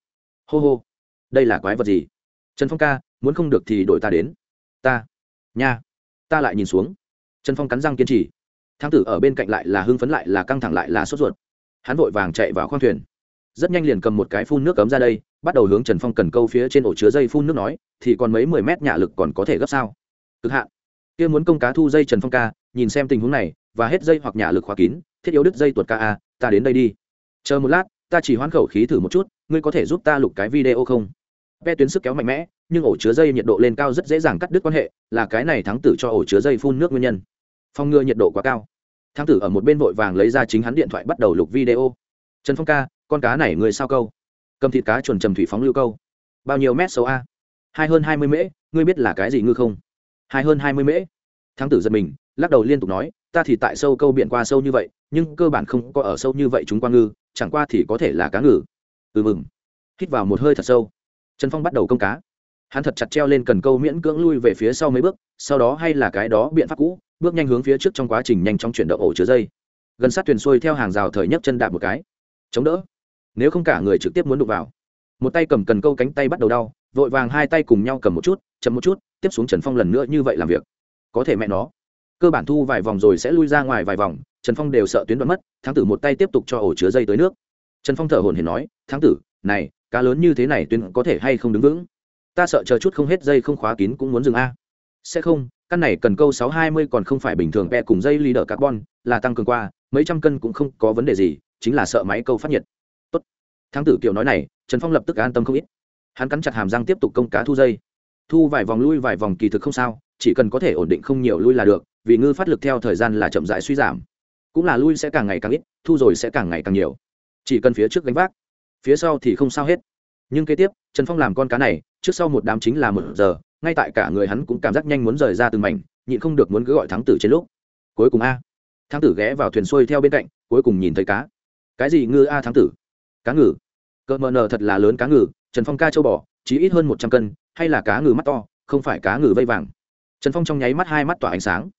hô hô. Đây là quái vật gì? Trần phong ca, muốn không được thì đổi ta đến. Ta. Nha. Ta lại nhìn xuống. Trần phong cắn răng kiên trì. Thang tử ở bên cạnh lại là hưng phấn lại là căng thẳng lại là sốt ruột. Hắn vội vàng chạy vào khoang thuyền. Rất nhanh liền cầm một cái phun nước cấm ra đây, bắt đầu hướng trần phong cần câu phía trên ổ chứa dây phun nước nói, thì còn mấy mười mét nhả lực còn có thể gấp sao? Cực hạn. Kia muốn công cá thu dây trần phong ca, nhìn xem tình huống này, và hết dây hoặc nhả lực khóa kín, thiết yếu đứt dây tuột ca a, ta đến đây đi. Chờ một lát, ta chỉ hoán khẩu khí thử một chút ngươi có thể giúp ta lục cái video không? Ve tuyến sức kéo mạnh mẽ, nhưng ổ chứa dây nhiệt độ lên cao rất dễ dàng cắt đứt quan hệ, là cái này thắng tử cho ổ chứa dây phun nước nguyên nhân. Phong ngừa nhiệt độ quá cao. Thắng tử ở một bên vội vàng lấy ra chính hắn điện thoại bắt đầu lục video. Trần phong ca, con cá này người sao câu? Cầm thịt cá chuồn trầm thủy phóng lưu câu. Bao nhiêu mét sâu a? Hai hơn hai mươi mễ, ngươi biết là cái gì ngư không? Hai hơn hai mươi mễ. Thắng tử giật mình, lắc đầu liên tục nói, ta thì tại sâu câu biển qua sâu như vậy, nhưng cơ bản không có ở sâu như vậy chúng qua ngư, chẳng qua thì có thể là cá ngừ ừ mừng. Hít vào một hơi thật sâu. Trần phong bắt đầu công cá. Hắn thật chặt treo lên cần câu miễn cưỡng lui về phía sau mấy bước, sau đó hay là cái đó biện pháp cũ, bước nhanh hướng phía trước trong quá trình nhanh chóng chuyển động ổ chứa dây. Gần sát thuyền xuôi theo hàng rào thời nhấc chân đạp một cái. Chống đỡ. Nếu không cả người trực tiếp muốn đụng vào. Một tay cầm cần câu cánh tay bắt đầu đau, vội vàng hai tay cùng nhau cầm một chút, chậm một chút, tiếp xuống trần phong lần nữa như vậy làm việc. Có thể mẹ nó. Cơ bản thu vài vòng rồi sẽ lui ra ngoài vài vòng, trần phong đều sợ tuyến đoạn mất, thắng tử một tay tiếp tục cho ổ chứa dây tới nước trần phong thở hồn hển nói, thắng tử, này, cá lớn như thế này tuyên có thể hay không đứng vững? Ta sợ chờ chút không hết dây không khóa kín cũng muốn dừng a. Sẽ không, căn này cần câu sáu hai mươi còn không phải bình thường pe cùng dây ly đỡ carbon, là tăng cường qua, mấy trăm cân cũng không có vấn đề gì, chính là sợ máy câu phát nhiệt. Tốt. Thắng tử kiểu nói này, trần phong lập tức an tâm không ít. Hắn cắn chặt hàm răng tiếp tục công cá thu dây. Thu vài vòng lui vài vòng kỳ thực không sao, chỉ cần có thể ổn định không nhiều lui là được, vì ngư phát lực theo thời gian là chậm dại suy giảm. Cũng là lui sẽ càng ngày càng ít, thu rồi sẽ càng ngày càng nhiều chỉ cần phía trước gánh vác, phía sau thì không sao hết. Nhưng kế tiếp, trần phong làm con cá này, trước sau một đám chính là một giờ, ngay tại cả người hắn cũng cảm giác nhanh muốn rời ra từng mảnh, nhịn không được muốn cứ gọi thắng tử trên lúc. Cuối cùng a. Thắng tử ghé vào thuyền xuôi theo bên cạnh, cuối cùng nhìn thấy cá. Cái gì ngư a thắng tử? Cá ngừ. Cỡ mờ nờ thật là lớn cá ngừ, trần phong ca châu bò, chỉ ít hơn một trăm cân, hay là cá ngừ mắt to, không phải cá ngừ vây vàng. Trần phong trong nháy mắt hai mắt tỏa ánh sáng.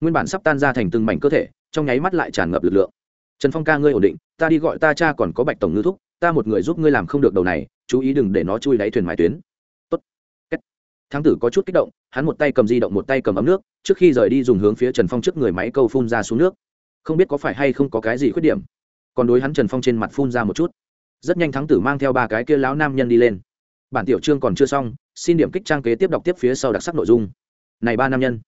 Nguyên bản sắp tan ra thành từng mảnh cơ thể, trong nháy mắt lại tràn ngập lực lượng trần phong ca ngươi ổn định, ta đi gọi ta cha còn có bạch tổng ngư thúc, ta một người giúp ngươi làm không được đầu này, chú ý đừng để nó chui đáy thuyền mái tuyến. Tốt. thắng tử có chút kích động, hắn một tay cầm di động một tay cầm ấm nước, trước khi rời đi dùng hướng phía trần phong trước người máy câu phun ra xuống nước. Không biết có phải hay không có cái gì khuyết điểm. Còn đối hắn trần phong trên mặt phun ra một chút. Rất nhanh thắng tử mang theo ba cái kia lão nam nhân đi lên. Bản tiểu chương còn chưa xong, xin điểm kích trang kế tiếp đọc tiếp phía sau đặc sắc nội dung. Này ba nam nhân.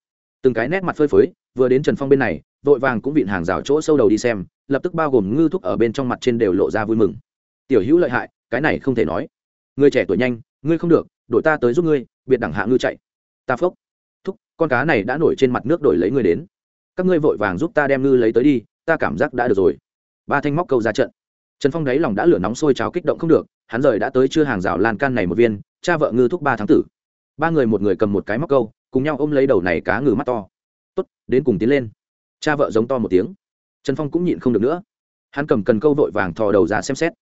Từng cái nét mặt phơi phới, vừa đến trần phong bên này vội vàng cũng vịn hàng rào chỗ sâu đầu đi xem, lập tức bao gồm ngư thúc ở bên trong mặt trên đều lộ ra vui mừng. Tiểu hữu lợi hại, cái này không thể nói. Người trẻ tuổi nhanh, ngươi không được, đội ta tới giúp ngươi, biệt đẳng hạ ngư chạy. Ta phốc. Thúc, con cá này đã nổi trên mặt nước đổi lấy ngươi đến. Các ngươi vội vàng giúp ta đem ngư lấy tới đi, ta cảm giác đã được rồi. Ba thanh móc câu ra trận. Trần phong đáy lòng đã lửa nóng sôi trào kích động không được, hắn rời đã tới chưa hàng rào lan can này một viên, cha vợ ngư thúc ba tháng tử. Ba người một người cầm một cái móc câu, cùng nhau ôm lấy đầu này cá ngừ mắt to. Tốt, đến cùng tiến lên cha vợ giống to một tiếng. Trần phong cũng nhịn không được nữa. Hắn cầm cần câu vội vàng thò đầu ra xem xét.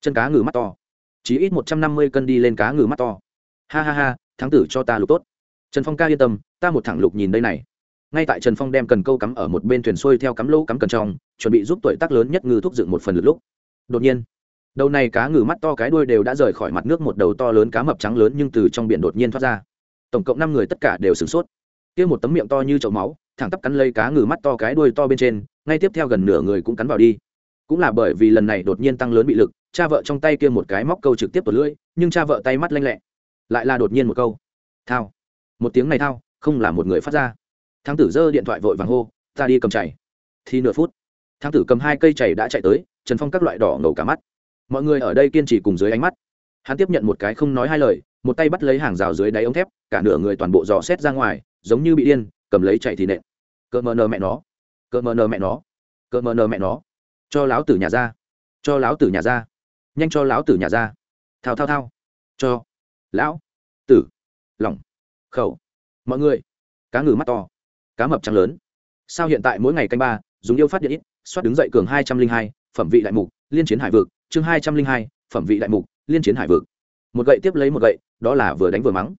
Chân cá ngừ mắt to. Chỉ ít một trăm năm mươi cân đi lên cá ngừ mắt to. Ha ha ha, thắng tử cho ta lục tốt. Trần phong ca yên tâm, ta một thẳng lục nhìn đây này. Ngay tại trần phong đem cần câu cắm ở một bên thuyền xuôi theo cắm lỗ cắm cần trong, chuẩn bị giúp tuổi tác lớn nhất ngư thúc dựng một phần lượt lúc. Đột nhiên, đầu này cá ngừ mắt to cái đuôi đều đã rời khỏi mặt nước một đầu to lớn cá mập trắng lớn nhưng từ trong biển đột nhiên thoát ra. Tổng cộng năm người tất cả đều sửng sốt. Kia một tấm miệng to như chậu máu thẳng tắp cắn lấy cá ngừ mắt to cái đuôi to bên trên, ngay tiếp theo gần nửa người cũng cắn vào đi. Cũng là bởi vì lần này đột nhiên tăng lớn bị lực, cha vợ trong tay kia một cái móc câu trực tiếp tuột lưỡi, nhưng cha vợ tay mắt lanh lẹ. Lại là đột nhiên một câu. Thao. Một tiếng này thao, không là một người phát ra. Thang tử giơ điện thoại vội vàng hô, ta đi cầm chảy thì nửa phút thang tử cầm hai cây chảy đã chạy tới, trần phong các loại đỏ ngầu cả mắt. Mọi người ở đây kiên trì cùng dưới ánh mắt. Hắn tiếp nhận một cái không nói hai lời, một tay bắt lấy hàng rào dưới đáy ống thép, cả nửa người toàn bộ dò xét ra ngoài, giống như bị điên cầm lấy chạy thì nện. Cờ mờ nờ mẹ nó. Cờ mờ nờ mẹ nó. Cờ mờ nờ mẹ nó. Cho láo tử nhà ra. Cho láo tử nhà ra. Nhanh cho láo tử nhà ra. Thao thao thao. Cho. Lão tử. Lỏng khẩu. Mọi người. Cá ngừ mắt to. Cá mập trắng lớn. Sao hiện tại mỗi ngày canh ba, dùng yêu phát điện ít, soát đứng dậy cường hai trăm linh hai, phẩm vị đại mục, liên chiến hải vực. Chương hai trăm linh hai, phẩm vị đại mục, liên chiến hải vực. Một gậy tiếp lấy một gậy, đó là vừa đánh vừa mắng.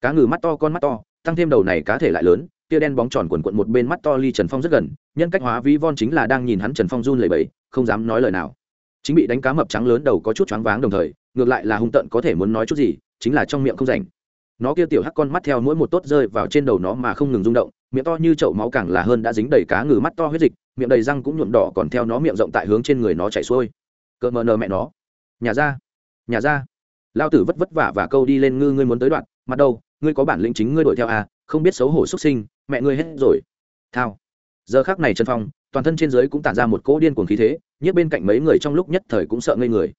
Cá ngừ mắt to, con mắt to, tăng thêm đầu này cá thể lại lớn tia đen bóng tròn quần quận một bên mắt to ly trần phong rất gần, nhân cách hóa ví von chính là đang nhìn hắn trần phong run lầy bẫy không dám nói lời nào. Chính bị đánh cá mập trắng lớn đầu có chút choáng váng đồng thời, ngược lại là hung tận có thể muốn nói chút gì, chính là trong miệng không rảnh. Nó kia tiểu hắc con mắt theo mỗi một tốt rơi vào trên đầu nó mà không ngừng rung động, miệng to như chậu máu càng là hơn đã dính đầy cá ngừ mắt to huyết dịch, miệng đầy răng cũng nhuộm đỏ còn theo nó miệng rộng tại hướng trên người nó chảy xuôi. Cỡ mờ nờ mẹ nó. Nhà ra. Nhà ra. Lao tử vất vất vả và câu đi lên ngư, ngươi muốn tới đoạn, mặt đâu, ngươi có bản lĩnh chính ngươi đuổi theo à? Không biết xấu hổ xuất sinh, mẹ ngươi hết rồi. Thao. Giờ khác này trần phong, toàn thân trên dưới cũng tản ra một cỗ điên cuồng khí thế nhất bên cạnh mấy người trong lúc nhất thời cũng sợ ngây người.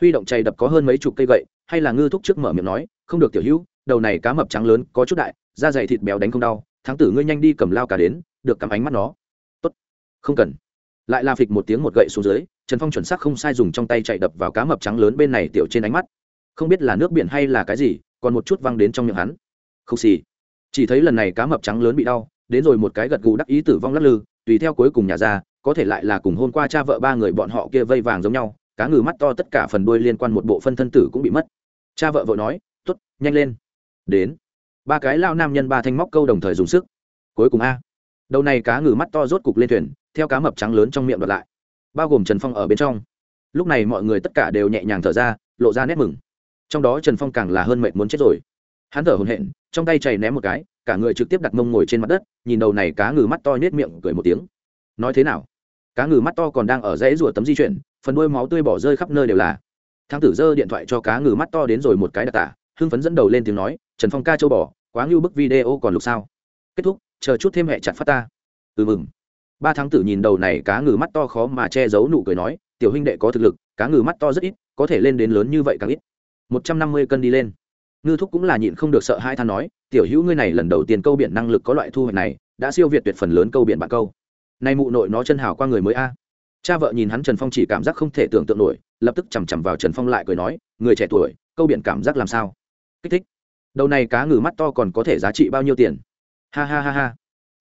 Huy động chạy đập có hơn mấy chục cây gậy, hay là ngư thúc trước mở miệng nói, không được tiểu hữu, đầu này cá mập trắng lớn có chút đại, da dày thịt béo đánh không đau, thắng tử ngươi nhanh đi cầm lao cả đến, được cắm ánh mắt nó. Tốt. Không cần. Lại la phịch một tiếng một gậy xuống dưới, trần phong chuẩn xác không sai dùng trong tay chạy đập vào cá mập trắng lớn bên này tiểu trên ánh mắt. Không biết là nước biển hay là cái gì, còn một chút văng đến trong miệng hắn. Không xì chỉ thấy lần này cá mập trắng lớn bị đau, đến rồi một cái gật gù đắc ý tử vong lắc lư, tùy theo cuối cùng nhà ra, có thể lại là cùng hôm qua cha vợ ba người bọn họ kia vây vàng giống nhau, cá ngừ mắt to tất cả phần đuôi liên quan một bộ phân thân tử cũng bị mất. Cha vợ vội nói t ố t nhanh lên. Đến, ba cái lao nam nhân ba thanh móc câu đồng thời dùng sức. Cuối cùng a, đầu này cá ngừ mắt to rốt cục lên thuyền, theo cá mập trắng lớn trong miệng đoạt lại, bao gồm trần phong ở bên trong. Lúc này mọi người tất cả đều nhẹ nhàng thở ra, lộ ra nét mừng. Trong đó trần phong càng là hơn mệt muốn chết rồi hắn thở hồn hện trong tay chảy ném một cái, cả người trực tiếp đặt mông ngồi trên mặt đất, nhìn đầu này cá ngừ mắt to nhét miệng cười một tiếng. Nói thế nào? Cá ngừ mắt to còn đang ở dãy rùa tấm di chuyển, phần đuôi máu tươi bỏ rơi khắp nơi đều là. Thang tử giơ điện thoại cho cá ngừ mắt to đến rồi một cái đặc tả hưng phấn dẫn đầu lên tiếng nói, trần phong ca châu bỏ quá ngưu bức video còn lục sao? Kết thúc, chờ chút thêm hẹ chặt phát ta. Ừ mừng. Ba tháng tử nhìn đầu này cá ngừ mắt to khó mà che giấu nụ cười nói, tiểu huynh đệ có thực lực, cá ngừ mắt to rất ít, có thể lên đến lớn như vậy càng ít. Một trăm năm mươi cân đi lên ngư thúc cũng là nhịn không được sợ hai than nói, tiểu hữu ngươi này lần đầu tiên câu biển năng lực có loại thu hoạch này, đã siêu việt tuyệt phần lớn câu biển bạn câu. Nay mụ nội nó chân hào qua người mới a. Cha vợ nhìn hắn trần phong chỉ cảm giác không thể tưởng tượng nổi, lập tức chằm chằm vào trần phong lại cười nói, người trẻ tuổi, câu biển cảm giác làm sao? Kích thích. Đầu này cá ngừ mắt to còn có thể giá trị bao nhiêu tiền? Ha ha ha ha.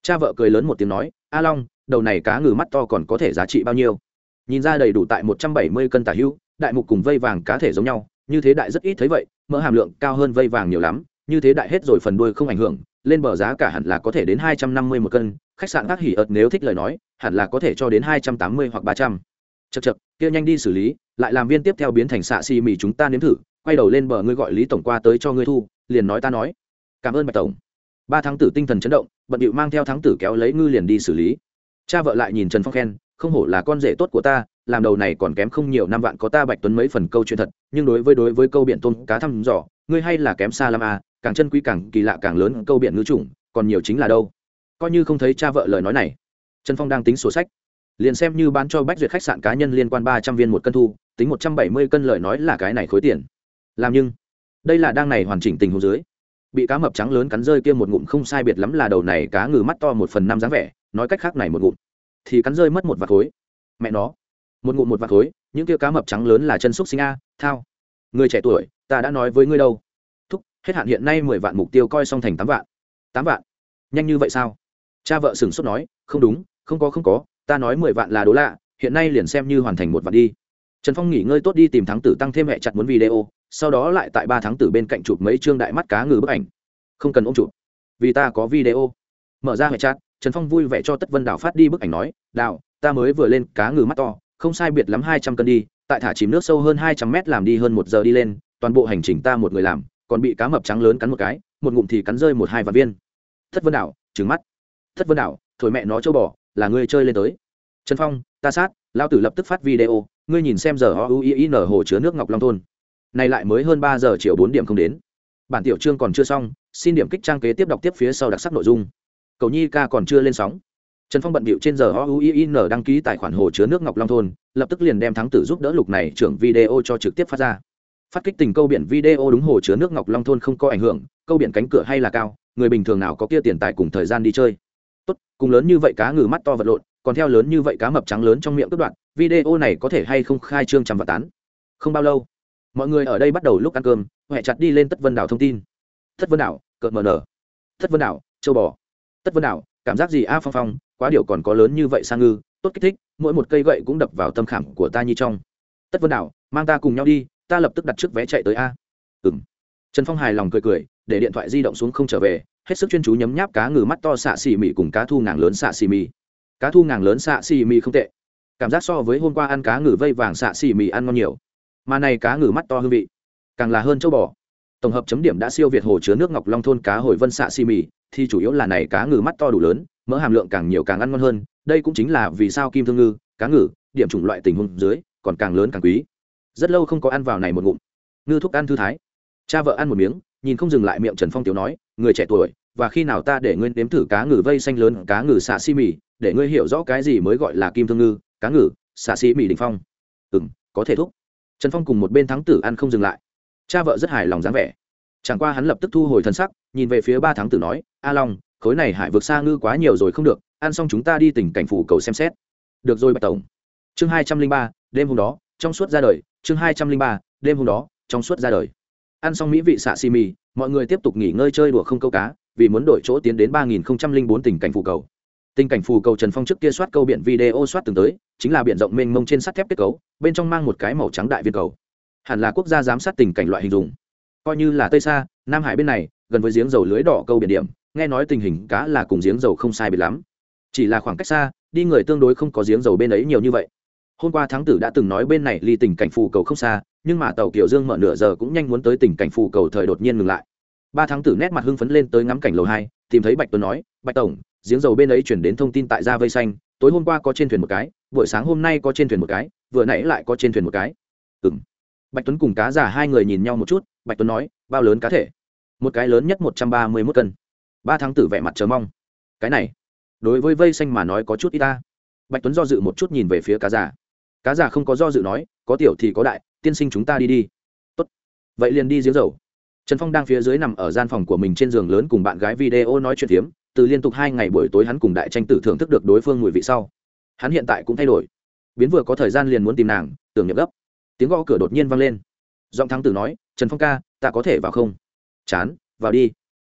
Cha vợ cười lớn một tiếng nói, a long, đầu này cá ngừ mắt to còn có thể giá trị bao nhiêu? Nhìn ra đầy đủ tại một trăm bảy mươi cân tả hữu, đại mục cùng vây vàng cá thể giống nhau như thế đại rất ít thấy vậy, mỡ hàm lượng cao hơn vây vàng nhiều lắm, như thế đại hết rồi phần đuôi không ảnh hưởng, lên bờ giá cả hẳn là có thể đến hai trăm năm mươi một cân, khách sạn các hỉ ợt nếu thích lời nói, hẳn là có thể cho đến hai trăm tám mươi hoặc ba trăm. Chật chật kia nhanh đi xử lý, lại làm viên tiếp theo biến thành xạ xì mì chúng ta nếm thử, quay đầu lên bờ ngươi gọi lý tổng qua tới cho ngươi thu, liền nói ta nói. Cảm ơn bạch tổng. Ba tháng tử tinh thần chấn động, bận điệu mang theo tháng tử kéo lấy ngư liền đi xử lý. Cha vợ lại nhìn trần phong khen, không hổ là con rể tốt của ta làm đầu này còn kém không nhiều năm vạn có ta bạch tuấn mấy phần câu chuyện thật, nhưng đối với đối với câu biển tôm cá thăm dò, ngươi hay là kém xa lắm à càng chân quý càng kỳ lạ càng lớn câu biển ngư chủng, còn nhiều chính là đâu. Coi như không thấy cha vợ lời nói này. Trần phong đang tính sổ sách. Liền xem như bán cho bách duyệt khách sạn cá nhân liên quan ba trăm viên một cân thu, tính một trăm bảy mươi cân lời nói là cái này khối tiền. Làm nhưng, đây là đang này hoàn chỉnh tình hồ dưới. Bị cá mập trắng lớn cắn rơi kia một ngụm không sai biệt lắm là đầu này cá ngừ mắt to một phần năm dáng vẻ, nói cách khác này một ngụm, thì cắn rơi mất một vạt khối. Mẹ nó một ngụm một vạt khối những kia cá mập trắng lớn là chân xúc sinh a, thao. Người trẻ tuổi, ta đã nói với ngươi đâu. Thúc, hết hạn hiện nay mười vạn mục tiêu coi xong thành tám vạn. Tám vạn? Nhanh như vậy sao? Cha vợ sửng sốt nói, không đúng, không có không có, ta nói mười vạn là đố lạ, hiện nay liền xem như hoàn thành một vạn đi. Trần phong nghỉ ngơi tốt đi tìm thắng tử tăng thêm hẹ chặt muốn video, sau đó lại tại ba tháng tử bên cạnh chụp mấy chương đại mắt cá ngừ bức ảnh. Không cần ôm chụp. Vì ta có video. Mở ra hệ chat trần phong vui vẻ cho tất vân đào phát đi bức ảnh nói, đào, ta mới vừa lên cá ngừ mắt to không sai biệt lắm hai trăm cân đi, tại thả chìm nước sâu hơn hai trăm mét làm đi hơn một giờ đi lên, toàn bộ hành trình ta một người làm, còn bị cá mập trắng lớn cắn một cái, một ngụm thì cắn rơi một hai vạn viên. Thất vân đảo trứng mắt. Thất vân đảo, thổi mẹ nó châu bò, là ngươi chơi lên tới. Trần phong, ta sát lao tử lập tức phát video, ngươi nhìn xem giờ o u i n hồ chứa nước ngọc long thôn. Này lại mới hơn ba giờ chiều bốn điểm không đến. Bản tiểu chương còn chưa xong, xin điểm kích trang kế tiếp đọc tiếp phía sau đặc sắc nội dung. Cầu nhi ca còn chưa lên sóng trần phong bận bịu trên giờ oin đăng ký tài khoản hồ chứa nước ngọc long thôn, lập tức liền đem thắng tử giúp đỡ lục này trưởng video cho trực tiếp phát ra. Phát kích tình câu biển video đúng hồ chứa nước ngọc long thôn không có ảnh hưởng, câu biển cánh cửa hay là cao, người bình thường nào có kia tiền tài cùng thời gian đi chơi. Tốt, cùng lớn như vậy cá ngừ mắt to vật lộn, còn theo lớn như vậy cá mập trắng lớn trong miệng cướp đoạn video này có thể hay không khai trương trăm và tán? Không bao lâu, mọi người ở đây bắt đầu lúc ăn cơm huệ chặt đi lên tất vân đảo thông tin. Tất vân đảo, cợt mờ nở. Tất vân đảo, châu bò. Tất vân đảo cảm giác gì a phong phong, quá điều còn có lớn như vậy sang ngư, tốt kích thích, mỗi một cây gậy cũng đập vào tâm khảm của ta như trong. Tất vân đảo, mang ta cùng nhau đi, ta lập tức đặt trước vé chạy tới a. Ừng trần phong hài lòng cười cười, để điện thoại di động xuống không trở về, hết sức chuyên chú nhấm nháp cá ngừ mắt to xạ xì mì cùng cá thu ngàng lớn xạ xì mì. Cá thu ngàng lớn xạ xì mì không tệ. Cảm giác so với hôm qua ăn cá ngừ vây vàng xạ xì mì ăn ngon nhiều. Mà này cá ngừ mắt to hương vị, càng là hơn châu bò. Tổng hợp chấm điểm đã siêu việt hồ chứa nước ngọc long thôn cá hồi vân xạ xì mì thì chủ yếu là này cá ngừ mắt to đủ lớn, mỡ hàm lượng càng nhiều càng ăn ngon hơn, đây cũng chính là vì sao kim thương ngư, cá ngừ, điểm chủng loại tình huống dưới, còn càng lớn càng quý. Rất lâu không có ăn vào này một ngụm. Ngư thúc ăn thư thái. Cha vợ ăn một miếng, nhìn không dừng lại miệng trần phong tiếu nói, người trẻ tuổi, và khi nào ta để ngươi nếm thử cá ngừ vây xanh lớn, cá ngừ xạ xi mì, để ngươi hiểu rõ cái gì mới gọi là kim thương ngư, cá ngừ, xạ xi mì đình phong. Ừ m có thể thúc. Trần phong cùng một bên thắng tử ăn không dừng lại. Cha vợ rất hài lòng dáng vẻ chẳng qua hắn lập tức thu hồi thân sắc, nhìn về phía ba tháng tử nói, a long, khối này hải vượt xa ngư quá nhiều rồi không được, ăn xong chúng ta đi tỉnh cảnh phủ cầu xem xét. Được rồi, bạch tổng. Chương hai trăm linh ba, đêm hôm đó, trong suốt ra đời, chương hai trăm linh ba, đêm hôm đó, trong suốt ra đời. Ăn xong mỹ vị xạ xì mì, mọi người tiếp tục nghỉ ngơi chơi đùa không câu cá, vì muốn đổi chỗ tiến đến ba nghìn bốn tỉnh cảnh phủ cầu. Tình cảnh phù cầu trần phong trước kia soát câu biển video soát từng tới, chính là biển rộng mênh mông trên sắt thép kết cấu, bên trong mang một cái màu trắng đại viên cầu. Hẳn là quốc gia giám sát tình cảnh loại hình dùng coi như là tây xa, nam hải bên này, gần với giếng dầu lưới đỏ câu biển điểm, nghe nói tình hình cá là cùng giếng dầu không sai biệt lắm. Chỉ là khoảng cách xa, đi người tương đối không có giếng dầu bên ấy nhiều như vậy. Hôm qua thắng tử đã từng nói bên này ly tình cảnh phù cầu không xa, nhưng mà tàu kiểu dương mở nửa giờ cũng nhanh muốn tới tình cảnh phù cầu thời đột nhiên ngừng lại. Ba tháng tử nét mặt hưng phấn lên tới ngắm cảnh lầu hai, tìm thấy bạch tuấn nói, bạch tổng, giếng dầu bên ấy chuyển đến thông tin tại gia vây xanh, tối hôm qua có trên thuyền một cái, buổi sáng hôm nay có trên thuyền một cái, vừa nãy lại có trên thuyền một cái. Ừ bạch tuấn cùng cá giả hai người nhìn nhau một chút, bạch tuấn nói, bao lớn cá thể? Một cái lớn nhất một trăm ba mươi mốt cân. Ba tháng tử vẻ mặt chờ mong. Cái này, đối với vây xanh mà nói có chút y ta. Bạch tuấn do dự một chút nhìn về phía cá giả cá giả không có do dự nói, có tiểu thì có đại, tiên sinh chúng ta đi đi. Tốt. vậy liền đi giếng dầu. Trần phong đang phía dưới nằm ở gian phòng của mình trên giường lớn cùng bạn gái video nói chuyện phiếm, từ liên tục hai ngày buổi tối hắn cùng đại tranh tử thưởng thức được đối phương mùi vị sau. Hắn hiện tại cũng thay đổi. Biến vừa có thời gian liền muốn tìm nàng, tưởng nhập gấp tiếng gõ cửa đột nhiên vang lên. Giọng thắng tử nói, trần phong ca, ta có thể vào không? Chán, vào đi.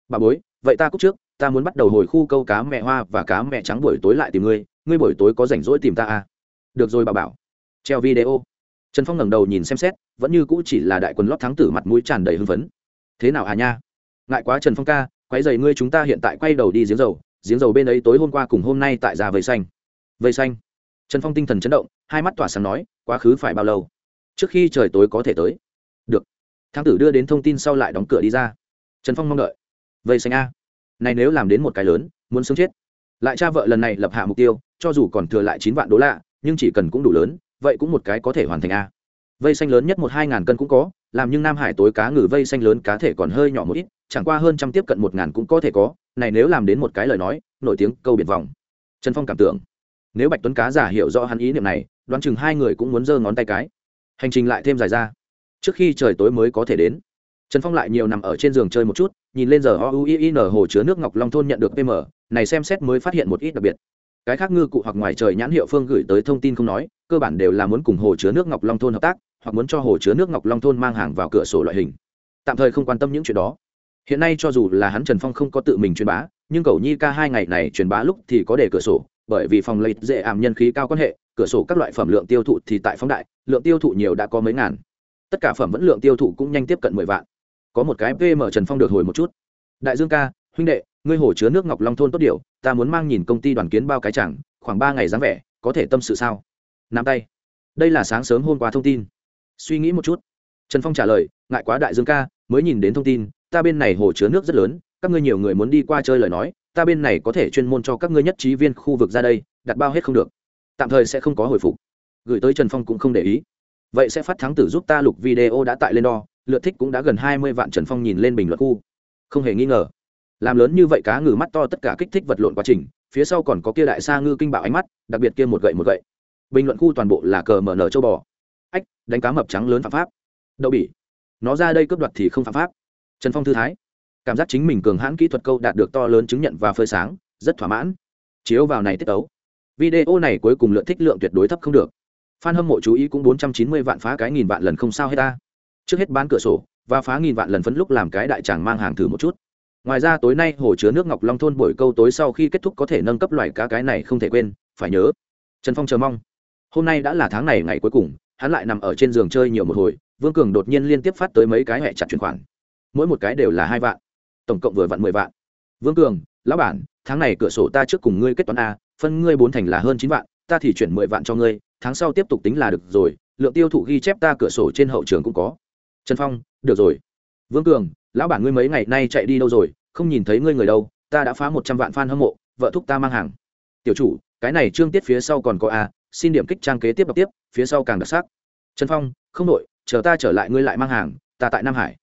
Bà bối, vậy ta cúc trước, ta muốn bắt đầu hồi khu câu cá mẹ hoa và cá mẹ trắng buổi tối lại tìm ngươi ngươi buổi tối có rảnh rỗi tìm ta à? Được rồi, bà bảo. Treo video. Trần phong ngẩng đầu nhìn xem xét, vẫn như cũ chỉ là đại quân lót thắng tử mặt mũi tràn đầy hưng phấn. Thế nào à nha? Ngại quá trần phong ca quay dày ngươi chúng ta hiện tại quay đầu đi giếng dầu giếng dầu bên ấy tối hôm qua cùng hôm nay tại già vây xanh. Vây xanh? Trần phong tinh thần chấn động, hai mắt tỏa sáng nói, quá khứ phải bao lâu? Trước khi trời tối có thể tới. Được. Thám tử đưa đến thông tin sau lại đóng cửa đi ra. Trần phong mong đợi. Vây xanh a. Này nếu làm đến một cái lớn, muốn sống chết. Lại cha vợ lần này lập hạ mục tiêu, cho dù còn thừa lại chín vạn đô la, nhưng chỉ cần cũng đủ lớn, vậy cũng một cái có thể hoàn thành a. Vây xanh lớn nhất một hai ngàn cân cũng có, làm nhưng nam hải tối cá ngừ vây xanh lớn cá thể còn hơi nhỏ một ít, chẳng qua hơn trăm tiếp cận một ngàn cũng có thể có. Này nếu làm đến một cái lời nói, nổi tiếng câu biệt vòng. Trần phong cảm tưởng. Nếu bạch tuấn cá giả hiểu rõ hắn ý niệm này, đoán chừng hai người cũng muốn giơ ngón tay cái hành trình lại thêm dài ra. Trước khi trời tối mới có thể đến, trần phong lại nhiều nằm ở trên giường chơi một chút, nhìn lên giờ o u i n hồ chứa nước ngọc long thôn nhận được pm, này xem xét mới phát hiện một ít đặc biệt. Cái khác ngư cụ hoặc ngoài trời nhãn hiệu phương gửi tới thông tin không nói, cơ bản đều là muốn cùng hồ chứa nước ngọc long thôn hợp tác, hoặc muốn cho hồ chứa nước ngọc long thôn mang hàng vào cửa sổ loại hình. Tạm thời không quan tâm những chuyện đó. Hiện nay cho dù là hắn trần phong không có tự mình truyền bá, nhưng cầu nhi ca hai ngày này truyền bá lúc thì có để cửa sổ bởi vì phòng lấy dễ ảm nhân khí cao quan hệ, cửa sổ các loại phẩm lượng tiêu thụ thì tại phóng đại, lượng tiêu thụ nhiều đã có mấy ngàn. Tất cả phẩm vẫn lượng tiêu thụ cũng nhanh tiếp cận mười vạn. Có một cái pm trần phong được hồi một chút. Đại dương ca, huynh đệ, ngươi hồ chứa nước ngọc long thôn tốt điều, ta muốn mang nhìn công ty đoàn kiến bao cái chẳng, khoảng ba ngày dáng vẻ, có thể tâm sự sao? Nắm tay. Đây là sáng sớm hôm qua thông tin. Suy nghĩ một chút. Trần phong trả lời, ngại quá đại dương ca, mới nhìn đến thông tin, ta bên này hồ chứa nước rất lớn, các ngươi nhiều người muốn đi qua chơi lời nói ta bên này có thể chuyên môn cho các ngươi nhất trí viên khu vực ra đây, đặt bao hết không được. Tạm thời sẽ không có hồi phục. Gửi tới trần phong cũng không để ý. Vậy sẽ phát thắng tử giúp ta lục video đã tại lên đo, lượt thích cũng đã gần hai mươi vạn trần phong nhìn lên bình luận khu. Không hề nghi ngờ. Làm lớn như vậy cá ngừ mắt to tất cả kích thích vật lộn quá trình, phía sau còn có kia đại sa ngư kinh bạo ánh mắt, đặc biệt kia một gậy một gậy. Bình luận khu toàn bộ là cờ mở nở châu bò. Ách, đánh cá mập trắng lớn phạm pháp. Đậu bỉ. Nó ra đây cướp đoạt thì không phạm pháp. Trần phong thư thái cảm giác chính mình cường hãn kỹ thuật câu đạt được to lớn chứng nhận và phơi sáng, rất thỏa mãn. Chiếu vào này tiết tấu. Video này cuối cùng lượng thích lượng tuyệt đối thấp không được. F hâm mộ chú ý cũng bốn trăm chín mươi vạn phá cái nghìn vạn lần không sao hết ta. Trước hết bán cửa sổ và phá nghìn vạn lần phấn lúc làm cái đại tràng mang hàng thử một chút. Ngoài ra tối nay hồ chứa nước ngọc long thôn buổi câu tối sau khi kết thúc có thể nâng cấp loài cá cái này không thể quên, phải nhớ. Trần phong chờ mong. Hôm nay đã là tháng này ngày cuối cùng, hắn lại nằm ở trên giường chơi nhiều một hồi, vương cường đột nhiên liên tiếp phát tới mấy cái hẹ chặt chuyển khoản. Mỗi một cái đều là hai vạn tổng cộng vừa vặn mười vạn. Vương cường, lão bản, tháng này cửa sổ ta trước cùng ngươi kết toán a, phân ngươi bốn thành là hơn chín vạn, ta thì chuyển mười vạn cho ngươi, tháng sau tiếp tục tính là được rồi, lượng tiêu thụ ghi chép ta cửa sổ trên hậu trường cũng có. Trần phong, được rồi. Vương cường, lão bản ngươi mấy ngày nay chạy đi đâu rồi, không nhìn thấy ngươi người đâu, ta đã phá một trăm vạn f a n hâm mộ, vợ thúc ta mang hàng. Tiểu chủ, cái này trương tiết phía sau còn có a, xin điểm kích trang kế tiếp đọc tiếp, phía sau càng đặc sắc. Trần phong, không đội chờ ta trở lại ngươi lại mang hàng, ta tại nam hải.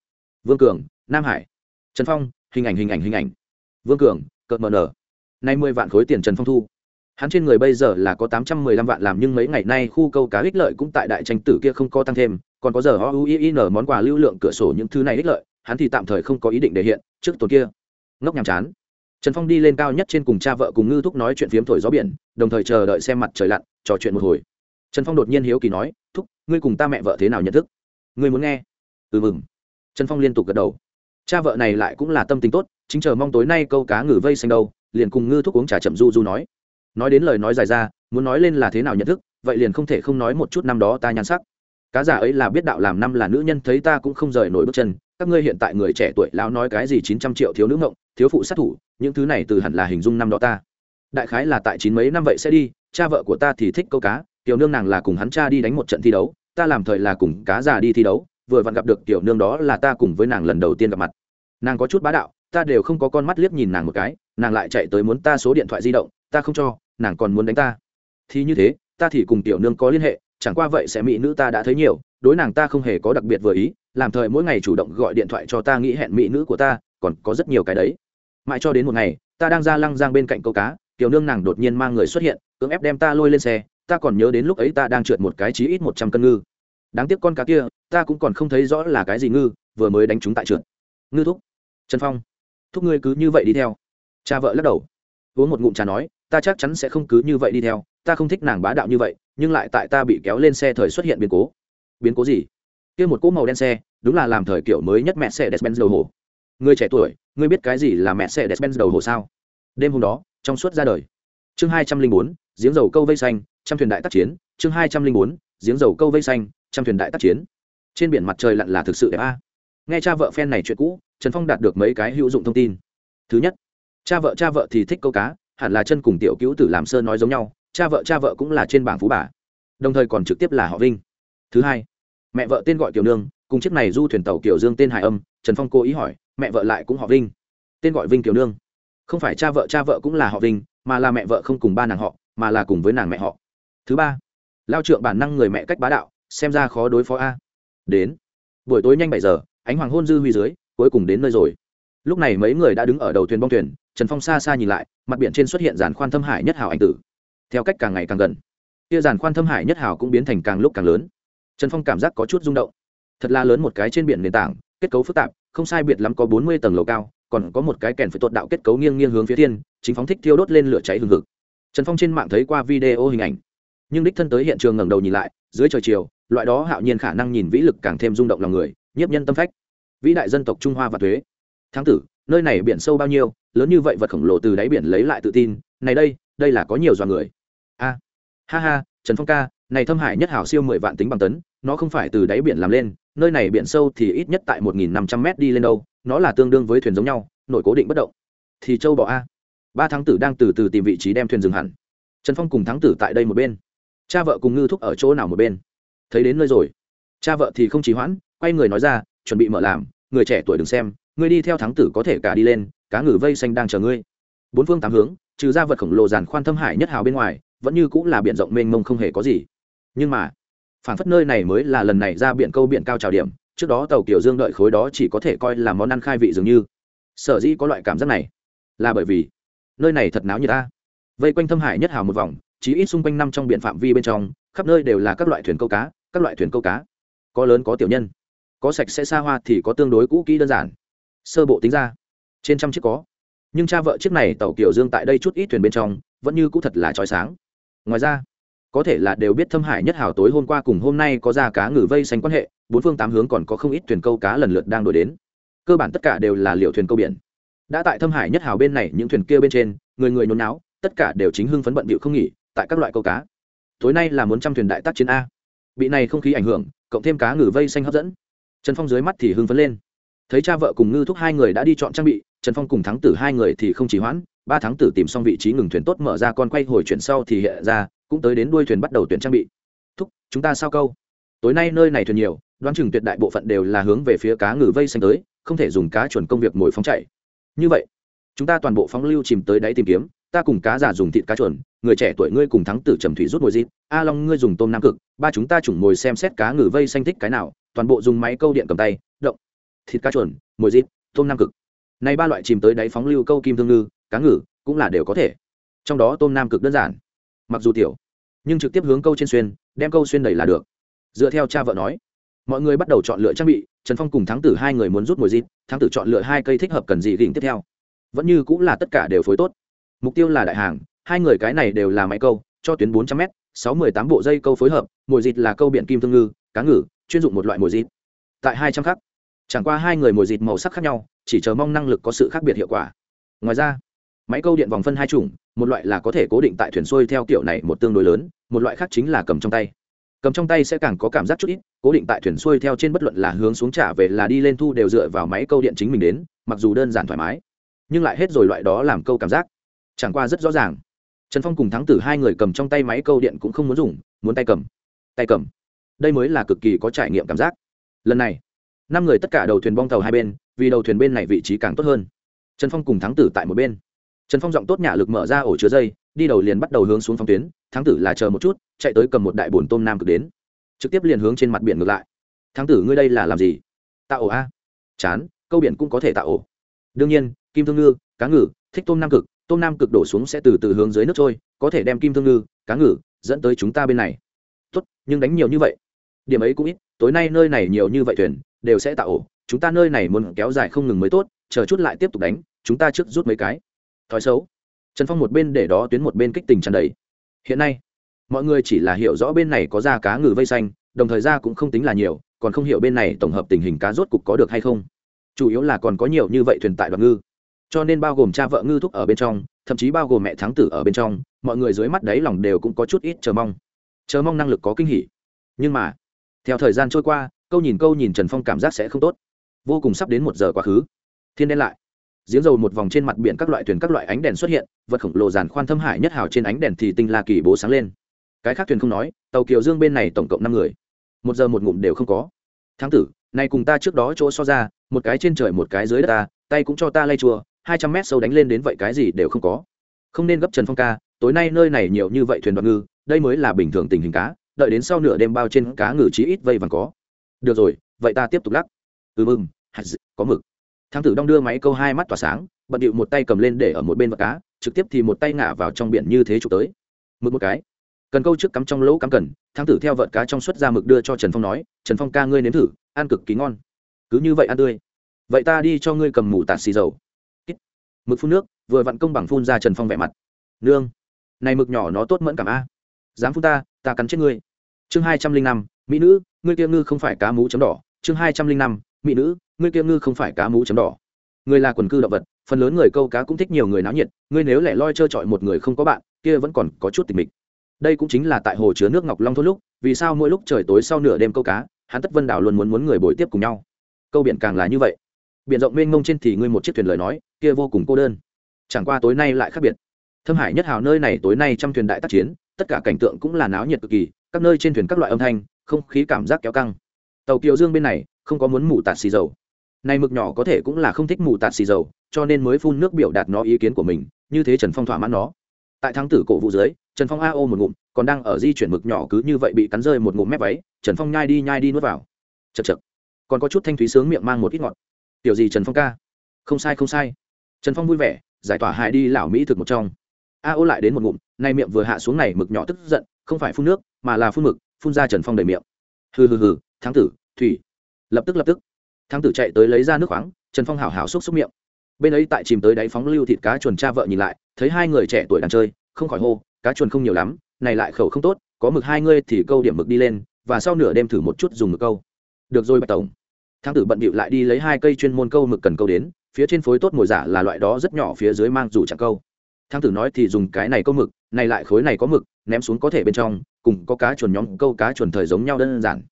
Vương cường, nam hải trần phong, hình ảnh hình ảnh hình ảnh. Vương cường, cợt mờ nở. Nay mười vạn khối tiền trần phong thu. Hắn trên người bây giờ là có tám trăm mười lăm vạn làm nhưng mấy ngày nay khu câu cá ích lợi cũng tại đại tranh tử kia không có tăng thêm, còn có giờ o u i n món quà lưu lượng cửa sổ những thứ này ích lợi, hắn thì tạm thời không có ý định để hiện trước tuần kia. Ngốc nhàm chán. Trần phong đi lên cao nhất trên cùng cha vợ cùng ngư thúc nói chuyện phiếm thổi gió biển, đồng thời chờ đợi xem mặt trời lặn, trò chuyện một hồi. Trần phong đột nhiên hiếu kỳ nói, thúc, ngươi cùng ta mẹ vợ thế nào nhận thức? Ngươi muốn nghe? Ừ mừng. Trần phong liên tục gật đầu cha vợ này lại cũng là tâm tính tốt, chính chờ mong tối nay câu cá ngừ vây xanh đâu, liền cùng ngư thúc uống trà chậm du du nói. Nói đến lời nói dài ra, muốn nói lên là thế nào nhận thức, vậy liền không thể không nói một chút năm đó ta nhan sắc. Cá giả ấy là biết đạo làm năm là nữ nhân, thấy ta cũng không rời nổi bước chân. Các ngươi hiện tại người trẻ tuổi, lão nói cái gì chín trăm triệu thiếu nữ ngộng, thiếu phụ sát thủ, những thứ này từ hẳn là hình dung năm đó ta. Đại khái là tại chín mấy năm vậy sẽ đi, cha vợ của ta thì thích câu cá, tiểu nương nàng là cùng hắn cha đi đánh một trận thi đấu, ta làm thời là cùng cá già đi thi đấu, vừa vặn gặp được tiểu nương đó là ta cùng với nàng lần đầu tiên gặp mặt nàng có chút bá đạo, ta đều không có con mắt liếc nhìn nàng một cái, nàng lại chạy tới muốn ta số điện thoại di động, ta không cho, nàng còn muốn đánh ta. Thì như thế, ta thì cùng tiểu nương có liên hệ, chẳng qua vậy sẽ mỹ nữ ta đã thấy nhiều, đối nàng ta không hề có đặc biệt vừa ý, làm thời mỗi ngày chủ động gọi điện thoại cho ta nghĩ hẹn mỹ nữ của ta, còn có rất nhiều cái đấy. Mãi cho đến một ngày, ta đang ra lăng giang bên cạnh câu cá, tiểu nương nàng đột nhiên mang người xuất hiện, cưỡng ép đem ta lôi lên xe, ta còn nhớ đến lúc ấy ta đang trượt một cái chí ít một trăm cân ngư. Đáng tiếc con cá kia, ta cũng còn không thấy rõ là cái gì ngư, vừa mới đánh chúng tại trượt. Ngư thúc trần phong, thúc ngươi cứ như vậy đi theo. Cha vợ lắc đầu. Uống một ngụm trà nói, ta chắc chắn sẽ không cứ như vậy đi theo, ta không thích nàng bá đạo như vậy, nhưng lại tại ta bị kéo lên xe thời xuất hiện biến cố. Biến cố gì? Kia một cỗ màu đen xe, đúng là làm thời kiểu mới nhất mẹ xe despenz đầu hồ. Người trẻ tuổi, ngươi biết cái gì là mẹ xe despenz đầu hồ sao? Đêm hôm đó, trong suốt ra đời. Chương hai trăm linh bốn, giếng dầu câu vây xanh, trăm thuyền đại tác chiến. Chương hai trăm linh bốn, giếng dầu câu vây xanh, trăm thuyền đại tác chiến. Trên biển mặt trời lặn là thực sự đẹp a. Nghe cha vợ phen này chuyện cũ trần phong đạt được mấy cái hữu dụng thông tin. Thứ nhất, cha vợ cha vợ thì thích câu cá, hẳn là chân cùng tiểu cứu tử làm sơ nói giống nhau, cha vợ cha vợ cũng là trên bảng phú bà, đồng thời còn trực tiếp là họ vinh. Thứ hai, mẹ vợ tên gọi tiểu nương, cùng chiếc này du thuyền tàu kiểu dương tên hải âm, trần phong cố ý hỏi, mẹ vợ lại cũng họ vinh. Tên gọi vinh kiểu nương. Không phải cha vợ cha vợ cũng là họ vinh, mà là mẹ vợ không cùng ba nàng họ, mà là cùng với nàng mẹ họ. Thứ ba, lao trượng bản năng người mẹ cách bá đạo, xem ra khó đối phó a. Đến, buổi tối nhanh bảy giờ, ánh hoàng hôn dư huy dưới cuối cùng đến nơi rồi. Lúc này mấy người đã đứng ở đầu thuyền bong thuyền, trần phong xa xa nhìn lại, mặt biển trên xuất hiện giàn khoan thâm hải nhất hảo ảnh tử. Theo cách càng ngày càng gần kia giàn khoan thâm hải nhất hảo cũng biến thành càng lúc càng lớn. Trần phong cảm giác có chút rung động. Thật là lớn một cái trên biển nền tảng, kết cấu phức tạp, không sai biệt lắm có bốn mươi tầng lầu cao, còn có một cái kèn phải tuột đạo kết cấu nghiêng nghiêng hướng phía thiên, chính phóng thích thiêu đốt lên lửa cháy hừng hực. Trần phong trên mạng thấy qua video hình ảnh. Nhưng đích thân tới hiện trường ngẩng đầu nhìn lại, dưới trời chiều, loại đó hạo nhiên khả năng nhìn vĩ lực càng thêm rung động lòng người, nhiếp nhân tâm phách vĩ đại dân tộc trung hoa và thuế. Thắng tử, nơi này biển sâu bao nhiêu, lớn như vậy vật khổng lồ từ đáy biển lấy lại tự tin, này đây đây là có nhiều dọa người. A, ha ha, trần phong ca, này thâm hải nhất hảo siêu mười vạn tính bằng tấn, nó không phải từ đáy biển làm lên, nơi này biển sâu thì ít nhất tại một nghìn năm trăm m đi lên đâu, nó là tương đương với thuyền giống nhau, nội cố định bất động. Thì châu bò a. Ba thắng tử đang từ từ tìm vị trí đem thuyền dừng hẳn. Trần phong cùng thắng tử tại đây một bên. Cha vợ cùng ngư thúc ở chỗ nào một bên? Thấy đến nơi rồi. Cha vợ thì không trì hoãn, quay người nói ra chuẩn bị mở làm, người trẻ tuổi đừng xem ngươi đi theo thắng tử có thể cả đi lên, cá ngừ vây xanh đang chờ ngươi. Bốn phương tám hướng, trừ ra vật khổng lồ giàn khoan thâm hải nhất hào bên ngoài, vẫn như cũng là biển rộng mênh mông không hề có gì. Nhưng mà phản phất nơi này mới là lần này ra biển câu biển cao trào điểm, trước đó tàu kiểu dương đợi khối đó chỉ có thể coi là món ăn khai vị dường như. Sở dĩ có loại cảm giác này, là bởi vì nơi này thật náo như ta vây quanh thâm hải nhất hào một vòng chỉ ít xung quanh năm trong biển phạm vi bên trong, khắp nơi đều là các loại thuyền câu cá, các loại thuyền câu cá. Có lớn có tiểu nhân có sạch sẽ xa hoa thì có tương đối cũ kỹ đơn giản. Sơ bộ tính ra, trên trăm chiếc có. Nhưng cha vợ chiếc này tàu kiểu dương tại đây chút ít thuyền bên trong, vẫn như cũ thật là trói sáng. Ngoài ra, có thể là đều biết thâm hải nhất hào tối hôm qua cùng hôm nay có ra cá ngừ vây xanh quan hệ, bốn phương tám hướng còn có không ít thuyền câu cá lần lượt đang đổi đến. Cơ bản tất cả đều là liệu thuyền câu biển. Đã tại thâm hải nhất hào bên này những thuyền kia bên trên, người người nôn náo tất cả đều chính hưng phấn bận bịu không nghỉ, tại các loại câu cá. Tối nay là muốn trăm thuyền đại tác chiến a. Bị này không khí ảnh hưởng, cộng thêm cá ngừ vây xanh hấp dẫn trần phong dưới mắt thì hưng phấn lên. Thấy cha vợ cùng ngư thúc hai người đã đi chọn trang bị, trần phong cùng thắng tử hai người thì không chỉ hoãn, ba thắng tử tìm xong vị trí ngừng thuyền tốt mở ra con quay hồi chuyển sau thì hiện ra, cũng tới đến đuôi thuyền bắt đầu tuyển trang bị. Thúc, chúng ta sao câu? Tối nay nơi này thuyền nhiều, đoán chừng tuyệt đại bộ phận đều là hướng về phía cá ngừ vây xanh tới, không thể dùng cá chuẩn công việc mồi phóng chạy. Như vậy, chúng ta toàn bộ phóng lưu chìm tới đáy tìm kiếm, ta cùng cá giả dùng thịt cá chuẩn, người trẻ tuổi ngươi cùng thắng tử trầm thủy rút mồi dịp, a long ngươi dùng tôm nam cực, ba chúng ta chủng mồi xem xét cá ngừ vây xanh thích cái nào toàn bộ dùng máy câu điện cầm tay, động, thịt cá chuẩn mồi dịp, tôm nam cực. Này ba loại chìm tới đáy phóng lưu câu kim thương ngư, cá ngừ cũng là đều có thể. Trong đó tôm nam cực đơn giản, mặc dù tiểu, nhưng trực tiếp hướng câu trên xuyên, đem câu xuyên đẩy là được. Dựa theo cha vợ nói, mọi người bắt đầu chọn lựa trang bị, trần phong cùng thắng tử hai người muốn rút mồi dịp, thắng tử chọn lựa hai cây thích hợp cần gì gỉnh tiếp theo. Vẫn như cũng là tất cả đều phối tốt. Mục tiêu là đại hàng, hai người cái này đều là máy câu, cho tuyến bốn trăm m sáu mươi tám bộ dây câu phối hợp, mồi dịt là câu biển kim thương ngư, cá ngừ chuyên dụng một loại mồi dịt. Tại hai trăm khắc. Chẳng qua hai người mồi dịt màu sắc khác nhau, chỉ chờ mong năng lực có sự khác biệt hiệu quả. Ngoài ra, máy câu điện vòng phân hai chủng, một loại là có thể cố định tại thuyền xuôi theo kiểu này một tương đối lớn, một loại khác chính là cầm trong tay. Cầm trong tay sẽ càng có cảm giác chút ít, cố định tại thuyền xuôi theo trên bất luận là hướng xuống trả về là đi lên thu đều dựa vào máy câu điện chính mình đến, mặc dù đơn giản thoải mái, nhưng lại hết rồi loại đó làm câu cảm giác. Chẳng qua rất rõ ràng. Trần phong cùng thắng tử hai người cầm trong tay máy câu điện cũng không muốn dùng, muốn tay cầm. Tay cầm đây mới là cực kỳ có trải nghiệm cảm giác. Lần này, năm người tất cả đầu thuyền bong tàu hai bên, vì đầu thuyền bên này vị trí càng tốt hơn. Trần phong cùng thắng tử tại một bên. Trần phong giọng tốt nhả lực mở ra ổ chứa dây, đi đầu liền bắt đầu hướng xuống phong tuyến, thắng tử là chờ một chút, chạy tới cầm một đại bồn tôm nam cực đến. Trực tiếp liền hướng trên mặt biển ngược lại. Thắng tử, ngươi đây là làm gì? Tạo ổ a? Chán, câu biển cũng có thể tạo ổ. Đương nhiên, kim thương ngư, cá ngừ, thích tôm nam cực, tôm nam cực đổ xuống sẽ từ từ hướng dưới nước trôi, có thể đem kim thương ngư, cá ngừ, dẫn tới chúng ta bên này. Tốt, nhưng đánh nhiều như vậy điểm ấy cũng ít, tối nay nơi này nhiều như vậy thuyền, đều sẽ tạo ổ. Chúng ta nơi này muốn kéo dài không ngừng mới tốt, chờ chút lại tiếp tục đánh, chúng ta trước rút mấy cái. Thói xấu. Trần phong một bên để đó tuyến một bên kích tình tràn đầy. Hiện nay, mọi người chỉ là hiểu rõ bên này có da cá ngừ vây xanh, đồng thời ra cũng không tính là nhiều, còn không hiểu bên này tổng hợp tình hình cá rốt cục có được hay không. Chủ yếu là còn có nhiều như vậy thuyền tại đoạn ngư. Cho nên bao gồm cha vợ ngư thúc ở bên trong, thậm chí bao gồm mẹ thắng tử ở bên trong, mọi người dưới mắt đấy lòng đều cũng có chút ít chờ mong. Chờ mong năng lực có kinh hỉ. Nhưng mà theo thời gian trôi qua, câu nhìn câu nhìn trần phong cảm giác sẽ không tốt. Vô cùng sắp đến một giờ quá khứ. Thiên đen lại. Giếng dầu một vòng trên mặt biển các loại thuyền các loại ánh đèn xuất hiện, vật khổng lồ giàn khoan thâm hải nhất hào trên ánh đèn thì tinh la kỳ bố sáng lên. Cái khác thuyền không nói, tàu kiều dương bên này tổng cộng năm người. Một giờ một ngụm đều không có. Tháng tử, này cùng ta trước đó chỗ so ra, một cái trên trời một cái dưới đất ta, tay cũng cho ta lay chùa, hai trăm mét sâu đánh lên đến vậy cái gì đều không có. Không nên gấp trần phong ca, tối nay nơi này nhiều như vậy thuyền đoạn ngư, đây mới là bình thường tình hình cá đợi đến sau nửa đêm bao trên cá ngừ chí ít vây vàng có. Được rồi, vậy ta tiếp tục lắc. Ừ mừng có mực. Thám tử đong đưa máy câu hai mắt tỏa sáng, bận điệu một tay cầm lên để ở một bên vật cá, trực tiếp thì một tay ngả vào trong biển như thế chụp tới. Mực một cái. Cần câu trước cắm trong lỗ cắm cần, thám tử theo vợt cá trong suất ra mực đưa cho trần phong nói, trần phong ca ngươi nếm thử, ăn cực kỳ ngon. Cứ như vậy ăn tươi. Vậy ta đi cho ngươi cầm mù tạt xì dầu. Mực phun nước, vừa vặn công bằng phun ra trần phong vẻ mặt. Nương, này mực nhỏ nó tốt mẫn cảm a. Dám phun ta ta cắn chết ngươi chương hai trăm linh năm, mỹ nữ, ngươi kia ngư không phải cá mú chấm đỏ. Chương hai trăm linh năm, mỹ nữ, ngươi kia ngư không phải cá mú chấm đỏ. Người là quần cư động vật, phần lớn người câu cá cũng thích nhiều người náo nhiệt, ngươi nếu lẻ loi trơ trọi một người không có bạn, kia vẫn còn có chút tình mình. đây cũng chính là tại hồ chứa nước ngọc long thôn lúc, vì sao mỗi lúc trời tối sau nửa đêm câu cá, hắn tất vân đảo luôn muốn muốn người bồi tiếp cùng nhau. Câu biển càng là như vậy. Biển rộng mênh mông trên thì ngươi một chiếc thuyền lời nói, kia vô cùng cô đơn. Chẳng qua tối nay lại khác biệt. Thâm hải nhất hào nơi này tối nay trăm thuyền đại tác chiến tất cả cảnh tượng cũng là náo nhiệt cực kỳ, các nơi trên thuyền các loại âm thanh, không khí cảm giác kéo căng. Tàu kiều dương bên này, không có muốn mù tạt xì dầu. Này mực nhỏ có thể cũng là không thích mù tạt xì dầu, cho nên mới phun nước biểu đạt nó ý kiến của mình, như thế trần phong thỏa mãn nó. Tại thắng tử cổ vũ dưới, trần phong a ô một ngụm, còn đang ở di chuyển mực nhỏ cứ như vậy bị cắn rơi một ngụm mép váy, trần phong nhai đi nhai đi nuốt vào. Chật chật còn có chút thanh thúy sướng miệng mang một ít ngọt. Tiểu gì trần phong ca? Không sai không sai. Trần phong vui vẻ, giải tỏa hại đi lão mỹ thực một trong a ô lại đến một ngụm, nay miệng vừa hạ xuống này mực nhỏ tức giận, không phải phun nước, mà là phun mực, phun ra trần phong đầy miệng. Hừ hừ hừ, thắng tử, thủy. Lập tức lập tức, thắng tử chạy tới lấy ra nước khoáng, trần phong hảo hảo xúc xúc miệng. Bên ấy tại chìm tới đáy phóng lưu thịt cá chuồn cha vợ nhìn lại, thấy hai người trẻ tuổi đang chơi, không khỏi hô, cá chuồn không nhiều lắm, này lại khẩu không tốt, có mực hai ngươi thì câu điểm mực đi lên, và sau nửa đêm thử một chút dùng mực câu. Được rồi bạch tổng. Thắng tử bận bịu lại đi lấy hai cây chuyên môn câu mực cần câu đến, phía trên phối tốt mồi giả là loại đó rất nhỏ phía dưới mang dù chẳng câu thắng tử nói thì dùng cái này câu mực, này lại khối này có mực, ném xuống có thể bên trong, cùng có cá chuồn nhóm, câu cá chuồn thời giống nhau đơn giản.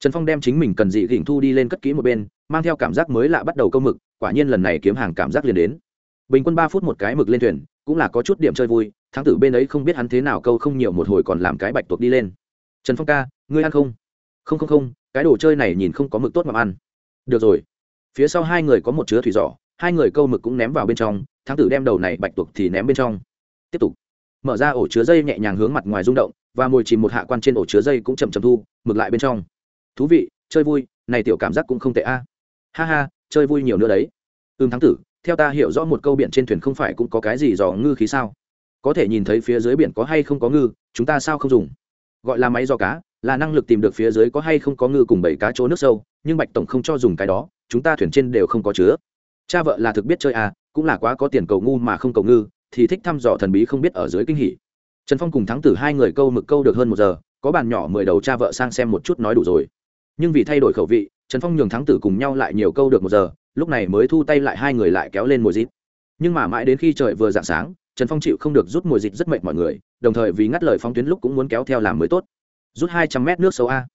Trần phong đem chính mình cần dị gỉnh thu đi lên cất kỹ một bên, mang theo cảm giác mới lạ bắt đầu câu mực, quả nhiên lần này kiếm hàng cảm giác liền đến. Bình quân ba phút một cái mực lên thuyền, cũng là có chút điểm chơi vui thắng tử bên ấy không biết hắn thế nào câu không nhiều một hồi còn làm cái bạch tuộc đi lên. Trần phong ca, ngươi ăn không? Không không không, cái đồ chơi này nhìn không có mực tốt mà ăn. Được rồi. Phía sau hai người có một chứa thủy giỏ, hai người câu mực cũng ném vào bên trong thắng tử đem đầu này bạch tuộc thì ném bên trong. Tiếp tục. Mở ra ổ chứa dây nhẹ nhàng hướng mặt ngoài rung động, và mồi chìm một hạ quan trên ổ chứa dây cũng chậm chậm thu mực lại bên trong. Thú vị, chơi vui, này tiểu cảm giác cũng không tệ a. Ha ha, chơi vui nhiều nữa đấy. Ưm thắng tử, theo ta hiểu rõ một câu biển trên thuyền không phải cũng có cái gì dò ngư khí sao? Có thể nhìn thấy phía dưới biển có hay không có ngư, chúng ta sao không dùng? Gọi là máy dò cá, là năng lực tìm được phía dưới có hay không có ngư cùng bảy cá chỗ nước sâu, nhưng bạch tổng không cho dùng cái đó, chúng ta thuyền trên đều không có chứa. Cha vợ là thực biết chơi à cũng là quá có tiền cầu ngu mà không cầu ngư, thì thích thăm dò thần bí không biết ở dưới kinh hỉ. Trần phong cùng thắng tử hai người câu mực câu được hơn một giờ, có bàn nhỏ mười đầu cha vợ sang xem một chút nói đủ rồi. Nhưng vì thay đổi khẩu vị, trần phong nhường thắng tử cùng nhau lại nhiều câu được một giờ, lúc này mới thu tay lại hai người lại kéo lên mồi dít nhưng mà mãi đến khi trời vừa dạng sáng, trần phong chịu không được rút mồi dịt rất mệt mọi người, đồng thời vì ngắt lời phóng tuyến lúc cũng muốn kéo theo làm mới tốt. Rút hai trăm mét nước sâu a.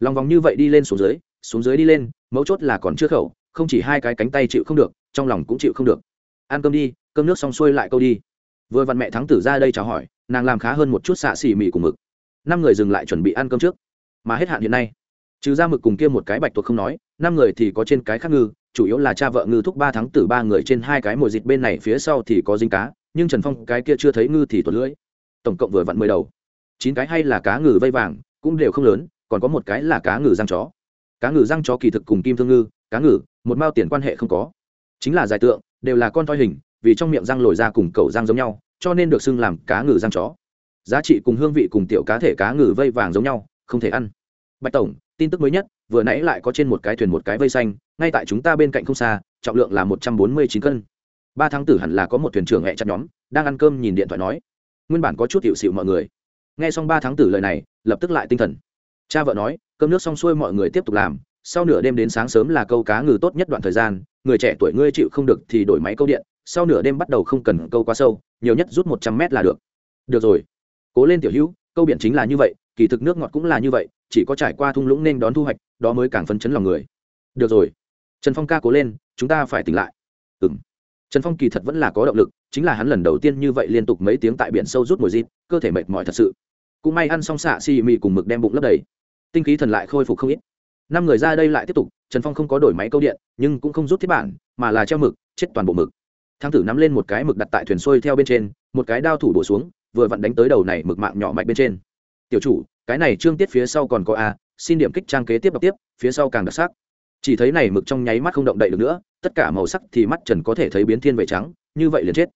Lòng vòng như vậy đi lên xuống dưới xuống dưới đi lên, mấu chốt là còn chưa khẩu, không chỉ hai cái cánh tay chịu không được, trong lòng cũng chịu không được ăn cơm đi, cơm nước xong xuôi lại câu đi. Vừa vặn mẹ thắng tử ra đây chào hỏi, nàng làm khá hơn một chút xạ xỉ mì cùng mực. Năm người dừng lại chuẩn bị ăn cơm trước. Mà hết hạn hiện nay, trừ ra mực cùng kia một cái bạch tuộc không nói, năm người thì có trên cái khác ngư, chủ yếu là cha vợ ngư thúc ba tháng tử ba người trên hai cái mồi dịch bên này phía sau thì có dính cá, nhưng trần phong cái kia chưa thấy ngư thì tuột lưỡi. Tổng cộng vừa vặn mười đầu. Chín cái hay là cá ngừ vây vàng, cũng đều không lớn, còn có một cái là cá ngừ răng chó. Cá ngừ răng chó kỳ thực cùng kim thương ngư, cá ngừ, một mao tiền quan hệ không có chính là giải tượng, đều là con thoi hình, vì trong miệng răng lồi ra cùng cầu răng giống nhau, cho nên được xưng làm cá ngừ răng chó. Giá trị cùng hương vị cùng tiểu cá thể cá ngừ vây vàng giống nhau, không thể ăn. Bạch tổng, tin tức mới nhất, vừa nãy lại có trên một cái thuyền một cái vây xanh, ngay tại chúng ta bên cạnh không xa, trọng lượng là một trăm bốn mươi chín cân. Ba tháng tử hẳn là có một thuyền trưởng hẹ chặt nhóm, đang ăn cơm nhìn điện thoại nói. Nguyên bản có chút hiệu xịu mọi người. Nghe xong ba tháng tử lời này, lập tức lại tinh thần. Cha vợ nói, cơm nước xong xuôi mọi người tiếp tục làm, sau nửa đêm đến sáng sớm là câu cá ngừ tốt nhất đoạn thời gian người trẻ tuổi ngươi chịu không được thì đổi máy câu điện, sau nửa đêm bắt đầu không cần câu quá sâu, nhiều nhất rút một trăm mét là được. Được rồi. Cố lên tiểu hữu, câu biển chính là như vậy, kỳ thực nước ngọt cũng là như vậy, chỉ có trải qua thung lũng nên đón thu hoạch, đó mới càng phấn chấn lòng người. Được rồi. Trần phong ca cố lên, chúng ta phải tỉnh lại. Ừ m trần phong kỳ thật vẫn là có động lực, chính là hắn lần đầu tiên như vậy liên tục mấy tiếng tại biển sâu rút mùi dịt cơ thể mệt mỏi thật sự. Cũng may ăn xong xạ xì mị cùng mực đem bụng lấp đầy. Tinh khí thần lại khôi phục không ít năm người ra đây lại tiếp tục, trần phong không có đổi máy câu điện, nhưng cũng không rút thiết bản, mà là treo mực, chết toàn bộ mực. Thang tử nắm lên một cái mực đặt tại thuyền xuôi theo bên trên, một cái đao thủ đổ xuống, vừa vặn đánh tới đầu này mực mạng nhỏ mạch bên trên. Tiểu chủ, cái này trương tiết phía sau còn có a, xin điểm kích trang kế tiếp đọc tiếp, phía sau càng đặc sắc. Chỉ thấy này mực trong nháy mắt không động đậy được nữa, tất cả màu sắc thì mắt trần có thể thấy biến thiên vệ trắng, như vậy liền chết.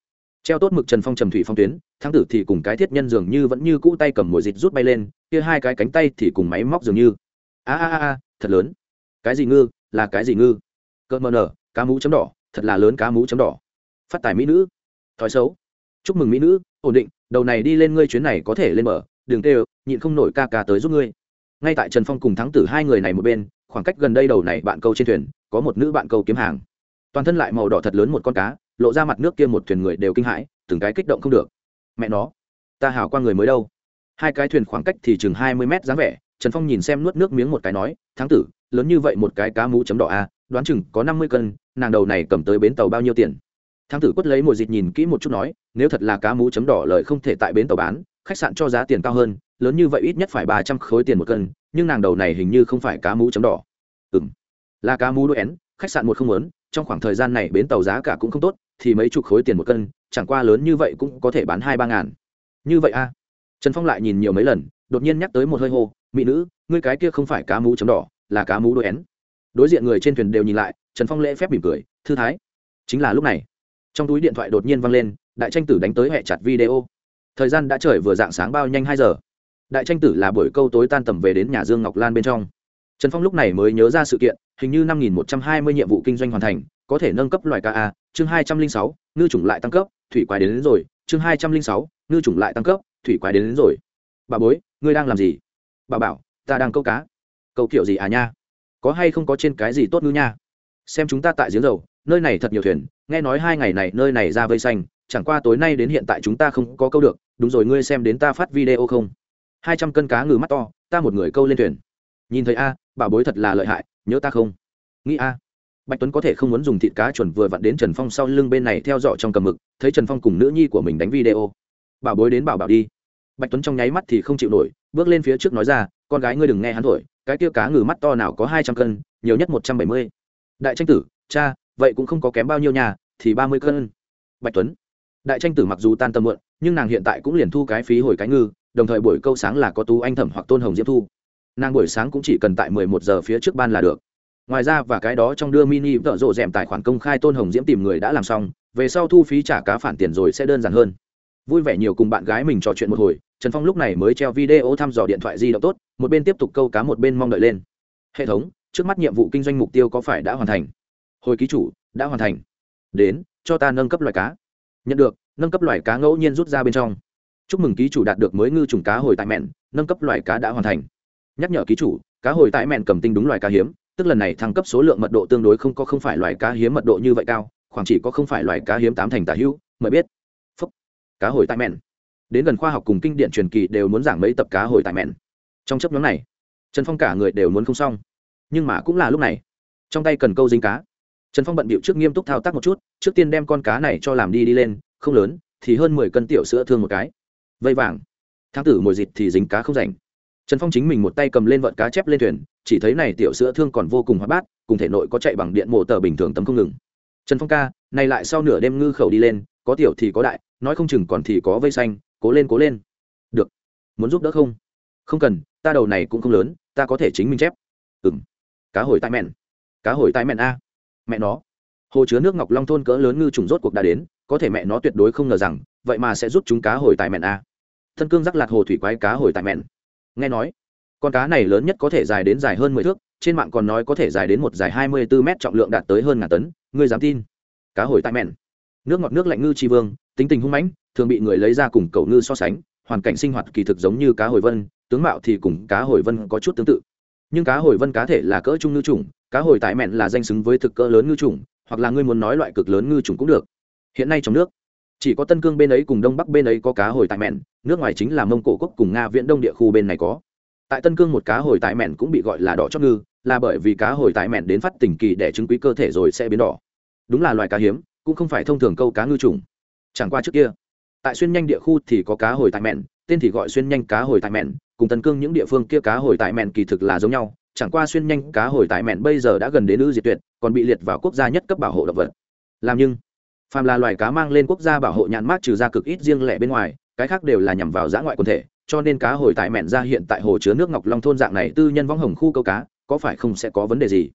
Treo tốt mực trần phong trầm thủy phong tuyến, thang tử thì cùng cái thiết nhân dường như vẫn như cũ tay cầm mồi dịch rút bay lên, kia hai cái cánh tay thì cùng máy móc dường như. A a a thật lớn. Cái gì ngư? Là cái gì ngư? Cơn mờ nở, cá mũ chấm đỏ, thật là lớn cá mũ chấm đỏ. Phát tài mỹ nữ. Thói xấu. Chúc mừng mỹ nữ, ổn định, đầu này đi lên ngươi chuyến này có thể lên mở đường tê nhịn không nổi ca ca tới giúp ngươi. Ngay tại trần phong cùng thắng tử hai người này một bên, khoảng cách gần đây đầu này bạn câu trên thuyền, có một nữ bạn câu kiếm hàng. Toàn thân lại màu đỏ thật lớn một con cá, lộ ra mặt nước kia một thuyền người đều kinh hãi, từng cái kích động không được. Mẹ nó, ta hảo qua người mới đâu. Hai cái thuyền khoảng cách thì chừng hai mươi mét dáng vẻ trần phong nhìn xem nuốt nước miếng một cái nói, thắng tử, lớn như vậy một cái cá mú chấm đỏ a đoán chừng có năm mươi cân, nàng đầu này cầm tới bến tàu bao nhiêu tiền? Thắng tử quất lấy mồi dịt nhìn kỹ một chút nói, nếu thật là cá mú chấm đỏ lời không thể tại bến tàu bán, khách sạn cho giá tiền cao hơn, lớn như vậy ít nhất phải ba trăm khối tiền một cân, nhưng nàng đầu này hình như không phải cá mú chấm đỏ. Ừ m là cá mú đuôi én, khách sạn một không lớn, trong khoảng thời gian này bến tàu giá cả cũng không tốt, thì mấy chục khối tiền một cân, chẳng qua lớn như vậy cũng có thể bán hai ba ngàn. Như vậy a à. trần phong lại nhìn nhiều mấy lần, đột nhiên nhắc tới một hơi hô mỹ nữ ngươi cái kia không phải cá mú chấm đỏ là cá mú đôi én. Đối diện người trên thuyền đều nhìn lại trần phong lễ phép mỉm cười thư thái. Chính là lúc này trong túi điện thoại đột nhiên văng lên đại tranh tử đánh tới hẹ chặt video. Thời gian đã trời vừa dạng sáng bao nhanh hai giờ. Đại tranh tử là buổi câu tối tan tầm về đến nhà dương ngọc lan bên trong. Trần phong lúc này mới nhớ ra sự kiện hình như năm nghìn một trăm hai mươi nhiệm vụ kinh doanh hoàn thành có thể nâng cấp loài ca a chương hai trăm linh sáu ngư chủng lại tăng cấp thủy quái đến, đến rồi chương hai trăm linh sáu ngư chủng lại tăng cấp thủy quái đến, đến rồi. Bà bối ngươi đang làm gì? Bà bảo, ta đang câu cá. Câu kiểu gì à nha? Có hay không có trên cái gì tốt ngư nha? Xem chúng ta tại giếng dầu, nơi này thật nhiều thuyền, nghe nói hai ngày này nơi này ra vây xanh, chẳng qua tối nay đến hiện tại chúng ta không có câu được, đúng rồi ngươi xem đến ta phát video không? Hai trăm cân cá ngừ mắt to, ta một người câu lên thuyền. Nhìn thấy a bà bối thật là lợi hại, nhớ ta không? Nghĩ a. Bạch tuấn có thể không muốn dùng thịt cá chuẩn vừa vặn đến trần phong sau lưng bên này theo dõi trong cầm mực, thấy trần phong cùng nữ nhi của mình đánh video. Bảo bối đến bảo bảo đi bạch tuấn trong nháy mắt thì không chịu nổi, bước lên phía trước nói ra, con gái ngươi đừng nghe hắn thổi, cái kia cá ngừ mắt to nào có hai trăm cân, nhiều nhất một trăm bảy mươi. Đại tranh tử, cha, vậy cũng không có kém bao nhiêu nhà thì ba mươi cân. Bạch tuấn. Đại tranh tử mặc dù tan tâm mượn nhưng nàng hiện tại cũng liền thu cái phí hồi cái ngư, đồng thời buổi câu sáng là có tú anh thẩm hoặc tôn hồng diễm thu. Nàng buổi sáng cũng chỉ cần tại mười một giờ phía trước ban là được. Ngoài ra và cái đó trong đưa mini vợ rộ rèm tài khoản công khai tôn hồng diễm tìm người đã làm xong, về sau thu phí trả cá phản tiền rồi sẽ đơn giản hơn vui vẻ nhiều cùng bạn gái mình trò chuyện một hồi, trần phong lúc này mới treo video thăm dò điện thoại di động tốt, một bên tiếp tục câu cá một bên mong đợi lên. Hệ thống, trước mắt nhiệm vụ kinh doanh mục tiêu có phải đã hoàn thành? Hồi ký chủ, đã hoàn thành. Đến, cho ta nâng cấp loài cá. Nhận được, nâng cấp loài cá ngẫu nhiên rút ra bên trong. Chúc mừng ký chủ đạt được mới ngư trùng cá hồi tại mẹn, nâng cấp loài cá đã hoàn thành. Nhắc nhở ký chủ, cá hồi tại mẹn cầm tinh đúng loài cá hiếm, tức lần này thăng cấp số lượng mật độ tương đối không có không phải loài cá hiếm mật độ như vậy cao, khoảng chỉ có không phải loài cá hiếm tám thành tả hữu mới biết cá hồi tại mẹn. Đến gần khoa học cùng kinh điển truyền kỳ đều muốn giảng mấy tập cá hồi tại mẹn. Trong chấp nhóm này, trần phong cả người đều muốn không xong. Nhưng mà cũng là lúc này, trong tay cần câu dính cá. Trần phong bận bịu trước nghiêm túc thao tác một chút, trước tiên đem con cá này cho làm đi đi lên, không lớn, thì hơn mười cân tiểu sữa thương một cái. Vây vàng. Thang tử mồi dịt thì dính cá không rảnh. Trần phong chính mình một tay cầm lên vợn cá chép lên thuyền, chỉ thấy này tiểu sữa thương còn vô cùng hoa bát, cùng thể nội có chạy bằng điện mổ tờ bình thường tấm không ngừng. Trần phong ca, này lại sau nửa đêm ngư khẩu đi lên, có tiểu thì có đại nói không chừng còn thì có vây xanh, cố lên cố lên. Được. Muốn giúp đỡ không? Không cần, ta đầu này cũng không lớn, ta có thể chính mình chép. Ừng cá hồi tai mẹn. Cá hồi tai mẹn a. Mẹ nó. Hồ chứa nước ngọc long thôn cỡ lớn ngư trùng rốt cuộc đã đến, có thể mẹ nó tuyệt đối không ngờ rằng, vậy mà sẽ giúp chúng cá hồi tại mẹn a. Thân cương rắc lạt hồ thủy quái cá hồi tại mẹn. Nghe nói, con cá này lớn nhất có thể dài đến dài hơn mười thước, trên mạng còn nói có thể dài đến một dài hai mươi bốn mét trọng lượng đạt tới hơn ngàn tấn, ngươi dám tin? Cá hồi tại mẹn. Nước ngọt nước lạnh ngư tri vương tính tình hung mãnh, thường bị người lấy ra cùng cầu ngư so sánh, hoàn cảnh sinh hoạt kỳ thực giống như cá hồi vân, tướng mạo thì cùng cá hồi vân có chút tương tự. Nhưng cá hồi vân cá thể là cỡ trung ngư chủng, cá hồi tại mẹn là danh xứng với thực cỡ lớn ngư chủng, hoặc là ngươi muốn nói loại cực lớn ngư chủng cũng được. Hiện nay trong nước, chỉ có tân cương bên ấy cùng đông bắc bên ấy có cá hồi tại mẹn, nước ngoài chính là mông cổ quốc cùng nga viễn đông địa khu bên này có. Tại tân cương một cá hồi tại mẹn cũng bị gọi là đỏ chót ngư, là bởi vì cá hồi tại mẹn đến phát tình kỳ để trứng quý cơ thể rồi sẽ biến đỏ. Đúng là loài cá hiếm, cũng không phải thông thường câu cá ngư trùng chẳng qua trước kia, tại xuyên nhanh địa khu thì có cá hồi tại mẹn, tên thì gọi xuyên nhanh cá hồi tại mẹn, cùng tân cương những địa phương kia cá hồi tại mẹn kỳ thực là giống nhau. Chẳng qua xuyên nhanh cá hồi tại mẹn bây giờ đã gần đến ư diệt tuyệt, còn bị liệt vào quốc gia nhất cấp bảo hộ động vật. Làm nhưng, phàm là loài cá mang lên quốc gia bảo hộ nhãn mát trừ ra cực ít riêng lẻ bên ngoài, cái khác đều là nhằm vào giã ngoại quần thể, cho nên cá hồi tại mẹn ra hiện tại hồ chứa nước ngọc long thôn dạng này tư nhân võng hồng khu câu cá, có phải không sẽ có vấn đề gì?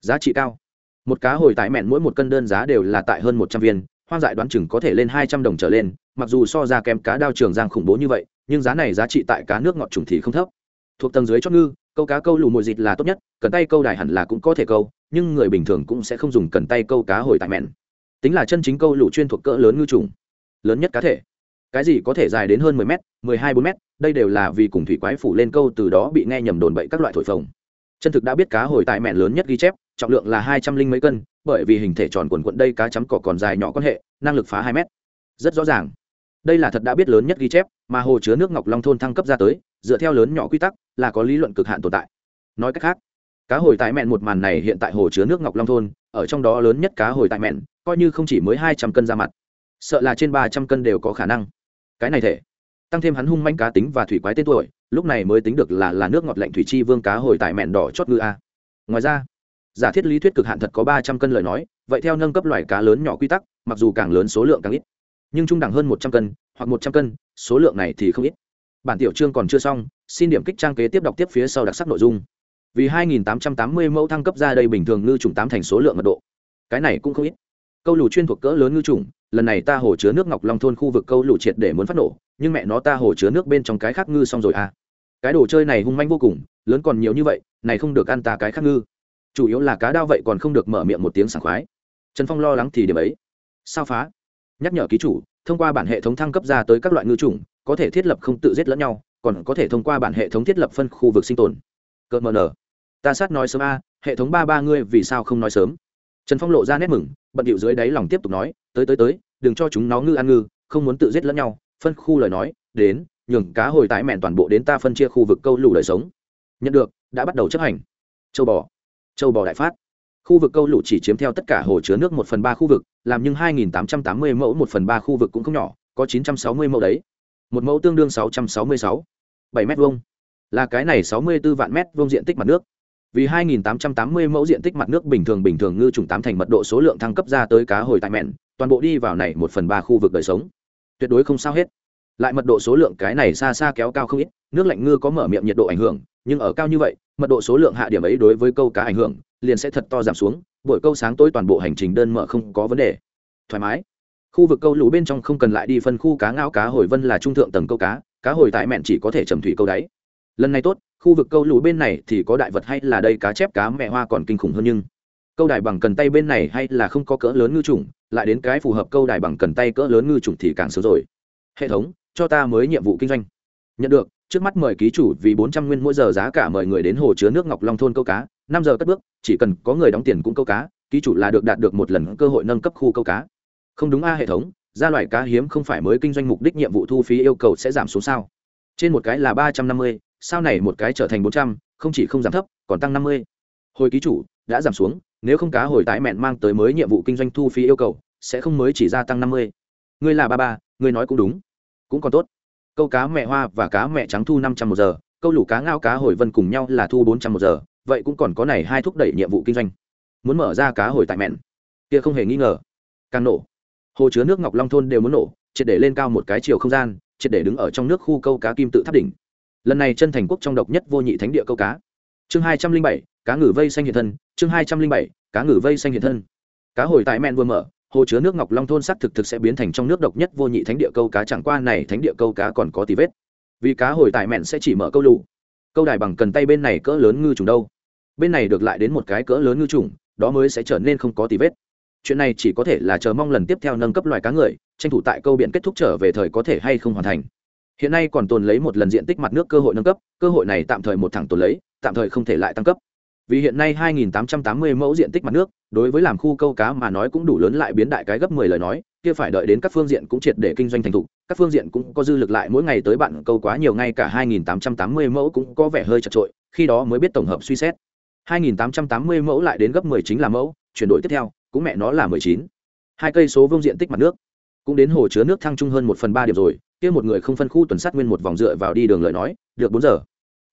Giá trị cao. Một cá hồi tại mẹn mỗi một cân đơn giá đều là tại hơn một trăm viên hoang dại đoán chừng có thể lên hai trăm đồng trở lên, mặc dù so ra kém cá đao trường giang khủng bố như vậy, nhưng giá này giá trị tại cá nước ngọt trùng thì không thấp. Thuộc tầng dưới chót ngư, câu cá câu lù mùi dịt là tốt nhất, cần tay câu đài hẳn là cũng có thể câu, nhưng người bình thường cũng sẽ không dùng cần tay câu cá hồi tại mẹn. Tính là chân chính câu lù chuyên thuộc cỡ lớn ngư trùng. Lớn nhất cá thể. Cái gì có thể dài đến hơn 10 m 12 4 m đây đều là vì cùng thủy quái phủ lên câu từ đó bị nghe nhầm đồn bậy các loại thổi phồng. Chân thực đã biết cá hồi tại mẹn lớn nhất ghi chép trọng lượng là hai trăm linh mấy cân, bởi vì hình thể tròn quần quận đây cá chấm cỏ còn dài nhỏ quan hệ, năng lực phá hai mét. Rất rõ ràng. Đây là thật đã biết lớn nhất ghi chép, mà hồ chứa nước ngọc long thôn thăng cấp ra tới, dựa theo lớn nhỏ quy tắc, là có lý luận cực hạn tồn tại. Nói cách khác, cá hồi tại mẹn một màn này hiện tại hồ chứa nước ngọc long thôn, ở trong đó lớn nhất cá hồi tại mẹn, coi như không chỉ mới hai trăm cân ra mặt, sợ là trên ba trăm cân đều có khả năng. Cái này thể, tăng thêm hắn hung manh cá tính và thủy quái tên tuổi, lúc này mới tính được là là nước ngọt lạnh thủy chi vương cá hồi tại mẹn đỏ chót ngư a. Ngoài ra giả thiết lý thuyết cực hạn thật có ba trăm cân lời nói, vậy theo nâng cấp loài cá lớn nhỏ quy tắc, mặc dù càng lớn số lượng càng ít, nhưng trung đẳng hơn một trăm cân hoặc một trăm cân, số lượng này thì không ít. Bản tiểu chương còn chưa xong, xin điểm kích trang kế tiếp đọc tiếp phía sau đặc sắc nội dung. Vì 2.880 mẫu thăng cấp ra đây bình thường ngư trùng tám thành số lượng mật độ. Cái này cũng không ít. Câu lù chuyên thuộc cỡ lớn ngư trùng lần này ta hồ chứa nước ngọc long thôn khu vực câu lù triệt để muốn phát nổ, nhưng mẹ nó ta hồ chứa nước bên trong cái khác ngư xong rồi à. Cái đồ chơi này hung manh vô cùng, lớn còn nhiều như vậy, này không được ăn ta cái khác ngư chủ yếu là cá đao vậy còn không được mở miệng một tiếng sảng khoái. Trần phong lo lắng thì điểm ấy. Sao phá? Nhắc nhở ký chủ, thông qua bản hệ thống thăng cấp ra tới các loại ngư chủng, có thể thiết lập không tự giết lẫn nhau, còn có thể thông qua bản hệ thống thiết lập phân khu vực sinh tồn. Cợt mờ nở ta sát nói sớm a, hệ thống ba ba ngươi vì sao không nói sớm? Trần phong lộ ra nét mừng, bận điệu dưới đáy lòng tiếp tục nói, tới tới tới, đừng cho chúng nó ngư ăn ngư, không muốn tự giết lẫn nhau, phân khu lời nói, đến, nhường cá hồi tái mẹn toàn bộ đến ta phân chia khu vực câu lù đời sống. Nhận được, đã bắt đầu chấp hành. Châu bò châu bò đại phát. Khu vực câu lũ chỉ chiếm theo tất cả hồ chứa nước một phần ba khu vực, làm nhưng 2.880 mẫu một phần ba khu vực cũng không nhỏ, có 960 mẫu đấy. Một mẫu tương đương 666 7 mét vuông. Là cái này 64 vạn mét vuông diện tích mặt nước. Vì 2.880 mẫu diện tích mặt nước bình thường bình thường ngư trùng tám thành mật độ số lượng thăng cấp ra tới cá hồi tại mẹn, toàn bộ đi vào này một phần ba khu vực đời sống. Tuyệt đối không sao hết. Lại mật độ số lượng cái này xa xa kéo cao không ít, nước lạnh ngư có mở miệng nhiệt độ ảnh hưởng, nhưng ở cao như vậy mật độ số lượng hạ điểm ấy đối với câu cá ảnh hưởng liền sẽ thật to giảm xuống, buổi câu sáng tối toàn bộ hành trình đơn mở không có vấn đề. Thoải mái. Khu vực câu lũ bên trong không cần lại đi phân khu cá ngao cá hồi vân là trung thượng tầng câu cá cá hồi tại mẹn chỉ có thể trầm thủy câu đáy. Lần này tốt, khu vực câu lũ bên này thì có đại vật hay là đây cá chép cá mẹ hoa còn kinh khủng hơn nhưng câu đài bằng cần tay bên này hay là không có cỡ lớn ngư trùng lại đến cái phù hợp câu đài bằng cần tay cỡ lớn ngư trùng thì càng sớm rồi. Hệ thống, cho ta mới nhiệm vụ kinh doanh. Nhận được trước mắt mời ký chủ vì bốn trăm nguyên mỗi giờ giá cả mời người đến hồ chứa nước ngọc long thôn câu cá, năm giờ cất bước, chỉ cần có người đóng tiền cũng câu cá, ký chủ là được đạt được một lần cơ hội nâng cấp khu câu cá. Không đúng a, hệ thống ra loại cá hiếm không phải mới kinh doanh mục đích nhiệm vụ thu phí yêu cầu sẽ giảm xuống sao? Trên một cái là ba trăm năm mươi, sau này một cái trở thành bốn trăm, không chỉ không giảm thấp, còn tăng năm mươi. Hồi ký chủ, đã giảm xuống, nếu không cá hồi tái mẹn mang tới mới nhiệm vụ kinh doanh thu phí yêu cầu, sẽ không mới chỉ gia tăng năm mươi. Ngươi là ba ba, ngươi nói cũng đúng. Cũng còn tốt câu cá mẹ hoa và cá mẹ trắng thu năm trăm một giờ, câu lũ cá ngao cá hồi vân cùng nhau là thu bốn trăm một giờ, vậy cũng còn có này hai thúc đẩy nhiệm vụ kinh doanh. Muốn mở ra cá hồi tại mẹn. Kia không hề nghi ngờ. Càng nổ. Hồ chứa nước ngọc long thôn đều muốn nổ, triệt để lên cao một cái chiều không gian, triệt để đứng ở trong nước khu câu cá kim tự tháp đỉnh. Lần này chân thành quốc trong độc nhất vô nhị thánh địa câu cá. Chương hai trăm linh bảy, cá ngừ vây xanh hiện thân, chương hai trăm linh bảy, cá ngừ vây xanh hiện thân. Cá hồi tại mẹn vừa mở hồ chứa nước ngọc long thôn sắc thực thực sẽ biến thành trong nước độc nhất vô nhị thánh địa câu cá, chẳng qua này thánh địa câu cá còn có tí vết. Vì cá hồi tại mẹn sẽ chỉ mở câu lụ câu đài bằng cần tay bên này cỡ lớn ngư trùng đâu. Bên này được lại đến một cái cỡ lớn ngư trùng, đó mới sẽ trở nên không có tí vết. Chuyện này chỉ có thể là chờ mong lần tiếp theo nâng cấp loài cá người, tranh thủ tại câu biển kết thúc trở về thời có thể hay không hoàn thành. Hiện nay còn tồn lấy một lần diện tích mặt nước cơ hội nâng cấp, cơ hội này tạm thời một thẳng tồn lấy, tạm thời không thể lại tăng cấp vì hiện nay 2.880 mẫu diện tích mặt nước, đối với làm khu câu cá mà nói cũng đủ lớn lại biến đại cái gấp 10 lời nói, kia phải đợi đến các phương diện cũng triệt để kinh doanh thành thục, các phương diện cũng có dư lực lại mỗi ngày tới bạn câu quá nhiều ngay cả 2.880 mẫu cũng có vẻ hơi chật trội, khi đó mới biết tổng hợp suy xét. 2.880 mẫu lại đến gấp 10 chính là mẫu, chuyển đổi tiếp theo, cũng mẹ nó là 19 hai cây số vương diện tích mặt nước, cũng đến hồ chứa nước thăng trung hơn một phần ba điểm rồi, kia một người không phân khu tuần sát nguyên một vòng dựa vào đi đường lời nói, được bốn giờ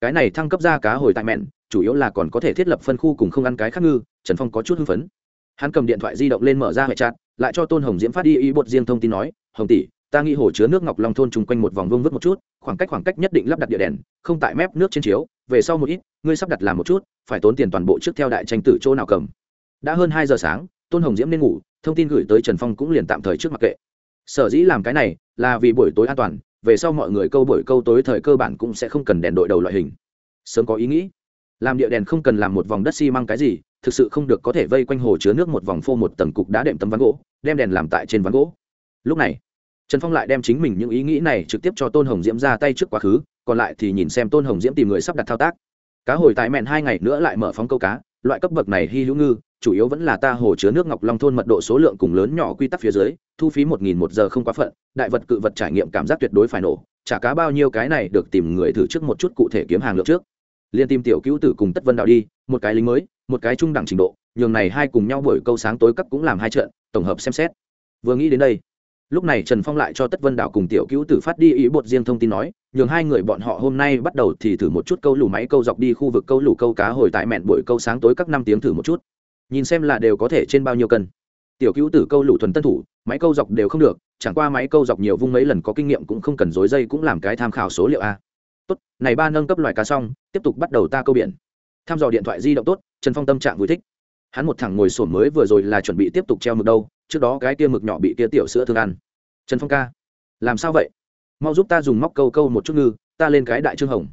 cái này thăng cấp ra cá hồi tại mẹn, chủ yếu là còn có thể thiết lập phân khu cùng không ăn cái khác ngư, trần phong có chút hưng phấn. Hắn cầm điện thoại di động lên mở ra hệ chặt lại cho tôn hồng diễm phát đi ý bột riêng thông tin nói, hồng tỷ, ta nghĩ hồ chứa nước ngọc long thôn chung quanh một vòng vương vứt một chút, khoảng cách khoảng cách nhất định lắp đặt địa đèn, không tại mép nước trên chiếu, về sau một ít, ngươi sắp đặt làm một chút, phải tốn tiền toàn bộ trước theo đại tranh tử chỗ nào cầm. Đã hơn hai giờ sáng, tôn hồng diễm nên ngủ, thông tin gửi tới trần phong cũng liền tạm thời trước mặc kệ. Sở dĩ làm cái này là vì buổi tối an toàn về sau mọi người câu buổi câu tối thời cơ bản cũng sẽ không cần đèn đội đầu loại hình. Sớm có ý nghĩ. Làm địa đèn không cần làm một vòng đất xi măng cái gì, thực sự không được có thể vây quanh hồ chứa nước một vòng phô một tầng cục đá đệm tấm ván gỗ, đem đèn làm tại trên ván gỗ. Lúc này, trần phong lại đem chính mình những ý nghĩ này trực tiếp cho tôn hồng diễm ra tay trước quá khứ, còn lại thì nhìn xem tôn hồng diễm tìm người sắp đặt thao tác. Cá hồi tại mẹn hai ngày nữa lại mở phóng câu cá loại cấp bậc này hy hữu ngư, chủ yếu vẫn là ta hồ chứa nước ngọc long thôn mật độ số lượng cùng lớn nhỏ quy tắc phía dưới, thu phí một nghìn một giờ không quá phận, đại vật cự vật trải nghiệm cảm giác tuyệt đối phải nổ trả cá bao nhiêu cái này được tìm người thử trước một chút cụ thể kiếm hàng lượng trước. Liên tìm tiểu cứu tử cùng tất vân đạo đi, một cái lính mới, một cái trung đẳng trình độ, nhường này hai cùng nhau buổi câu sáng tối cấp cũng làm hai trận, tổng hợp xem xét. Vừa nghĩ đến đây lúc này trần phong lại cho tất vân đạo cùng tiểu cứu tử phát đi ý bột riêng thông tin nói, nhường hai người bọn họ hôm nay bắt đầu thì thử một chút câu lủ máy câu dọc đi khu vực câu lủ câu cá hồi tại mẹn buổi câu sáng tối các năm tiếng thử một chút. Nhìn xem là đều có thể trên bao nhiêu cân. Tiểu cứu tử câu lủ thuần tân thủ, máy câu dọc đều không được, chẳng qua máy câu dọc nhiều vung mấy lần có kinh nghiệm cũng không cần dối dây cũng làm cái tham khảo số liệu a. Tốt, này ba nâng cấp loài cá xong, tiếp tục bắt đầu ta câu biển. Tham dò điện thoại di động tốt, trần phong tâm trạng vui thích. Hắn một thằng ngồi sổn mới vừa rồi là chuẩn bị tiếp tục treo mực đâu trước đó cái kia mực nhỏ bị kia tiểu sữa thương ăn. Trần phong ca, làm sao vậy? Mau giúp ta dùng móc câu câu một chút ngư, ta lên cái đại trương hồng.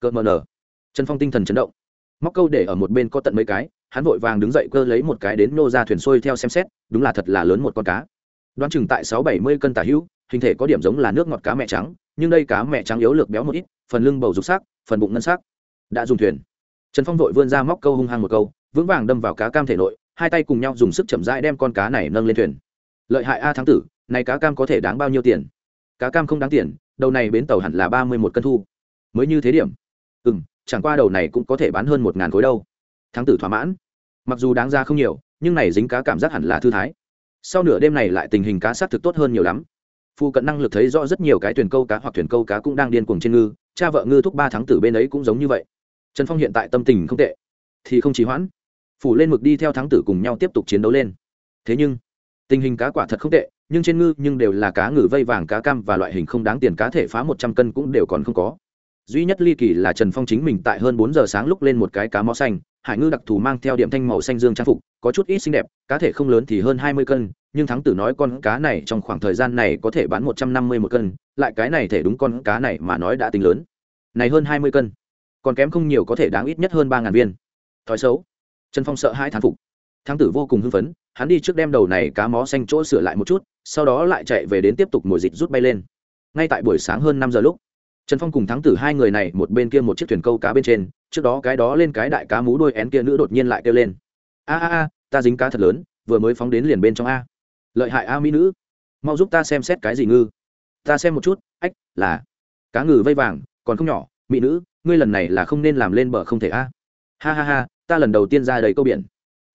Cợt mờ nở. Trần phong tinh thần chấn động. Móc câu để ở một bên có tận mấy cái, hắn vội vàng đứng dậy cơ lấy một cái đến nô ra thuyền xuôi theo xem xét, đúng là thật là lớn một con cá. Đoán chừng tại sáu bảy mươi cân tả hữu, hình thể có điểm giống là nước ngọt cá mẹ trắng, nhưng đây cá mẹ trắng yếu lược béo một ít, phần lưng bầu rục sắc, phần bụng ngân sắc. Đã dùng thuyền. Trần phong vội vươn ra móc câu hung hăng một câu, vững vàng đâm vào cá cam thể nội hai tay cùng nhau dùng sức chậm rãi đem con cá này nâng lên thuyền. Lợi hại a thắng tử, này cá cam có thể đáng bao nhiêu tiền? Cá cam không đáng tiền, đầu này bến tàu hẳn là ba mươi một cân thu. Mới như thế điểm. Ừ m chẳng qua đầu này cũng có thể bán hơn một ngàn khối đâu. Thắng tử thỏa mãn. Mặc dù đáng ra không nhiều, nhưng này dính cá cảm giác hẳn là thư thái. Sau nửa đêm này lại tình hình cá s á t thực tốt hơn nhiều lắm. Phu cận năng lực thấy rõ rất nhiều cái thuyền câu cá hoặc thuyền câu cá cũng đang điên cuồng trên ngư, cha vợ ngư thúc ba tháng tử bên ấy cũng giống như vậy. Trần phong hiện tại tâm tình không tệ, thì không trì hoãn phủ lên mực đi theo thắng tử cùng nhau tiếp tục chiến đấu lên. Thế nhưng, tình hình cá quả thật không tệ, nhưng trên ngư nhưng đều là cá ngừ vây vàng, cá cam và loại hình không đáng tiền, cá thể phá một trăm cân cũng đều còn không có. Duy nhất ly kỳ là trần phong chính mình tại hơn bốn giờ sáng lúc lên một cái cá mó xanh, hải ngư đặc thù mang theo điểm thanh màu xanh dương trang phục, có chút ít xinh đẹp, cá thể không lớn thì hơn hai mươi cân, nhưng thắng tử nói con cá này trong khoảng thời gian này có thể bán một trăm năm mươi một cân, lại cái này thể đúng con cá này mà nói đã tính lớn. Này hơn hai mươi cân, còn kém không nhiều có thể đáng ít nhất hơn ba ngàn viên. Thói xấu trần phong sợ hai thán phục. Thắng tử vô cùng hưng phấn, hắn đi trước đem đầu này cá mó xanh chỗ sửa lại một chút, sau đó lại chạy về đến tiếp tục mồi dịch rút bay lên. Ngay tại buổi sáng hơn năm giờ lúc, trần phong cùng thắng tử hai người này một bên kia một chiếc thuyền câu cá bên trên, trước đó cái đó lên cái đại cá mú đôi én kia nữ đột nhiên lại kêu lên. A a a, ta dính cá thật lớn, vừa mới phóng đến liền bên trong a. Lợi hại a mỹ nữ, mau giúp ta xem xét cái gì ngư? Ta xem một chút, ách, là cá ngừ vây vàng, còn không nhỏ, mỹ nữ, ngươi lần này là không nên làm lên bờ không thể a. Ha ha ha ta lần đầu tiên ra đầy câu biển.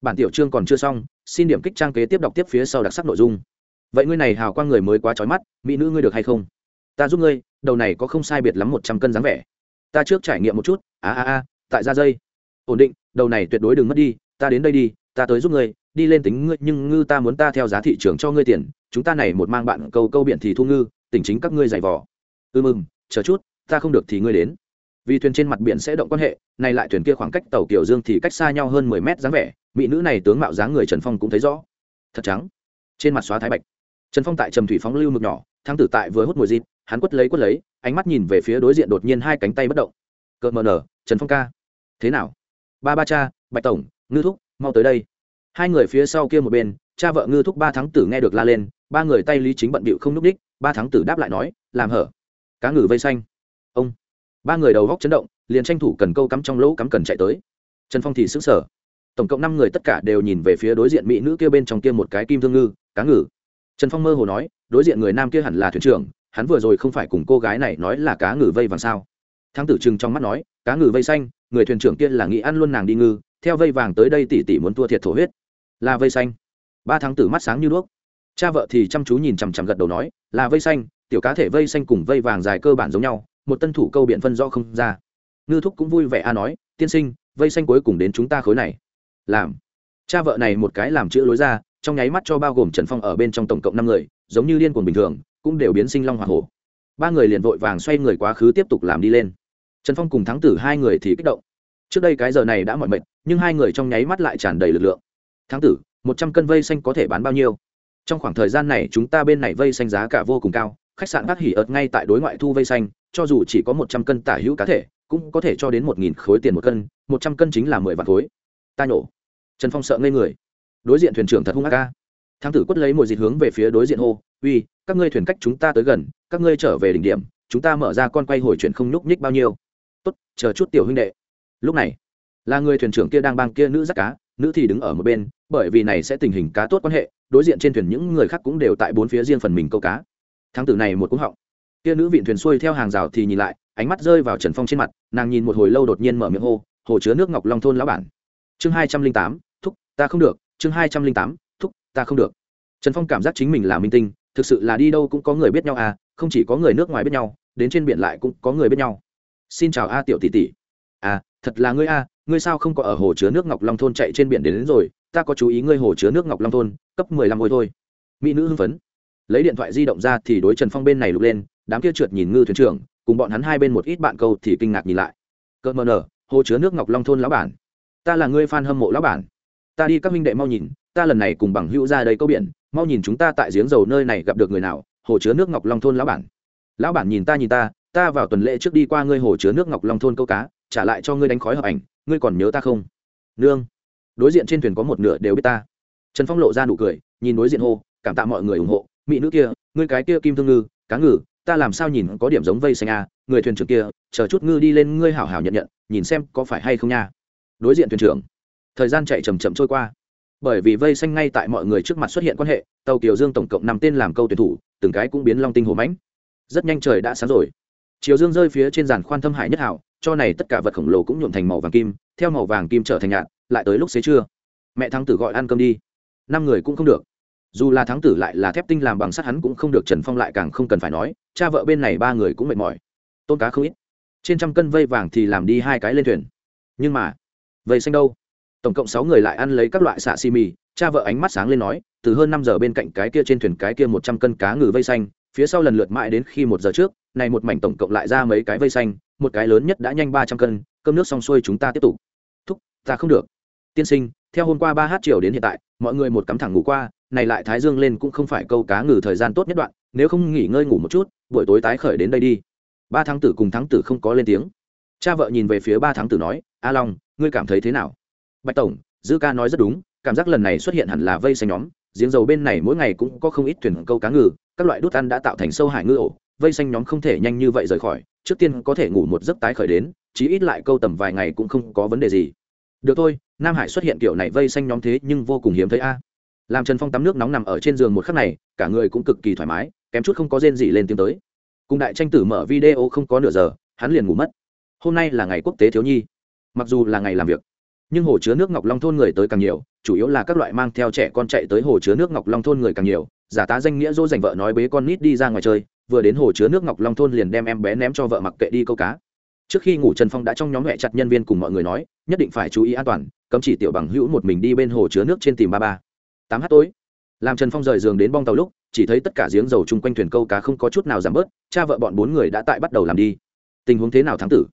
Bản tiểu chương còn chưa xong, xin điểm kích trang kế tiếp đọc tiếp phía sau đặc sắc nội dung. Vậy ngươi này hào quang người mới quá trói mắt, mỹ nữ ngươi được hay không? Ta giúp ngươi, đầu này có không sai biệt lắm một trăm cân dáng vẻ. Ta trước trải nghiệm một chút, a a a, tại ra dây. Ổn định, đầu này tuyệt đối đừng mất đi, ta đến đây đi, ta tới giúp ngươi, đi lên tính ngươi, nhưng ngư ta muốn ta theo giá thị trường cho ngươi tiền, chúng ta này một mang bạn câu câu biển thì thu ngư, tỉnh chính các ngươi giày vò. Ư ừ mừng chờ chút, ta không được thì ngươi đến vì thuyền trên mặt biển sẽ động quan hệ, nay lại thuyền kia khoảng cách tàu kiểu dương thì cách xa nhau hơn mười mét dáng vẻ, mỹ nữ này tướng mạo dáng người trần phong cũng thấy rõ. Thật trắng. Trên mặt xóa thái bạch. Trần phong tại trầm thủy phóng lưu mực nhỏ, thang tử tại vừa hút mùi dịp, hắn quất lấy quất lấy, ánh mắt nhìn về phía đối diện đột nhiên hai cánh tay bất động. Cợt mờ nở, trần phong ca. Thế nào? Ba ba cha, bạch tổng, ngư thúc, mau tới đây. Hai người phía sau kia một bên, cha vợ ngư thúc ba tháng tử nghe được la lên, ba người tay lý chính bận bịu không n ú c đích, ba tháng tử đáp lại nói, làm hở. Cá ngừ vây xanh. Ông ba người đầu góc chấn động, liền tranh thủ cần câu cắm trong lỗ cắm cần chạy tới. Trần phong thì xứng sở tổng cộng năm người tất cả đều nhìn về phía đối diện mỹ nữ kia bên trong kia một cái kim thương ngư, cá ngừ. Trần phong mơ hồ nói, đối diện người nam kia hẳn là thuyền trưởng, hắn vừa rồi không phải cùng cô gái này nói là cá ngừ vây vàng sao? Thắng tử trừng trong mắt nói, cá ngừ vây xanh, người thuyền trưởng kia là nghĩ ăn luôn nàng đi ngư, theo vây vàng tới đây tỷ tỷ muốn thua thiệt thổ huyết. Là vây xanh. Ba tháng tử mắt sáng như đuốc. Cha vợ thì chăm chú nhìn chằm chằm gật đầu nói, là vây xanh, tiểu cá thể vây xanh cùng vây vàng dài cơ bản giống nhau một tân thủ câu biện phân rõ không ra. Ngư thúc cũng vui vẻ a nói, tiên sinh, vây xanh cuối cùng đến chúng ta khối này. Làm. Cha vợ này một cái làm chữ lối ra, trong nháy mắt cho bao gồm trần phong ở bên trong tổng cộng năm người, giống như liên quần bình thường, cũng đều biến sinh long hoa hổ. Ba người liền vội vàng xoay người quá khứ tiếp tục làm đi lên. Trần phong cùng thắng tử hai người thì kích động. Trước đây cái giờ này đã mọi mệt, nhưng hai người trong nháy mắt lại tràn đầy lực lượng. Thắng tử, một trăm cân vây xanh có thể bán bao nhiêu? Trong khoảng thời gian này chúng ta bên này vây xanh giá cả vô cùng cao, khách sạn bác hỉ ợt ngay tại đối ngoại thu vây xanh cho dù chỉ có một trăm cân tả hữu cá thể, cũng có thể cho đến một nghìn khối tiền một cân, một trăm cân chính là mười vạn khối. Ta nhổ. Trần phong sợ ngây người. Đối diện thuyền trưởng thật hung ác ca. Tử quất lấy mồi dịt hướng về phía đối diện hô, uy, các ngươi thuyền cách chúng ta tới gần, các ngươi trở về đỉnh điểm, chúng ta mở ra con quay hồi chuyển không nhúc nhích bao nhiêu. Tốt, chờ chút tiểu huynh đệ. Lúc này, là người thuyền trưởng kia đang bang kia nữ dắt cá, nữ thì đứng ở một bên, bởi vì này sẽ tình hình cá tốt quan hệ, đối diện trên thuyền những người khác cũng đều tại bốn phía riêng phần mình câu cá. Thang tử này một cúng họng kia nữ vịn thuyền xuôi theo hàng rào thì nhìn lại ánh mắt rơi vào trần phong trên mặt nàng nhìn một hồi lâu đột nhiên mở miệng hô hồ chứa nước ngọc long thôn lão bản. Chương hai trăm linh tám thúc ta không được chương hai trăm linh tám thúc ta không được. Trần phong cảm giác chính mình là minh tinh thực sự là đi đâu cũng có người biết nhau à không chỉ có người nước ngoài biết nhau đến trên biển lại cũng có người biết nhau. Xin chào a tiểu tỷ tỷ. À thật là ngươi a ngươi sao không có ở hồ chứa nước ngọc long thôn chạy trên biển đến, đến rồi ta có chú ý ngươi hồ chứa nước ngọc long thôn cấp mười lăm ngôi thôi. Mỹ nữ hưng phấn lấy điện thoại di động ra thì đối trần phong bên này lục lên, đám kia trượt nhìn ngư thuyền trưởng, cùng bọn hắn hai bên một ít bạn câu thì kinh ngạc nhìn lại. Cỡ mờ nở, hồ chứa nước ngọc long thôn lão bản. Ta là ngươi fan hâm mộ lão bản. Ta đi các minh đệ mau nhìn, ta lần này cùng bằng hữu ra đây câu biển, mau nhìn chúng ta tại giếng dầu nơi này gặp được người nào, hồ chứa nước ngọc long thôn lão bản. Lão bản nhìn ta nhìn ta ta vào tuần lễ trước đi qua ngươi hồ chứa nước ngọc long thôn câu cá, trả lại cho ngươi đánh khói hợp ảnh, ngươi còn nhớ ta không? Nương. Đối diện trên thuyền có một nửa đều biết ta. Trần phong lộ ra nụ cười, nhìn đối diện hô, cảm tạ mọi người ủng hộ mỹ nữ kia ngươi cái kia kim thương ngư cá ngừ ta làm sao nhìn có điểm giống vây xanh à, người thuyền trưởng kia chờ chút ngư đi lên ngươi hảo hảo nhận nhận nhìn xem có phải hay không nha. Đối diện thuyền trưởng thời gian chạy chầm chậm trôi qua. Bởi vì vây xanh ngay tại mọi người trước mặt xuất hiện quan hệ tàu kiều dương tổng cộng năm tên làm câu tuyển thủ từng cái cũng biến long tinh hồ mãnh. Rất nhanh trời đã sáng rồi. Chiều dương rơi phía trên giàn khoan thâm hải nhất hảo cho này tất cả vật khổng lồ cũng nhuộm thành màu vàng kim theo màu vàng kim trở thành nhạt lại tới lúc xế trưa. Mẹ thắng tử gọi ăn cơm đi. Năm người cũng không được dù là thắng tử lại là thép tinh làm bằng sắt hắn cũng không được trần phong lại càng không cần phải nói, cha vợ bên này ba người cũng mệt mỏi tôn cá không ít. Trên trăm cân vây vàng thì làm đi hai cái lên thuyền. Nhưng mà, vây xanh đâu? Tổng cộng sáu người lại ăn lấy các loại xạ xì mì, cha vợ ánh mắt sáng lên nói, từ hơn năm giờ bên cạnh cái kia trên thuyền cái kia một trăm cân cá ngừ vây xanh, phía sau lần lượt mãi đến khi một giờ trước, này một mảnh tổng cộng lại ra mấy cái vây xanh, một cái lớn nhất đã nhanh ba trăm cân, cơm nước xong xuôi chúng ta tiếp tục. Thúc, ta không được tiên sinh, theo hôm qua ba h chiều đến hiện tại, mọi người một cắm thẳng ngủ qua, này lại thái dương lên cũng không phải câu cá ngừ thời gian tốt nhất đoạn, nếu không nghỉ ngơi ngủ một chút, buổi tối tái khởi đến đây đi. Ba tháng tử cùng tháng tử không có lên tiếng. Cha vợ nhìn về phía ba tháng tử nói, a long, ngươi cảm thấy thế nào? Bạch tổng, dư ca nói rất đúng, cảm giác lần này xuất hiện hẳn là vây xanh nhóm, giếng dầu bên này mỗi ngày cũng có không ít thuyền câu cá ngừ, các loại đốt ăn đã tạo thành sâu hải ngư ổ, vây xanh nhóm không thể nhanh như vậy rời khỏi, trước tiên có thể ngủ một giấc tái khởi đến, chí ít lại câu tầm vài ngày cũng không có vấn đề gì. Được thôi nam hải xuất hiện kiểu này vây xanh nhóm thế nhưng vô cùng hiếm thấy a. Làm trần phong tắm nước nóng nằm ở trên giường một khắc này, cả người cũng cực kỳ thoải mái, kém chút không có rên gì lên tiếng tới. Cùng đại tranh tử mở video không có nửa giờ, hắn liền ngủ mất. Hôm nay là ngày quốc tế thiếu nhi. Mặc dù là ngày làm việc, nhưng hồ chứa nước ngọc long thôn người tới càng nhiều, chủ yếu là các loại mang theo trẻ con chạy tới hồ chứa nước ngọc long thôn người càng nhiều. Giả tá danh nghĩa dỗ dành vợ nói bế con nít đi ra ngoài chơi, vừa đến hồ chứa nước ngọc long thôn liền đem em bé ném cho vợ mặc kệ đi câu cá trước khi ngủ trần phong đã trong nhóm mẹ chặt nhân viên cùng mọi người nói, nhất định phải chú ý an toàn, cấm chỉ tiểu bằng hữu một mình đi bên hồ chứa nước trên tìm ba ba. Tám h tối, làm trần phong rời giường đến bong tàu lúc, chỉ thấy tất cả giếng dầu chung quanh thuyền câu cá không có chút nào giảm bớt, cha vợ bọn bốn người đã tại bắt đầu làm đi. Tình huống thế nào thắng tử?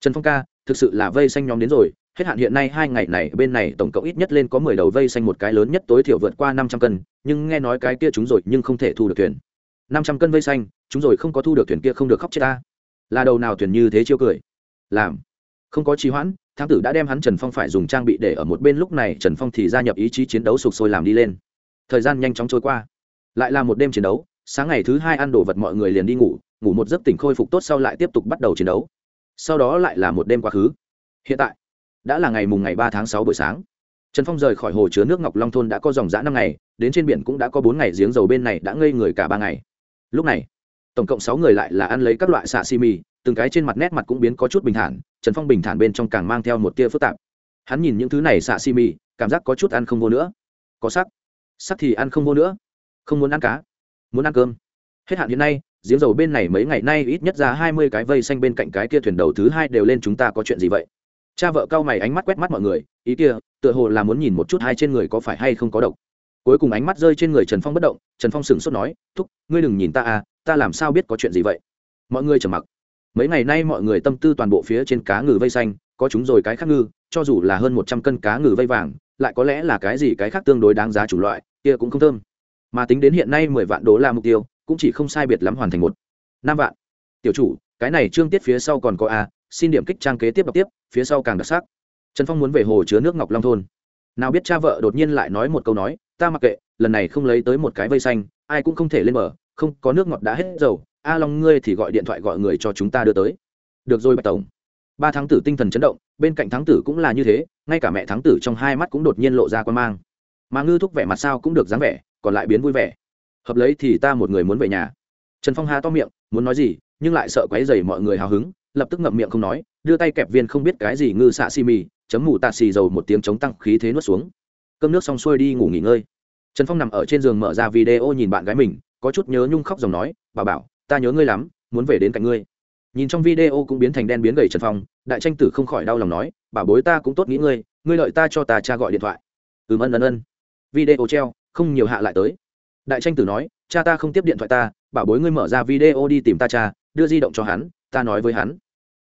Trần phong ca, thực sự là vây xanh nhóm đến rồi, hết hạn hiện nay hai ngày này, bên này tổng cộng ít nhất lên có mười đầu vây xanh một cái lớn nhất tối thiểu vượt qua năm trăm cân, nhưng nghe nói cái kia chúng rồi nhưng không thể thu được thuyền. Năm trăm cân vây xanh, chúng rồi không có thu được thuyền kia không được khóc chết ta là đầu nào thuyền như thế chiêu cười. Làm. Không có trì hoãn, thám tử đã đem hắn trần phong phải dùng trang bị để ở một bên lúc này trần phong thì gia nhập ý chí chiến đấu sục sôi làm đi lên. Thời gian nhanh chóng trôi qua. Lại là một đêm chiến đấu, sáng ngày thứ hai ăn đồ vật mọi người liền đi ngủ ngủ một giấc tỉnh khôi phục tốt sau lại tiếp tục bắt đầu chiến đấu. Sau đó lại là một đêm quá khứ. Hiện tại, đã là ngày mùng ngày ba tháng sáu buổi sáng. Trần phong rời khỏi hồ chứa nước ngọc long thôn đã có dòng giã năm ngày, đến trên biển cũng đã có bốn ngày giếng dầu bên này đã ngây người cả ba ngày. Lúc này tổng cộng sáu người lại là ăn lấy các loại xạ xi mì, từng cái trên mặt nét mặt cũng biến có chút bình thản, trần phong bình thản bên trong càng mang theo một tia phức tạp. Hắn nhìn những thứ này xạ xi mì, cảm giác có chút ăn không vô nữa. Có sắc. Sắc thì ăn không vô nữa. Không muốn ăn cá. Muốn ăn cơm. Hết hạn hiện nay, giếng dầu bên này mấy ngày nay ít nhất ra hai mươi cái vây xanh bên cạnh cái kia thuyền đầu thứ hai đều lên chúng ta có chuyện gì vậy? Cha vợ cau mày ánh mắt quét mắt mọi người, ý kia, tựa hồ là muốn nhìn một chút hai trên người có phải hay không có độc. Cuối cùng ánh mắt rơi trên người trần phong bất động, trần phong sửng sốt nói, thúc, ngươi đừng nhìn ta à ta làm sao biết có chuyện gì vậy? Mọi người trầm mặc. Mấy ngày nay mọi người tâm tư toàn bộ phía trên cá ngừ vây xanh, có chúng rồi cái khác ngư, cho dù là hơn một trăm cân cá ngừ vây vàng, lại có lẽ là cái gì cái khác tương đối đáng giá chủ loại, kia cũng không thơm. Mà tính đến hiện nay mười vạn đô la mục tiêu, cũng chỉ không sai biệt lắm hoàn thành một. Năm vạn. Tiểu chủ, cái này trương tiết phía sau còn có a, xin điểm kích trang kế tiếp đọc tiếp, phía sau càng đặc sắc. Trần phong muốn về hồ chứa nước ngọc long thôn. Nào biết cha vợ đột nhiên lại nói một câu nói, ta mặc kệ, lần này không lấy tới một cái vây xanh, ai cũng không thể lên mở không có nước ngọt đã hết dầu, a long ngươi thì gọi điện thoại gọi người cho chúng ta đưa tới. Được rồi, bạch tổng. Ba thắng tử tinh thần chấn động, bên cạnh thắng tử cũng là như thế, ngay cả mẹ thắng tử trong hai mắt cũng đột nhiên lộ ra quan mang. Mà ngư thúc vẻ mặt sao cũng được dáng vẻ, còn lại biến vui vẻ. Hợp lấy thì ta một người muốn về nhà. Trần phong hà to miệng, muốn nói gì, nhưng lại sợ quấy dày mọi người hào hứng, lập tức ngậm miệng không nói, đưa tay kẹp viên không biết cái gì ngư xạ xì mì, chấm mù tạt xì dầu một tiếng chống tăng khí thế nuốt xuống. Cơm nước xong xuôi đi ngủ nghỉ ngơi. Trần phong nằm ở trên giường mở ra video nhìn bạn gái mình có chút nhớ nhung khóc dòng nói, bà bảo, ta nhớ ngươi lắm, muốn về đến cạnh ngươi. Nhìn trong video cũng biến thành đen biến gầy trần phong, đại tranh tử không khỏi đau lòng nói, bà bối ta cũng tốt nghĩ ngươi ngươi lợi ta cho ta cha gọi điện thoại. Ừm ân ân ân. Video treo, không nhiều hạ lại tới. Đại tranh tử nói, cha ta không tiếp điện thoại ta, bà bối ngươi mở ra video đi tìm ta cha, đưa di động cho hắn, ta nói với hắn.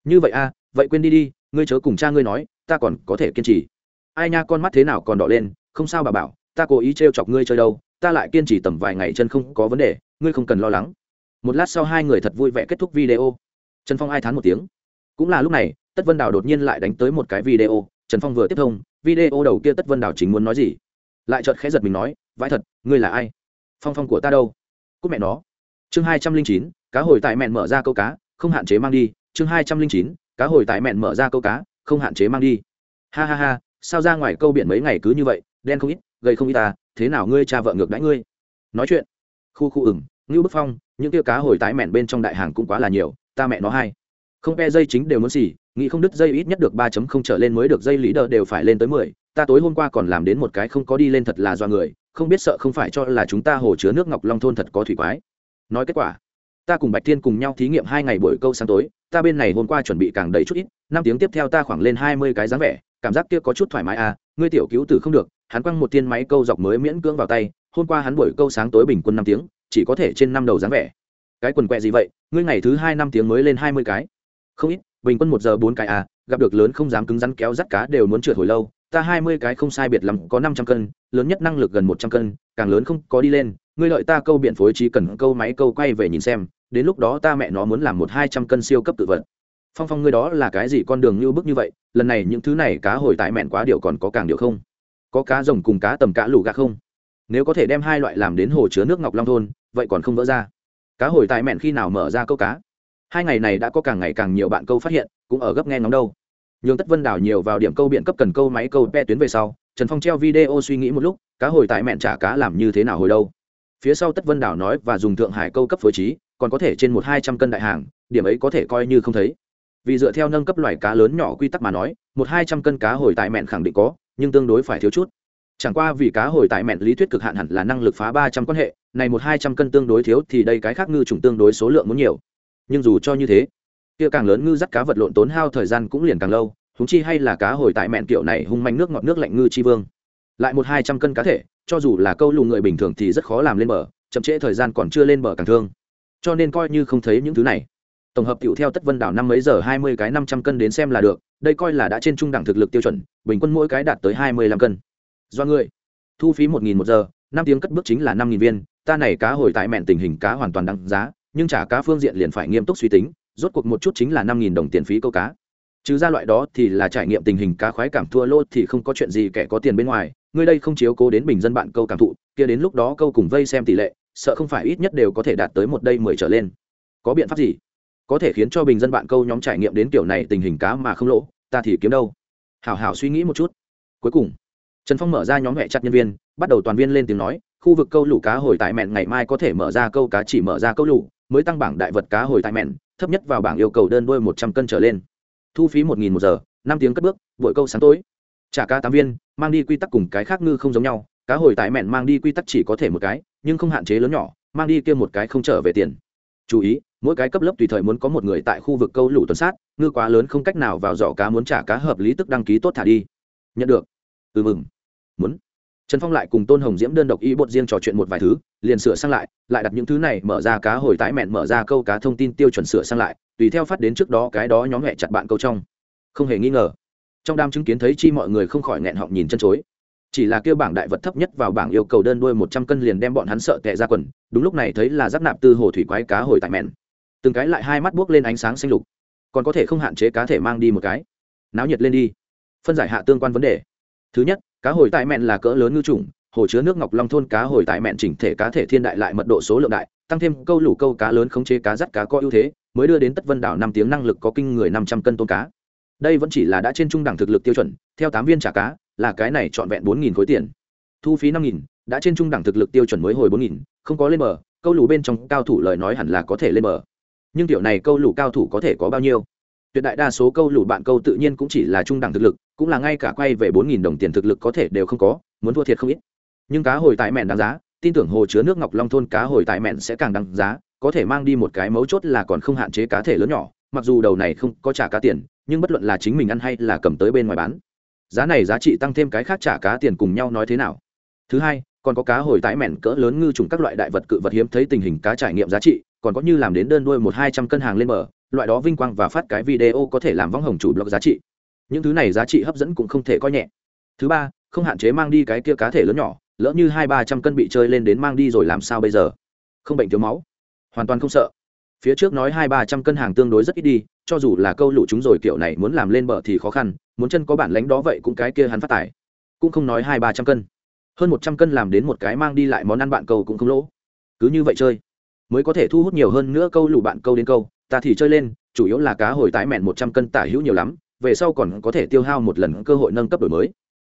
Như vậy a vậy quên đi đi, ngươi chớ cùng cha ngươi nói, ta còn có thể kiên trì. Ai nha, con mắt thế nào còn đỏ lên, không sao bà bảo, ta cố ý t chọc ngươi chơi đâu ta lại kiên trì tầm vài ngày chân không có vấn đề, ngươi không cần lo lắng. Một lát sau hai người thật vui vẻ kết thúc video. Trần phong ai thán một tiếng. Cũng là lúc này, tất vân đào đột nhiên lại đánh tới một cái video. Trần phong vừa tiếp thông, video đầu kia tất vân đào chính muốn nói gì? Lại chợt khẽ giật mình nói, vãi thật, ngươi là ai? Phong phong của ta đâu? Cúc mẹ nó. Chương hai trăm linh chín, cá hồi tại mẹn mở ra câu cá, không hạn chế mang đi. Chương hai trăm linh chín, cá hồi tại mẹn mở ra câu cá, không hạn chế mang đi. Ha ha ha, sao ra ngoài câu biển mấy ngày cứ như vậy, đen không ít gây không ít ta thế nào ngươi cha vợ ngược đãi ngươi? Nói chuyện. Khu khu ửng, ngưu bức phong, những tia cá hồi tái mẹn bên trong đại hàng cũng quá là nhiều, ta mẹ nó hay. Không, pe dây chính đều muốn xỉ, nghĩ không đứt dây ít nhất được ba chấm không trở lên mới được, dây lý đờ đều phải lên tới mười. Ta tối hôm qua còn làm đến một cái không có đi lên thật là do người, không biết sợ không phải cho là chúng ta hồ chứa nước ngọc long thôn thật có thủy quái. Nói kết quả, ta cùng bạch thiên cùng nhau thí nghiệm hai ngày buổi câu sáng tối, ta bên này hôm qua chuẩn bị càng đầy chút ít, năm tiếng tiếp theo ta khoảng lên hai mươi cái dáng vẻ, cảm giác kia có chút thoải mái à ngươi tiểu cứu tử không được hắn quăng một tiên máy câu dọc mới miễn cưỡng vào tay, hôm qua hắn buổi câu sáng tối bình quân năm tiếng, chỉ có thể trên năm đầu dáng vẻ. Cái quần quẹ gì vậy? Ngươi ngày thứ hai năm tiếng mới lên hai mươi cái. Không ít, bình quân một giờ bốn cái à gặp được lớn không dám cứng rắn kéo dắt cá đều muốn trượt hồi lâu. Ta hai mươi cái không sai biệt lắm, có năm trăm cân, lớn nhất năng lực gần một trăm cân, càng lớn không có đi lên. Ngươi lợi ta câu biện phối trí cần câu máy câu quay về nhìn xem, đến lúc đó ta mẹ nó muốn làm một hai trăm cân siêu cấp tự vận. Phong phong ngươi đó là cái gì con đường như bức như vậy? Lần này những thứ này cá hồi tại mẹn quá điều còn có càng điều không? Có cá rồng cùng cá tầm cá lù gà không? Nếu có thể đem hai loại làm đến hồ chứa nước ngọc long thôn, vậy còn không vỡ ra. Cá hồi tại mẹn khi nào mở ra câu cá? Hai ngày này đã có càng ngày càng nhiều bạn câu phát hiện, cũng ở gấp nghe ngóng đâu. Nhường tất vân đảo nhiều vào điểm câu biện cấp cần câu máy câu pe tuyến về sau, trần phong treo video suy nghĩ một lúc, cá hồi tại mẹn trả cá làm như thế nào hồi đâu? Phía sau tất vân đảo nói và dùng thượng hải câu cấp phối trí, còn có thể trên một hai trăm cân đại hàng, điểm ấy có thể coi như không thấy. Vì dựa theo nâng cấp loài cá lớn nhỏ quy tắc mà nói, một hai trăm cân cá hồi tại mẹn khẳng định có nhưng tương đối phải thiếu chút. Chẳng qua vì cá hồi tại mẹn lý thuyết cực hạn hẳn là năng lực phá ba trăm quan hệ, này một hai trăm cân tương đối thiếu thì đây cái khác ngư trùng tương đối số lượng muốn nhiều. Nhưng dù cho như thế, kia càng lớn ngư dắt cá vật lộn tốn hao thời gian cũng liền càng lâu húng chi hay là cá hồi tại mẹn kiểu này hung manh nước ngọt nước lạnh ngư chi vương. Lại một hai trăm cân cá thể, cho dù là câu lù người bình thường thì rất khó làm lên bờ, chậm trễ thời gian còn chưa lên bờ càng thương. Cho nên coi như không thấy những thứ này. Tổng hợp tiểu theo tất vân đảo năm mấy giờ hai mươi cái năm trăm cân đến xem là được, đây coi là đã trên trung đẳng thực lực tiêu chuẩn bình quân mỗi cái đạt tới hai mươi lăm cân. Do người thu phí một nghìn một giờ, năm tiếng cất bước chính là năm nghìn viên, ta này cá hồi tại mẹn tình hình cá hoàn toàn đăng giá, nhưng trả cá phương diện liền phải nghiêm túc suy tính, rốt cuộc một chút chính là năm nghìn đồng tiền phí câu cá. Trừ ra loại đó thì là trải nghiệm tình hình cá khoái cảm thua lô thì không có chuyện gì kẻ có tiền bên ngoài, ngươi đây không chiếu cố đến bình dân bạn câu cảm thụ, kia đến lúc đó câu cùng vây xem tỷ lệ, sợ không phải ít nhất đều có thể đạt tới một đây mười trở lên. Có biện pháp gì? Có thể khiến cho bình dân bạn câu nhóm trải nghiệm đến kiểu này tình hình cá mà không lỗ, ta thì kiếm đâu? Hảo hảo suy nghĩ một chút. Cuối cùng, trần phong mở ra nhóm hẹ chặt nhân viên, bắt đầu toàn viên lên tiếng nói, khu vực câu lũ cá hồi tại mẹn ngày mai có thể mở ra câu cá chỉ mở ra câu lũ, mới tăng bảng đại vật cá hồi tại mẹn, thấp nhất vào bảng yêu cầu đơn đôi một trăm cân trở lên. Thu phí một nghìn một giờ, năm tiếng cất bước vội câu sáng tối. Trả cá tám viên, mang đi quy tắc cùng cái khác ngư không giống nhau, cá hồi tại mẹn mang đi quy tắc chỉ có thể một cái, nhưng không hạn chế lớn nhỏ, mang đi kia một cái không trở về tiền. Chú ý mỗi cái cấp lớp tùy thời muốn có một người tại khu vực câu lũ tuần sát, ngư quá lớn không cách nào vào giỏ cá muốn trả cá hợp lý tức đăng ký tốt thả đi. Nhận được. Ừ mừng. Muốn. Trần phong lại cùng tôn hồng diễm đơn độc y bột riêng trò chuyện một vài thứ, liền sửa sang lại lại đặt những thứ này mở ra cá hồi tái mẹn mở ra câu cá thông tin tiêu chuẩn sửa sang lại, tùy theo phát đến trước đó cái đó nhóm hẹ chặt bạn câu trong. Không hề nghi ngờ. Trong đám chứng kiến thấy chi mọi người không khỏi nghẹn họng nhìn chân chối. Chỉ là kêu bảng đại vật thấp nhất vào bảng yêu cầu đơn đuôi một trăm cân liền đem bọn hắn sợ tệ ra quần, đúng lúc này thấy là giáp nạp tư hồ thủy quái cá hồi tại mẹn từng cái lại hai mắt buốc lên ánh sáng xanh lục, còn có thể không hạn chế cá thể mang đi một cái. Náo nhiệt lên đi. Phân giải hạ tương quan vấn đề. Thứ nhất, cá hồi tại mẹn là cỡ lớn ngư trùng hồ chứa nước ngọc long thôn cá hồi tại mẹn chỉnh thể cá thể thiên đại lại mật độ số lượng đại, tăng thêm câu lủ câu cá lớn khống chế cá rắt cá có ưu thế, mới đưa đến tất vân đảo năm tiếng năng lực có kinh người năm trăm cân tôm cá. Đây vẫn chỉ là đã trên trung đẳng thực lực tiêu chuẩn, theo tám viên trả cá, là cái này trọn vẹn bốn nghìn khối tiền. Thu phí năm nghìn, đã trên trung đẳng thực lực tiêu chuẩn mới hồi bốn nghìn, không có lên bờ, câu lủ bên trong cao thủ lời nói hẳn là có thể lên bờ nhưng tiểu này câu lũ cao thủ có thể có bao nhiêu? Tuyệt đại đa số câu lũ bạn câu tự nhiên cũng chỉ là trung đẳng thực lực, cũng là ngay cả quay về bốn nghìn đồng tiền thực lực có thể đều không có, muốn thua thiệt không ít. Nhưng cá hồi tại mẹn đáng giá, tin tưởng hồ chứa nước ngọc long thôn cá hồi tại mẹn sẽ càng đáng giá, có thể mang đi một cái mấu chốt là còn không hạn chế cá thể lớn nhỏ, mặc dù đầu này không có trả cá tiền, nhưng bất luận là chính mình ăn hay là cầm tới bên ngoài bán. Giá này giá trị tăng thêm cái khác trả cá tiền cùng nhau nói thế nào? Thứ hai, còn có cá hồi tái mẹn cỡ lớn ngư trùng các loại đại vật cự vật hiếm thấy tình hình cá trải nghiệm giá trị còn có như làm đến đơn đuôi một hai trăm cân hàng lên bờ, loại đó vinh quang và phát cái video có thể làm vong hồng chủ blog giá trị. Những thứ này giá trị hấp dẫn cũng không thể coi nhẹ. Thứ ba, không hạn chế mang đi cái kia cá thể lớn nhỏ, lỡ như hai ba trăm cân bị chơi lên đến mang đi rồi làm sao bây giờ? Không bệnh thiếu máu. Hoàn toàn không sợ. Phía trước nói hai ba trăm cân hàng tương đối rất ít đi, cho dù là câu lụ chúng rồi kiểu này muốn làm lên bờ thì khó khăn, muốn chân có bản lánh đó vậy cũng cái kia hắn phát tải cũng không nói hai ba trăm cân. Hơn một trăm cân làm đến một cái mang đi lại món ăn bạn cầu cũng không lỗ. Cứ như vậy chơi mới có thể thu hút nhiều hơn nữa câu lù bạn câu đến câu, ta thì chơi lên, chủ yếu là cá hồi tái mẹn một trăm cân tả hữu nhiều lắm, về sau còn có thể tiêu hao một lần cơ hội nâng cấp đổi mới.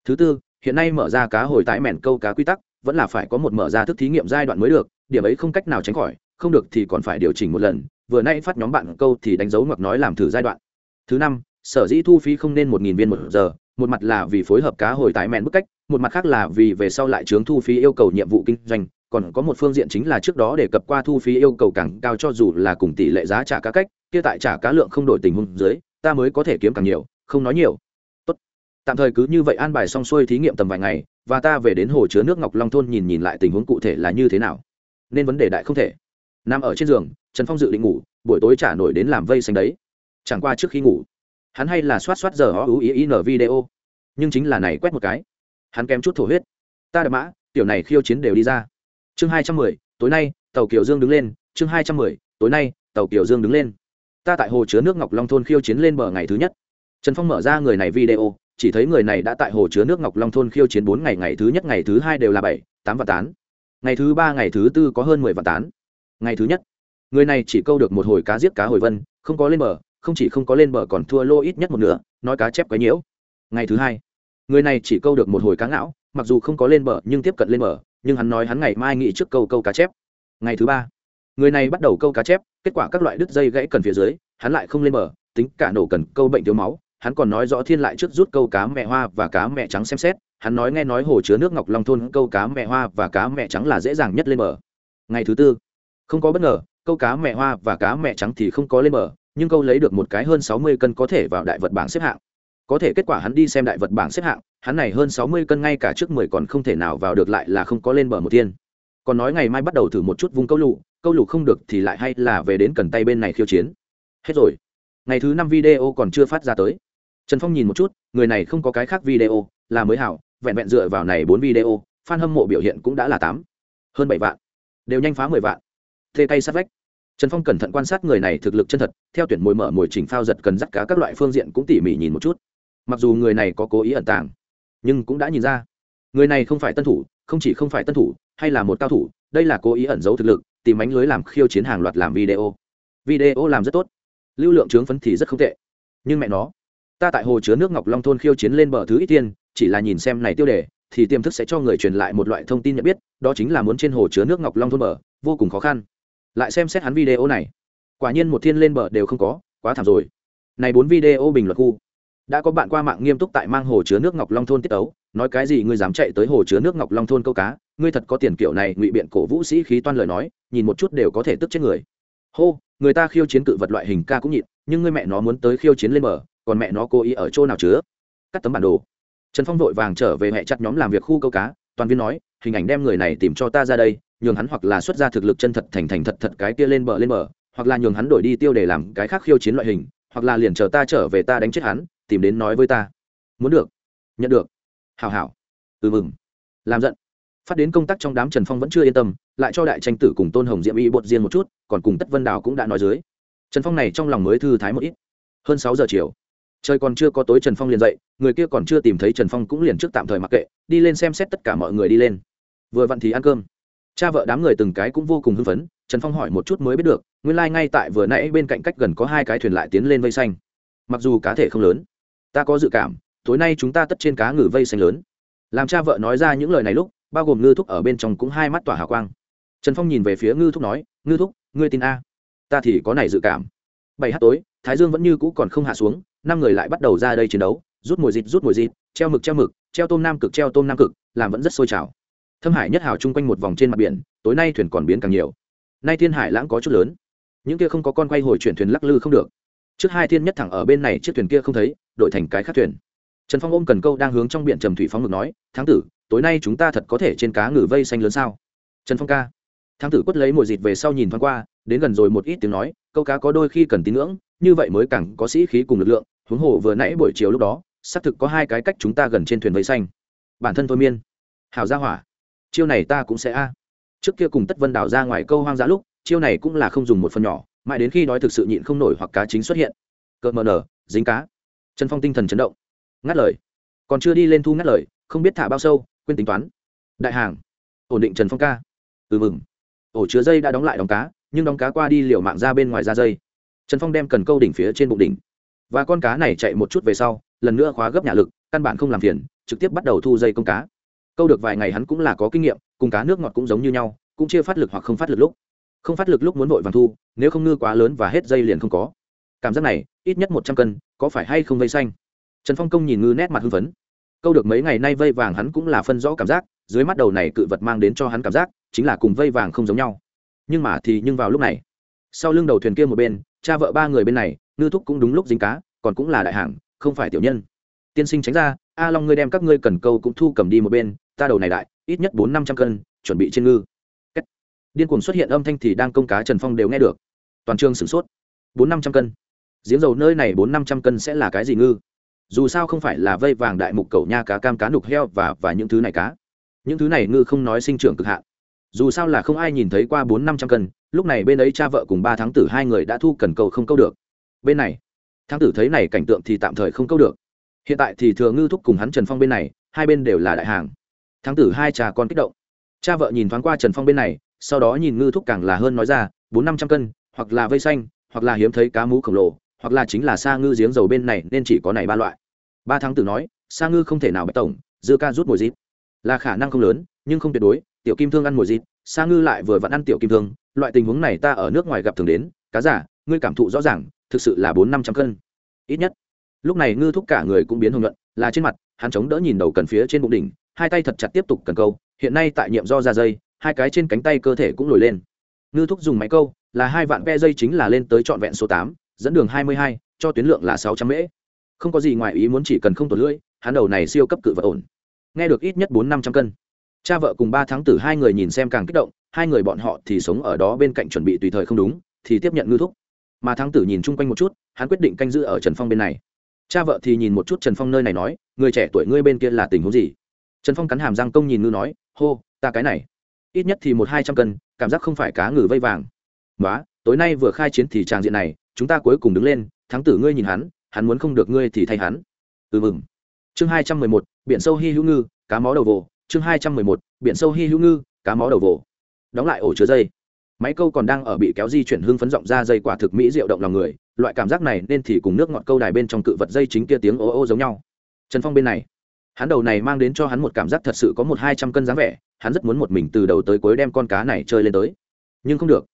Thứ tư, hiện nay mở ra cá hồi tái mẹn câu cá quy tắc, vẫn là phải có một mở ra thức thí nghiệm giai đoạn mới được, điểm ấy không cách nào tránh khỏi, không được thì còn phải điều chỉnh một lần, vừa nay phát nhóm bạn câu thì đánh dấu hoặc nói làm thử giai đoạn. Thứ năm, sở dĩ thu phí không nên một nghìn viên một giờ, một mặt là vì phối hợp cá hồi tái mẹn bức cách, một mặt khác là vì về sau lại chướng thu phí yêu cầu nhiệm vụ kinh doanh còn có một phương diện chính là trước đó để cập qua thu phí yêu cầu càng cao cho dù là cùng tỷ lệ giá trả cá cách, kia tại trả cá lượng không đổi tình huống dưới, ta mới có thể kiếm càng nhiều, không nói nhiều. Tốt. Tạm thời cứ như vậy an bài xong xuôi thí nghiệm tầm vài ngày, và ta về đến hồ chứa nước ngọc long thôn nhìn nhìn lại tình huống cụ thể là như thế nào. Nên vấn đề đại không thể. Nằm ở trên giường, trần phong dự định ngủ, buổi tối trả nổi đến làm vây xanh đấy. Chẳng qua trước khi ngủ, hắn hay là soát soát giờ ó ú ý ý nở video. Nhưng chính là này quét một cái. Hắn kém chút thổ huyết. Ta đã mã, tiểu này khiêu chiến đều đi ra chương hai trăm mười, tối nay, tàu kiều dương đứng lên chương hai trăm mười, tối nay, tàu kiều dương đứng lên ta tại hồ chứa nước ngọc long thôn khiêu chiến lên bờ ngày thứ nhất trần phong mở ra người này video, chỉ thấy người này đã tại hồ chứa nước ngọc long thôn khiêu chiến bốn ngày ngày thứ nhất, ngày thứ hai đều là bảy, tám và tám. ngày thứ ba, ngày thứ tư có hơn mười và tám. ngày thứ nhất, người này chỉ câu được một hồi cá giết cá hồi vân, không có lên bờ, không chỉ không có lên bờ còn thua lô ít nhất một nửa, nói cá chép quấy nhiễu ngày thứ hai, người này chỉ câu được một hồi cá ngão, mặc dù không có lên bờ nhưng tiếp cận lên bờ nhưng hắn nói hắn ngày mai nghĩ trước câu câu cá chép. Ngày thứ ba, người này bắt đầu câu cá chép, kết quả các loại đứt dây gãy cần phía dưới, hắn lại không lên bờ, tính cả nổ cần câu bệnh thiếu máu, hắn còn nói rõ thiên lại trước rút câu cá mẹ hoa và cá mẹ trắng xem xét, hắn nói nghe nói hồ chứa nước ngọc long thôn câu cá mẹ hoa và cá mẹ trắng là dễ dàng nhất lên bờ. Ngày thứ tư, không có bất ngờ, câu cá mẹ hoa và cá mẹ trắng thì không có lên bờ, nhưng câu lấy được một cái hơn sáu mươi cân có thể vào đại vật bảng xếp hạng. Có thể kết quả hắn đi xem đại vật bảng xếp hạng hắn này hơn sáu mươi cân ngay cả trước mười còn không thể nào vào được lại là không có lên bờ một tiên còn nói ngày mai bắt đầu thử một chút vung câu lụ câu lụ không được thì lại hay là về đến cần tay bên này khiêu chiến. Hết rồi. Ngày thứ năm video còn chưa phát ra tới. Trần phong nhìn một chút, người này không có cái khác video, là mới hảo, vẹn vẹn dựa vào này bốn video f a n hâm mộ biểu hiện cũng đã là tám. Hơn bảy vạn. Đều nhanh phá mười vạn. Thê tay sát vách. Trần phong cẩn thận quan sát người này thực lực chân thật, theo tuyển mồi mở mồi chỉnh phao giật cần dắt cá các loại phương diện cũng tỉ mỉ nhìn một chút. Mặc dù người này có cố ý ẩn tàng nhưng cũng đã nhìn ra. Người này không phải tân thủ, không chỉ không phải tân thủ, hay là một cao thủ, đây là cố ý ẩn giấu thực lực, tìm ánh lưới làm khiêu chiến hàng loạt làm video. Video làm rất tốt. Lưu lượng trướng phấn thì rất không tệ. Nhưng mẹ nó, ta tại hồ chứa nước ngọc long thôn khiêu chiến lên bờ thứ ít tiên, chỉ là nhìn xem này tiêu đề, thì tiềm thức sẽ cho người truyền lại một loại thông tin nhận biết, đó chính là muốn trên hồ chứa nước ngọc long thôn bờ, vô cùng khó khăn. Lại xem xét hắn video này. Quả nhiên một thiên lên bờ đều không có, quá thảm rồi. Này bốn video bình luận khu đã có bạn qua mạng nghiêm túc tại mang hồ chứa nước ngọc long thôn tiết tấu, nói cái gì ngươi dám chạy tới hồ chứa nước ngọc long thôn câu cá, ngươi thật có tiền kiểu này, ngụy biện cổ vũ sĩ khí toan lời nói, nhìn một chút đều có thể tức chết người. Hô, người ta khiêu chiến cự vật loại hình ca cũng nhịn, nhưng ngươi mẹ nó muốn tới khiêu chiến lên bờ, còn mẹ nó cố ý ở chỗ nào chứa? Cắt tấm bản đồ. Trần phong vội vàng trở về mẹ chặt nhóm làm việc khu câu cá, toàn viên nói, hình ảnh đem người này tìm cho ta ra đây, nhường hắn hoặc là xuất ra thực lực chân thật thành thành thật thật cái kia lên bờ lên bờ, hoặc là nhường hắn đổi đi tiêu để làm cái khác khiêu chiến loại hình, hoặc là liền chờ ta trở về ta đánh chết hắn tìm đến nói với ta. Muốn được. Nhận được. Hào hào ừ mừng. Làm giận. Phát đến công tác trong đám trần phong vẫn chưa yên tâm, lại cho đại tranh tử cùng tôn hồng Diễm y bột riêng một chút, còn cùng tất vân đào cũng đã nói dưới. Trần phong này trong lòng mới thư thái một ít. Hơn sáu giờ chiều. Trời còn chưa có tối trần phong liền dậy, người kia còn chưa tìm thấy trần phong cũng liền trước tạm thời mặc kệ, đi lên xem xét tất cả mọi người đi lên. Vừa vặn thì ăn cơm. Cha vợ đám người từng cái cũng vô cùng hưng phấn, trần phong hỏi một chút mới biết được, nguyên lai、like、ngay tại vừa nãy bên cạnh cách gần có hai cái thuyền lại tiến lên vây xanh. Mặc dù cá thể không lớn ta có dự cảm, tối nay chúng ta tất trên cá ngừ vây xanh lớn. Làm cha vợ nói ra những lời này lúc, bao gồm ngư thúc ở bên trong cũng hai mắt tỏa hào quang. Trần phong nhìn về phía ngư thúc nói, ngư thúc, ngươi tin a. Ta thì có này dự cảm. Bảy h tối, thái dương vẫn như cũ còn không hạ xuống, năm người lại bắt đầu ra đây chiến đấu, rút mùi dịt, rút mùi dịt, treo mực treo mực, treo tôm nam cực, treo tôm nam cực, làm vẫn rất sôi trào. Thâm hải nhất hào chung quanh một vòng trên mặt biển, tối nay thuyền còn biến càng nhiều. Nay thiên hải lãng có chút lớn. Những kia không có con quay hồi chuyển thuyền lắc lư không được trước hai thiên nhất thẳng ở bên này chiếc thuyền kia không thấy, đổi thành cái khác thuyền. Trần phong ôm cần câu đang hướng trong biển trầm thủy phóng ngực nói tháng tử, tối nay chúng ta thật có thể trên cá ngừ vây xanh lớn sao? Trần phong ca. Tháng tử quất lấy mồi dịt về sau nhìn thoáng qua, đến gần rồi một ít tiếng nói, câu cá có đôi khi cần tín ngưỡng, như vậy mới càng có sĩ khí cùng lực lượng, huống hồ vừa nãy buổi chiều lúc đó, xác thực có hai cái cách chúng ta gần trên thuyền vây xanh. Bản thân thôi miên. Hào gia hỏa, chiêu này ta cũng sẽ a. Trước kia cùng tất vân đảo ra ngoài câu hoang dã lúc, chiêu này cũng là không dùng một phần nhỏ mãi đến khi đói thực sự nhịn không nổi hoặc cá chính xuất hiện. Cợt mờ nở, dính cá. Trần phong tinh thần chấn động. Ngắt lời. Còn chưa đi lên thu ngắt lời, không biết thả bao sâu, quên tính toán. Đại hàng. Ổn định trần phong ca. Ừ mừng. Ổ chứa dây đã đóng lại đóng cá, nhưng đóng cá qua đi liều mạng ra bên ngoài ra dây. Trần phong đem cần câu đỉnh phía trên bụng đỉnh. Và con cá này chạy một chút về sau, lần nữa khóa gấp nhà lực, căn bản không làm phiền, trực tiếp bắt đầu thu dây công cá. Câu được vài ngày hắn cũng là có kinh nghiệm, cùng cá nước ngọt cũng giống như nhau, cũng chia phát lực hoặc không phát lực lúc không phát lực lúc muốn vội vàng thu, nếu không ngư quá lớn và hết dây liền không có. Cảm giác này, ít nhất một trăm cân, có phải hay không vây xanh? Trần phong công nhìn ngư nét mặt hưng phấn. Câu được mấy ngày nay vây vàng hắn cũng là phân rõ cảm giác, dưới mắt đầu này cự vật mang đến cho hắn cảm giác, chính là cùng vây vàng không giống nhau. Nhưng mà thì nhưng vào lúc này, sau lưng đầu thuyền kia một bên, cha vợ ba người bên này, ngư thúc cũng đúng lúc dính cá, còn cũng là đại hàng không phải tiểu nhân. Tiên sinh tránh ra, a long ngươi đem các ngươi cần câu cũng thu cầm đi một bên, ta đầu này đại, ít nhất bốn năm trăm cân, chuẩn bị trên ngư điên cuồng xuất hiện âm thanh thì đang công cá trần phong đều nghe được. Toàn trường sửng sốt. Bốn năm trăm cân. Giếng dầu nơi này bốn năm trăm cân sẽ là cái gì ngư? Dù sao không phải là vây vàng đại mục cầu nha cá, cam cá nục heo và và những thứ này cá. Những thứ này ngư không nói sinh trưởng cực hạn. Dù sao là không ai nhìn thấy qua bốn năm trăm cân, lúc này bên ấy cha vợ cùng ba tháng tử hai người đã thu cần câu không câu được. Bên này tháng tử thấy này cảnh tượng thì tạm thời không câu được. Hiện tại thì thừa ngư thúc cùng hắn trần phong bên này, hai bên đều là đại hàng. Tháng tử hai cha con kích động. Cha vợ nhìn thoáng qua trần phong bên này sau đó nhìn ngư thúc càng là hơn nói ra, bốn năm trăm cân, hoặc là vây xanh, hoặc là hiếm thấy cá mú khổng lồ, hoặc là chính là sa ngư giếng dầu bên này, nên chỉ có này ba loại. Ba tháng tử nói, sa ngư không thể nào bạch tổng, dưa ca rút mồi dịp. Là khả năng không lớn, nhưng không tuyệt đối, tiểu kim thương ăn mồi dịp, sa ngư lại vừa vẫn ăn tiểu kim thương, loại tình huống này ta ở nước ngoài gặp thường đến, cá giả, ngươi cảm thụ rõ ràng, thực sự là bốn năm trăm cân. Ít nhất. Lúc này ngư thúc cả người cũng biến hồng luận là trên mặt, hắn chống đỡ nhìn đầu cần phía trên bụng đỉnh, hai tay thật chặt tiếp tục cần câu, hiện nay tại nhiệm do ra dây hai cái trên cánh tay cơ thể cũng lồi lên. Ngư thúc dùng máy câu, là hai vạn ve dây chính là lên tới trọn vẹn số tám, dẫn đường hai mươi hai, cho tuyến lượng là sáu trăm mễ. Không có gì ngoài ý muốn chỉ cần không tổn lưỡi, hắn đầu này siêu cấp cự vật ổn. Nghe được ít nhất bốn năm trăm cân. Cha vợ cùng ba tháng tử hai người nhìn xem càng kích động, hai người bọn họ thì sống ở đó bên cạnh chuẩn bị tùy thời không đúng, thì tiếp nhận ngư thúc. Mà tháng tử nhìn chung quanh một chút, hắn quyết định canh giữ ở trần phong bên này. Cha vợ thì nhìn một chút trần phong nơi này nói, người trẻ tuổi ngươi bên kia là tình huống gì? Trần phong cắn hàm răng công nhìn ngư nói, hô, ta cái này ít nhất thì một hai trăm cân, cảm giác không phải cá ngừ vây vàng. Nói tối nay vừa khai chiến thì tràng diện này, chúng ta cuối cùng đứng lên, thắng tử ngươi nhìn hắn hắn muốn không được ngươi thì thay hắn. Ừ mừng. Chương hai trăm mười một, biển sâu hy hữu ngư, cá mó đầu vồ. Chương hai trăm mười một, biển sâu hy hữu ngư, cá mó đầu vồ. Đóng lại ổ chứa dây. Máy câu còn đang ở bị kéo di chuyển hưng phấn rộng ra dây quả thực mỹ rượu động lòng người, loại cảm giác này nên thì cùng nước ngọt câu đài bên trong cự vật dây chính kia tiếng ô ô giống nhau. Trần phong bên này hắn đầu này mang đến cho hắn một cảm giác thật sự có một hai trăm cân dáng vẻ, hắn rất muốn một mình từ đầu tới cuối đem con cá này chơi lên tới. Nhưng không được.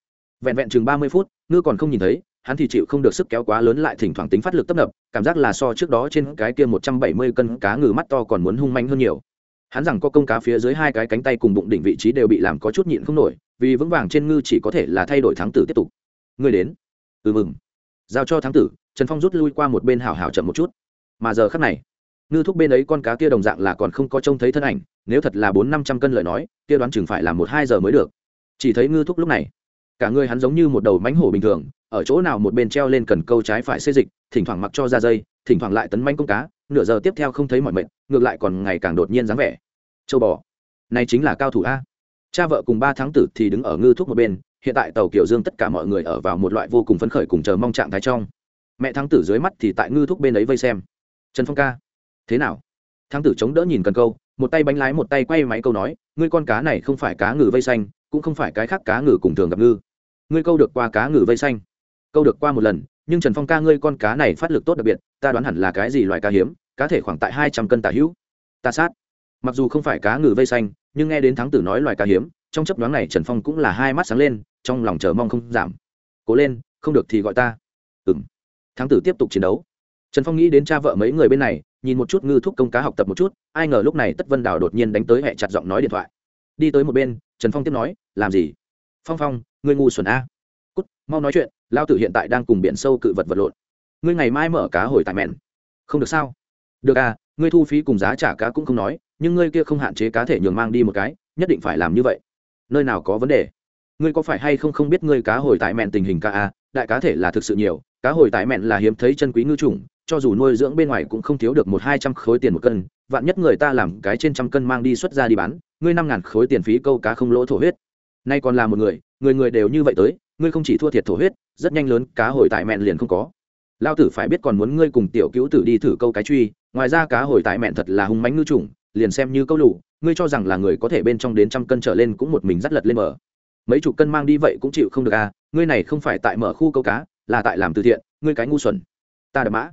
Vẹn vẹn chừng ba mươi phút, ngư còn không nhìn thấy, hắn thì chịu không được sức kéo quá lớn lại thỉnh thoảng tính phát lực tấp nập, cảm giác là so trước đó trên cái kia một trăm bảy mươi cân cá ngừ mắt to còn muốn hung manh hơn nhiều. Hắn rằng có công cá phía dưới hai cái cánh tay cùng bụng đỉnh vị trí đều bị làm có chút nhịn không nổi, vì vững vàng trên ngư chỉ có thể là thay đổi thắng tử tiếp tục. Ngươi đến. Ừ mừng. Giao cho thắng tử, trần phong rút lui qua một bên hào hào chậm một chút. Mà giờ khắc này ngư thúc bên ấy con cá kia đồng dạng là còn không có trông thấy thân ảnh, nếu thật là bốn năm trăm cân lời nói, kia đoán chừng phải là một hai giờ mới được. Chỉ thấy ngư thúc lúc này, cả người hắn giống như một đầu mánh hổ bình thường, ở chỗ nào một bên treo lên cần câu trái phải xê dịch, thỉnh thoảng mặc cho ra dây, thỉnh thoảng lại tấn manh công cá, nửa giờ tiếp theo không thấy mọi mệnh ngược lại còn ngày càng đột nhiên dáng vẻ. Châu bò, này chính là cao thủ a. Cha vợ cùng ba tháng tử thì đứng ở ngư thúc một bên, hiện tại tàu kiểu dương tất cả mọi người ở vào một loại vô cùng phấn khởi cùng chờ mong trạng thái trong. Mẹ thắng tử dưới mắt thì tại ngư thúc bên ấy vây xem. Trần phong ca thế nào? Thắng tử chống đỡ nhìn cần câu, một tay bánh lái, một tay quay máy câu nói, ngươi con cá này không phải cá ngừ vây xanh, cũng không phải cái khác cá ngừ cùng thường gặp ngư. Ngươi câu được qua cá ngừ vây xanh. Câu được qua một lần, nhưng trần phong ca ngươi con cá này phát lực tốt đặc biệt, ta đoán hẳn là cái gì loại cá hiếm, cá thể khoảng tại hai trăm cân tả hữu. Ta sát. Mặc dù không phải cá ngừ vây xanh, nhưng nghe đến thắng tử nói loài cá hiếm, trong chấp đoán này trần phong cũng là hai mắt sáng lên, trong lòng chờ mong không giảm. Cố lên, không được thì gọi ta. Ừ m thắng tử tiếp tục chiến đấu trần phong nghĩ đến cha vợ mấy người bên này, nhìn một chút ngư thúc công cá học tập một chút, ai ngờ lúc này tất vân đào đột nhiên đánh tới hẹ chặt giọng nói điện thoại. Đi tới một bên, trần phong tiếp nói, làm gì? Phong phong, ngươi ngu xuẩn a. Cút, mau nói chuyện lao tử hiện tại đang cùng biển sâu cự vật vật lộn. Ngươi ngày mai mở cá hồi tại mẹn. Không được sao? Được à ngươi thu phí cùng giá trả cá cũng không nói, nhưng ngươi kia không hạn chế cá thể nhường mang đi một cái, nhất định phải làm như vậy. Nơi nào có vấn đề? Ngươi có phải hay không không biết ngươi cá hồi tại mẹn tình hình ca a? Đại cá thể là thực sự nhiều, cá hồi tại mẹn là hiếm thấy chân quý ngư trùng cho dù nuôi dưỡng bên ngoài cũng không thiếu được một hai trăm khối tiền một cân, vạn nhất người ta làm cái trên trăm cân mang đi xuất ra đi bán, ngươi năm ngàn khối tiền phí câu cá không lỗ thổ huyết. Nay còn là một người người người đều như vậy tới, ngươi không chỉ thua thiệt thổ huyết, rất nhanh lớn, cá hồi tại mẹn liền không có. Lao tử phải biết còn muốn ngươi cùng tiểu cứu tử đi thử câu cái truy, ngoài ra cá hồi tại mẹn thật là hung mánh ngư trùng, liền xem như câu lủ ngươi cho rằng là người có thể bên trong đến trăm cân trở lên cũng một mình dắt lật lên mở mấy chục cân mang đi vậy cũng chịu không được à ngươi này không phải tại mở khu câu cá, là tại làm từ thiện, ngươi cái ngu xuẩn. Ta đã mã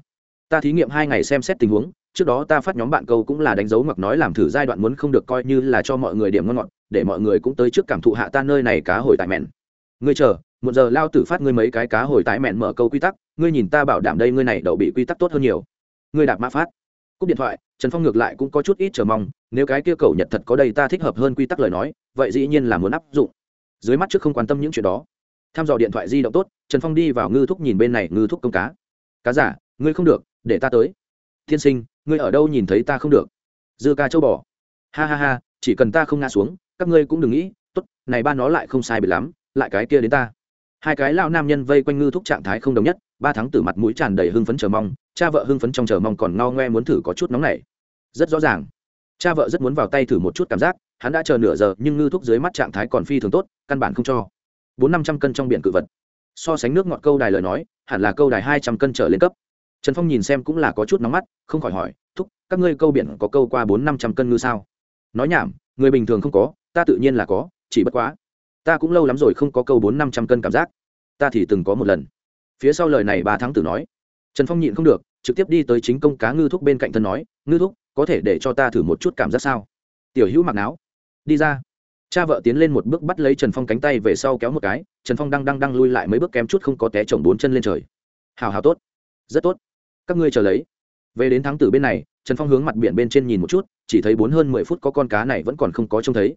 ta thí nghiệm hai ngày xem xét tình huống, trước đó ta phát nhóm bạn câu cũng là đánh dấu mặc nói làm thử giai đoạn muốn không được coi như là cho mọi người điểm ngon ngọt, để mọi người cũng tới trước cảm thụ hạ ta nơi này cá hồi tại mẹn. Ngươi chờ một giờ lao tử phát ngươi mấy cái cá hồi tại mẹn mở câu quy tắc, ngươi nhìn ta bảo đảm đây ngươi này đậu bị quy tắc tốt hơn nhiều. Ngươi đạp mã phát. Cúp điện thoại, trần phong ngược lại cũng có chút ít chờ mong, nếu cái kia cầu nhật thật có đây ta thích hợp hơn quy tắc lời nói, vậy dĩ nhiên là muốn áp dụng. Dưới mắt trước không quan tâm những chuyện đó. Tham dò điện thoại di động tốt, trần phong đi vào ngư thúc nhìn bên này ngư thúc công cá. Cá giả, ngươi không được để ta tới. Tiên sinh, ngươi ở đâu nhìn thấy ta không được? Dư ca châu bò. Ha ha ha, chỉ cần ta không ngã xuống, các ngươi cũng đừng nghĩ, tốt, này ba nó lại không sai biệt lắm, lại cái kia đến ta. Hai cái lao nam nhân vây quanh ngư thúc trạng thái không đồng nhất, ba tháng tử mặt mũi tràn đầy hưng phấn chờ mong, cha vợ hưng phấn trong chờ mong còn ngao ngoe muốn thử có chút nóng này rất rõ ràng. Cha vợ rất muốn vào tay thử một chút cảm giác, hắn đã chờ nửa giờ, nhưng ngư thúc dưới mắt trạng thái còn phi thường tốt, căn bản không cho. Bốn năm trăm cân trong biển cự vật. So sánh nước ngọt câu đài lời nói, hẳn là câu đài hai trăm cân trở lên cấp trần phong nhìn xem cũng là có chút nóng mắt, không khỏi hỏi, thúc, các ngươi câu biển có câu qua bốn năm trăm cân ngư sao? Nói nhảm, người bình thường không có, ta tự nhiên là có, chỉ bất quá, ta cũng lâu lắm rồi không có câu bốn năm trăm cân cảm giác. Ta thì từng có một lần. Phía sau lời này bà Thắng tử nói. Trần phong nhịn không được, trực tiếp đi tới chính công cá ngư thúc bên cạnh thân nói, ngư thúc, có thể để cho ta thử một chút cảm giác sao? Tiểu hữu mặc não đi ra. Cha vợ tiến lên một bước bắt lấy trần phong cánh tay về sau kéo một cái, trần phong đang đang đang lui lại mấy bước kém chút không có té chồng bốn chân lên trời. Hào hào tốt. Rất tốt các ngươi chờ lấy. Về đến thắng tử bên này, trần phong hướng mặt biển bên trên nhìn một chút, chỉ thấy bốn hơn mười phút có con cá này vẫn còn không có trông thấy.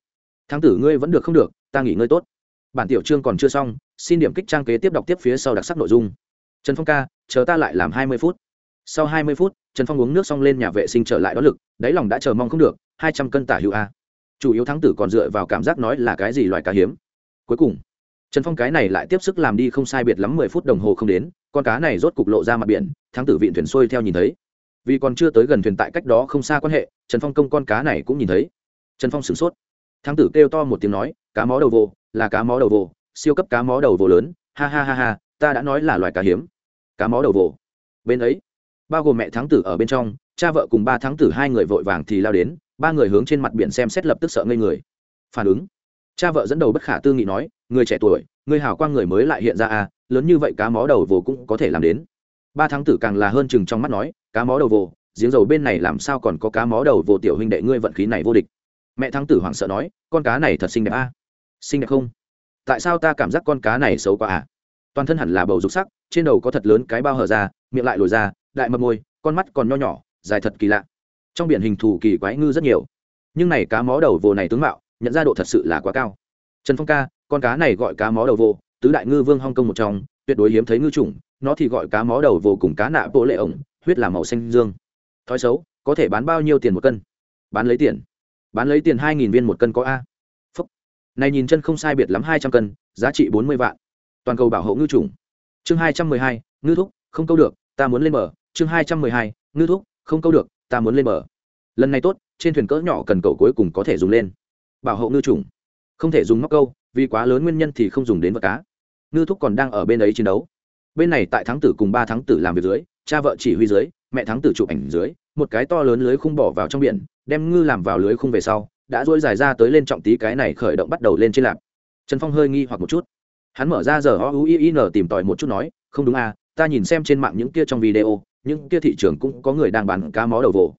Thắng tử ngươi vẫn được không được, ta nghỉ ngơi tốt. Bản tiểu chương còn chưa xong, xin điểm kích trang kế tiếp đọc tiếp phía sau đặc sắc nội dung. Trần phong ca, chờ ta lại làm hai mươi phút. Sau hai mươi phút, trần phong uống nước xong lên nhà vệ sinh trở lại đó lực, đáy lòng đã chờ mong không được, hai trăm cân tả hữu a. Chủ yếu thắng tử còn dựa vào cảm giác nói là cái gì loài cá hiếm. Cuối cùng, trần phong cái này lại tiếp sức làm đi không sai biệt lắm mười phút đồng hồ không đến con cá này rốt cục lộ ra mặt biển, thắng tử vịn thuyền xuôi theo nhìn thấy. Vì còn chưa tới gần thuyền tại cách đó không xa quan hệ, trần phong công con cá này cũng nhìn thấy. Trần phong sửng sốt. Thắng tử kêu to một tiếng nói, cá mó đầu vô là cá mó đầu vô siêu cấp cá mó đầu vô lớn, ha ha ha ha, ta đã nói là loài cá hiếm. Cá mó đầu vô bên ấy, bao gồm mẹ thắng tử ở bên trong, cha vợ cùng ba thắng tử hai người vội vàng thì lao đến, ba người hướng trên mặt biển xem xét lập tức sợ ngây người. Phản ứng, cha vợ dẫn đầu bất khả tư nghị nói, người trẻ tuổi, người hảo quang người mới lại hiện ra à lớn như vậy cá mó đầu vồ cũng có thể làm đến. Ba tháng tử càng là hơn chừng trong mắt nói, cá mó đầu vồ, giếng dầu bên này làm sao còn có cá mó đầu vồ tiểu huynh đệ ngươi vận khí này vô địch. Mẹ thắng tử hoảng sợ nói, con cá này thật xinh đẹp a. À? xinh đẹp không? Tại sao ta cảm giác con cá này xấu quá à? Toàn thân hẳn là bầu dục sắc, trên đầu có thật lớn cái bao hở ra, miệng lại lồi ra, đại mập môi, con mắt còn nho nhỏ, dài thật kỳ lạ. Trong biển hình thù kỳ quái ngư rất nhiều. Nhưng này cá mó đầu vồ này tướng mạo, nhận ra độ thật sự là quá cao. Trần phong ca, con cá này gọi cá mó đầu vồ tứ đại ngư vương hong kong một trong, tuyệt đối hiếm thấy ngư chủng, nó thì gọi cá mó đầu vồ cùng cá nạ bộ lệ ổng, huyết là màu xanh dương. Thói xấu, có thể bán bao nhiêu tiền một cân? Bán lấy tiền. Bán lấy tiền hai nghìn viên một cân có a. Phúc. Này nhìn chân không sai biệt lắm hai trăm cân, giá trị bốn mươi vạn. Toàn cầu bảo hộ ngư chủng. Chương hai trăm mười hai, ngư thúc, không câu được, ta muốn lên bờ. Chương hai trăm mười hai, ngư thúc, không câu được, ta muốn lên bờ. Lần này tốt, trên thuyền cỡ nhỏ cần cầu cuối cùng có thể dùng lên. Bảo hộ ngư chủng. Không thể dùng móc câu, vì quá lớn nguyên nhân thì không dùng đến vật cá ngư thúc còn đang ở bên ấy chiến đấu. Bên này tại thắng tử cùng ba thắng tử làm việc dưới, cha vợ chỉ huy dưới, mẹ thắng tử chụp ảnh dưới, một cái to lớn lưới khung bỏ vào trong biển, đem ngư làm vào lưới khung về sau, đã dỗi dài ra tới lên trọng tí cái này khởi động bắt đầu lên trên lạp. Trần phong hơi nghi hoặc một chút. Hắn mở ra giờ o u i n tìm tòi một chút nói, không đúng à ta nhìn xem trên mạng những kia trong video, những kia thị trường cũng có người đang bán cá mó đầu vồ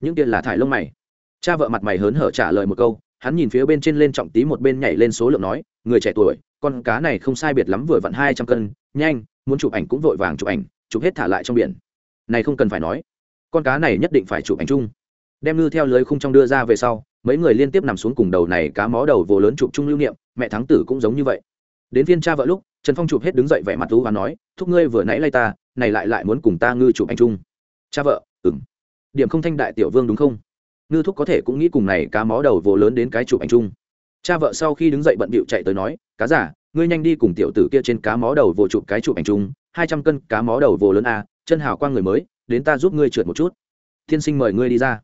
những kia là thải lông mày. Cha vợ mặt mày hớn hở trả lời một câu hắn nhìn phía bên trên lên trọng tí một bên nhảy lên số lượng nói, người trẻ tuổi, con cá này không sai biệt lắm vừa vặn hai trăm cân, nhanh, muốn chụp ảnh cũng vội vàng chụp ảnh, chụp hết thả lại trong biển. Này không cần phải nói, con cá này nhất định phải chụp ảnh chung. Đem ngư theo lưới khung trong đưa ra về sau, mấy người liên tiếp nằm xuống cùng đầu này cá mó đầu vồ lớn chụp chung lưu niệm, mẹ thắng tử cũng giống như vậy. Đến phiên cha vợ lúc, trần phong chụp hết đứng dậy vẻ mặt thú và nói, thúc ngươi vừa nãy lay ta, này lại lại muốn cùng ta ngư chụp anh chung. Cha vợ ừng điểm không thanh đại tiểu vương đúng không? Ngư thúc có thể cũng nghĩ cùng này cá mó đầu vồ lớn đến cái chụp ảnh chung. Cha vợ sau khi đứng dậy bận bịu chạy tới nói, cá giả ngươi nhanh đi cùng tiểu tử kia trên cá mó đầu vồ chụp cái chụp ảnh chung, hai trăm cân cá mó đầu vồ lớn a, chân hào quang người mới, đến ta giúp ngươi trượt một chút. Thiên sinh mời ngươi đi ra.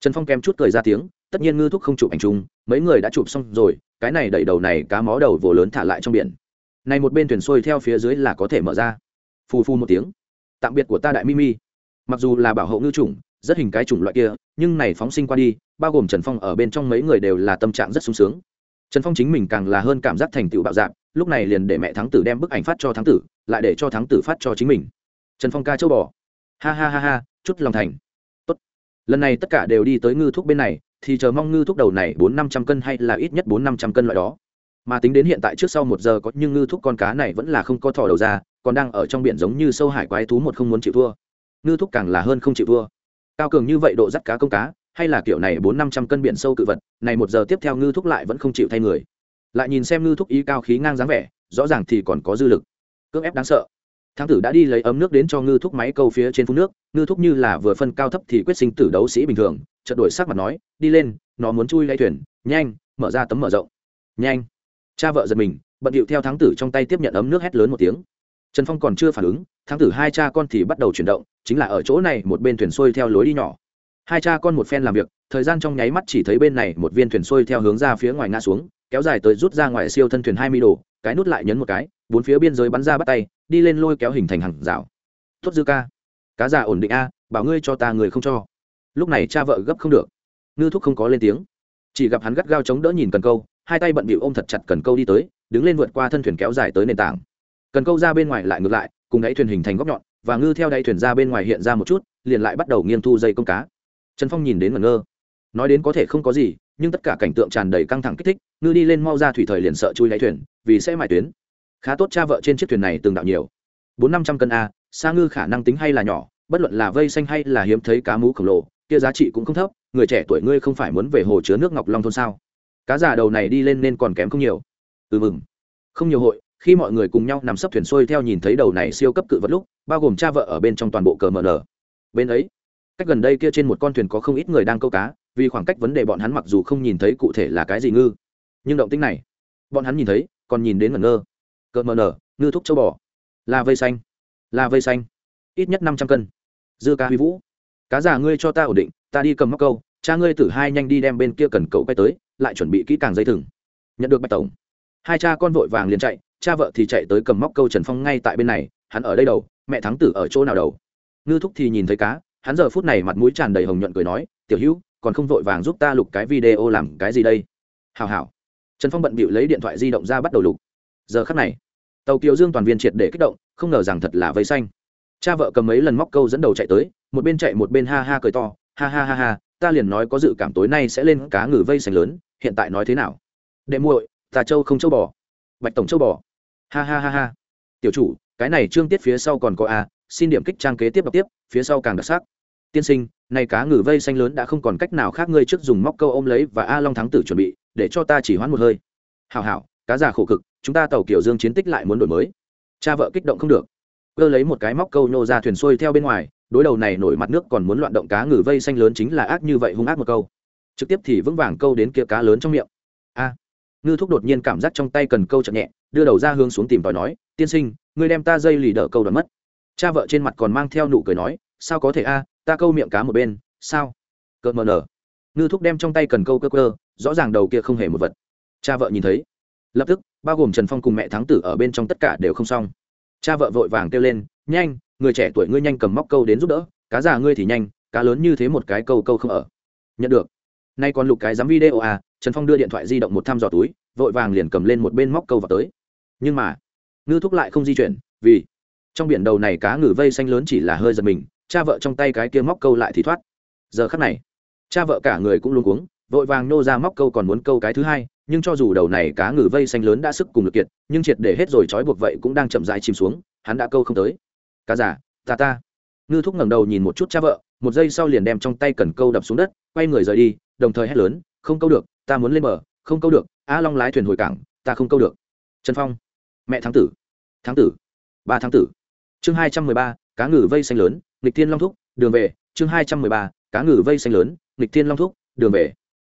Trần phong kèm chút cười ra tiếng, tất nhiên ngư thúc không chụp ảnh chung, mấy người đã chụp xong rồi, cái này đẩy đầu này cá mó đầu vồ lớn thả lại trong biển. Này một bên thuyền xuôi theo phía dưới là có thể mở ra. Phù phu một tiếng. Tạm biệt của ta đại mimi mặc dù là bảo hộ ngư chủng rất hình cái chủng loại kia, nhưng này phóng sinh qua đi, bao gồm trần phong ở bên trong mấy người đều là tâm trạng rất sung sướng. Trần phong chính mình càng là hơn cảm giác thành tựu bạo dạng, lúc này liền để mẹ thắng tử đem bức ảnh phát cho thắng tử, lại để cho thắng tử phát cho chính mình. Trần phong ca châu bò. Ha ha ha ha, chút lòng thành. Tốt. lần này tất cả đều đi tới ngư thuốc bên này, thì chờ mong ngư thuốc đầu này bốn năm trăm cân hay là ít nhất bốn năm trăm cân loại đó. Mà tính đến hiện tại trước sau một giờ có nhưng ngư thuốc con cá này vẫn là không có thò đầu ra, còn đang ở trong biển giống như sâu hải quái thú một không muốn chịu thua. Ngư thuốc càng là hơn không chịu thua cao cường như vậy độ dắt cá công cá, hay là kiểu này bốn năm trăm cân biển sâu cự vật, này một giờ tiếp theo ngư thúc lại vẫn không chịu thay người. Lại nhìn xem ngư thúc ý cao khí ngang dáng vẻ, rõ ràng thì còn có dư lực. Cưỡng ép đáng sợ. Thắng tử đã đi lấy ấm nước đến cho ngư thúc máy câu phía trên phun nước, ngư thúc như là vừa phân cao thấp thì quyết sinh tử đấu sĩ bình thường, chợt đổi sắc mặt nói, đi lên, nó muốn chui lấy thuyền, nhanh, mở ra tấm mở rộng. Nhanh. Cha vợ giật mình, bận điệu theo thắng tử trong tay tiếp nhận ấm nước hét lớn một tiếng trần phong còn chưa phản ứng thắng tử hai cha con thì bắt đầu chuyển động, chính là ở chỗ này một bên thuyền xuôi theo lối đi nhỏ. Hai cha con một phen làm việc, thời gian trong nháy mắt chỉ thấy bên này một viên thuyền xuôi theo hướng ra phía ngoài ngã xuống, kéo dài tới rút ra ngoài siêu thân thuyền hai mươi đồ, cái nút lại nhấn một cái, bốn phía biên giới bắn ra bắt tay, đi lên lôi kéo hình thành hàng rào. Tốt dư ca. Cá già ổn định a, bảo ngươi cho ta người không cho. Lúc này cha vợ gấp không được. Ngư thúc không có lên tiếng. Chỉ gặp hắn gắt gao chống đỡ nhìn cần câu, hai tay bận bịu ôm thật chặt cần câu đi tới, đứng lên vượt qua thân thuyền kéo dài tới nền tảng cần câu ra bên ngoài lại ngược lại, cùng đáy thuyền hình thành góc nhọn, và ngư theo đáy thuyền ra bên ngoài hiện ra một chút, liền lại bắt đầu nghiêng thu dây công cá. Trần phong nhìn đến ngẩn ngơ. Nói đến có thể không có gì, nhưng tất cả cảnh tượng tràn đầy căng thẳng kích thích, ngư đi lên mau ra thủy thời liền sợ chui đáy thuyền, vì sẽ mải tuyến. Khá tốt cha vợ trên chiếc thuyền này từng đạo nhiều. Bốn năm trăm cân a, xa ngư khả năng tính hay là nhỏ, bất luận là vây xanh hay là hiếm thấy cá mú khổng lồ, kia giá trị cũng không thấp, người trẻ tuổi ngươi không phải muốn về hồ chứa nước ngọc long thôn sao? Cá già đầu này đi lên nên còn kém không nhiều. Ừ mừng. Không nhiều hội khi mọi người cùng nhau nằm sấp thuyền xuôi theo nhìn thấy đầu này siêu cấp cự vật lúc, bao gồm cha vợ ở bên trong toàn bộ cờ mờ nở bên ấy, cách gần đây kia trên một con thuyền có không ít người đang câu cá, vì khoảng cách vấn đề bọn hắn mặc dù không nhìn thấy cụ thể là cái gì ngư, nhưng động tính này, bọn hắn nhìn thấy, còn nhìn đến ngẩn ngơ. Cờ mờ nở ngư thúc châu bò. Là vây xanh, là vây xanh. Ít nhất năm trăm cân. Dư cá huy vũ. Cá già ngươi cho ta ổn định, ta đi cầm móc câu, cha ngươi tử hai nhanh đi đem bên kia cần cậu quay tới, lại chuẩn bị kỹ càng dây thừng. Nhận được bạch tổng. Hai cha con vội vàng liền chạy cha vợ thì chạy tới cầm móc câu trần phong ngay tại bên này, hắn ở đây đầu, mẹ thắng tử ở chỗ nào đầu? Ngư thúc thì nhìn thấy cá, hắn giờ phút này mặt mũi tràn đầy hồng nhuận cười nói, tiểu hữu, còn không vội vàng giúp ta lục cái video làm cái gì đây? Hào hào trần phong bận bịu lấy điện thoại di động ra bắt đầu lục. Giờ khắc này, tàu kiều dương toàn viên triệt để kích động, không ngờ rằng thật là vây xanh. Cha vợ cầm mấy lần móc câu dẫn đầu chạy tới, một bên chạy một bên ha ha cười to, ha ha ha ha, ta liền nói có dự cảm tối nay sẽ lên cá ngừ vây xanh lớn, hiện tại nói thế nào? Đệ muội tà châu không châu bò. Bạch tổng châu bò ha ha ha ha. Tiểu chủ, cái này trương tiết phía sau còn có a, xin điểm kích trang kế tiếp đọc tiếp, phía sau càng đặc sắc. Tiên sinh, này cá ngừ vây xanh lớn đã không còn cách nào khác ngươi trước dùng móc câu ôm lấy và a long thắng tử chuẩn bị, để cho ta chỉ hoãn một hơi. Hảo hảo, cá già khổ cực, chúng ta tàu kiểu dương chiến tích lại muốn đổi mới. Cha vợ kích động không được. Cơ lấy một cái móc câu nhô ra thuyền xuôi theo bên ngoài, đối đầu này nổi mặt nước còn muốn loạn động cá ngừ vây xanh lớn chính là ác như vậy hung ác một câu. Trực tiếp thì vững vàng câu đến kia cá lớn trong miệng. A, ngư thúc đột nhiên cảm giác trong tay cần câu chậm nhẹ đưa đầu ra hướng xuống tìm tòi nói, tiên sinh, ngươi đem ta dây lì đỡ câu đoán mất. Cha vợ trên mặt còn mang theo nụ cười nói, sao có thể a, ta câu miệng cá một bên, sao? Cợt mờ nở. Ngư thúc đem trong tay cần câu cơ cơ, rõ ràng đầu kia không hề một vật. Cha vợ nhìn thấy. Lập tức, bao gồm trần phong cùng mẹ thắng tử ở bên trong tất cả đều không xong. Cha vợ vội vàng kêu lên, nhanh, người trẻ tuổi ngươi nhanh cầm móc câu đến giúp đỡ, cá già ngươi thì nhanh, cá lớn như thế một cái câu câu không ở. Nhận được. Nay còn lục cái dám video à trần phong đưa điện thoại di động một thăm dò túi, vội vàng liền cầm lên một bên móc câu vào tới. Nhưng mà, ngư thúc lại không di chuyển, vì trong biển đầu này cá ngừ vây xanh lớn chỉ là hơi giật mình, cha vợ trong tay cái kia móc câu lại thì thoát. Giờ khắc này, cha vợ cả người cũng luôn cuống, vội vàng nô ra móc câu còn muốn câu cái thứ hai, nhưng cho dù đầu này cá ngừ vây xanh lớn đã sức cùng lực kiệt, nhưng triệt để hết rồi trói buộc vậy cũng đang chậm rãi chìm xuống, hắn đã câu không tới. Cá giả ta ta. Ngư thúc ngẩng đầu nhìn một chút cha vợ, một giây sau liền đem trong tay cần câu đập xuống đất, quay người rời đi, đồng thời hét lớn, không câu được ta muốn lên bờ, không câu được, a long lái thuyền hồi cảng, ta không câu được. Trần phong, mẹ thắng tử thắng tử, ba thắng tử. Chương hai trăm mười ba, cá ngừ vây xanh lớn, nghịch thiên long thúc, đường về. Chương hai trăm mười ba, cá ngừ vây xanh lớn, nghịch thiên long thúc, đường về.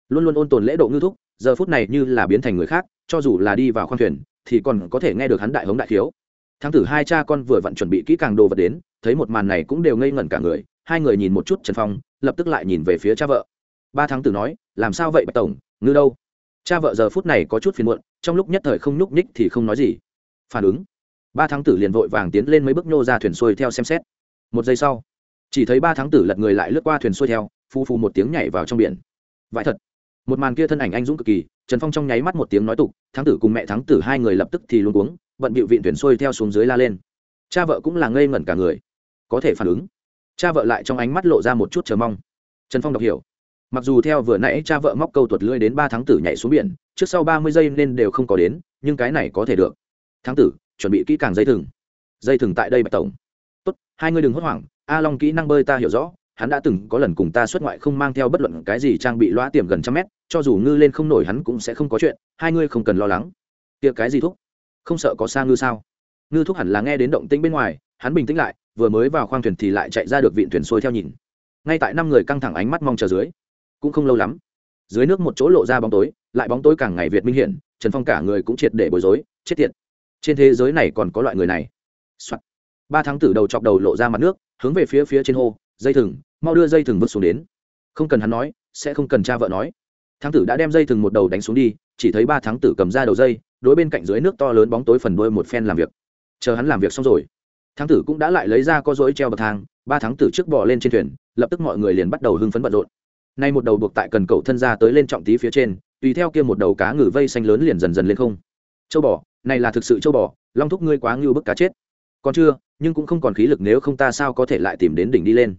Luôn luôn ôn tồn lễ độ ngư thúc, giờ phút này như là biến thành người khác, cho dù là đi vào khoang thuyền, thì còn có thể nghe được hắn đại hống đại thiếu thắng tử hai cha con vừa vặn chuẩn bị kỹ càng đồ vật đến, thấy một màn này cũng đều ngây ngẩn cả người, hai người nhìn một chút trần phong, lập tức lại nhìn về phía cha vợ. Ba thắng tử nói, làm sao vậy, bạch tổng? Ngư đâu? Cha vợ giờ phút này có chút phiền muộn, trong lúc nhất thời không nhúc nhích thì không nói gì. Phản ứng. Ba tháng tử liền vội vàng tiến lên mấy bước nhô ra thuyền xuôi theo xem xét. Một giây sau, chỉ thấy ba tháng tử lật người lại lướt qua thuyền xuôi theo phu phu một tiếng nhảy vào trong biển. Vãi thật. Một màn kia thân ảnh anh dũng cực kỳ, trần phong trong nháy mắt một tiếng nói tục tháng tử cùng mẹ tháng tử hai người lập tức thì luôn uống bận bịu vịn thuyền xuôi theo xuống dưới la lên. Cha vợ cũng là ngây ngẩn cả người. Có thể phản ứng. Cha vợ lại trong ánh mắt lộ ra một chút chờ mong. Trần phong đọc hiểu mặc dù theo vừa nãy cha vợ móc câu tuột lưỡi đến ba tháng tử nhảy xuống biển, trước sau ba mươi giây nên đều không có đến, nhưng cái này có thể được. Tháng tử, chuẩn bị kỹ càng dây thừng. Dây thừng tại đây bạch tổng. Tốt, hai người đừng hốt hoảng, a long kỹ năng bơi ta hiểu rõ, hắn đã từng có lần cùng ta xuất ngoại không mang theo bất luận cái gì trang bị loa tiềm gần trăm mét, cho dù ngư lên không nổi hắn cũng sẽ không có chuyện, hai ngươi không cần lo lắng. Tiệc cái gì thúc? Không sợ có xa ngư sao? Ngư thúc hẳn là nghe đến động tĩnh bên ngoài, hắn bình tĩnh lại, vừa mới vào khoang thuyền thì lại chạy ra được vịn thuyền xuôi theo nhìn. Ngay tại năm người căng thẳng ánh mắt mong chờ dưới cũng không lâu lắm. Dưới nước một chỗ lộ ra bóng tối, lại bóng tối càng ngày việt minh hiển trần phong cả người cũng triệt để bối rối, chết tiệt. Trên thế giới này còn có loại người này、Soạn. ba tháng tử đầu chọc đầu lộ ra mặt nước, hướng về phía phía trên hồ dây thừng, mau đưa dây thừng vứt xuống đến. Không cần hắn nói, sẽ không cần cha vợ nói. Tháng tử đã đem dây thừng một đầu đánh xuống đi, chỉ thấy ba tháng tử cầm ra đầu dây, đối bên cạnh dưới nước to lớn bóng tối phần đuôi một phen làm việc. Chờ hắn làm việc xong rồi, tháng tử cũng đã lại lấy ra có dối treo bậc thang, ba tháng tử trước bỏ lên trên thuyền, lập tức mọi người liền bắt đầu hưng phấn bận rộn nay một đầu buộc tại cần cầu thân ra tới lên trọng tí phía trên, tùy theo kia một đầu cá ngừ vây xanh lớn liền dần dần lên không. Châu bò, này là thực sự châu bò, long thúc ngươi quá ngưu bức cá chết. Còn chưa, nhưng cũng không còn khí lực nếu không ta sao có thể lại tìm đến đỉnh đi lên.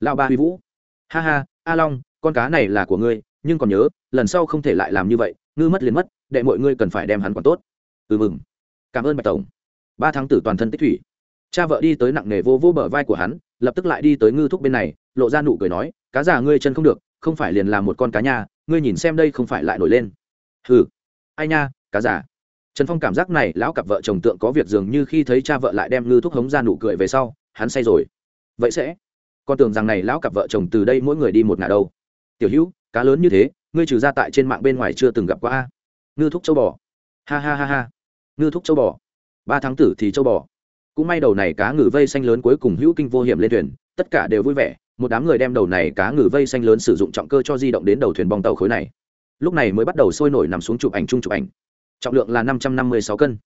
Lao ba huy vũ. Ha ha, a long, con cá này là của ngươi, nhưng còn nhớ, lần sau không thể lại làm như vậy, ngư mất liền mất, đệ mọi ngươi cần phải đem hắn còn tốt. Ừ mừng. Cảm ơn bạch tổng. Ba tháng tử toàn thân tích thủy. Cha vợ đi tới nặng nề vô vô bờ vai của hắn, lập tức lại đi tới ngư thúc bên này, lộ ra nụ cười nói, cá già ngươi chân không được không phải liền làm một con cá nha, ngươi nhìn xem đây không phải lại nổi lên. Hừ. Ai nha, cá già. Trần phong cảm giác này, lão cặp vợ chồng tượng có việc dường như khi thấy cha vợ lại đem ngư thúc hống ra nụ cười về sau, hắn say rồi. Vậy sẽ. Con tưởng rằng này lão cặp vợ chồng từ đây mỗi người đi một ngả đâu tiểu hữu, cá lớn như thế, ngươi trừ ra tại trên mạng bên ngoài chưa từng gặp qua a. Ngư thúc châu bò. Ha ha ha ha. Ngư thúc châu bò. Ba tháng tử thì châu bò. Cũng may đầu này cá ngừ vây xanh lớn cuối cùng hữu kinh vô hiểm lên thuyền, tất cả đều vui vẻ một đám người đem đầu này cá ngừ vây xanh lớn sử dụng trọng cơ cho di động đến đầu thuyền bong tàu khối này. Lúc này mới bắt đầu sôi nổi nằm xuống chụp ảnh chung chụp ảnh. Trọng lượng là năm trăm năm mươi sáu cân.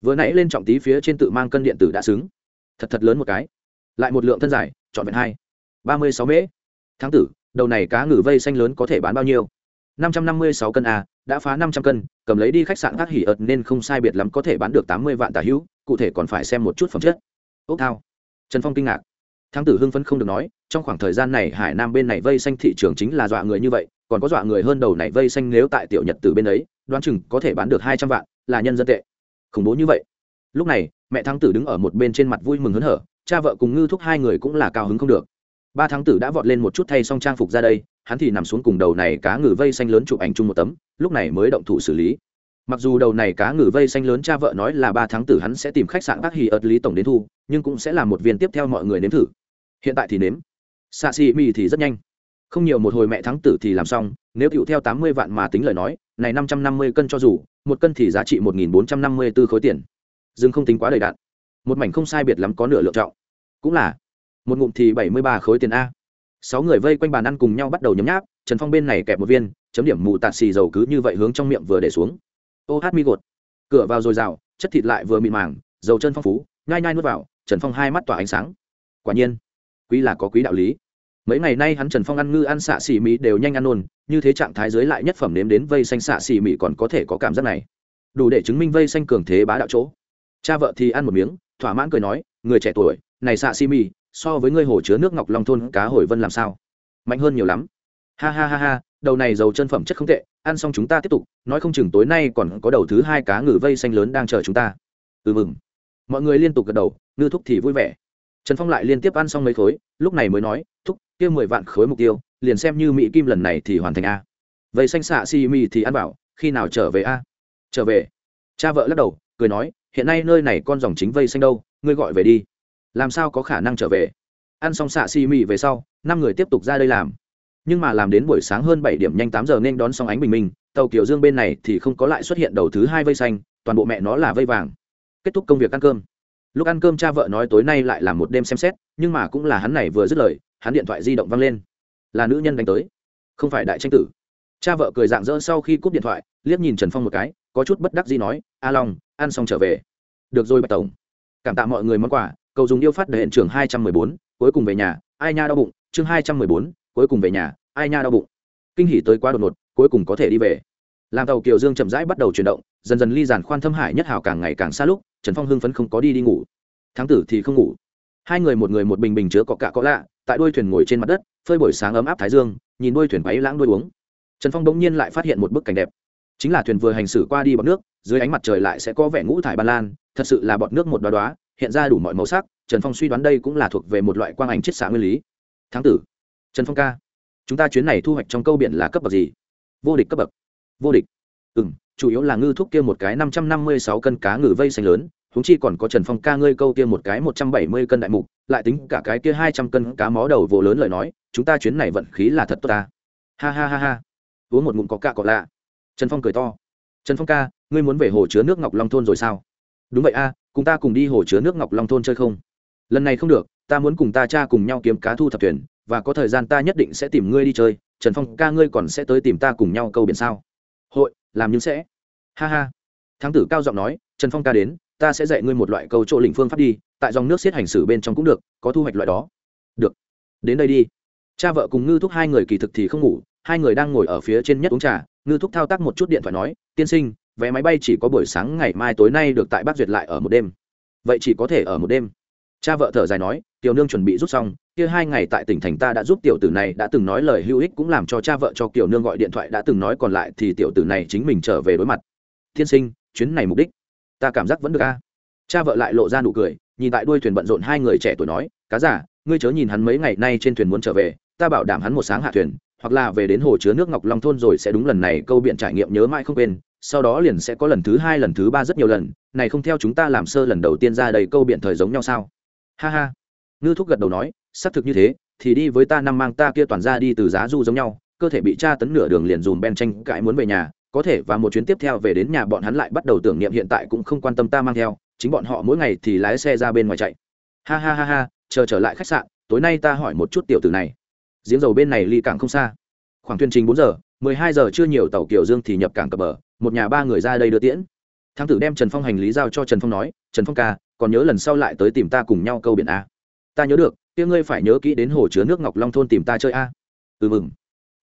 Vừa nãy lên trọng tí phía trên tự mang cân điện tử đã xứng. Thật thật lớn một cái. Lại một lượng thân dài, trọn vẹn hai. ba mươi sáu mễ. Tháng tử, đầu này cá ngừ vây xanh lớn có thể bán bao nhiêu? năm trăm năm mươi sáu cân a đã phá năm trăm cân, cầm lấy đi khách sạn các hỉ ợt nên không sai biệt lắm có thể bán được tám mươi vạn tả hữu, cụ thể còn phải xem một chút phẩm chất. Ốc thao. Trần phong kinh ngạc thắng tử hưng phấn không được nói, trong khoảng thời gian này hải nam bên này vây xanh thị trường chính là dọa người như vậy, còn có dọa người hơn đầu này vây xanh nếu tại tiểu nhật từ bên ấy, đoán chừng có thể bán được hai trăm vạn, là nhân dân tệ. Khủng bố như vậy. Lúc này, mẹ thắng tử đứng ở một bên trên mặt vui mừng hớn hở, cha vợ cùng ngư thúc hai người cũng là cao hứng không được. Ba thắng tử đã vọt lên một chút thay xong trang phục ra đây, hắn thì nằm xuống cùng đầu này cá ngừ vây xanh lớn chụp ảnh chung một tấm, lúc này mới động thủ xử lý. Mặc dù đầu này cá ngừ vây xanh lớn cha vợ nói là ba tháng tử hắn sẽ tìm khách sạn bác hì ợt lý tổng đến thu, nhưng cũng sẽ là một viên tiếp theo mọi người nếm thử hiện tại thì nếm. Xạ xì mì thì rất nhanh. Không nhiều, một hồi mẹ thắng tử thì làm xong, nếu cựu theo tám mươi vạn mà tính lời nói, này năm trăm năm mươi cân cho dù, một cân thì giá trị một nghìn bốn trăm năm mươi b ố khối tiền. Dừng không tính quá đầy đạn. Một mảnh không sai biệt lắm có nửa lượng trọng. Cũng là, một ngụm thì bảy mươi ba khối tiền a. Sáu người vây quanh bàn ăn cùng nhau bắt đầu nhấm nháp, trần phong bên này kẹp một viên, chấm điểm mù tạt xì dầu cứ như vậy hướng trong miệng vừa để xuống. Ô hát mi gột. Cửa vào dồi dào, chất thịt lại vừa mịn màng, dầu chân phong phú, nhai nhai nuốt vào, trần phong hai mắt tỏa ánh sáng. Quả nhiên quý là có quý đạo lý. Mấy ngày nay hắn trần phong ăn ngư ăn xạ xỉ mì đều nhanh ăn nôn như thế trạng thái dưới lại nhất phẩm nếm đến vây xanh xạ xỉ mì còn có thể có cảm giác này. Đủ để chứng minh vây xanh cường thế bá đạo chỗ. Cha vợ thì ăn một miếng, thỏa mãn cười nói, người trẻ tuổi, này xạ xỉ mì, so với ngươi hồ chứa nước ngọc long thôn cá hồi vân làm sao? Mạnh hơn nhiều lắm. Ha ha ha ha, đầu này giàu chân phẩm chất không tệ, ăn xong chúng ta tiếp tục, nói không chừng tối nay còn có đầu thứ hai cá ngừ vây xanh lớn đang chờ chúng ta. Ừ mừng. Mọi người liên tục gật đầu, ngư thúc thì vui vẻ trần phong lại liên tiếp ăn xong mấy khối, lúc này mới nói, thúc, kia mười vạn khối mục tiêu, liền xem như mỹ kim lần này thì hoàn thành a. Vây xanh xạ si mì thì ăn bảo, khi nào trở về a? Trở về. Cha vợ lắc đầu, cười nói, hiện nay nơi này con dòng chính vây xanh đâu, ngươi gọi về đi. Làm sao có khả năng trở về? Ăn xong xạ xi mì về sau, năm người tiếp tục ra đây làm. Nhưng mà làm đến buổi sáng hơn bảy điểm nhanh tám giờ nên đón xong ánh bình minh, tàu kiểu dương bên này thì không có lại xuất hiện đầu thứ hai vây xanh, toàn bộ mẹ nó là vây vàng. Kết thúc công việc ăn cơm lúc ăn cơm cha vợ nói tối nay lại là một đêm xem xét, nhưng mà cũng là hắn này vừa dứt lời, hắn điện thoại di động văng lên. Là nữ nhân đánh tới. Không phải đại tranh tử. Cha vợ cười dạng dỡ sau khi cúp điện thoại, liếc nhìn trần phong một cái, có chút bất đắc gì nói, a long, ăn xong trở về. Được rồi, bạch tổng. Cảm tạ mọi người món quà, cầu dùng yêu phát để hiện trường hai trăm mười bốn, cuối cùng về nhà, ai nha đau bụng, chương hai trăm mười bốn, cuối cùng về nhà, ai nha đau bụng. Kinh hỉ tới quá đột ngột, cuối cùng có thể đi về làm tàu kiều dương chậm rãi bắt đầu chuyển động, dần dần ly giàn khoan thâm hải nhất hào càng ngày càng xa lúc, trần phong hưng phấn không có đi đi ngủ. Thắng tử thì không ngủ. Hai người một người một bình bình chứa cọ cạ cọ lạ, tại đuôi thuyền ngồi trên mặt đất, phơi buổi sáng ấm áp thái dương, nhìn đuôi thuyền váy lãng đuôi uống. Trần phong bỗng nhiên lại phát hiện một bức cảnh đẹp. Chính là thuyền vừa hành xử qua đi bọt nước, dưới ánh mặt trời lại sẽ có vẻ ngũ thải ba lan, thật sự là bọt nước một đoá đoá hiện ra đủ mọi màu sắc, trần phong suy đoán đây cũng là thuộc về một loại quang ảnh chiết xạ nguyên lý. Tháng tử. Trần phong ca, chúng ta chuyến này thu hoạch trong câu biển là cấp bậc gì? Vô địch cấp bậc vô địch. Ừ m chủ yếu là ngư thuốc kia một cái năm trăm năm mươi sáu cân cá ngừ vây xanh lớn húng chi còn có trần phong ca ngươi câu kia một cái một trăm bảy mươi cân đại mục, lại tính cả cái kia hai trăm cân cá mó đầu vỗ lớn lời nói, chúng ta chuyến này vận khí là thật tốt ta. Ha ha ha ha. Uống một ngụm có ca cọ lạ. Trần phong cười to. Trần phong ca, ngươi muốn về hồ chứa nước ngọc long thôn rồi sao? Đúng vậy a, cùng ta cùng đi hồ chứa nước ngọc long thôn chơi không? Lần này không được, ta muốn cùng ta cha cùng nhau kiếm cá thu thập thuyền, và có thời gian ta nhất định sẽ tìm ngươi đi chơi. Trần phong ca, ngươi còn sẽ tới tìm ta cùng nhau câu biển sao? Hội, làm nhưng sẽ. Ha ha. Thắng tử cao giọng nói, trần phong ca đến, ta sẽ dạy ngươi một loại câu chỗ lĩnh phương pháp đi, tại dòng nước xiết hành xử bên trong cũng được, có thu hoạch loại đó. Được. Đến đây đi. Cha vợ cùng ngư thúc hai người kỳ thực thì không ngủ, hai người đang ngồi ở phía trên nhất uống trà, ngư thúc thao tác một chút điện thoại nói, tiên sinh, vé máy bay chỉ có buổi sáng ngày mai tối nay được tại bác duyệt lại ở một đêm. Vậy chỉ có thể ở một đêm. Cha vợ thở dài nói tiểu nương chuẩn bị rút xong, kia hai ngày tại tỉnh thành ta đã giúp tiểu tử này đã từng nói lời hữu ích cũng làm cho cha vợ cho tiểu nương gọi điện thoại đã từng nói còn lại thì tiểu tử này chính mình trở về đối mặt. Thiên sinh, chuyến này mục đích, ta cảm giác vẫn được a. Cha vợ lại lộ ra nụ cười, nhìn tại đuôi thuyền bận rộn hai người trẻ tuổi nói, cá giả ngươi chớ nhìn hắn mấy ngày nay trên thuyền muốn trở về, ta bảo đảm hắn một sáng hạ thuyền, hoặc là về đến hồ chứa nước ngọc long thôn rồi sẽ đúng lần này câu biện trải nghiệm nhớ mãi không quên, sau đó liền sẽ có lần thứ hai lần thứ ba rất nhiều lần, này không theo chúng ta làm sơ lần đầu tiên ra đầy câu biện thời giống nhau sao? Ha ha ngư thúc gật đầu nói, xác thực như thế, thì đi với ta năm mang ta kia toàn ra đi từ giá du giống nhau, cơ thể bị tra tấn nửa đường liền dùm ben tranh cãi muốn về nhà, có thể và một chuyến tiếp theo về đến nhà bọn hắn lại bắt đầu tưởng niệm hiện tại cũng không quan tâm ta mang theo, chính bọn họ mỗi ngày thì lái xe ra bên ngoài chạy. Ha ha ha ha, chờ trở lại khách sạn, tối nay ta hỏi một chút tiểu tử này. Giếng dầu bên này ly cảng không xa. Khoảng tuyên trình bốn giờ, mười hai giờ chưa nhiều tàu kiểu dương thì nhập cảng cập bờ, một nhà ba người ra đây đưa tiễn. Thám tử đem trần phong hành lý giao cho trần phong nói, trần phong ca, còn nhớ lần sau lại tới tìm ta cùng nhau câu biển a ta nhớ được, kia ngươi phải nhớ kỹ đến hồ chứa nước ngọc long thôn tìm ta chơi a. Ừ mừng.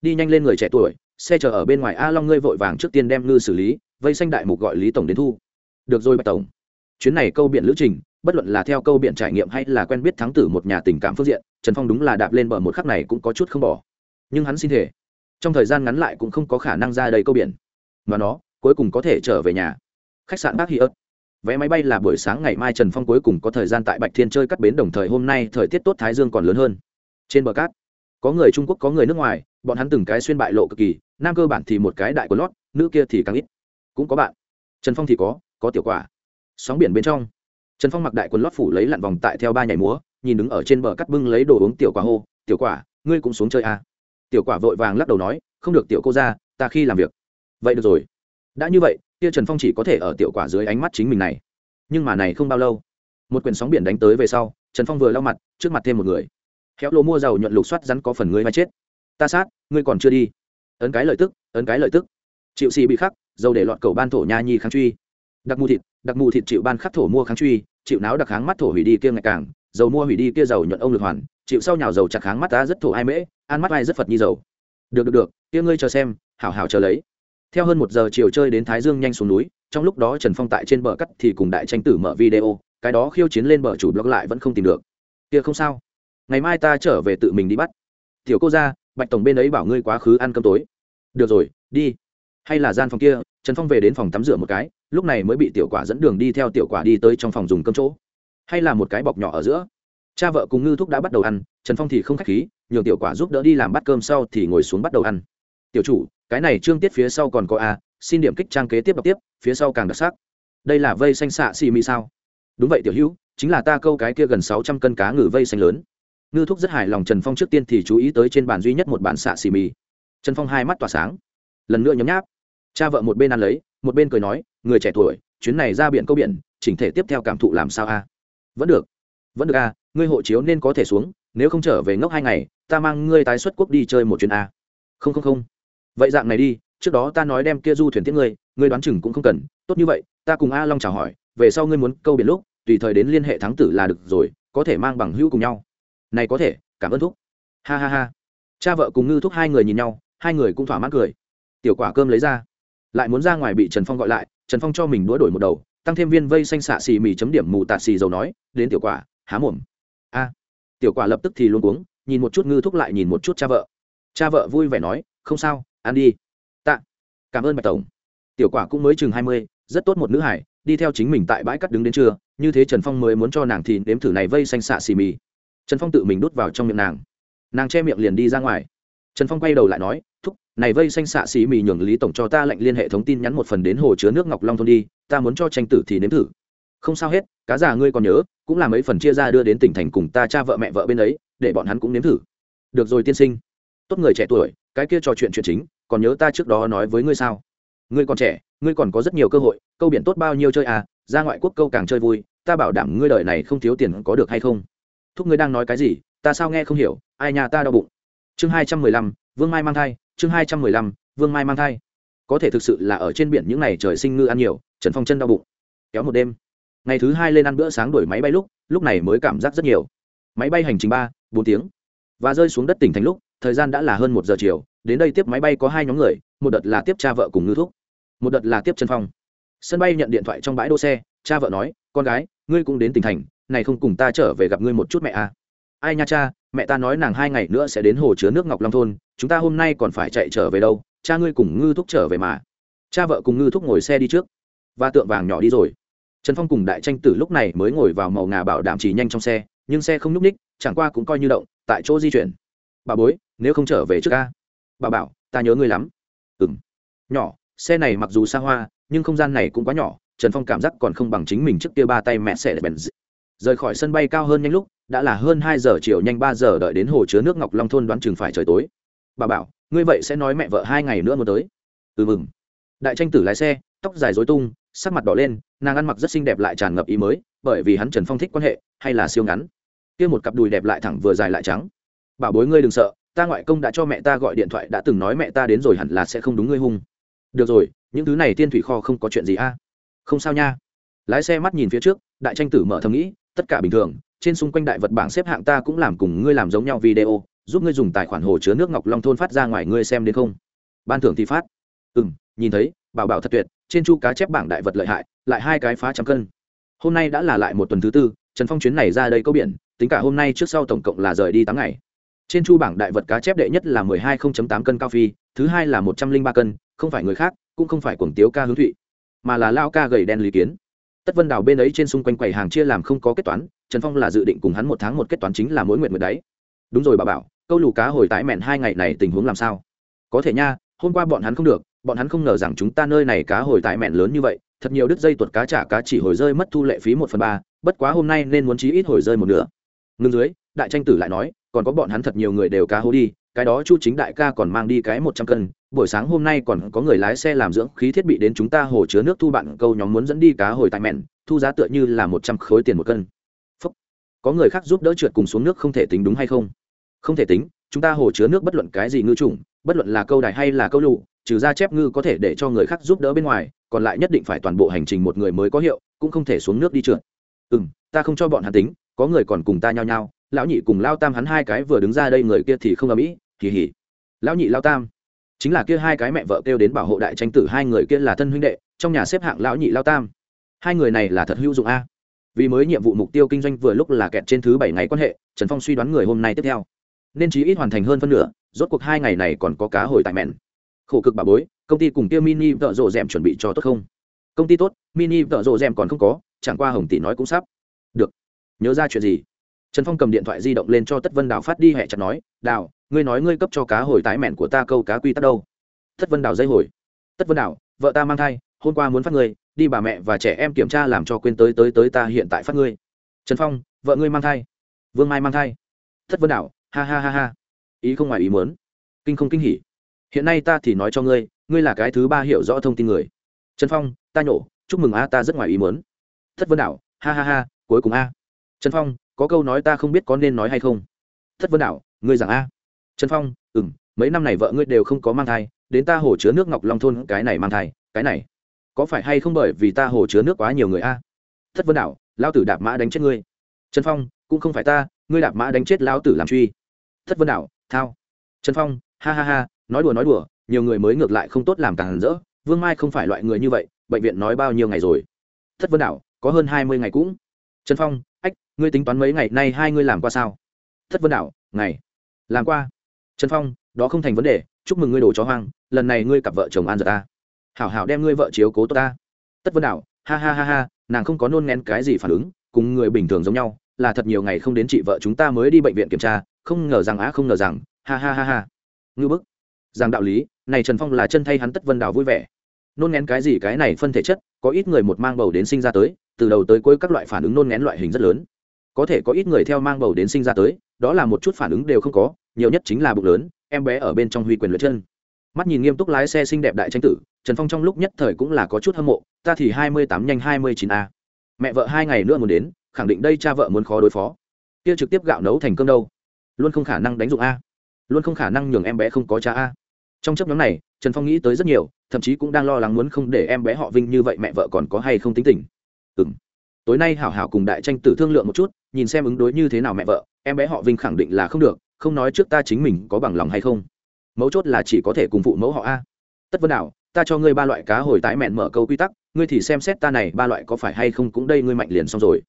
Đi nhanh lên người trẻ tuổi, xe chờ ở bên ngoài a long ngươi vội vàng trước tiên đem ngư xử lý, vây xanh đại mục gọi lý tổng đến thu. Được rồi bạch tổng. Chuyến này câu biện lữ trình, bất luận là theo câu biện trải nghiệm hay là quen biết thắng tử một nhà tình cảm phương diện, trần phong đúng là đạp lên bờ một khắc này cũng có chút không bỏ. Nhưng hắn xin thể trong thời gian ngắn lại cũng không có khả năng ra đầy câu biển. Mà nó, cuối cùng có thể trở về nhà. Khách sạn bác hi ớt vé máy bay là buổi sáng ngày mai trần phong cuối cùng có thời gian tại bạch thiên chơi cắt bến đồng thời hôm nay thời tiết tốt thái dương còn lớn hơn. Trên bờ cát, có người trung quốc, có người nước ngoài, bọn hắn từng cái xuyên bại lộ cực kỳ, nam cơ bản thì một cái đại của lót, nữ kia thì càng ít. Cũng có bạn. Trần phong thì có có tiểu quả. Sóng biển bên trong, trần phong mặc đại quần lót phủ lấy lặn vòng tại theo ba nhảy múa, nhìn đứng ở trên bờ cắt bưng lấy đồ uống tiểu quả hô, tiểu quả, ngươi cũng xuống chơi à. tiểu quả vội vàng lắc đầu nói, không được tiểu cô ra, ta khi làm việc. Vậy được rồi. Đã như vậy kia trần phong chỉ có thể ở tiểu quả dưới ánh mắt chính mình này. Nhưng mà này không bao lâu, một quyển sóng biển đánh tới về sau, trần phong vừa lau mặt, trước mặt thêm một người. Khéo lô mua dầu nhuận lục soát rắn có phần ngươi mai chết. Ta sát, ngươi còn chưa đi. Ấn cái lợi tức, ấn cái lợi tức. Chịu xì bị khắc, dầu để lọt cầu ban thổ nha nhi kháng truy. Đặc mù thịt, đặc mù thịt chịu ban khắc thổ mua kháng truy, chịu náo đặc kháng mắt thổ hủy đi kia ngày càng, dầu mua hủy đi kia dầu nhuận ông lực hoàn, chịu sau nhào dầu chặt kháng mắt ta rất thổ ai mễ ăn mắt ai rất phật nhi dầu. Được được được, kia ngươi chờ xem, hảo hảo chờ lấy theo hơn một giờ chiều chơi đến thái dương nhanh xuống núi, trong lúc đó trần phong tại trên bờ cắt thì cùng đại tranh tử mở video, cái đó khiêu chiến lên bờ chủ blog lại vẫn không tìm được. Kia không sao. Ngày mai ta trở về tự mình đi bắt. Tiểu cô ra bạch tổng bên ấy bảo ngươi quá khứ ăn cơm tối. Được rồi, đi. Hay là gian phòng kia, trần phong về đến phòng tắm rửa một cái, lúc này mới bị tiểu quả dẫn đường đi theo tiểu quả đi tới trong phòng dùng cơm chỗ. Hay là một cái bọc nhỏ ở giữa. Cha vợ cùng ngư thúc đã bắt đầu ăn, trần phong thì không k h á c h khí, nhường tiểu quả giúp đỡ đi làm bát cơm sau thì ngồi xuống bắt đầu ăn. Tiểu chủ cái này trương tiết phía sau còn có a, xin điểm kích trang kế tiếp đọc tiếp, phía sau càng đặc sắc. Đây là vây xanh xạ xì mi sao? Đúng vậy tiểu hữu, chính là ta câu cái kia gần sáu trăm cân cá ngừ vây xanh lớn. Ngư thúc rất hài lòng trần phong trước tiên thì chú ý tới trên bàn duy nhất một bản xạ xì mì. Trần phong hai mắt tỏa sáng. Lần nữa nhấm nháp. Cha vợ một bên ăn lấy, một bên cười nói, người trẻ tuổi, chuyến này ra biển câu biển, chỉnh thể tiếp theo cảm thụ làm sao a? Vẫn được. Vẫn được a, ngươi hộ chiếu nên có thể xuống, nếu không trở về ngốc hai ngày, ta mang ngươi tái xuất quốc đi chơi một chuyến a. Không không không vậy dạng này đi, trước đó ta nói đem kia du thuyền tiễn ngươi ngươi đoán chừng cũng không cần. Tốt như vậy, ta cùng a long chào hỏi, về sau ngươi muốn câu biển lúc, tùy thời đến liên hệ thắng tử là được rồi, có thể mang bằng hữu cùng nhau. Này có thể, cảm ơn thúc. Ha ha ha. Cha vợ cùng ngư thúc hai người nhìn nhau, hai người cũng thỏa mãn cười. Tiểu quả cơm lấy ra. Lại muốn ra ngoài bị trần phong gọi lại, trần phong cho mình đũa đổi một đầu, tăng thêm viên vây xanh xạ xì mì chấm điểm mù tạt xì dầu nói, đến tiểu quả, há mồm. A. Tiểu quả lập tức thì luôn cuống, nhìn một chút ngư thúc lại nhìn một chút cha vợ. Cha vợ vui vẻ nói, không sao ăn đi. Tạ. Cảm ơn bạch tổng. Tiểu quả cũng mới chừng hai mươi, rất tốt một nữ hải, đi theo chính mình tại bãi cắt đứng đến trưa, như thế trần phong mới muốn cho nàng thì nếm thử này vây xanh xạ xì mì. Trần phong tự mình đút vào trong miệng nàng. Nàng che miệng liền đi ra ngoài. Trần phong quay đầu lại nói, thúc, này vây xanh xạ xì mì nhường lý tổng cho ta lệnh liên hệ thống tin nhắn một phần đến hồ chứa nước ngọc long thôn đi, ta muốn cho tranh tử thì nếm thử. Không sao hết, cá già ngươi còn nhớ, cũng là mấy phần chia ra đưa đến tỉnh thành cùng ta cha vợ mẹ vợ bên ấy, để bọn hắn cũng nếm thử. Được rồi tiên sinh. Tốt người trẻ tuổi, cái kia trò chuyện chuyện chính còn nhớ ta trước đó nói với ngươi sao? Ngươi còn trẻ, ngươi còn có rất nhiều cơ hội, câu biển tốt bao nhiêu chơi à ra ngoại quốc câu càng chơi vui, ta bảo đảm ngươi đời này không thiếu tiền có được hay không? Thúc ngươi đang nói cái gì, ta sao nghe không hiểu, ai nhà ta đau bụng? Chương hai trăm mười lăm, vương mai mang thai, chương hai trăm mười lăm, vương mai mang thai. Có thể thực sự là ở trên biển những ngày trời sinh ngư ăn nhiều, trần phong chân đau bụng. Kéo một đêm. Ngày thứ hai lên ăn bữa sáng đổi máy bay lúc lúc này mới cảm giác rất nhiều. Máy bay hành trình ba, bốn tiếng. Và rơi xuống đất tỉnh thành lúc, thời gian đã là hơn một giờ chiều đến đây tiếp máy bay có hai nhóm người, một đợt là tiếp cha vợ cùng ngư thúc, một đợt là tiếp trần phong. Sân bay nhận điện thoại trong bãi đỗ xe, cha vợ nói, con gái, ngươi cũng đến tỉnh thành, này không cùng ta trở về gặp ngươi một chút mẹ à. Ai nha cha, mẹ ta nói nàng hai ngày nữa sẽ đến hồ chứa nước ngọc long thôn, chúng ta hôm nay còn phải chạy trở về đâu, cha ngươi cùng ngư thúc trở về mà. Cha vợ cùng ngư thúc ngồi xe đi trước, và tượng vàng nhỏ đi rồi. Trần phong cùng đại tranh tử lúc này mới ngồi vào màu ngà bảo đảm chỉ nhanh trong xe, nhưng xe không nhúc ních chẳng qua cũng coi như động, tại chỗ di chuyển. Bà bối, nếu không trở về trước ca bà bảo, ta nhớ ngươi lắm. Ừ m nhỏ, xe này mặc dù xa hoa, nhưng không gian này cũng quá nhỏ, trần phong cảm giác còn không bằng chính mình trước kia ba tay mẹ xe bèn rời khỏi sân bay cao hơn nhanh lúc, đã là hơn hai giờ chiều nhanh ba giờ đợi đến hồ chứa nước ngọc long thôn đoán chừng phải trời tối. Bà bảo, ngươi vậy sẽ nói mẹ vợ hai ngày nữa mới tới. Ừ mừng. Đại tranh tử lái xe, tóc dài dối tung, sắc mặt đỏ lên, nàng ăn mặc rất xinh đẹp lại tràn ngập ý mới, bởi vì hắn trần phong thích quan hệ, hay là siêu ngắn. Kia một cặp đùi đẹp lại thẳng vừa dài lại trắng. Bảo bối ngươi đừng sợ ta ngoại công đã cho mẹ ta gọi điện thoại, đã từng nói mẹ ta đến rồi hẳn là sẽ không đúng ngươi hung. Được rồi, những thứ này tiên thủy kho không có chuyện gì a. Không sao nha. Lái xe mắt nhìn phía trước, đại tranh tử mở thầm nghĩ, tất cả bình thường, trên xung quanh đại vật bảng xếp hạng ta cũng làm cùng ngươi làm giống nhau video, giúp ngươi dùng tài khoản hồ chứa nước ngọc long thôn phát ra ngoài ngươi xem đến không? Ban thưởng thì phát. Ừ m nhìn thấy, bảo bảo thật tuyệt, trên chu cá chép bảng đại vật lợi hại, lại hai cái phá trăm cân. Hôm nay đã là lại một tuần thứ tư, trần phong chuyến này ra đây câu biển, tính cả hôm nay trước sau tổng cộng là rời đi tám ngày trên chu bảng đại vật cá chép đệ nhất là mười hai không chấm tám cân cao phi, thứ hai là một trăm linh ba cân, không phải người khác, cũng không phải cuồng tiếu ca hướng thụy, mà là lao ca gầy đen lý kiến. Tất vân đào bên ấy trên xung quanh quầy hàng chia làm không có kết toán, trần phong là dự định cùng hắn một tháng một kết toán chính là mỗi nguyện nguyện đáy. đúng rồi bà bảo, câu lù cá hồi tái mẹn hai ngày này tình huống làm sao? Có thể nha, hôm qua bọn hắn không được, bọn hắn không ngờ rằng chúng ta nơi này cá hồi tái mẹn lớn như vậy, thật nhiều đứt dây tuột cá trả cá chỉ hồi rơi mất thu lệ phí một phần ba, bất quá hôm nay nên muốn chí ít hồi rơi một nửa. Ngưng dưới, đại tranh tử lại nói còn có bọn hắn thật nhiều người đều cá hố đi, cái đó chu chính đại ca còn mang đi cái một trăm cân, buổi sáng hôm nay còn có người lái xe làm dưỡng khí thiết bị đến chúng ta hồ chứa nước thu bạn câu nhóm muốn dẫn đi cá hồi tại mẹn, thu giá tựa như là một trăm khối tiền một cân. Phúc. có người khác giúp đỡ trượt cùng xuống nước không thể tính đúng hay không? Không thể tính, chúng ta hồ chứa nước bất luận cái gì ngư trùng bất luận là câu đài hay là câu lụ, trừ ra chép ngư có thể để cho người khác giúp đỡ bên ngoài, còn lại nhất định phải toàn bộ hành trình một người mới có hiệu, cũng không thể xuống nước đi trượt. Ừ m ta không cho bọn hắn tính, có người còn cùng ta nhao nhao lão nhị cùng lao tam hắn hai cái vừa đứng ra đây người kia thì không ầm ĩ, kỳ hỉ. Lão nhị, lao tam. Chính là kia hai cái mẹ vợ kêu đến bảo hộ đại tranh tử hai người kia là thân huynh đệ, trong nhà xếp hạng lão nhị, lao tam. Hai người này là thật hữu dụng a. Vì mới nhiệm vụ mục tiêu kinh doanh vừa lúc là kẹt trên thứ bảy ngày quan hệ, trần phong suy đoán người hôm nay tiếp theo. Nên chí ít hoàn thành hơn phân nửa, rốt cuộc hai ngày này còn có cá hồi tại mẹn. Khổ cực bà bối, công ty cùng kia mini vợ rộ rèm chuẩn bị cho tốt không? Công ty tốt, mini vợ rộ rèm còn không có, chẳng qua hồng tỷ nói cũng sắp. Được. Nhớ ra chuyện gì? Trần phong cầm điện thoại di động lên cho tất vân đào phát đi hẹ chặt nói, đào, ngươi nói ngươi cấp cho cá hồi tái mẹn của ta câu cá quy tắc đâu? Tất vân đào dây hồi, tất vân đào, vợ ta mang thai, hôm qua muốn phát ngươi, đi bà mẹ và trẻ em kiểm tra làm cho quên tới tới tới ta hiện tại phát ngươi. Trần phong, vợ ngươi mang thai, vương mai mang thai. Tất vân đào, ha ha ha ha, ý không ngoài ý muốn. Kinh không kinh hỉ. Hiện nay ta thì nói cho ngươi ngươi là cái thứ ba hiểu rõ thông tin người. Trần phong, ta nhổ, chúc mừng a, ta rất ngoài ý muốn. Thất vân đảo ha ha ha, cuối cùng a. Trần phong có câu nói ta không biết có nên nói hay không. Thất vân đảo, ngươi rằng a. Trần phong ừ m mấy năm này vợ ngươi đều không có mang thai, đến ta hồ chứa nước ngọc long thôn cái này mang thai, cái này, có phải hay không bởi vì ta hồ chứa nước quá nhiều người a? Thất vân đảo lao tử đạp mã đánh chết ngươi. Trần phong, cũng không phải ta, ngươi đạp mã đánh chết lao tử làm truy. Thất vân đảo, thao. Trần phong, ha ha ha, nói đùa nói đùa, nhiều người mới ngược lại không tốt làm càng rỡ, vương mai không phải loại người như vậy, bệnh viện nói bao nhiêu ngày rồi. Thất vân đảo, có hơn hai mươi ngày cũng. Trần phong ngươi tính toán mấy ngày nay hai ngươi làm qua sao? Thất vân đảo ngày. Làm qua. Trần phong, đó không thành vấn đề, chúc mừng ngươi đồ chó hoang, lần này ngươi cặp vợ chồng an giật ta. Hảo hảo đem ngươi vợ chiếu cố tốt ta. Tất vân đảo ha ha ha ha, nàng không có nôn nén cái gì phản ứng, cùng người bình thường giống nhau, là thật nhiều ngày không đến chị vợ chúng ta mới đi bệnh viện kiểm tra, không ngờ rằng á, không ngờ rằng, ha ha ha ha. Ngư bức. Rằng đạo lý, này trần phong là chân thay hắn tất vân đào vui vẻ. Nôn ngén cái gì cái này phân thể chất, có ít người một mang bầu đến sinh ra tới, từ đầu tới cuối các loại phản ứng nôn ngén loại hình rất lớn có thể có ít người theo mang bầu đến sinh ra tới, đó là một chút phản ứng đều không có, nhiều nhất chính là bụng lớn, em bé ở bên trong huy quyền lượt chân. Mắt nhìn nghiêm túc lái xe xinh đẹp đại tranh tử, trần phong trong lúc nhất thời cũng là có chút hâm mộ, ta thì hai mươi tám nhanh hai mươi chín a. Mẹ vợ hai ngày nữa muốn đến, khẳng định đây cha vợ muốn khó đối phó. Kia trực tiếp gạo nấu thành cơm đâu? Luôn không khả năng đánh dụng a. Luôn không khả năng nhường em bé không có cha a. Trong chấp nhóm này, trần phong nghĩ tới rất nhiều, thậm chí cũng đang lo lắng muốn không để em bé họ vinh như vậy mẹ vợ còn có hay không tính tình. Ừ m tối nay hảo hảo cùng đại tranh tử thương lượng một chút nhìn xem ứng đối như thế nào mẹ vợ em bé họ vinh khẳng định là không được không nói trước ta chính mình có bằng lòng hay không. Mấu chốt là chỉ có thể cùng phụ mẫu họ a. Tất vân Đảo, ta cho ngươi ba loại cá hồi tái mẹn mở câu quy tắc ngươi thì xem xét ta này ba loại có phải hay không cũng đây ngươi mạnh liền xong rồi.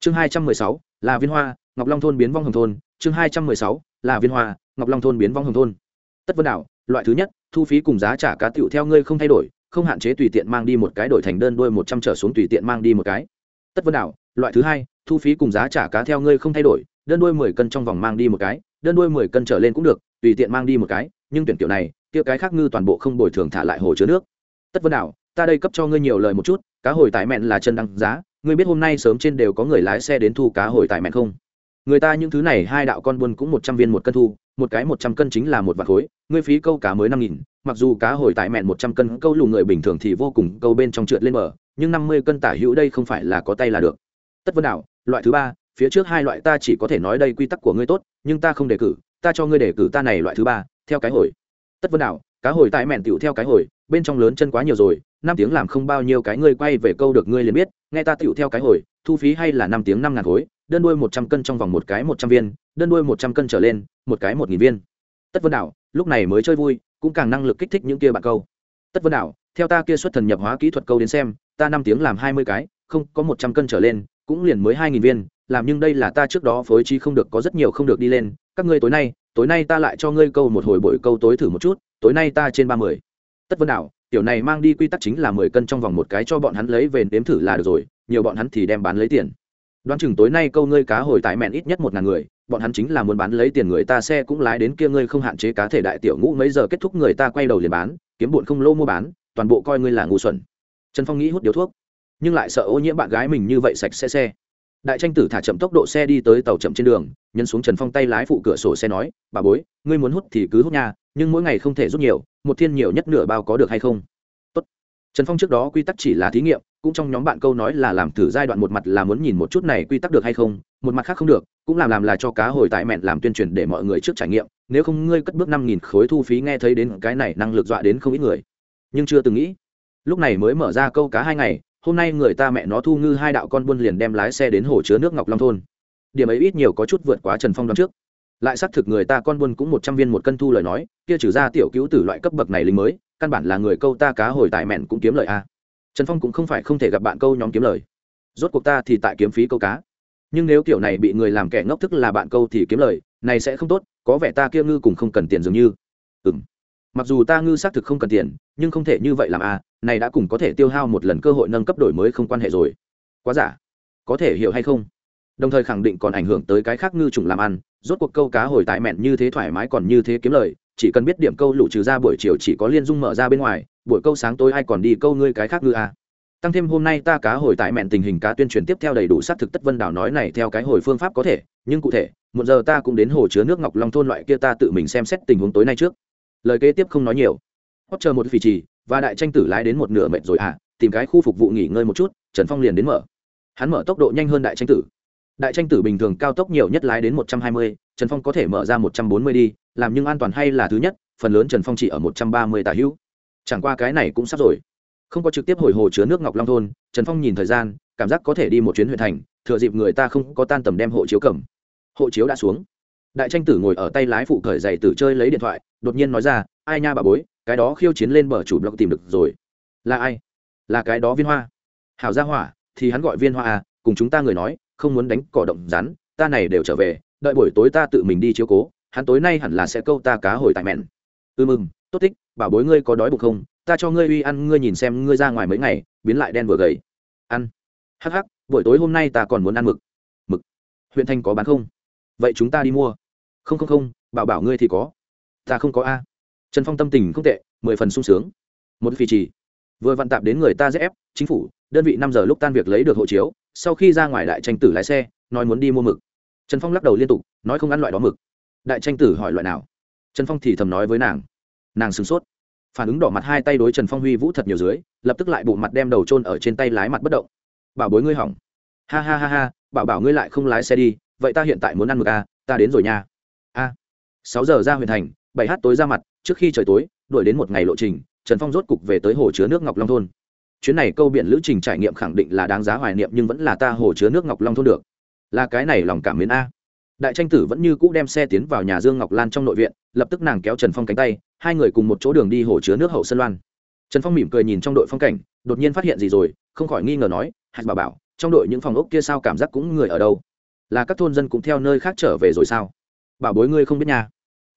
Chương hai trăm mười sáu là viên hoa ngọc long thôn biến vong hồng thôn. Chương hai trăm mười sáu là viên hoa ngọc long thôn biến vong hồng thôn. Tất vân Đảo loại thứ nhất thu phí cùng giá trả cá tựu theo ngươi không thay đổi không hạn chế tùy tiện mang đi một cái đổi thành đơn đôi một trăm trở xuống tùy tiện mang đi một cái tất vân đảo, loại thứ hai thu phí cùng giá trả cá theo ngươi không thay đổi đơn đuôi mười cân trong vòng mang đi một cái đơn đuôi mười cân trở lên cũng được tùy tiện mang đi một cái nhưng tuyển kiểu này kia cái khác ngư toàn bộ không bồi thường thả lại hồ chứa nước tất vân đảo, ta đây cấp cho ngươi nhiều lời một chút cá hồi tại mẹn là chân đăng giá ngươi biết hôm nay sớm trên đều có người lái xe đến thu cá hồi tại mẹn không người ta những thứ này hai đạo con buôn cũng một trăm viên một cân thu một cái một trăm cân chính là một vạt khối ngươi phí câu cá mới năm nghìn mặc dù cá hồi tại mẹn một trăm cân câu lù người bình thường thì vô cùng câu bên trong trượt lên mở nhưng năm mươi cân tả hữu đây không phải là có tay là được. Tất vân đạo loại thứ ba, phía trước hai loại ta chỉ có thể nói đây quy tắc của ngươi tốt, nhưng ta không đề cử, ta cho ngươi đề cử ta này loại thứ ba, theo cái hồi. Tất vân đạo cá hồi tại mẹn tiểu theo cái hồi, bên trong lớn chân quá nhiều rồi, năm tiếng làm không bao nhiêu cái ngươi quay về câu được ngươi liền biết, nghe ta tiểu theo cái hồi, thu phí hay là năm tiếng năm ngàn khối, đơn đuôi một trăm cân trong vòng một cái một trăm viên, đơn đuôi một trăm cân trở lên, một cái một nghìn viên. Tất vân đảo, lúc này mới chơi vui, cũng càng năng lực kích thích những kia bạn câu. Tất vân đảo theo ta kia xuất thần nhập hóa kỹ thuật câu đến xem, ta năm tiếng làm hai mươi cái, không, có một trăm cân trở lên, cũng liền mới hai nghìn viên, làm nhưng đây là ta trước đó phối trí không được, có rất nhiều không được đi lên. Các ngươi tối nay tối nay ta lại cho ngươi câu một hồi bội câu tối thử một chút, tối nay ta trên ba mươi. Tất vân đảo tiểu này mang đi quy tắc chính là mười cân trong vòng một cái cho bọn hắn lấy về nếm thử là được rồi, nhiều bọn hắn thì đem bán lấy tiền. Đoán chừng tối nay câu ngươi cá hồi tại mẹn ít nhất một ngàn người, bọn hắn chính là muốn bán lấy tiền người ta xe cũng lái đến kia ngươi không hạn chế cá thể đại tiểu ngũ, mấy giờ kết thúc người ta quay đầu liền bán, kiếm bụn không lô mua bán toàn bộ coi ngươi là ngu xuẩn. Trần phong nghĩ hút điếu thuốc, nhưng lại sợ ô nhiễm bạn gái mình như vậy sạch xe xe. Đại tranh tử thả chậm tốc độ xe đi tới tàu chậm trên đường nhân xuống trần phong tay lái phụ cửa sổ xe nói, bà bối, ngươi muốn hút thì cứ hút nha, nhưng mỗi ngày không thể rút nhiều, một thiên nhiều nhất nửa bao có được hay không? Tốt. trần phong trước đó quy tắc chỉ là thí nghiệm, cũng trong nhóm bạn câu nói là làm thử giai đoạn một mặt là muốn nhìn một chút này quy tắc được hay không, một mặt khác không được, cũng làm làm là cho cá hồi tại mẹn làm tuyên truyền để mọi người trước trải nghiệm, nếu không ngươi cất bước năm nghìn khối thu phí nghe thấy đến cái này năng lực dọa đến không ít người nhưng chưa từng nghĩ. Lúc này mới mở ra câu cá hai ngày, hôm nay người ta mẹ nó thu ngư hai đạo con buôn liền đem lái xe đến hồ chứa nước ngọc long thôn. Điểm ấy ít nhiều có chút vượt quá trần phong đón trước. Lại xác thực người ta con buôn cũng một trăm viên một cân thu lời nói, kia trừ ra tiểu cứu tử loại cấp bậc này lính mới, căn bản là người câu ta cá hồi tại mẹn cũng kiếm lời a. Trần phong cũng không phải không thể gặp bạn câu nhóm kiếm lời. Rốt cuộc ta thì tại kiếm phí câu cá. Nhưng nếu kiểu này bị người làm kẻ ngốc thức là bạn câu thì kiếm lời, này sẽ không tốt, có vẻ ta kia ngư cùng không cần tiền dường như. Ừ m mặc dù ta ngư xác thực không cần tiền, nhưng không thể như vậy làm à này đã cùng có thể tiêu hao một lần cơ hội nâng cấp đổi mới không quan hệ rồi. Quá giả. Có thể hiểu hay không? Đồng thời khẳng định còn ảnh hưởng tới cái khác ngư trùng làm ăn, rốt cuộc câu cá hồi tại mẹn như thế thoải mái còn như thế kiếm lời, chỉ cần biết điểm câu lũ trừ ra buổi chiều chỉ có liên dung mở ra bên ngoài, buổi câu sáng tối ai còn đi câu ngươi cái khác ngư à. tăng thêm hôm nay ta cá hồi tại mẹn tình hình cá tuyên truyền tiếp theo đầy đủ xác thực tất vân đảo nói này theo cái hồi phương pháp có thể, nhưng cụ thể một giờ ta cũng đến hồ chứa nước ngọc long thôn loại kia ta tự mình xem xét tình huống tối nay trước lời kế tiếp không nói nhiều. Hót chờ một phì trì, và đại tranh tử lái đến một nửa mệt rồi à tìm cái khu phục vụ nghỉ ngơi một chút, trần phong liền đến mở. Hắn mở tốc độ nhanh hơn đại tranh tử. Đại tranh tử bình thường cao tốc nhiều nhất lái đến một trăm hai mươi, trần phong có thể mở ra một trăm bốn mươi đi, làm nhưng an toàn hay là thứ nhất, phần lớn trần phong chỉ ở một trăm ba mươi tà hữu. Chẳng qua cái này cũng sắp rồi. Không có trực tiếp hồi hồ chứa nước ngọc long thôn, trần phong nhìn thời gian, cảm giác có thể đi một chuyến huyện thành, thừa dịp người ta không có tan tầm đem hộ chiếu cầm. Hộ chiếu đã xuống đại tranh tử ngồi ở tay lái phụ cởi dày tử chơi lấy điện thoại, đột nhiên nói ra, ai nha bà bối, cái đó khiêu chiến lên bờ chủ blog tìm được rồi. Là ai? Là cái đó viên hoa. Hảo gia hỏa, thì hắn gọi viên hoa à cùng chúng ta người nói, không muốn đánh cỏ động rắn, ta này đều trở về, đợi buổi tối ta tự mình đi chiếu cố, hắn tối nay hẳn là sẽ câu ta cá hồi tại mẹn. Ư ừ mừng tốt tích bảo bối ngươi có đói bụng không? Ta cho ngươi uy ăn, ngươi nhìn xem ngươi ra ngoài mấy ngày, biến lại đen vừa gầy. Ăn. Hắc hắc, buổi tối hôm nay ta còn muốn ăn mực. Mực? Huyện thanh có bán không? Vậy chúng ta đi mua không không không bảo bảo ngươi thì có. Ta không có a. Trần phong tâm tình không tệ mười phần sung sướng. Một phi trì vừa vặn tạp đến người ta dễ ép chính phủ đơn vị năm giờ lúc tan việc lấy được hộ chiếu sau khi ra ngoài đại tranh tử lái xe nói muốn đi mua mực. Trần phong lắc đầu liên tục nói không ăn loại đó mực. Đại tranh tử hỏi loại nào? Trần phong thì thầm nói với nàng. Nàng sửng sốt. Phản ứng đỏ mặt hai tay đối trần phong huy vũ thật nhiều dưới lập tức lại bộ mặt đem đầu trôn ở trên tay lái mặt bất động. Bảo bối ngươi hỏng. Ha ha ha ha bảo bảo ngươi lại không lái xe đi vậy ta hiện tại muốn ăn mực à, ta đến rồi nha a. Sáu giờ ra huyện thành, bảy h tối ra mặt, trước khi trời tối, đuổi đến một ngày lộ trình, trần phong rốt cục về tới hồ chứa nước ngọc long thôn. Chuyến này câu biển lữ trình trải nghiệm khẳng định là đáng giá hoài niệm nhưng vẫn là ta hồ chứa nước ngọc long thôn được. Là cái này lòng cảm mến a. Đại tranh tử vẫn như cũ đem xe tiến vào nhà dương ngọc lan trong nội viện, lập tức nàng kéo trần phong cánh tay, hai người cùng một chỗ đường đi hồ chứa nước hậu sân loan. Trần phong mỉm cười nhìn trong đội phong cảnh, đột nhiên phát hiện gì rồi, không khỏi nghi ngờ nói hạt bà bảo, trong đội những phòng ốc kia sao cảm giác cũng người ở đâu? Là các thôn dân cũng theo nơi khác trở về rồi sao? Bảo bối ngươi không biết nha.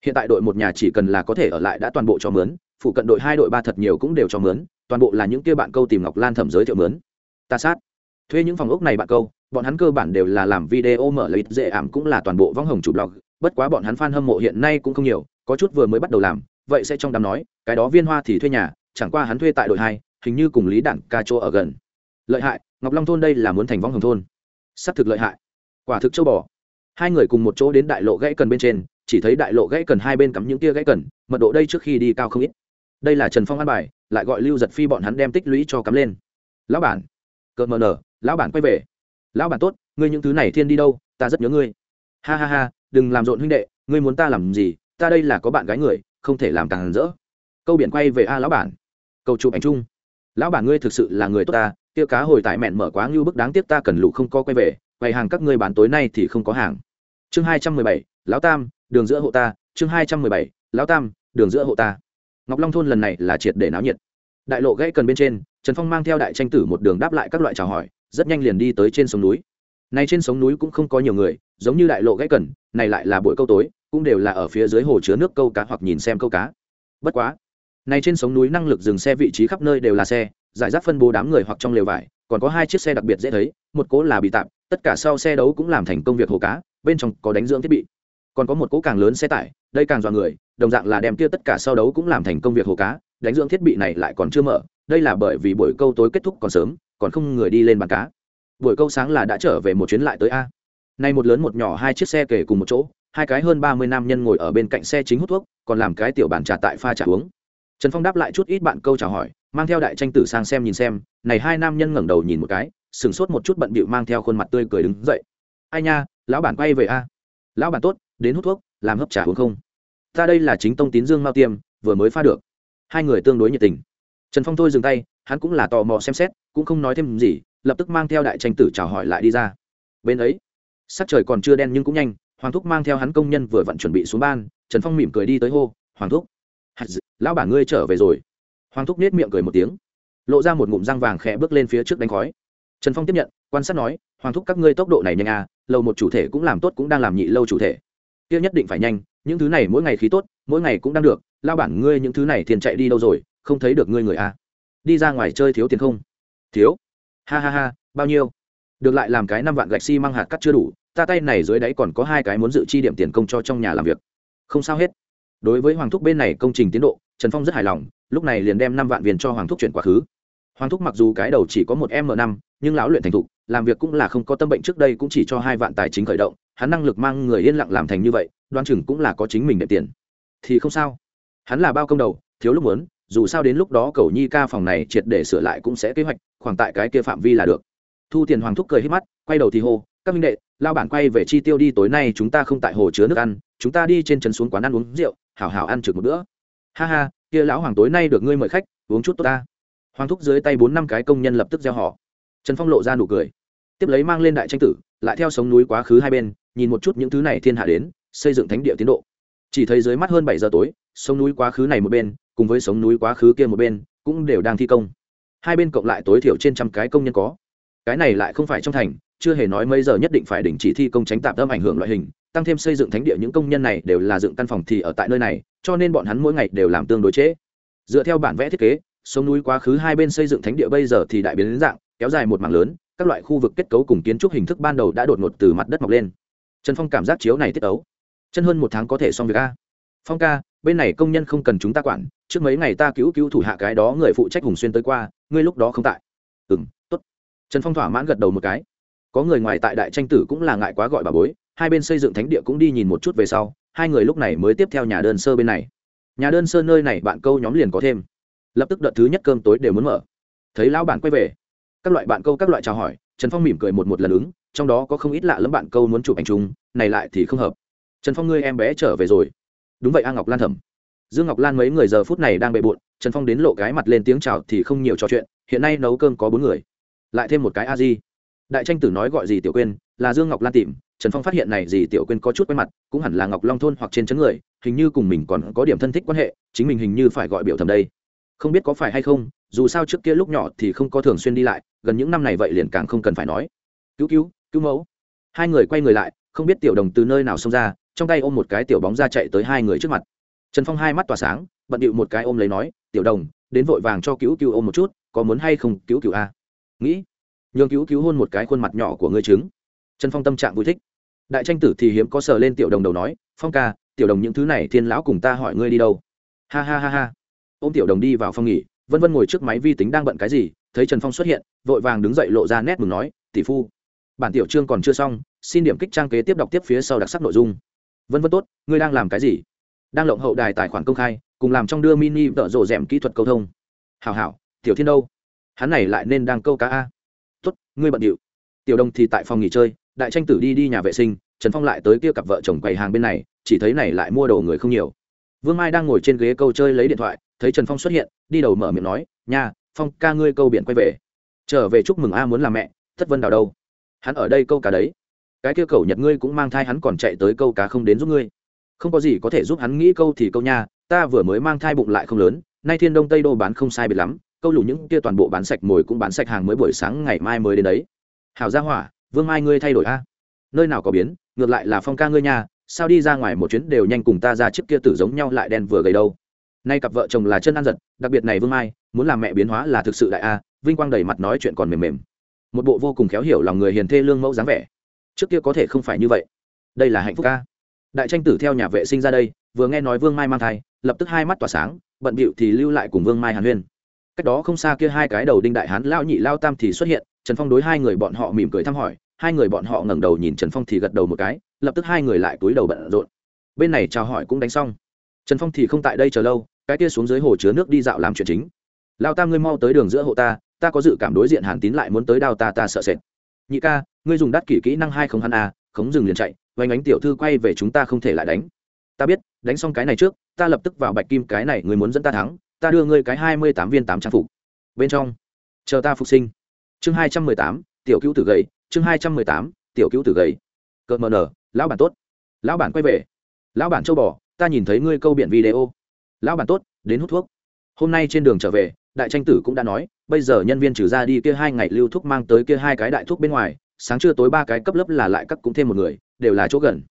Hiện tại đội một nhà chỉ cần là có thể ở lại đã toàn bộ cho mướn, phụ cận đội hai đội ba thật nhiều cũng đều cho mướn, toàn bộ là những kia bạn câu tìm ngọc lan thẩm giới thiệu mướn. Ta sát. Thuê những phòng ốc này bạn câu, bọn hắn cơ bản đều là làm video mở lấy dễ ảm cũng là toàn bộ vong hồng chủ blog, bất quá bọn hắn fan hâm mộ hiện nay cũng không nhiều, có chút vừa mới bắt đầu làm, vậy sẽ trong đám nói, cái đó viên hoa thì thuê nhà, chẳng qua hắn thuê tại đội hai, hình như cùng lý đảng ca chỗ ở gần. Lợi hại, ngọc long thôn đây là muốn thành vong hồng thôn. Xác thực lợi hại. Quả thực châu bò hai người cùng một chỗ đến đại lộ gãy cần bên trên, chỉ thấy đại lộ gãy cần hai bên cắm những tia gãy cần, mật độ đây trước khi đi cao không ít. Đây là trần phong an bài, lại gọi lưu giật phi bọn hắn đem tích lũy cho cắm lên. Lão bản. Cờ mờ nở, lão bản quay về. Lão bản tốt, ngươi những thứ này thiên đi đâu, ta rất nhớ ngươi. Ha ha ha, đừng làm rộn huynh đệ, ngươi muốn ta làm gì, ta đây là có bạn gái người, không thể làm càng rỡ. Câu biển quay về a lão bản. Câu chụp ảnh chung. Lão bản ngươi thực sự là người tốt ta tiêu cá hồi tại mẹn mở quá ngưu bức đáng tiếc ta cần lụ không có quay về, quầy hàng các ngươi bán tối nay thì không có hàng chương hai trăm mười bảy, lão tam, đường giữa hộ ta. Chương hai trăm mười bảy, lão tam, đường giữa hộ ta. Ngọc long thôn lần này là triệt để náo nhiệt. Đại lộ gãy cần bên trên, trần phong mang theo đại tranh tử một đường đáp lại các loại chào hỏi, rất nhanh liền đi tới trên sông núi. Này trên sông núi cũng không có nhiều người, giống như đại lộ gãy cần, này lại là buổi câu tối, cũng đều là ở phía dưới hồ chứa nước câu cá hoặc nhìn xem câu cá. Bất quá, này trên sông núi năng lực dừng xe vị trí khắp nơi đều là xe, giải rác phân bố đám người hoặc trong lều vải, còn có hai chiếc xe đặc biệt dễ thấy, một cố là bị tạm, tất cả sau xe đấu cũng làm thành công việc hồ cá bên trong có đánh dưỡng thiết bị. Còn có một cỗ càng lớn xe tải, đây càng dọa người, đồng dạng là đem kia tất cả sau đấu cũng làm thành công việc hồ cá, đánh dưỡng thiết bị này lại còn chưa mở, đây là bởi vì buổi câu tối kết thúc còn sớm, còn không người đi lên bàn cá. Buổi câu sáng là đã trở về một chuyến lại tới a. Nay một lớn một nhỏ hai chiếc xe kể cùng một chỗ, hai cái hơn ba mươi nam nhân ngồi ở bên cạnh xe chính hút thuốc, còn làm cái tiểu bàn trà tại pha trà uống. Trần phong đáp lại chút ít bạn câu chào hỏi, mang theo đại tranh tử sang xem nhìn xem, này hai nam nhân ngẩng đầu nhìn một cái sửng sốt một chút bận bịu mang theo khuôn mặt tươi cười đứng dậy. Ai nha lão bản quay về a. Lão bản tốt, đến hút thuốc, làm hấp trà uống không? Ta đây là chính tông tín dương mao tiêm, vừa mới pha được. Hai người tương đối nhiệt tình. Trần phong thôi dừng tay, hắn cũng là tò mò xem xét, cũng không nói thêm gì, lập tức mang theo đại tranh tử chào hỏi lại đi ra. Bên ấy, sắc trời còn chưa đen nhưng cũng nhanh, hoàng thúc mang theo hắn công nhân vừa vặn chuẩn bị xuống ban, trần phong mỉm cười đi tới hô, hoàng thúc lão bản ngươi trở về rồi. Hoàng thúc nết miệng cười một tiếng, lộ ra một ngụm răng vàng khẽ bước lên phía trước đánh khói. Trần phong tiếp nhận, quan sát nói, hoàng thúc, các ngươi tốc độ này nhanh à lâu một chủ thể cũng làm tốt cũng đang làm nhị lâu chủ thể. Kia nhất định phải nhanh, những thứ này mỗi ngày khí tốt, mỗi ngày cũng đang được, lao bản ngươi những thứ này tiền chạy đi đâu rồi, không thấy được ngươi người à? Đi ra ngoài chơi thiếu tiền không? Thiếu? Ha ha ha, bao nhiêu? Được lại làm cái năm vạn gạch xi、si、măng hạt cắt chưa đủ, ta tay này dưới đáy còn có hai cái muốn dự chi điểm tiền công cho trong nhà làm việc. Không sao hết. Đối với hoàng thúc bên này công trình tiến độ, trần phong rất hài lòng, lúc này liền đem năm vạn viên cho hoàng thúc chuyển quá khứ. Hoàng thúc mặc dù cái đầu chỉ có một m năm, nhưng lão luyện thành thục làm việc cũng là không có tâm bệnh trước đây cũng chỉ cho hai vạn tài chính khởi động, hắn năng lực mang người yên lặng làm thành như vậy, đoan chừng cũng là có chính mình để tiền. Thì không sao. Hắn là bao công đầu, thiếu lúc muốn, dù sao đến lúc đó cầu nhi ca phòng này triệt để sửa lại cũng sẽ kế hoạch, khoảng tại cái kia phạm vi là được. Thu tiền hoàng thúc cười hết mắt, quay đầu thì hô, các minh đệ, lao bản quay về chi tiêu đi, tối nay chúng ta không tại hồ chứa nước ăn, chúng ta đi trên trấn xuống quán ăn uống rượu, hảo hảo ăn trực một bữa. Ha ha, kia lão hoàng tối nay được ngươi mời khách, uống chút tốt ta. Hoàng thúc dưới tay bốn năm cái công nhân lập tức gieo họ trần phong lộ ra nụ cười. Tiếp lấy mang lên đại tranh tử, lại theo sống núi quá khứ hai bên, nhìn một chút những thứ này thiên hạ đến, xây dựng thánh địa tiến độ. Chỉ thấy dưới mắt hơn bảy giờ tối sông núi quá khứ này một bên, cùng với sống núi quá khứ kia một bên, cũng đều đang thi công. Hai bên cộng lại tối thiểu trên trăm cái công nhân có. Cái này lại không phải trong thành, chưa hề nói mấy giờ nhất định phải đình chỉ thi công tránh tạm tâm ảnh hưởng loại hình, tăng thêm xây dựng thánh địa những công nhân này đều là dựng căn phòng thì ở tại nơi này, cho nên bọn hắn mỗi ngày đều làm tương đối chế. dựa theo bản vẽ thiết kế sông núi quá khứ hai bên xây dựng thánh địa bây giờ thì đại biến đến dạng kéo dài một mảng lớn, các loại khu vực kết cấu cùng kiến trúc hình thức ban đầu đã đột ngột từ mặt đất mọc lên. Trần phong cảm giác chiếu này tiết ấu. Chân hơn một tháng có thể xong việc a. Phong ca, bên này công nhân không cần chúng ta quản, trước mấy ngày ta cứu cứu thủ hạ cái đó người phụ trách hùng xuyên tới qua, ngươi lúc đó không tại. Ừ m t ố t trần phong thỏa mãn gật đầu một cái. Có người ngoài tại đại tranh tử cũng là ngại quá gọi bà bối, hai bên xây dựng thánh địa cũng đi nhìn một chút về sau, hai người lúc này mới tiếp theo nhà đơn sơ bên này. Nhà đơn sơ nơi này bạn câu nhóm liền có thêm. Lập tức đợt thứ nhất cơm tối đều muốn mở. Thấy lão bản quay về các loại bạn câu các loại chào hỏi, trần phong mỉm cười một một lần ứng, trong đó có không ít lạ lẫm bạn câu muốn chụp ảnh chung, này lại thì không hợp. Trần phong ngươi em bé trở về rồi. Đúng vậy a ngọc lan thẩm dương ngọc lan mấy người giờ phút này đang bề bộn trần phong đến lộ cái mặt lên tiếng chào thì không nhiều trò chuyện, hiện nay nấu cơm có bốn người. Lại thêm một cái a di. Đại tranh tử nói gọi gì tiểu quên là dương ngọc lan tìm, trần phong phát hiện này gì tiểu quên có chút quay mặt, cũng hẳn là ngọc long thôn hoặc trên chấn người, hình như cùng mình còn có điểm thân thích quan hệ, chính mình hình như phải gọi biểu thầm đây. Không biết có phải hay không dù sao trước kia lúc nhỏ thì không có thường xuyên đi lại, gần những năm này vậy liền càng không cần phải nói. Cứu cứu cứu mẫu. Hai người quay người lại, không biết tiểu đồng từ nơi nào xông ra, trong tay ôm một cái tiểu bóng ra chạy tới hai người trước mặt. Trần phong hai mắt tỏa sáng, bận điệu một cái ôm lấy nói, tiểu đồng, đến vội vàng cho cứu cứu ôm một chút, có muốn hay không cứu cứu a? Nghĩ. Nhường cứu cứu hôn một cái khuôn mặt nhỏ của ngươi chứng trần phong tâm trạng vui thích. Đại tranh tử thì hiếm có sờ lên tiểu đồng đầu nói, phong ca, tiểu đồng những thứ này thiên lão cùng ta hỏi ngươi đi đâu? Ha ha ha ha. Ô m tiểu đồng đi vào phòng nghỉ vân vân ngồi trước máy vi tính đang bận cái gì, thấy trần phong xuất hiện, vội vàng đứng dậy lộ ra nét mừng nói, tỷ phu, bản tiểu chương còn chưa xong, xin điểm kích trang kế tiếp đọc tiếp phía sau đặc sắc nội dung. Vân vân tốt, ngươi đang làm cái gì? Đang lộng hậu đài tài khoản công khai, cùng làm trong đưa mini tợ rộ rèm kỹ thuật câu thông. Hảo hảo, tiểu thiên đâu? Hắn này lại nên đang câu cá a. Tốt, ngươi bận điệu. Tiểu đồng thì tại phòng nghỉ chơi, đại tranh tử đi đi nhà vệ sinh, trần phong lại tới kia cặp vợ chồng quầy hàng bên này, chỉ thấy này lại mua đồ người không nhiều. Vương mai đang ngồi trên ghế câu chơi lấy điện thoại thấy trần phong xuất hiện đi đầu mở miệng nói nha phong ca ngươi câu biển quay về. Trở về chúc mừng a muốn làm mẹ thất vân đào đâu? Hắn ở đây câu cá đấy. Cái kia cầu nhật ngươi cũng mang thai hắn còn chạy tới câu cá không đến giúp ngươi. Không có gì có thể giúp hắn nghĩ câu thì câu nha ta vừa mới mang thai bụng lại không lớn nay thiên đông tây đô bán không sai biệt lắm câu lủ những kia toàn bộ bán sạch mồi cũng bán sạch hàng mới buổi sáng ngày mai mới đến đấy. Hảo gia hỏa vương mai ngươi thay đổi a. Nơi nào có biến ngược lại là phong ca ngươi nha, sao đi ra ngoài một chuyến đều nhanh cùng ta ra chiếc kia tử giống nhau lại đen vừa gầy đâu nay cặp vợ chồng là chân ăn giật, đặc biệt này vương mai, muốn làm mẹ biến hóa là thực sự đại a, vinh quang đầy mặt nói chuyện còn mềm mềm. Một bộ vô cùng khéo hiểu lòng người hiền thê lương mẫu dáng vẻ. Trước kia có thể không phải như vậy. Đây là hạnh phúc ca đại tranh tử theo nhà vệ sinh ra đây, vừa nghe nói vương mai mang thai, lập tức hai mắt tỏa sáng, bận bịu thì lưu lại cùng vương mai hàn huyên. Cách đó không xa kia hai cái đầu đinh đại hán lao nhị lao tam thì xuất hiện, trần phong đối hai người bọn họ mỉm cười thăm hỏi, hai người bọn họ ngẩng đầu nhìn trần phong thì gật đầu một cái, lập tức hai người lại túi đầu bận rộn. Bên này chào hỏi cũng đánh xong. Trần phong thì không tại đây chờ lâu cái kia xuống dưới hồ chứa nước đi dạo làm chuyện chính. Lao tam ngươi mau tới đường giữa hộ ta ta có dự cảm đối diện hàn tín lại muốn tới đao ta ta sợ sệt. Nhị ca ngươi dùng đắt kỷ kỹ năng hai không hắn a à, khống dừng liền chạy vánh ánh tiểu thư quay về chúng ta không thể lại đánh. Ta biết đánh xong cái này trước ta lập tức vào bạch kim cái này ngươi muốn dẫn ta thắng ta đưa ngươi cái hai mươi tám viên tám trang phục. Bên trong chờ ta phục sinh. Chương hai trăm mười tám tiểu cứu tử gầy chương hai trăm mười tám tiểu cứu tử gầy. Cợt mờ nở lão bản tốt. Lão bản quay về. Lão bản châu bò ta nhìn thấy ngươi câu biển video lão bản tốt, đến hút thuốc. Hôm nay trên đường trở về, đại tranh tử cũng đã nói, bây giờ nhân viên trừ ra đi kia hai ngày lưu thuốc mang tới kia hai cái đại thuốc bên ngoài, sáng trưa tối ba cái cấp lớp là lại cấp cũng thêm một người, đều là chỗ gần.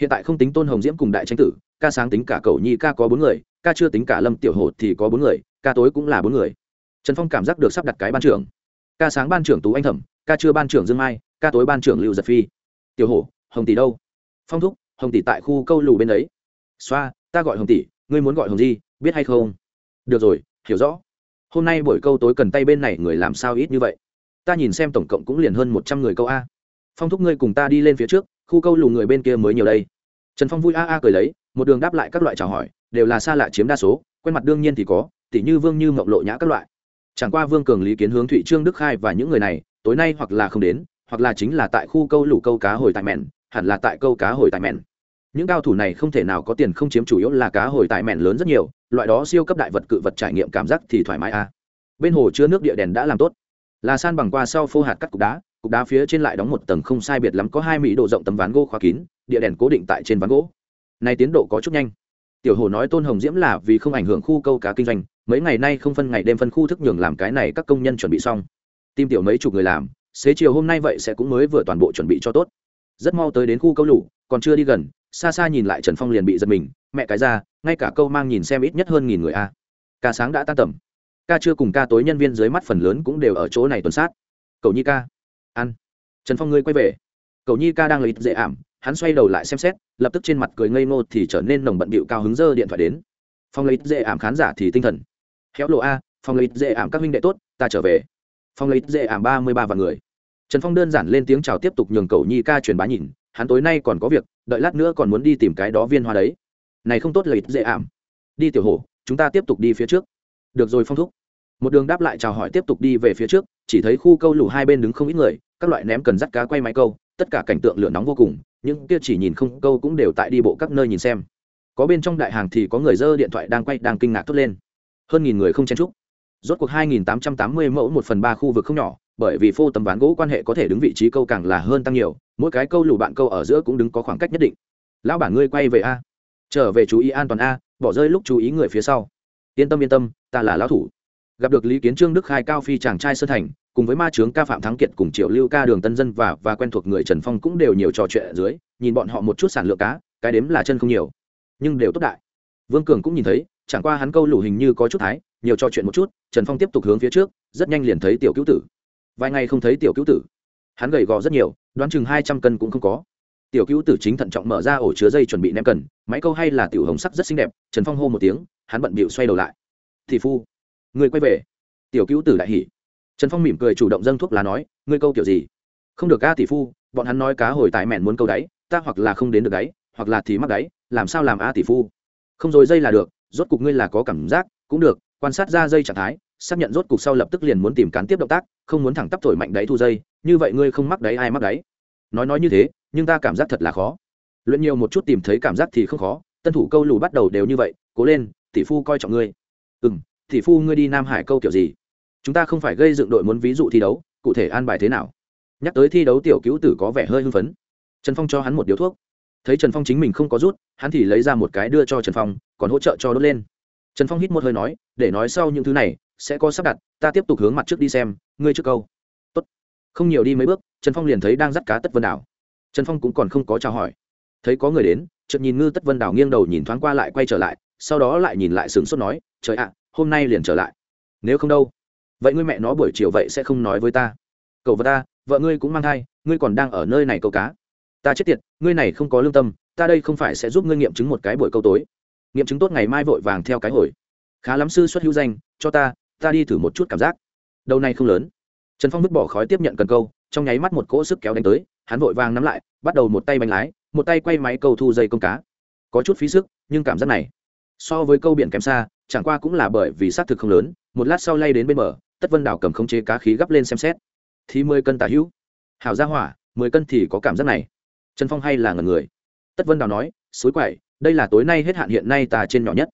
Hiện tại không tính tôn hồng diễm cùng đại tranh tử, ca sáng tính cả cầu nhi ca có bốn người, ca chưa tính cả lâm tiểu hồ thì có bốn người, ca tối cũng là bốn người. Trần phong cảm giác được sắp đặt cái ban trưởng. Ca sáng ban trưởng tú anh thẩm, ca chưa ban trưởng dương mai, ca tối ban trưởng lưu giật phi. Tiểu hổ hồng tỷ đâu? Phong thúc, hồng tỷ tại khu câu lù bên ấy xoa, ta gọi hồng tỷ ngươi muốn gọi hồng di, biết hay không? Được rồi, hiểu rõ. Hôm nay buổi câu tối cần tay bên này người làm sao ít như vậy? Ta nhìn xem tổng cộng cũng liền hơn một trăm người câu a. Phong thúc ngươi cùng ta đi lên phía trước, khu câu lù người bên kia mới nhiều đây. Trần phong vui a a cười lấy, một đường đáp lại các loại chào hỏi, đều là xa lạ chiếm đa số, quen mặt đương nhiên thì có tỷ như vương như mộng lộ nhã các loại. Chẳng qua vương cường lý kiến hướng thụy trương đức khai và những người này, tối nay hoặc là không đến, hoặc là chính là tại khu câu lù câu cá hồi tại mẹn, hẳn là tại câu cá hồi tại mẹn những cao thủ này không thể nào có tiền không chiếm chủ yếu là cá hồi tại mẹn lớn rất nhiều, loại đó siêu cấp đại vật cự vật trải nghiệm cảm giác thì thoải mái a bên hồ chứa nước địa đèn đã làm tốt. Là san bằng qua sau phô hạt cắt cục đá cục đá phía trên lại đóng một tầng không sai biệt lắm có hai mỹ độ rộng tấm ván gỗ khóa kín, địa đèn cố định tại trên ván gỗ. Này tiến độ có chút nhanh. Tiểu hồ nói tôn hồng diễm là vì không ảnh hưởng khu câu cá kinh doanh, mấy ngày nay không phân ngày đêm phân khu thức nhường làm cái này các công nhân chuẩn bị xong. Tim tiểu mấy chục người làm, xế chiều hôm nay vậy sẽ cũng mới vừa toàn bộ chuẩn bị cho tốt. Rất mau tới đến khu câu lũ, còn chưa đi gần xa xa nhìn lại trần phong liền bị giật mình, mẹ cái ra, ngay cả câu mang nhìn xem ít nhất hơn nghìn người a. Ca sáng đã tan tầm. Ca chưa cùng ca tối nhân viên dưới mắt phần lớn cũng đều ở chỗ này tuần sát. Cậu nhi ca. Ăn. Trần phong ngươi quay về. Cậu nhi ca đang lấy dễ ảm, hắn xoay đầu lại xem xét, lập tức trên mặt cười ngây ngô thì trở nên nồng bận bịu cao hứng dơ điện thoại đến. Phong lấy dễ ảm khán giả thì tinh thần. Khéo lộ a, phong lấy dễ ảm các huynh đệ tốt, ta trở về. Phong lấy dễ ảm ba mươi ba vạn người. Trần phong đơn giản lên tiếng chào tiếp tục nhường cậu nhi ca truyền bá nhìn, hắn tối nay còn có việc đợi lát nữa còn muốn đi tìm cái đó viên hoa đấy. Này không tốt lợi dễ ảm. Đi tiểu hổ, chúng ta tiếp tục đi phía trước. Được rồi phong thúc. Một đường đáp lại chào hỏi tiếp tục đi về phía trước, chỉ thấy khu câu lù hai bên đứng không ít người, các loại ném cần dắt cá quay máy câu, tất cả cảnh tượng lửa nóng vô cùng, những kia chỉ nhìn không câu cũng đều tại đi bộ các nơi nhìn xem. Có bên trong đại hàng thì có người dơ điện thoại đang quay, đang kinh ngạc thốt lên. Hơn nghìn người không chen trúc rốt cuộc 2.880 mẫu một phần ba khu vực không nhỏ bởi vì phô tấm ván gỗ quan hệ có thể đứng vị trí câu càng là hơn tăng nhiều, mỗi cái câu lù bạn câu ở giữa cũng đứng có khoảng cách nhất định. Lão bản ngươi quay về a. Trở về chú ý an toàn a, bỏ rơi lúc chú ý người phía sau. Yên tâm yên tâm, ta là lão thủ. Gặp được lý kiến trương đức khai cao phi chàng trai sơn thành, cùng với ma trướng ca phạm thắng kiệt cùng triệu lưu ca đường tân dân và và quen thuộc người trần phong cũng đều nhiều trò chuyện ở dưới, nhìn bọn họ một chút sản lượng cá, cái đếm là chân không nhiều, nhưng đều tốt đại. Vương cường cũng nhìn thấy, chẳng qua hắn câu lủ hình như có chút thái, nhiều trò chuyện một chút, trần phong tiếp tục hướng phía trước, rất nhanh liền thấy tiểu cứu tử vài ngày không thấy tiểu cứu tử. Hắn gầy gò rất nhiều, đoán chừng hai trăm cân cũng không có. Tiểu cứu tử chính thận trọng mở ra ổ chứa dây chuẩn bị ném cần, máy câu hay là tiểu hồng sắc rất xinh đẹp, trần phong hô một tiếng, hắn bận bịu xoay đầu lại. Thì phu, người quay về. Tiểu cứu tử lại hỉ. Trần phong mỉm cười chủ động dâng thuốc lá nói, ngươi câu kiểu gì? Không được ca tỷ phu, bọn hắn nói cá hồi tại mẹn muốn câu đáy, ta hoặc là không đến được đáy, hoặc là thì mắc đáy, làm sao làm a tỷ phu? Không rồi dây là được, rốt cục ngươi là có cảm giác, cũng được, quan sát ra dây trạng thái xác nhận rốt cục sau lập tức liền muốn tìm cán tiếp động tác, không muốn thẳng tắp thổi mạnh đáy thu dây, như vậy ngươi không mắc đáy, ai mắc đáy? Nói nói như thế, nhưng ta cảm giác thật là khó. Luyện nhiều một chút tìm thấy cảm giác thì không khó, tân thủ câu lù bắt đầu đều như vậy, cố lên, tỷ phu coi trọng ngươi. Ừ m tỷ phu ngươi đi nam hải câu kiểu gì? Chúng ta không phải gây dựng đội muốn ví dụ thi đấu, cụ thể an bài thế nào? Nhắc tới thi đấu tiểu cứu tử có vẻ hơi hưng phấn. Trần phong cho hắn một điếu thuốc. Thấy trần phong chính mình không có rút, hắn thì lấy ra một cái đưa cho trần phong, còn hỗ trợ cho đốt lên. Trần phong hít một hơi nói, để nói sau những thứ này sẽ có sắp đặt, ta tiếp tục hướng mặt trước đi xem, ngươi trước câu. Tốt. không nhiều đi mấy bước, trần phong liền thấy đang dắt cá tất vân đảo. Trần phong cũng còn không có chào hỏi. Thấy có người đến, chợt nhìn ngư tất vân đảo nghiêng đầu nhìn thoáng qua lại quay trở lại, sau đó lại nhìn lại sửng sốt nói, trời ạ, hôm nay liền trở lại. Nếu không đâu, vậy ngươi mẹ nó buổi chiều vậy sẽ không nói với ta. Cậu và ta, vợ ngươi cũng mang thai, ngươi còn đang ở nơi này câu cá. Ta chết tiệt, ngươi này không có lương tâm, ta đây không phải sẽ giúp ngươi nghiệm chứng một cái buổi câu tối. Nghiệm chứng tốt ngày mai vội vàng theo cái hồi. Khá lắm sư xuất hữu danh, cho ta ta đi thử một chút cảm giác. Đầu này không lớn. Trần phong vứt bỏ khói tiếp nhận cần câu, trong nháy mắt một cỗ sức kéo đánh tới, hắn vội vàng nắm lại, bắt đầu một tay bánh lái, một tay quay máy câu thu dây công cá. Có chút phí sức, nhưng cảm giác này, so với câu biển kém xa, chẳng qua cũng là bởi vì xác thực không lớn, một lát sau lay đến bên bờ, tất vân đảo cầm khống chế cá khí gấp lên xem xét. Thì mười cân tả hữu. Hảo ra hỏa, mười cân thì có cảm giác này. Trần phong hay là ngần người. Tất vân đào nói, suối quậy, đây là tối nay hết hạn hiện nay ta trên nhỏ nhất.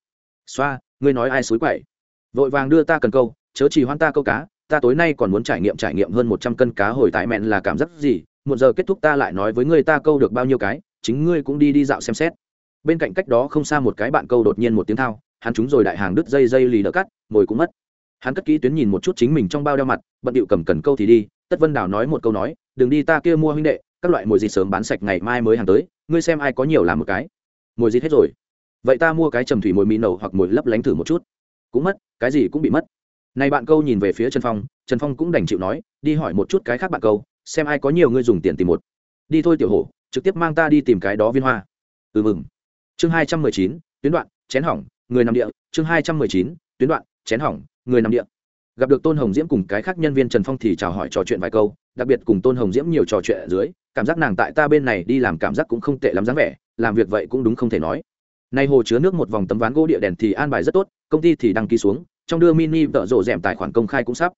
Xoa, ngươi nói ai suối quậy? Vội vàng đưa ta cần câu, chớ chỉ hoan ta câu cá, ta tối nay còn muốn trải nghiệm trải nghiệm hơn một trăm cân cá hồi tại mẹn là cảm giác gì, một giờ kết thúc ta lại nói với ngươi ta câu được bao nhiêu cái, chính ngươi cũng đi đi dạo xem xét. Bên cạnh cách đó không xa một cái bạn câu đột nhiên một tiếng thao, hắn trúng rồi đại hàng đứt dây dây lì đỡ cắt, ngồi cũng mất. Hắn cất kỹ tuyến nhìn một chút chính mình trong bao đeo mặt, bận điệu cầm cần câu thì đi, tất vân đào nói một câu nói, đừng đi ta kia mua huynh đệ, các loại mồi gì sớm bán sạch ngày mai mới hàng tới, ngươi xem ai có nhiều làm một cái. Mồi gì hết rồi. Vậy ta mua cái trầm thủy mồi mì nầu hoặc mồi lấp lánh thử một chút cũng mất, cái gì cũng bị mất. Này bạn câu nhìn về phía trần phong trần phong cũng đành chịu nói, đi hỏi một chút cái khác bạn câu, xem ai có nhiều người dùng tiền tìm một. Đi thôi tiểu hổ, trực tiếp mang ta đi tìm cái đó viên hoa. Ừ mừng. Chương hai trăm mười chín, tuyến đoạn, chén hỏng, người nằm địa. Chương hai trăm mười chín, tuyến đoạn, chén hỏng, người nằm địa. Gặp được tôn hồng diễm cùng cái khác nhân viên trần phong thì chào hỏi trò chuyện vài câu, đặc biệt cùng tôn hồng diễm nhiều trò chuyện ở dưới, cảm giác nàng tại ta bên này đi làm cảm giác cũng không tệ lắm dáng vẻ, làm việc vậy cũng đúng không thể nói nay hồ chứa nước một vòng tấm ván gỗ địa đèn thì an bài rất tốt, công ty thì đăng ký xuống, trong đưa mini tợ rộ rèm tài khoản công khai cũng sắp.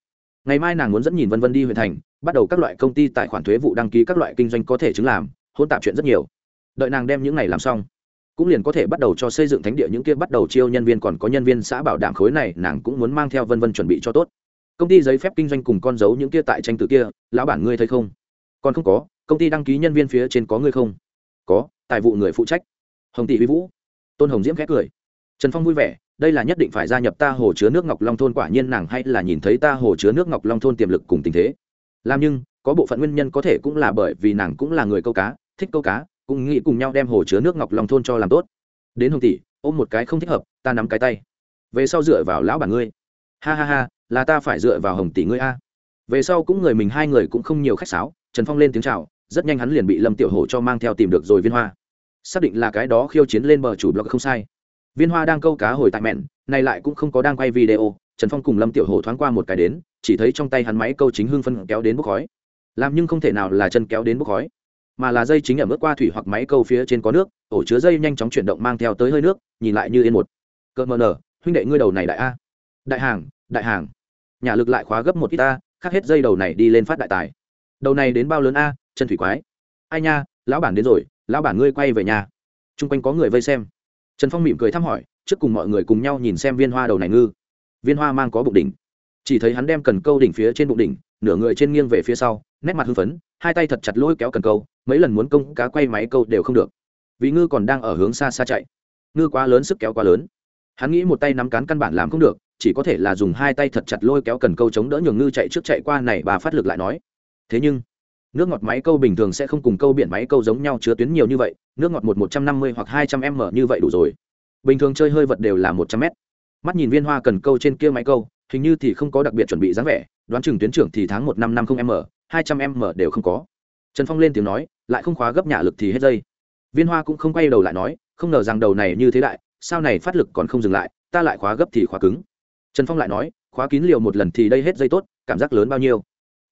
Ngày mai nàng muốn dẫn nhìn vân vân đi huyện thành, bắt đầu các loại công ty tài khoản thuế vụ đăng ký các loại kinh doanh có thể chứng làm hôn tạp chuyện rất nhiều. Đợi nàng đem những này làm xong, cũng liền có thể bắt đầu cho xây dựng thánh địa những kia bắt đầu chiêu nhân viên, còn có nhân viên xã bảo đảm khối này, nàng cũng muốn mang theo vân vân chuẩn bị cho tốt. Công ty giấy phép kinh doanh cùng con dấu những kia tại tranh tử kia, lão bản ngươi thấy không? Còn không có, công ty đăng ký nhân viên phía trên có ngươi không? Có, tài vụ người phụ trách. Hồng tỷ huy vũ tôn hồng diễm khét cười. Trần phong vui vẻ, đây là nhất định phải gia nhập ta hồ chứa nước ngọc long thôn, quả nhiên nàng hay là nhìn thấy ta hồ chứa nước ngọc long thôn tiềm lực cùng tình thế. Làm nhưng, có bộ phận nguyên nhân có thể cũng là bởi vì nàng cũng là người câu cá, thích câu cá, cũng nghĩ cùng nhau đem hồ chứa nước ngọc long thôn cho làm tốt. Đến hồng tỷ, ôm một cái không thích hợp, ta nắm cái tay. Về sau dựa vào lão bản ngươi. Ha ha ha, là ta phải dựa vào hồng tỷ ngươi a. Về sau cũng người mình hai người cũng không nhiều khách sáo, trần phong lên tiếng chào, rất nhanh hắn liền bị lâm tiểu hổ cho mang theo tìm được rồi viên hoa xác định là cái đó khiêu chiến lên bờ chủ blog không sai. Viên hoa đang câu cá hồi tại mẹn, này lại cũng không có đang quay video, trần phong cùng lâm tiểu hổ thoáng qua một cái đến, chỉ thấy trong tay hắn máy câu chính hưng phân kéo đến bốc khói. Làm nhưng không thể nào là chân kéo đến bốc khói, mà là dây chính ở bước qua thủy hoặc máy câu phía trên có nước, ổ chứa dây nhanh chóng chuyển động mang theo tới hơi nước, nhìn lại như yên một. Cỡ mờ nở, huynh đệ ngươi đầu này đại a. Đại hàng đại hàng. Nhà lực lại khóa gấp một ít a khắc hết dây đầu này đi lên phát đại tài. Đầu này đến bao lớn a, chân thủy quái. Ai nha, lão bản đến rồi lão bản ngươi quay về nhà. T r u n g quanh có người vây xem. Trần phong mỉm cười thăm hỏi, trước cùng mọi người cùng nhau nhìn xem viên hoa đầu này ngư. Viên hoa mang có bụng đỉnh. Chỉ thấy hắn đem cần câu đỉnh phía trên bụng đỉnh, nửa người trên nghiêng về phía sau, nét mặt hưng phấn, hai tay thật chặt lôi kéo cần câu, mấy lần muốn công cá quay máy câu đều không được. Vì ngư còn đang ở hướng xa xa chạy. Ngư quá lớn sức kéo quá lớn. Hắn nghĩ một tay nắm cán căn bản làm không được, chỉ có thể là dùng hai tay thật chặt lôi kéo cần câu chống đỡ nhường ngư chạy trước chạy qua này bà phát lực lại nói. Thế nhưng nước ngọt máy câu bình thường sẽ không cùng câu biển máy câu giống nhau chứa tuyến nhiều như vậy, nước ngọt một một trăm năm mươi hoặc hai trăm m như vậy đủ rồi. Bình thường chơi hơi vật đều là một trăm m mắt nhìn viên hoa cần câu trên kia máy câu, hình như thì không có đặc biệt chuẩn bị dáng vẻ, đoán chừng tuyến trưởng thì tháng một năm năm không m hai trăm m đều không có. Trần phong lên tiếng nói, lại không khóa gấp nhả lực thì hết dây. Viên hoa cũng không quay đầu lại nói, không ngờ rằng đầu này như thế đại sao này phát lực còn không dừng lại, ta lại khóa gấp thì khóa cứng. Trần phong lại nói, khóa kín liều một lần thì đây hết dây tốt, cảm giác lớn bao nhiêu?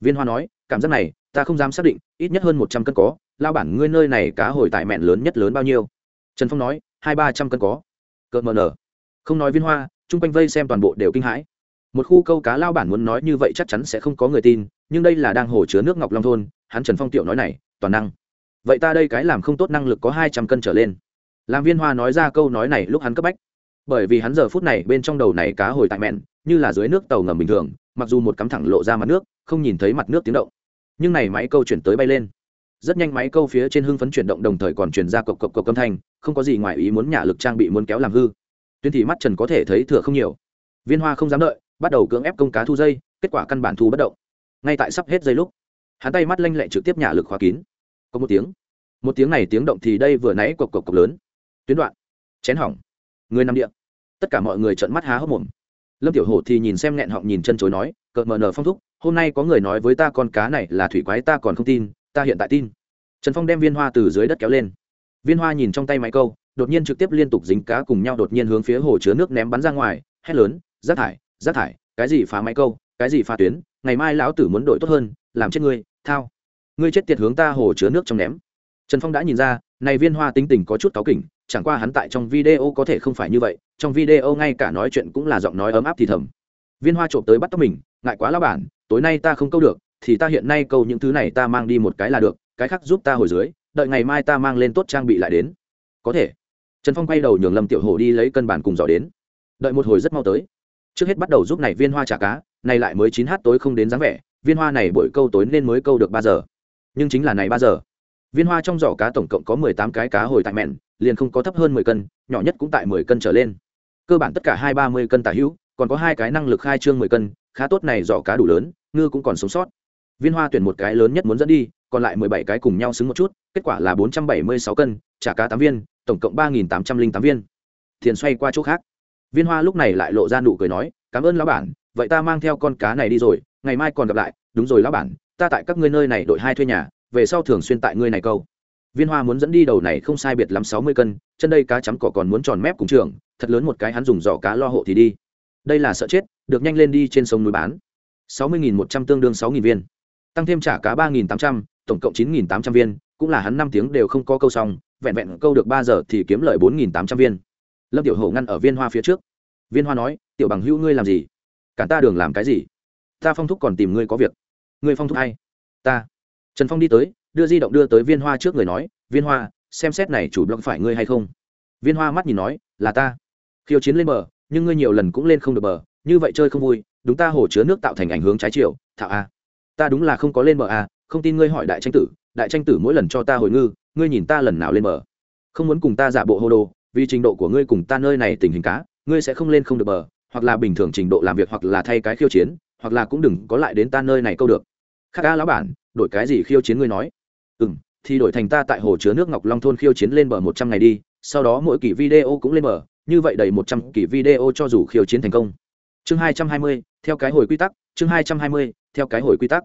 Viên hoa nói, cảm giác này ta không dám xác định, ít nhất hơn một trăm cân có, lao bản ngươi nơi này cá hồi tại mẹn lớn nhất lớn bao nhiêu? Trần phong nói, hai ba trăm cân có. Cợt mờ nở. Không nói viên hoa, chung quanh vây xem toàn bộ đều kinh hãi. Một khu câu cá lao bản muốn nói như vậy chắc chắn sẽ không có người tin, nhưng đây là đang hồ chứa nước ngọc long thôn, hắn trần phong tiểu nói này, toàn năng. Vậy ta đây cái làm không tốt năng lực có hai trăm cân trở lên. Làm viên hoa nói ra câu nói này lúc hắn cấp bách. Bởi vì hắn giờ phút này bên trong đầu này cá hồi tại mẹn, như là dưới nước tàu ngầm bình thường, mặc dù một cắm thẳng lộ ra mặt nước, không nhìn thấy mặt nước tiếng động nhưng này máy câu chuyển tới bay lên. Rất nhanh máy câu phía trên hưng phấn chuyển động đồng thời còn chuyển ra cộc cộc cộc âm thanh, không có gì ngoài ý muốn nhả lực trang bị muốn kéo làm hư. Tuyên thì mắt trần có thể thấy thừa không nhiều. Viên hoa không dám đợi, bắt đầu cưỡng ép công cá thu dây, kết quả căn bản thu bất động. Ngay tại sắp hết dây lúc, hắn tay mắt lanh lẹ trực tiếp nhả lực khóa kín. Có một tiếng. Một tiếng này tiếng động thì đây vừa nãy cộc cộc cộc lớn. Tuyến đoạn. Chén hỏng. Người nằm địa. Tất cả mọi người trợn mắt há hốc mồm. Lâm tiểu hổ thì nhìn xem nghẹn họng nhìn chân chối nói cợt mờ nở phong thúc, hôm nay có người nói với ta con cá này là thủy quái, ta còn không tin, ta hiện tại tin. Trần phong đem viên hoa từ dưới đất kéo lên. Viên hoa nhìn trong tay máy câu, đột nhiên trực tiếp liên tục dính cá cùng nhau đột nhiên hướng phía hồ chứa nước ném bắn ra ngoài, hét lớn, rác thải rác thải, cái gì phá máy câu, cái gì phá tuyến, ngày mai lão tử muốn đổi tốt hơn, làm chết ngươi, thao. Ngươi chết tiệt hướng ta hồ chứa nước trong ném. Trần phong đã nhìn ra, này viên hoa tính tình có chút cáu kỉnh, chẳng qua hắn tại trong video có thể không phải như vậy, trong video ngay cả nói chuyện cũng là giọng nói ấm áp thì thầm viên hoa trộm tới bắt tóc mình, ngại quá lao bản, tối nay ta không câu được, thì ta hiện nay câu những thứ này ta mang đi một cái là được, cái khác giúp ta hồi dưới, đợi ngày mai ta mang lên tốt trang bị lại đến. Có thể. Trần phong quay đầu nhường lâm tiểu hồ đi lấy cân bản cùng giỏ đến. Đợi một hồi rất mau tới. Trước hết bắt đầu giúp này viên hoa trả cá, này lại mới chín h tối không đến dáng vẻ, viên hoa này bội câu tối nên mới câu được ba giờ. Nhưng chính là này ba giờ. Viên hoa trong giỏ cá tổng cộng có mười tám cái cá hồi tại mẹn, liền không có thấp hơn mười cân, nhỏ nhất cũng tại mười cân trở lên. Cơ bản tất cả hai ba mươi cân tả hữu còn có hai cái năng lực khai trương mười cân, khá tốt này giỏ cá đủ lớn, ngư cũng còn sống sót. Viên hoa tuyển một cái lớn nhất muốn dẫn đi, còn lại mười bảy cái cùng nhau xứng một chút, kết quả là bốn trăm bảy mươi sáu cân trả cá tám viên, tổng cộng ba nghìn tám trăm linh tám viên. Tiền xoay qua chỗ khác. Viên hoa lúc này lại lộ ra nụ cười nói, cảm ơn lão bản, vậy ta mang theo con cá này đi rồi, ngày mai còn gặp lại, đúng rồi lão bản, ta tại các ngươi nơi này đội hai thuê nhà, về sau thường xuyên tại ngươi này câu. Viên hoa muốn dẫn đi đầu này không sai biệt lắm sáu mươi cân, chân đây cá chấm cỏ còn muốn tròn mép cùng trường, thật lớn một cái hắn dùng giỏ cá lo hộ thì đi đây là sợ chết, được nhanh lên đi trên sông núi bán. Sáu mươi nghìn một trăm tương đương sáu nghìn viên. Tăng thêm trả cá ba nghìn tám trăm, tổng cộng chín nghìn tám trăm viên, cũng là hắn năm tiếng đều không có câu xong, vẹn vẹn câu được ba giờ thì kiếm lời bốn nghìn tám trăm viên. Lâm tiểu hổ ngăn ở viên hoa phía trước. Viên hoa nói, tiểu bằng hữu ngươi làm gì? Cản ta đường làm cái gì? Ta phong thúc còn tìm ngươi có việc. Ngươi phong thúc hay ta. Trần phong đi tới, đưa di động đưa tới viên hoa trước người nói, viên hoa, xem xét này chủ blog phải ngươi hay không? Viên hoa mắt nhìn nói, là ta. Khiêu chiến lên bờ nhưng ngươi nhiều lần cũng lên không được bờ, như vậy chơi không vui, đúng ta hồ chứa nước tạo thành ảnh hướng trái chiều thạo a. Ta đúng là không có lên bờ a, không tin ngươi hỏi đại tranh tử, đại tranh tử mỗi lần cho ta hồi ngư, ngươi nhìn ta lần nào lên bờ. Không muốn cùng ta giả bộ hô đồ, vì trình độ của ngươi cùng ta nơi này tình hình cá, ngươi sẽ không lên không được bờ, hoặc là bình thường trình độ làm việc hoặc là thay cái khiêu chiến, hoặc là cũng đừng có lại đến ta nơi này câu được. Khác ca lão bản, đổi cái gì khiêu chiến ngươi nói? Ừ m thì đổi thành ta tại hồ chứa nước ngọc long thôn khiêu chiến lên bờ một trăm ngày đi, sau đó mỗi kỳ video cũng lên bờ như vậy đầy một trăm kỳ video cho dù khiêu chiến thành công. Chương hai trăm hai mươi, theo cái hồi quy tắc, chương hai trăm hai mươi, theo cái hồi quy tắc.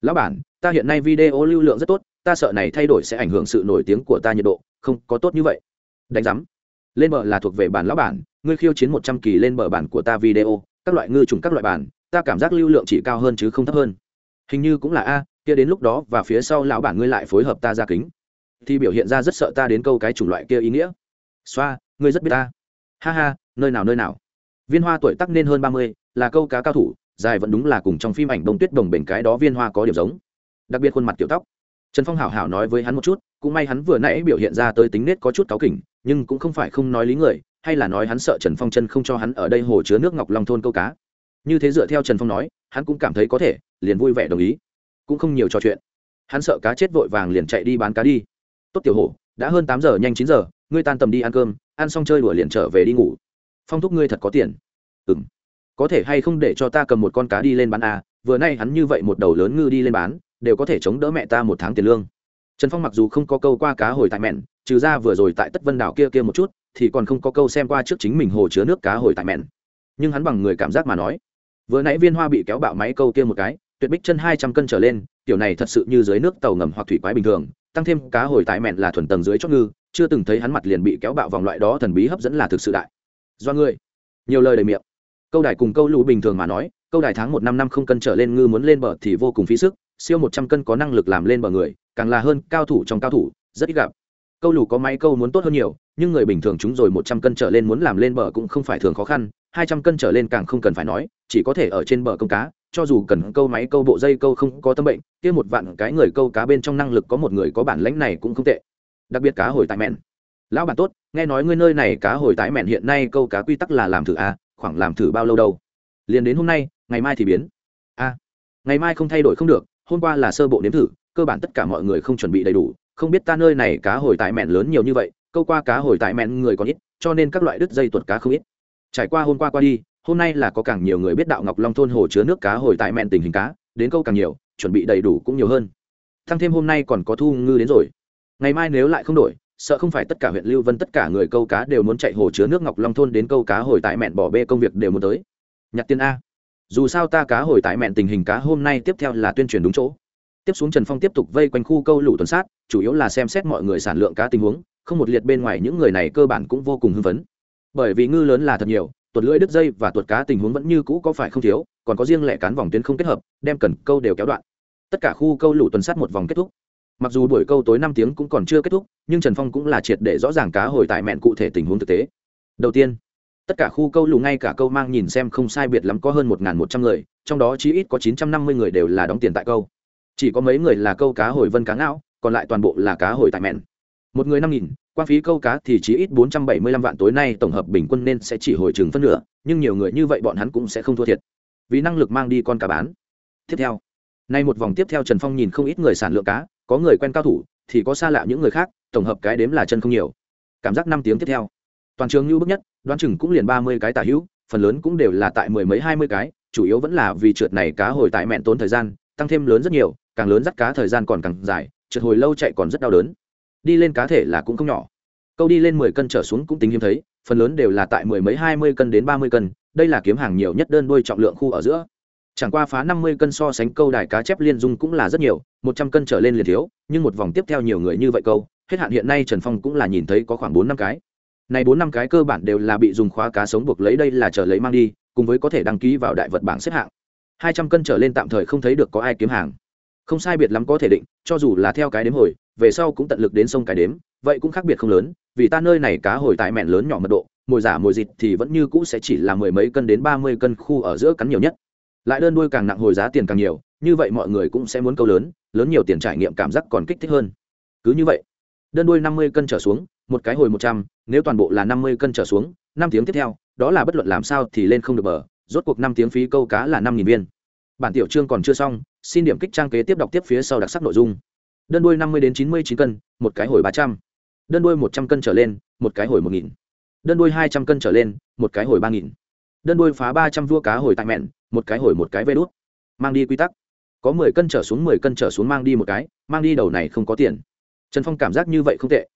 Lão bản, ta hiện nay video lưu lượng rất tốt, ta sợ này thay đổi sẽ ảnh hưởng sự nổi tiếng của ta nhiệt độ, không có tốt như vậy. Đánh giám. Lên bờ là thuộc về bản lão bản, ngươi khiêu chiến một trăm kỳ lên bờ bản của ta video, các loại ngư trùng các loại bản, ta cảm giác lưu lượng chỉ cao hơn chứ không thấp hơn. Hình như cũng là a, kia đến lúc đó và phía sau lão bản ngươi lại phối hợp ta ra kính. Thì biểu hiện ra rất sợ ta đến câu cái chủng loại kia ý nghĩa. Xoa, ngươi rất biết ta ha ha, nơi nào nơi nào? Viên hoa tuổi tắc nên hơn ba mươi, là câu cá cao thủ, dài vẫn đúng là cùng trong phim ảnh đông tuyết đồng bền cái đó viên hoa có điểm giống. Đặc biệt khuôn mặt kiểu tóc. Trần phong hảo hảo nói với hắn một chút, cũng may hắn vừa nãy biểu hiện ra tới tính nết có chút cáu kỉnh, nhưng cũng không phải không nói lý người, hay là nói hắn sợ trần phong chân không cho hắn ở đây hồ chứa nước ngọc long thôn câu cá. Như thế dựa theo trần phong nói, hắn cũng cảm thấy có thể, liền vui vẻ đồng ý. Cũng không nhiều trò chuyện. Hắn sợ cá chết vội vàng liền chạy đi bán cá đi. Tốt tiểu hổ, đã hơn tám giờ nhanh chín giờ ngươi tan tầm đi ăn cơm ăn xong chơi đùa liền trở về đi ngủ. Phong thúc ngươi thật có tiền. Ừ m có thể hay không để cho ta cầm một con cá đi lên bán à, vừa nay hắn như vậy một đầu lớn ngư đi lên bán đều có thể chống đỡ mẹ ta một tháng tiền lương. Trần phong mặc dù không có câu qua cá hồi tại mẹn trừ ra vừa rồi tại tất vân đảo kia kia một chút thì còn không có câu xem qua trước chính mình hồ chứa nước cá hồi tại mẹn. Nhưng hắn bằng người cảm giác mà nói vừa nãy viên hoa bị kéo bạo máy câu kia một cái tuyệt bích chân hai trăm cân trở lên tiểu này thật sự như dưới nước tàu ngầm hoặc thủy quái bình thường, tăng thêm cá hồi tại mẹn là thuần tầng dưới chót ngư, chưa từng thấy hắn mặt liền bị kéo bạo vòng loại đó thần bí hấp dẫn là thực sự đại. Do ngươi. Nhiều lời đầy miệng. Câu đài cùng câu lũ bình thường mà nói, câu đài tháng một năm năm không cân trở lên ngư muốn lên bờ thì vô cùng phí sức, siêu một trăm cân có năng lực làm lên bờ người, càng là hơn cao thủ trong cao thủ, rất ít gặp. Câu lũ có máy câu muốn tốt hơn nhiều, nhưng người bình thường chúng rồi một trăm cân trở lên muốn làm lên bờ cũng không phải thường khó khăn, hai trăm cân trở lên càng không cần phải nói, chỉ có thể ở trên bờ câu cá cho dù cần câu máy câu bộ dây câu không có tâm bệnh kia một vạn cái người câu cá bên trong năng lực có một người có bản lãnh này cũng không tệ. Đặc biệt cá hồi tại mẹn. Lão bản tốt nghe nói ngươi nơi này cá hồi tái mẹn hiện nay câu cá quy tắc là làm thử à, khoảng làm thử bao lâu đâu? Liền đến hôm nay ngày mai thì biến. A. Ngày mai không thay đổi không được hôm qua là sơ bộ nếm thử cơ bản tất cả mọi người không chuẩn bị đầy đủ không biết ta nơi này cá hồi tại mẹn lớn nhiều như vậy câu qua cá hồi tại mẹn người còn ít cho nên các loại đứt dây tuột cá không ít. Trải qua hôm qua qua đi hôm nay là có càng nhiều người biết đạo ngọc long thôn hồ chứa nước cá hồi tại mẹn tình hình cá, đến câu càng nhiều, chuẩn bị đầy đủ cũng nhiều hơn. Thăng thêm hôm nay còn có thu ngư đến rồi. Ngày mai nếu lại không đổi, sợ không phải tất cả huyện lưu vân tất cả người câu cá đều muốn chạy hồ chứa nước ngọc long thôn đến câu cá hồi tại mẹn bỏ bê công việc đều muốn tới. Nhặt tiền a, dù sao ta cá hồi tại mẹn tình hình cá hôm nay tiếp theo là tuyên truyền đúng chỗ. Tiếp xuống trần phong tiếp tục vây quanh khu câu lũ tuần sát, chủ yếu là xem xét mọi người sản lượng cá tình huống, không một liệt bên ngoài những người này cơ bản cũng vô cùng hưng phấn. Bởi vì ngư lớn là thật nhiều tuột lưỡi đứt dây và tuột cá tình huống vẫn như cũ có phải không thiếu, còn có riêng lẻ cán vòng tuyến không kết hợp, đem cần câu đều kéo đoạn. Tất cả khu câu lũ tuần sát một vòng kết thúc. Mặc dù buổi câu tối năm tiếng cũng còn chưa kết thúc, nhưng trần phong cũng là triệt để rõ ràng cá hồi tại mẹn cụ thể tình huống thực tế. Đầu tiên, tất cả khu câu lù ngay cả câu mang nhìn xem không sai biệt lắm có hơn một một trăm người, trong đó chí ít có chín trăm năm mươi người đều là đóng tiền tại câu. Chỉ có mấy người là câu cá hồi vân cá ngão, còn lại toàn bộ là cá hồi tại mẹn một người năm nghìn, quan phí câu cá thì chỉ ít bốn trăm bảy mươi lăm vạn tối nay tổng hợp bình quân nên sẽ chỉ hồi chừng phân nửa, nhưng nhiều người như vậy bọn hắn cũng sẽ không thua thiệt, vì năng lực mang đi con cá bán. Tiếp theo, nay một vòng tiếp theo trần phong nhìn không ít người sản lượng cá, có người quen cao thủ, thì có xa lạ những người khác, tổng hợp cái đếm là chân không nhiều. Cảm giác năm tiếng tiếp theo, toàn trường như bước nhất, đoán chừng cũng liền ba mươi cái tả hữu, phần lớn cũng đều là tại mười mấy hai mươi cái, chủ yếu vẫn là vì trượt này cá hồi tại mẹn tốn thời gian, tăng thêm lớn rất nhiều, càng lớn dắt cá thời gian còn càng dài, trượt hồi lâu chạy còn rất đau đớn đi lên cá thể là cũng không nhỏ. Câu đi lên mười cân trở xuống cũng tính hiếm thấy, phần lớn đều là tại mười mấy, hai mươi cân đến ba mươi cân, đây là kiếm hàng nhiều nhất đơn đôi trọng lượng khu ở giữa. Chẳng qua phá năm mươi cân so sánh câu đài cá chép liên dung cũng là rất nhiều, một trăm cân trở lên liền thiếu, nhưng một vòng tiếp theo nhiều người như vậy câu, hết hạn hiện nay trần phong cũng là nhìn thấy có khoảng bốn năm cái. Này bốn năm cái cơ bản đều là bị dùng khóa cá sống buộc lấy đây là chờ lấy mang đi, cùng với có thể đăng ký vào đại vật bảng xếp hạng. Hai trăm cân trở lên tạm thời không thấy được có ai kiếm hàng không sai biệt lắm có thể định, cho dù là theo cái đếm hồi, về sau cũng tận lực đến sông cái đếm, vậy cũng khác biệt không lớn, vì ta nơi này cá hồi tại mẹn lớn nhỏ mật độ, mồi giả mồi dịt thì vẫn như cũ sẽ chỉ là mười mấy cân đến ba mươi cân khu ở giữa cắn nhiều nhất. Lại đơn đuôi càng nặng hồi giá tiền càng nhiều, như vậy mọi người cũng sẽ muốn câu lớn lớn nhiều tiền trải nghiệm cảm giác còn kích thích hơn. Cứ như vậy, đơn đuôi năm mươi cân trở xuống, một cái hồi một trăm, nếu toàn bộ là năm mươi cân trở xuống, năm tiếng tiếp theo, đó là bất luận làm sao thì lên không được bờ, rốt cuộc năm tiếng phí câu cá là năm nghìn viên. Bản tiểu chương còn chưa xong xin điểm kích trang kế tiếp đọc tiếp phía sau đặc sắc nội dung. Đơn đuôi năm mươi đến chín mươi chín cân, một cái hồi ba trăm. Đơn đuôi một trăm cân trở lên, một cái hồi một nghìn. Đơn đuôi hai trăm cân trở lên, một cái hồi ba nghìn. Đơn đuôi phá ba trăm vua cá hồi tại mẹn, một cái hồi một cái vê đốt mang đi quy tắc. Có mười cân trở xuống mười cân trở xuống mang đi một cái, mang đi đầu này không có tiền. Trần phong cảm giác như vậy không tệ.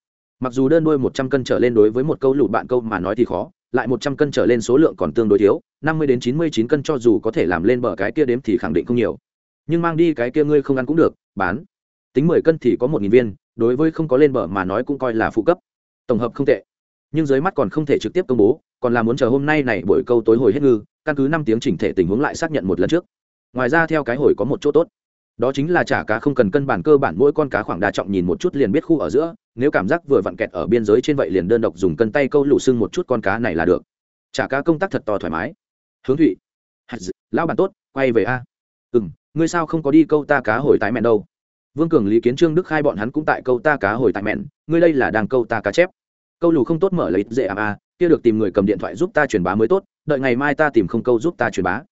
Mặc dù đơn đuôi một trăm cân trở lên đối với một câu lụt bạn câu mà nói thì khó, lại một trăm cân trở lên số lượng còn tương đối thiếu, năm mươi đến chín mươi chín cân cho dù có thể làm lên bờ cái kia đếm thì khẳng định không nhiều nhưng mang đi cái kia ngươi không ăn cũng được, bán. Tính mười cân thì có một nghìn viên, đối với không có lên bờ mà nói cũng coi là phụ cấp. Tổng hợp không tệ. Nhưng dưới mắt còn không thể trực tiếp công bố, còn là muốn chờ hôm nay này buổi câu tối hồi hết ngư, căn cứ năm tiếng chỉnh thể tình huống lại xác nhận một lần trước. Ngoài ra theo cái hồi có một chỗ tốt. Đó chính là trả cá không cần cân bản cơ bản mỗi con cá khoảng đa trọng nhìn một chút liền biết khu ở giữa, nếu cảm giác vừa vặn kẹt ở biên giới trên vậy liền đơn độc dùng cân tay câu lụ xưng một chút con cá này là được. Trả cá công tác thật to thoải mái. Hướng thụy. Lão bản tốt, quay về a. Ừ m ngươi sao không có đi câu ta cá hồi tái mẹn đâu? Vương cường, lý kiến trương, đức khai bọn hắn cũng tại câu ta cá hồi tại mẹn, ngươi đây là đang câu ta cá chép. Câu lù không tốt mở lấy dễ ảm à kia được tìm người cầm điện thoại giúp ta truyền bá mới tốt, đợi ngày mai ta tìm không câu giúp ta truyền bá.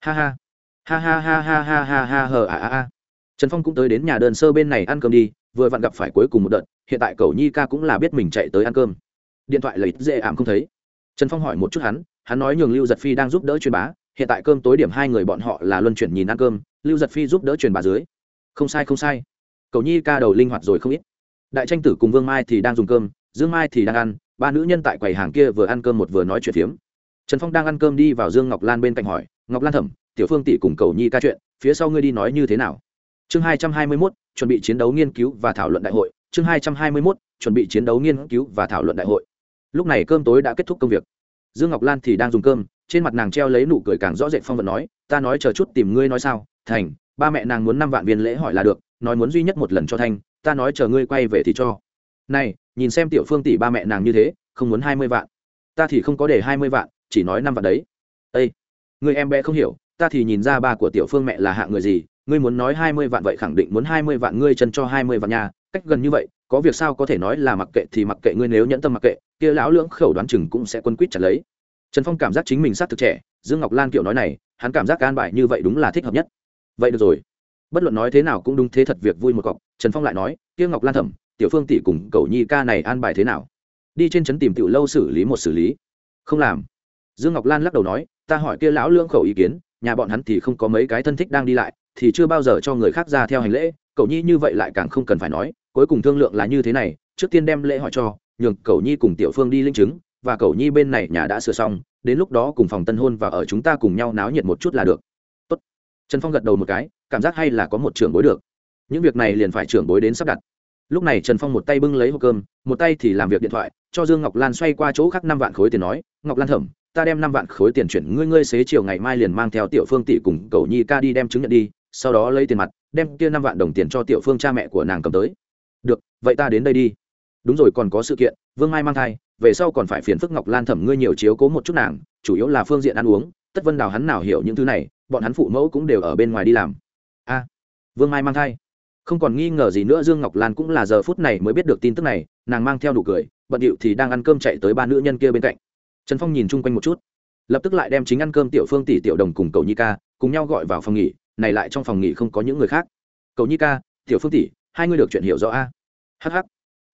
Ha ha. Ha ha ha ha ha ha ha hờ à à à trần phong cũng tới đến nhà đơn sơ bên này ăn cơm đi, vừa vặn gặp phải cuối cùng một đợt, hiện tại cầu nhi ca cũng là biết mình chạy tới ăn cơm. Điện thoại lấy dễ ảm không thấy. Trần phong hỏi một chút hắn hắn nói nhường lưu giật phi đang giúp đỡ truyền bá hiện tại cơm tối điểm hai người bọn họ là luân chuyển nhìn ăn cơm, lưu giật phi giúp đỡ truyền bà dưới. Không sai không sai. Cầu nhi ca đầu linh hoạt rồi không ít. Đại tranh tử cùng vương mai thì đang dùng cơm, dương mai thì đang ăn, ba nữ nhân tại quầy hàng kia vừa ăn cơm một vừa nói chuyện phiếm. Trần phong đang ăn cơm đi vào dương ngọc lan bên cạnh hỏi, ngọc lan thẩm, tiểu phương tỷ cùng cầu nhi ca chuyện, phía sau ngươi đi nói như thế nào? Chương hai trăm hai mươi mốt, chuẩn bị chiến đấu nghiên cứu và thảo luận đại hội. Chương hai trăm hai mươi mốt, chuẩn bị chiến đấu nghiên cứu và thảo luận đại hội. Lúc này cơm tối đã kết thúc công việc. Dương ngọc lan thì đang dùng cơm trên mặt nàng treo lấy nụ cười càng rõ rệt phong vận nói, ta nói chờ chút tìm ngươi nói sao? Thành, ba mẹ nàng muốn năm vạn viên lễ hỏi là được, nói muốn duy nhất một lần cho thanh, ta nói chờ ngươi quay về thì cho. Này, nhìn xem tiểu phương tỷ ba mẹ nàng như thế, không muốn hai mươi vạn. Ta thì không có để hai mươi vạn, chỉ nói năm vạn đấy. Ây người em bé không hiểu, ta thì nhìn ra ba của tiểu phương mẹ là hạ người gì, ngươi muốn nói hai mươi vạn vậy khẳng định muốn hai mươi vạn ngươi chân cho hai mươi vạn nhà cách gần như vậy, có việc sao có thể nói là mặc kệ thì mặc kệ ngươi nếu nhẫn tâm mặc kệ, kia lão lưỡng khẩu đoán chừng cũng sẽ quân quýt chặt lấy trần phong cảm giác chính mình sát thực trẻ, dương ngọc lan kiểu nói này, hắn cảm giác can bài như vậy đúng là thích hợp nhất. Vậy được rồi. Bất luận nói thế nào cũng đúng thế thật việc vui một cọc, trần phong lại nói, kia ngọc lan thẩm tiểu phương tỷ cùng cầu nhi ca này an bài thế nào? Đi trên trấn tìm tiểu lâu xử lý một xử lý. Không làm. Dương ngọc lan lắc đầu nói, ta hỏi kia lão lương khẩu ý kiến, nhà bọn hắn thì không có mấy cái thân thích đang đi lại, thì chưa bao giờ cho người khác ra theo hành lễ, cậu nhi như vậy lại càng không cần phải nói, cuối cùng thương lượng là như thế này, trước tiên đem lễ hỏi cho, nhường cậu nhi cùng tiểu phương đi linh chứng và cậu nhi bên này nhà đã sửa xong, đến lúc đó cùng phòng tân hôn và ở chúng ta cùng nhau náo nhiệt một chút là được. Tốt. trần phong gật đầu một cái, cảm giác hay là có một trưởng bối được. Những việc này liền phải trưởng bối đến sắp đặt. Lúc này trần phong một tay bưng lấy hộp cơm, một tay thì làm việc điện thoại, cho dương ngọc lan xoay qua chỗ khác năm vạn khối tiền nói, ngọc lan thẩm, ta đem năm vạn khối tiền chuyển, ngươi ngươi xế chiều ngày mai liền mang theo tiểu phương tỷ cùng cầu nhi ca đi đem chứng nhận đi, sau đó lấy tiền mặt, đem kia năm vạn đồng tiền cho tiểu phương cha mẹ của nàng cầm tới. Được, vậy ta đến đây đi đúng rồi còn có sự kiện, vương mai mang thai, về sau còn phải phiền phức ngọc lan thẩm ngươi nhiều chiếu cố một chút nàng, chủ yếu là phương diện ăn uống, tất vân đào hắn nào hiểu những thứ này, bọn hắn phụ mẫu cũng đều ở bên ngoài đi làm. A, vương mai mang thai. Không còn nghi ngờ gì nữa, dương ngọc lan cũng là giờ phút này mới biết được tin tức này, nàng mang theo đủ cười, bận điệu thì đang ăn cơm chạy tới ba nữ nhân kia bên cạnh. Trần phong nhìn chung quanh một chút, lập tức lại đem chính ăn cơm tiểu phương tỷ, tiểu đồng cùng cầu nhi ca cùng nhau gọi vào phòng nghỉ, này lại trong phòng nghỉ không có những người khác. Cầu nhi ca, tiểu phương tỷ, hai người được chuyện hiểu rõ a. Hh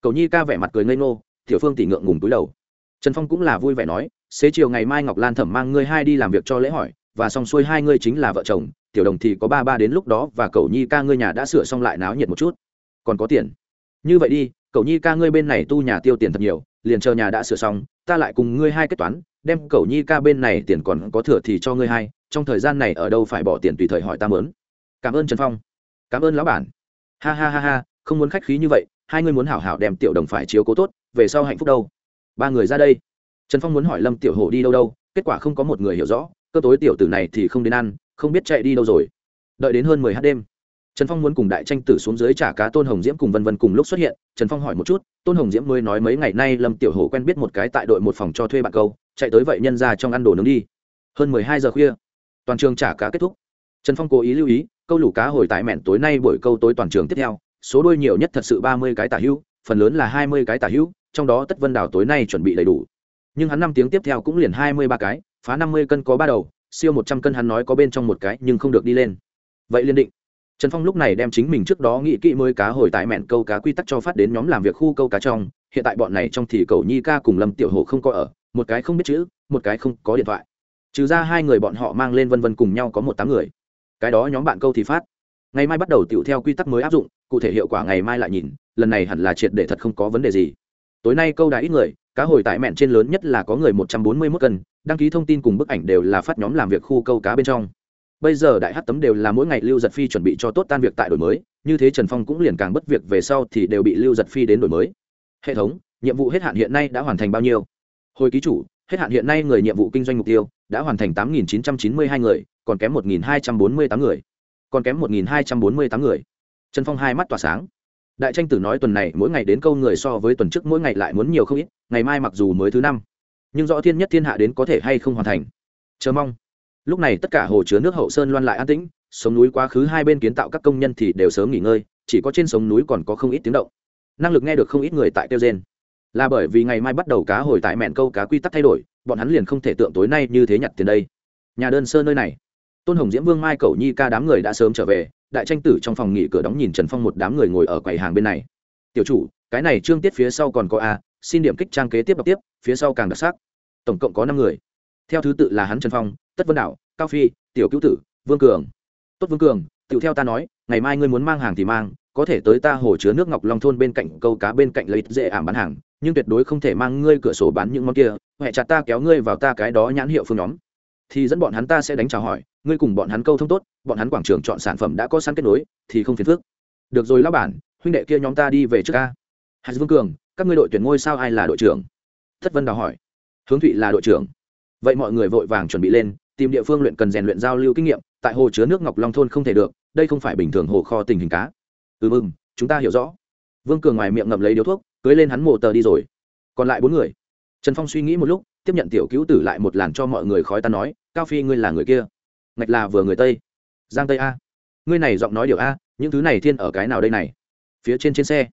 cầu nhi ca vẻ mặt cười ngây ngô, tiểu phương tỷ ngượng ngùng túi đầu. Trần phong cũng là vui vẻ nói, xế chiều ngày mai ngọc lan thẩm mang ngươi hai đi làm việc cho lễ hỏi, và xong xuôi hai ngươi chính là vợ chồng, tiểu đồng thì có ba ba đến lúc đó và cầu nhi ca ngươi nhà đã sửa xong lại náo nhiệt một chút. Còn có tiền. Như vậy đi, cầu nhi ca ngươi bên này tu nhà tiêu tiền thật nhiều, liền chờ nhà đã sửa xong, ta lại cùng ngươi hai kết toán, đem cầu nhi ca bên này tiền còn có thừa thì cho ngươi hai, trong thời gian này ở đâu phải bỏ tiền tùy thời hỏi ta mớn. Cảm ơn trần phong. Cảm ơn lão bản. Ha ha ha ha, không muốn khách khí như vậy hai ngươi muốn hảo hảo đem tiểu đồng phải chiếu cố tốt, về sau hạnh phúc đâu? Ba người ra đây. Trần phong muốn hỏi lâm tiểu hổ đi đâu đâu, kết quả không có một người hiểu rõ, cơ tối tiểu tử này thì không đến ăn, không biết chạy đi đâu rồi. Đợi đến hơn mười h đêm, trần phong muốn cùng đại tranh tử xuống dưới trả cá tôn hồng diễm cùng vân vân cùng lúc xuất hiện. Trần phong hỏi một chút, tôn hồng diễm mới nói mấy ngày nay lâm tiểu hổ quen biết một cái tại đội một phòng cho thuê bạn câu, chạy tới vậy nhân ra trong ăn đồ nướng đi. Hơn mười hai giờ khuya, toàn trường trả cá kết thúc. Trần phong cố ý lưu ý, câu lủ cá hồi tại mẹn tối nay buổi câu tối toàn trường tiếp theo số đôi nhiều nhất thật sự ba mươi cái tả hữu, phần lớn là hai mươi cái tả hữu, trong đó tất vân đào tối nay chuẩn bị đầy đủ. Nhưng hắn năm tiếng tiếp theo cũng liền hai mươi ba cái, phá năm mươi cân có ba đầu, siêu một trăm cân hắn nói có bên trong một cái nhưng không được đi lên. Vậy liên định. Trần phong lúc này đem chính mình trước đó nghĩ kỹ mới cá hồi tại mẹn câu cá quy tắc cho phát đến nhóm làm việc khu câu cá trong, hiện tại bọn này trong thì cầu nhi ca cùng lâm tiểu hồ không có ở, một cái không biết chữ, một cái không có điện thoại. Trừ ra hai người bọn họ mang lên vân vân cùng nhau có một tám người. Cái đó nhóm bạn câu thì phát. Ngày mai bắt đầu tiểu theo quy tắc mới áp dụng cụ thể hiệu quả ngày mai lại nhìn, lần này hẳn là triệt để thật không có vấn đề gì. Tối nay câu đã ít người, cá hồi tại mẹn trên lớn nhất là có người một trăm bốn mươi 141 cân, đăng ký thông tin cùng bức ảnh đều là phát nhóm làm việc khu câu cá bên trong. Bây giờ đại hát tấm đều là mỗi ngày lưu giật phi chuẩn bị cho tốt tan việc tại đổi mới, như thế trần phong cũng liền càng bất việc về sau thì đều bị lưu giật phi đến đổi mới. Hệ thống, nhiệm vụ hết hạn hiện nay đã hoàn thành bao nhiêu? Hồi ký chủ, hết hạn hiện nay người nhiệm vụ kinh doanh mục tiêu đã hoàn thành tám nghìn chín trăm chín mươi hai người, còn kém một nghìn hai trăm bốn mươi tám người. Còn kém một nghìn hai trăm bốn mươi tám người trần phong hai mắt tỏa sáng. Đại tranh tử nói tuần này mỗi ngày đến câu người so với tuần trước mỗi ngày lại muốn nhiều không ít, ngày mai mặc dù mới thứ năm, nhưng rõ thiên nhất thiên hạ đến có thể hay không hoàn thành. Chờ mong. Lúc này tất cả hồ chứa nước hậu sơn loan lại an tĩnh sống núi quá khứ hai bên kiến tạo các công nhân thì đều sớm nghỉ ngơi, chỉ có trên sống núi còn có không ít tiếng động. Năng lực nghe được không ít người tại kêu gen là bởi vì ngày mai bắt đầu cá hồi tại mẹn câu cá quy tắc thay đổi, bọn hắn liền không thể tượng tối nay như thế nhặt tiền đây. Nhà đơn sơ nơi này tôn hồng diễm vương mai cầu nhi ca đám người đã sớm trở về, đại tranh tử trong phòng nghỉ cửa đóng nhìn trần phong một đám người ngồi ở quầy hàng bên này. Tiểu chủ, cái này trương tiết phía sau còn có a, xin điểm kích trang kế tiếp đọc tiếp, phía sau càng đặc sắc. Tổng cộng có năm người. Theo thứ tự là hắn trần phong, tất vân đạo cao phi, tiểu cứu tử, vương cường. Tốt vương cường tự theo ta nói, ngày mai ngươi muốn mang hàng thì mang, có thể tới ta hồ chứa nước ngọc long thôn bên cạnh câu cá bên cạnh lấy dễ ảm bán hàng, nhưng tuyệt đối không thể mang ngươi cửa sổ bán những món kia huệ chặt ta kéo ngươi vào ta cái đó nhãn hiệu phương nhóm thì dẫn bọn hắn ta sẽ đánh chào hỏi, ngươi cùng bọn hắn câu thông tốt, bọn hắn quảng trường chọn sản phẩm đã có sẵn kết nối, thì không phiền phức. Được rồi lão bản, huynh đệ kia nhóm ta đi về trước ca hạt vương cường, các ngươi đội tuyển ngôi sao ai là đội trưởng? Thất vân đào hỏi. Hướng thụy là đội trưởng. Vậy mọi người vội vàng chuẩn bị lên, tìm địa phương luyện cần rèn luyện giao lưu kinh nghiệm, tại hồ chứa nước ngọc long thôn không thể được, đây không phải bình thường hồ kho tình hình cá. Ừ mừng, chúng ta hiểu rõ. Vương cường ngoài miệng ngậm lấy điếu thuốc, cưới lên hắn mồ tờ đi rồi. Còn lại bốn người. Trần phong suy nghĩ một lúc tiếp nhận tiểu cứu tử lại một làn cho mọi người khói ta nói, cao phi, ngươi là người kia. Ngạch là vừa người tây. Giang tây a. Ngươi này giọng nói điều a, những thứ này thiên ở cái nào đây này? Phía trên trên xe.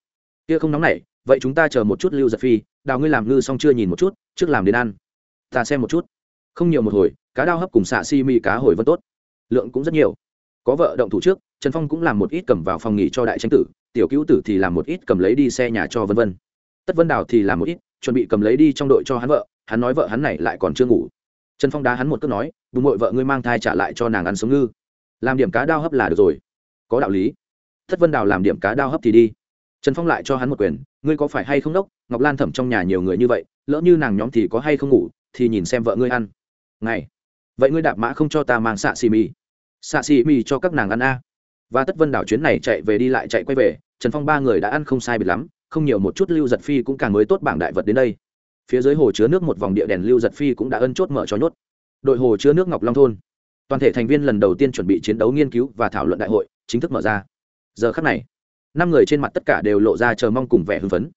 Kia không nóng nảy, vậy chúng ta chờ một chút lưu giật phi, đào ngươi làm ngư xong chưa nhìn một chút, trước làm đến ăn. Ta xem một chút. Không nhiều một hồi, cá đao hấp cùng xạ si mi cá hồi vẫn tốt. Lượng cũng rất nhiều. Có vợ động thủ trước, trần phong cũng làm một ít cầm vào phòng nghỉ cho đại tranh tử, tiểu cứu tử thì làm một ít cầm lấy đi xe nhà cho vân vân. Tất vân đào thì làm một ít, chuẩn bị cầm lấy đi trong đội cho hắn vợ hắn nói vợ hắn này lại còn chưa ngủ. Trần phong đá hắn một cước nói bùn mội vợ ngươi mang thai trả lại cho nàng ăn sống ngư. Làm điểm cá đao hấp là được rồi. Có đạo lý. Thất vân đào làm điểm cá đao hấp thì đi. Trần phong lại cho hắn một quyền, ngươi có phải hay không đốc? Ngọc lan thẩm trong nhà nhiều người như vậy, lỡ như nàng nhóm thì có hay không ngủ, thì nhìn xem vợ ngươi ăn. Ngày vậy ngươi đạp mã không cho ta mang xạ xì mì? Xạ xì mì cho các nàng ăn a. Và tất vân đảo chuyến này chạy về đi lại chạy quay về, trần phong ba người đã ăn không sai biệt lắm, không nhiều một chút lưu giật phi cũng càng mới tốt bảng đại vật đến đây phía dưới hồ chứa nước một vòng địa đèn lưu giật phi cũng đã ân chốt mở cho nhốt. Đội hồ chứa nước ngọc long thôn. Toàn thể thành viên lần đầu tiên chuẩn bị chiến đấu nghiên cứu và thảo luận đại hội, chính thức mở ra. Giờ khắc này, năm người trên mặt tất cả đều lộ ra chờ mong cùng vẻ hưng phấn.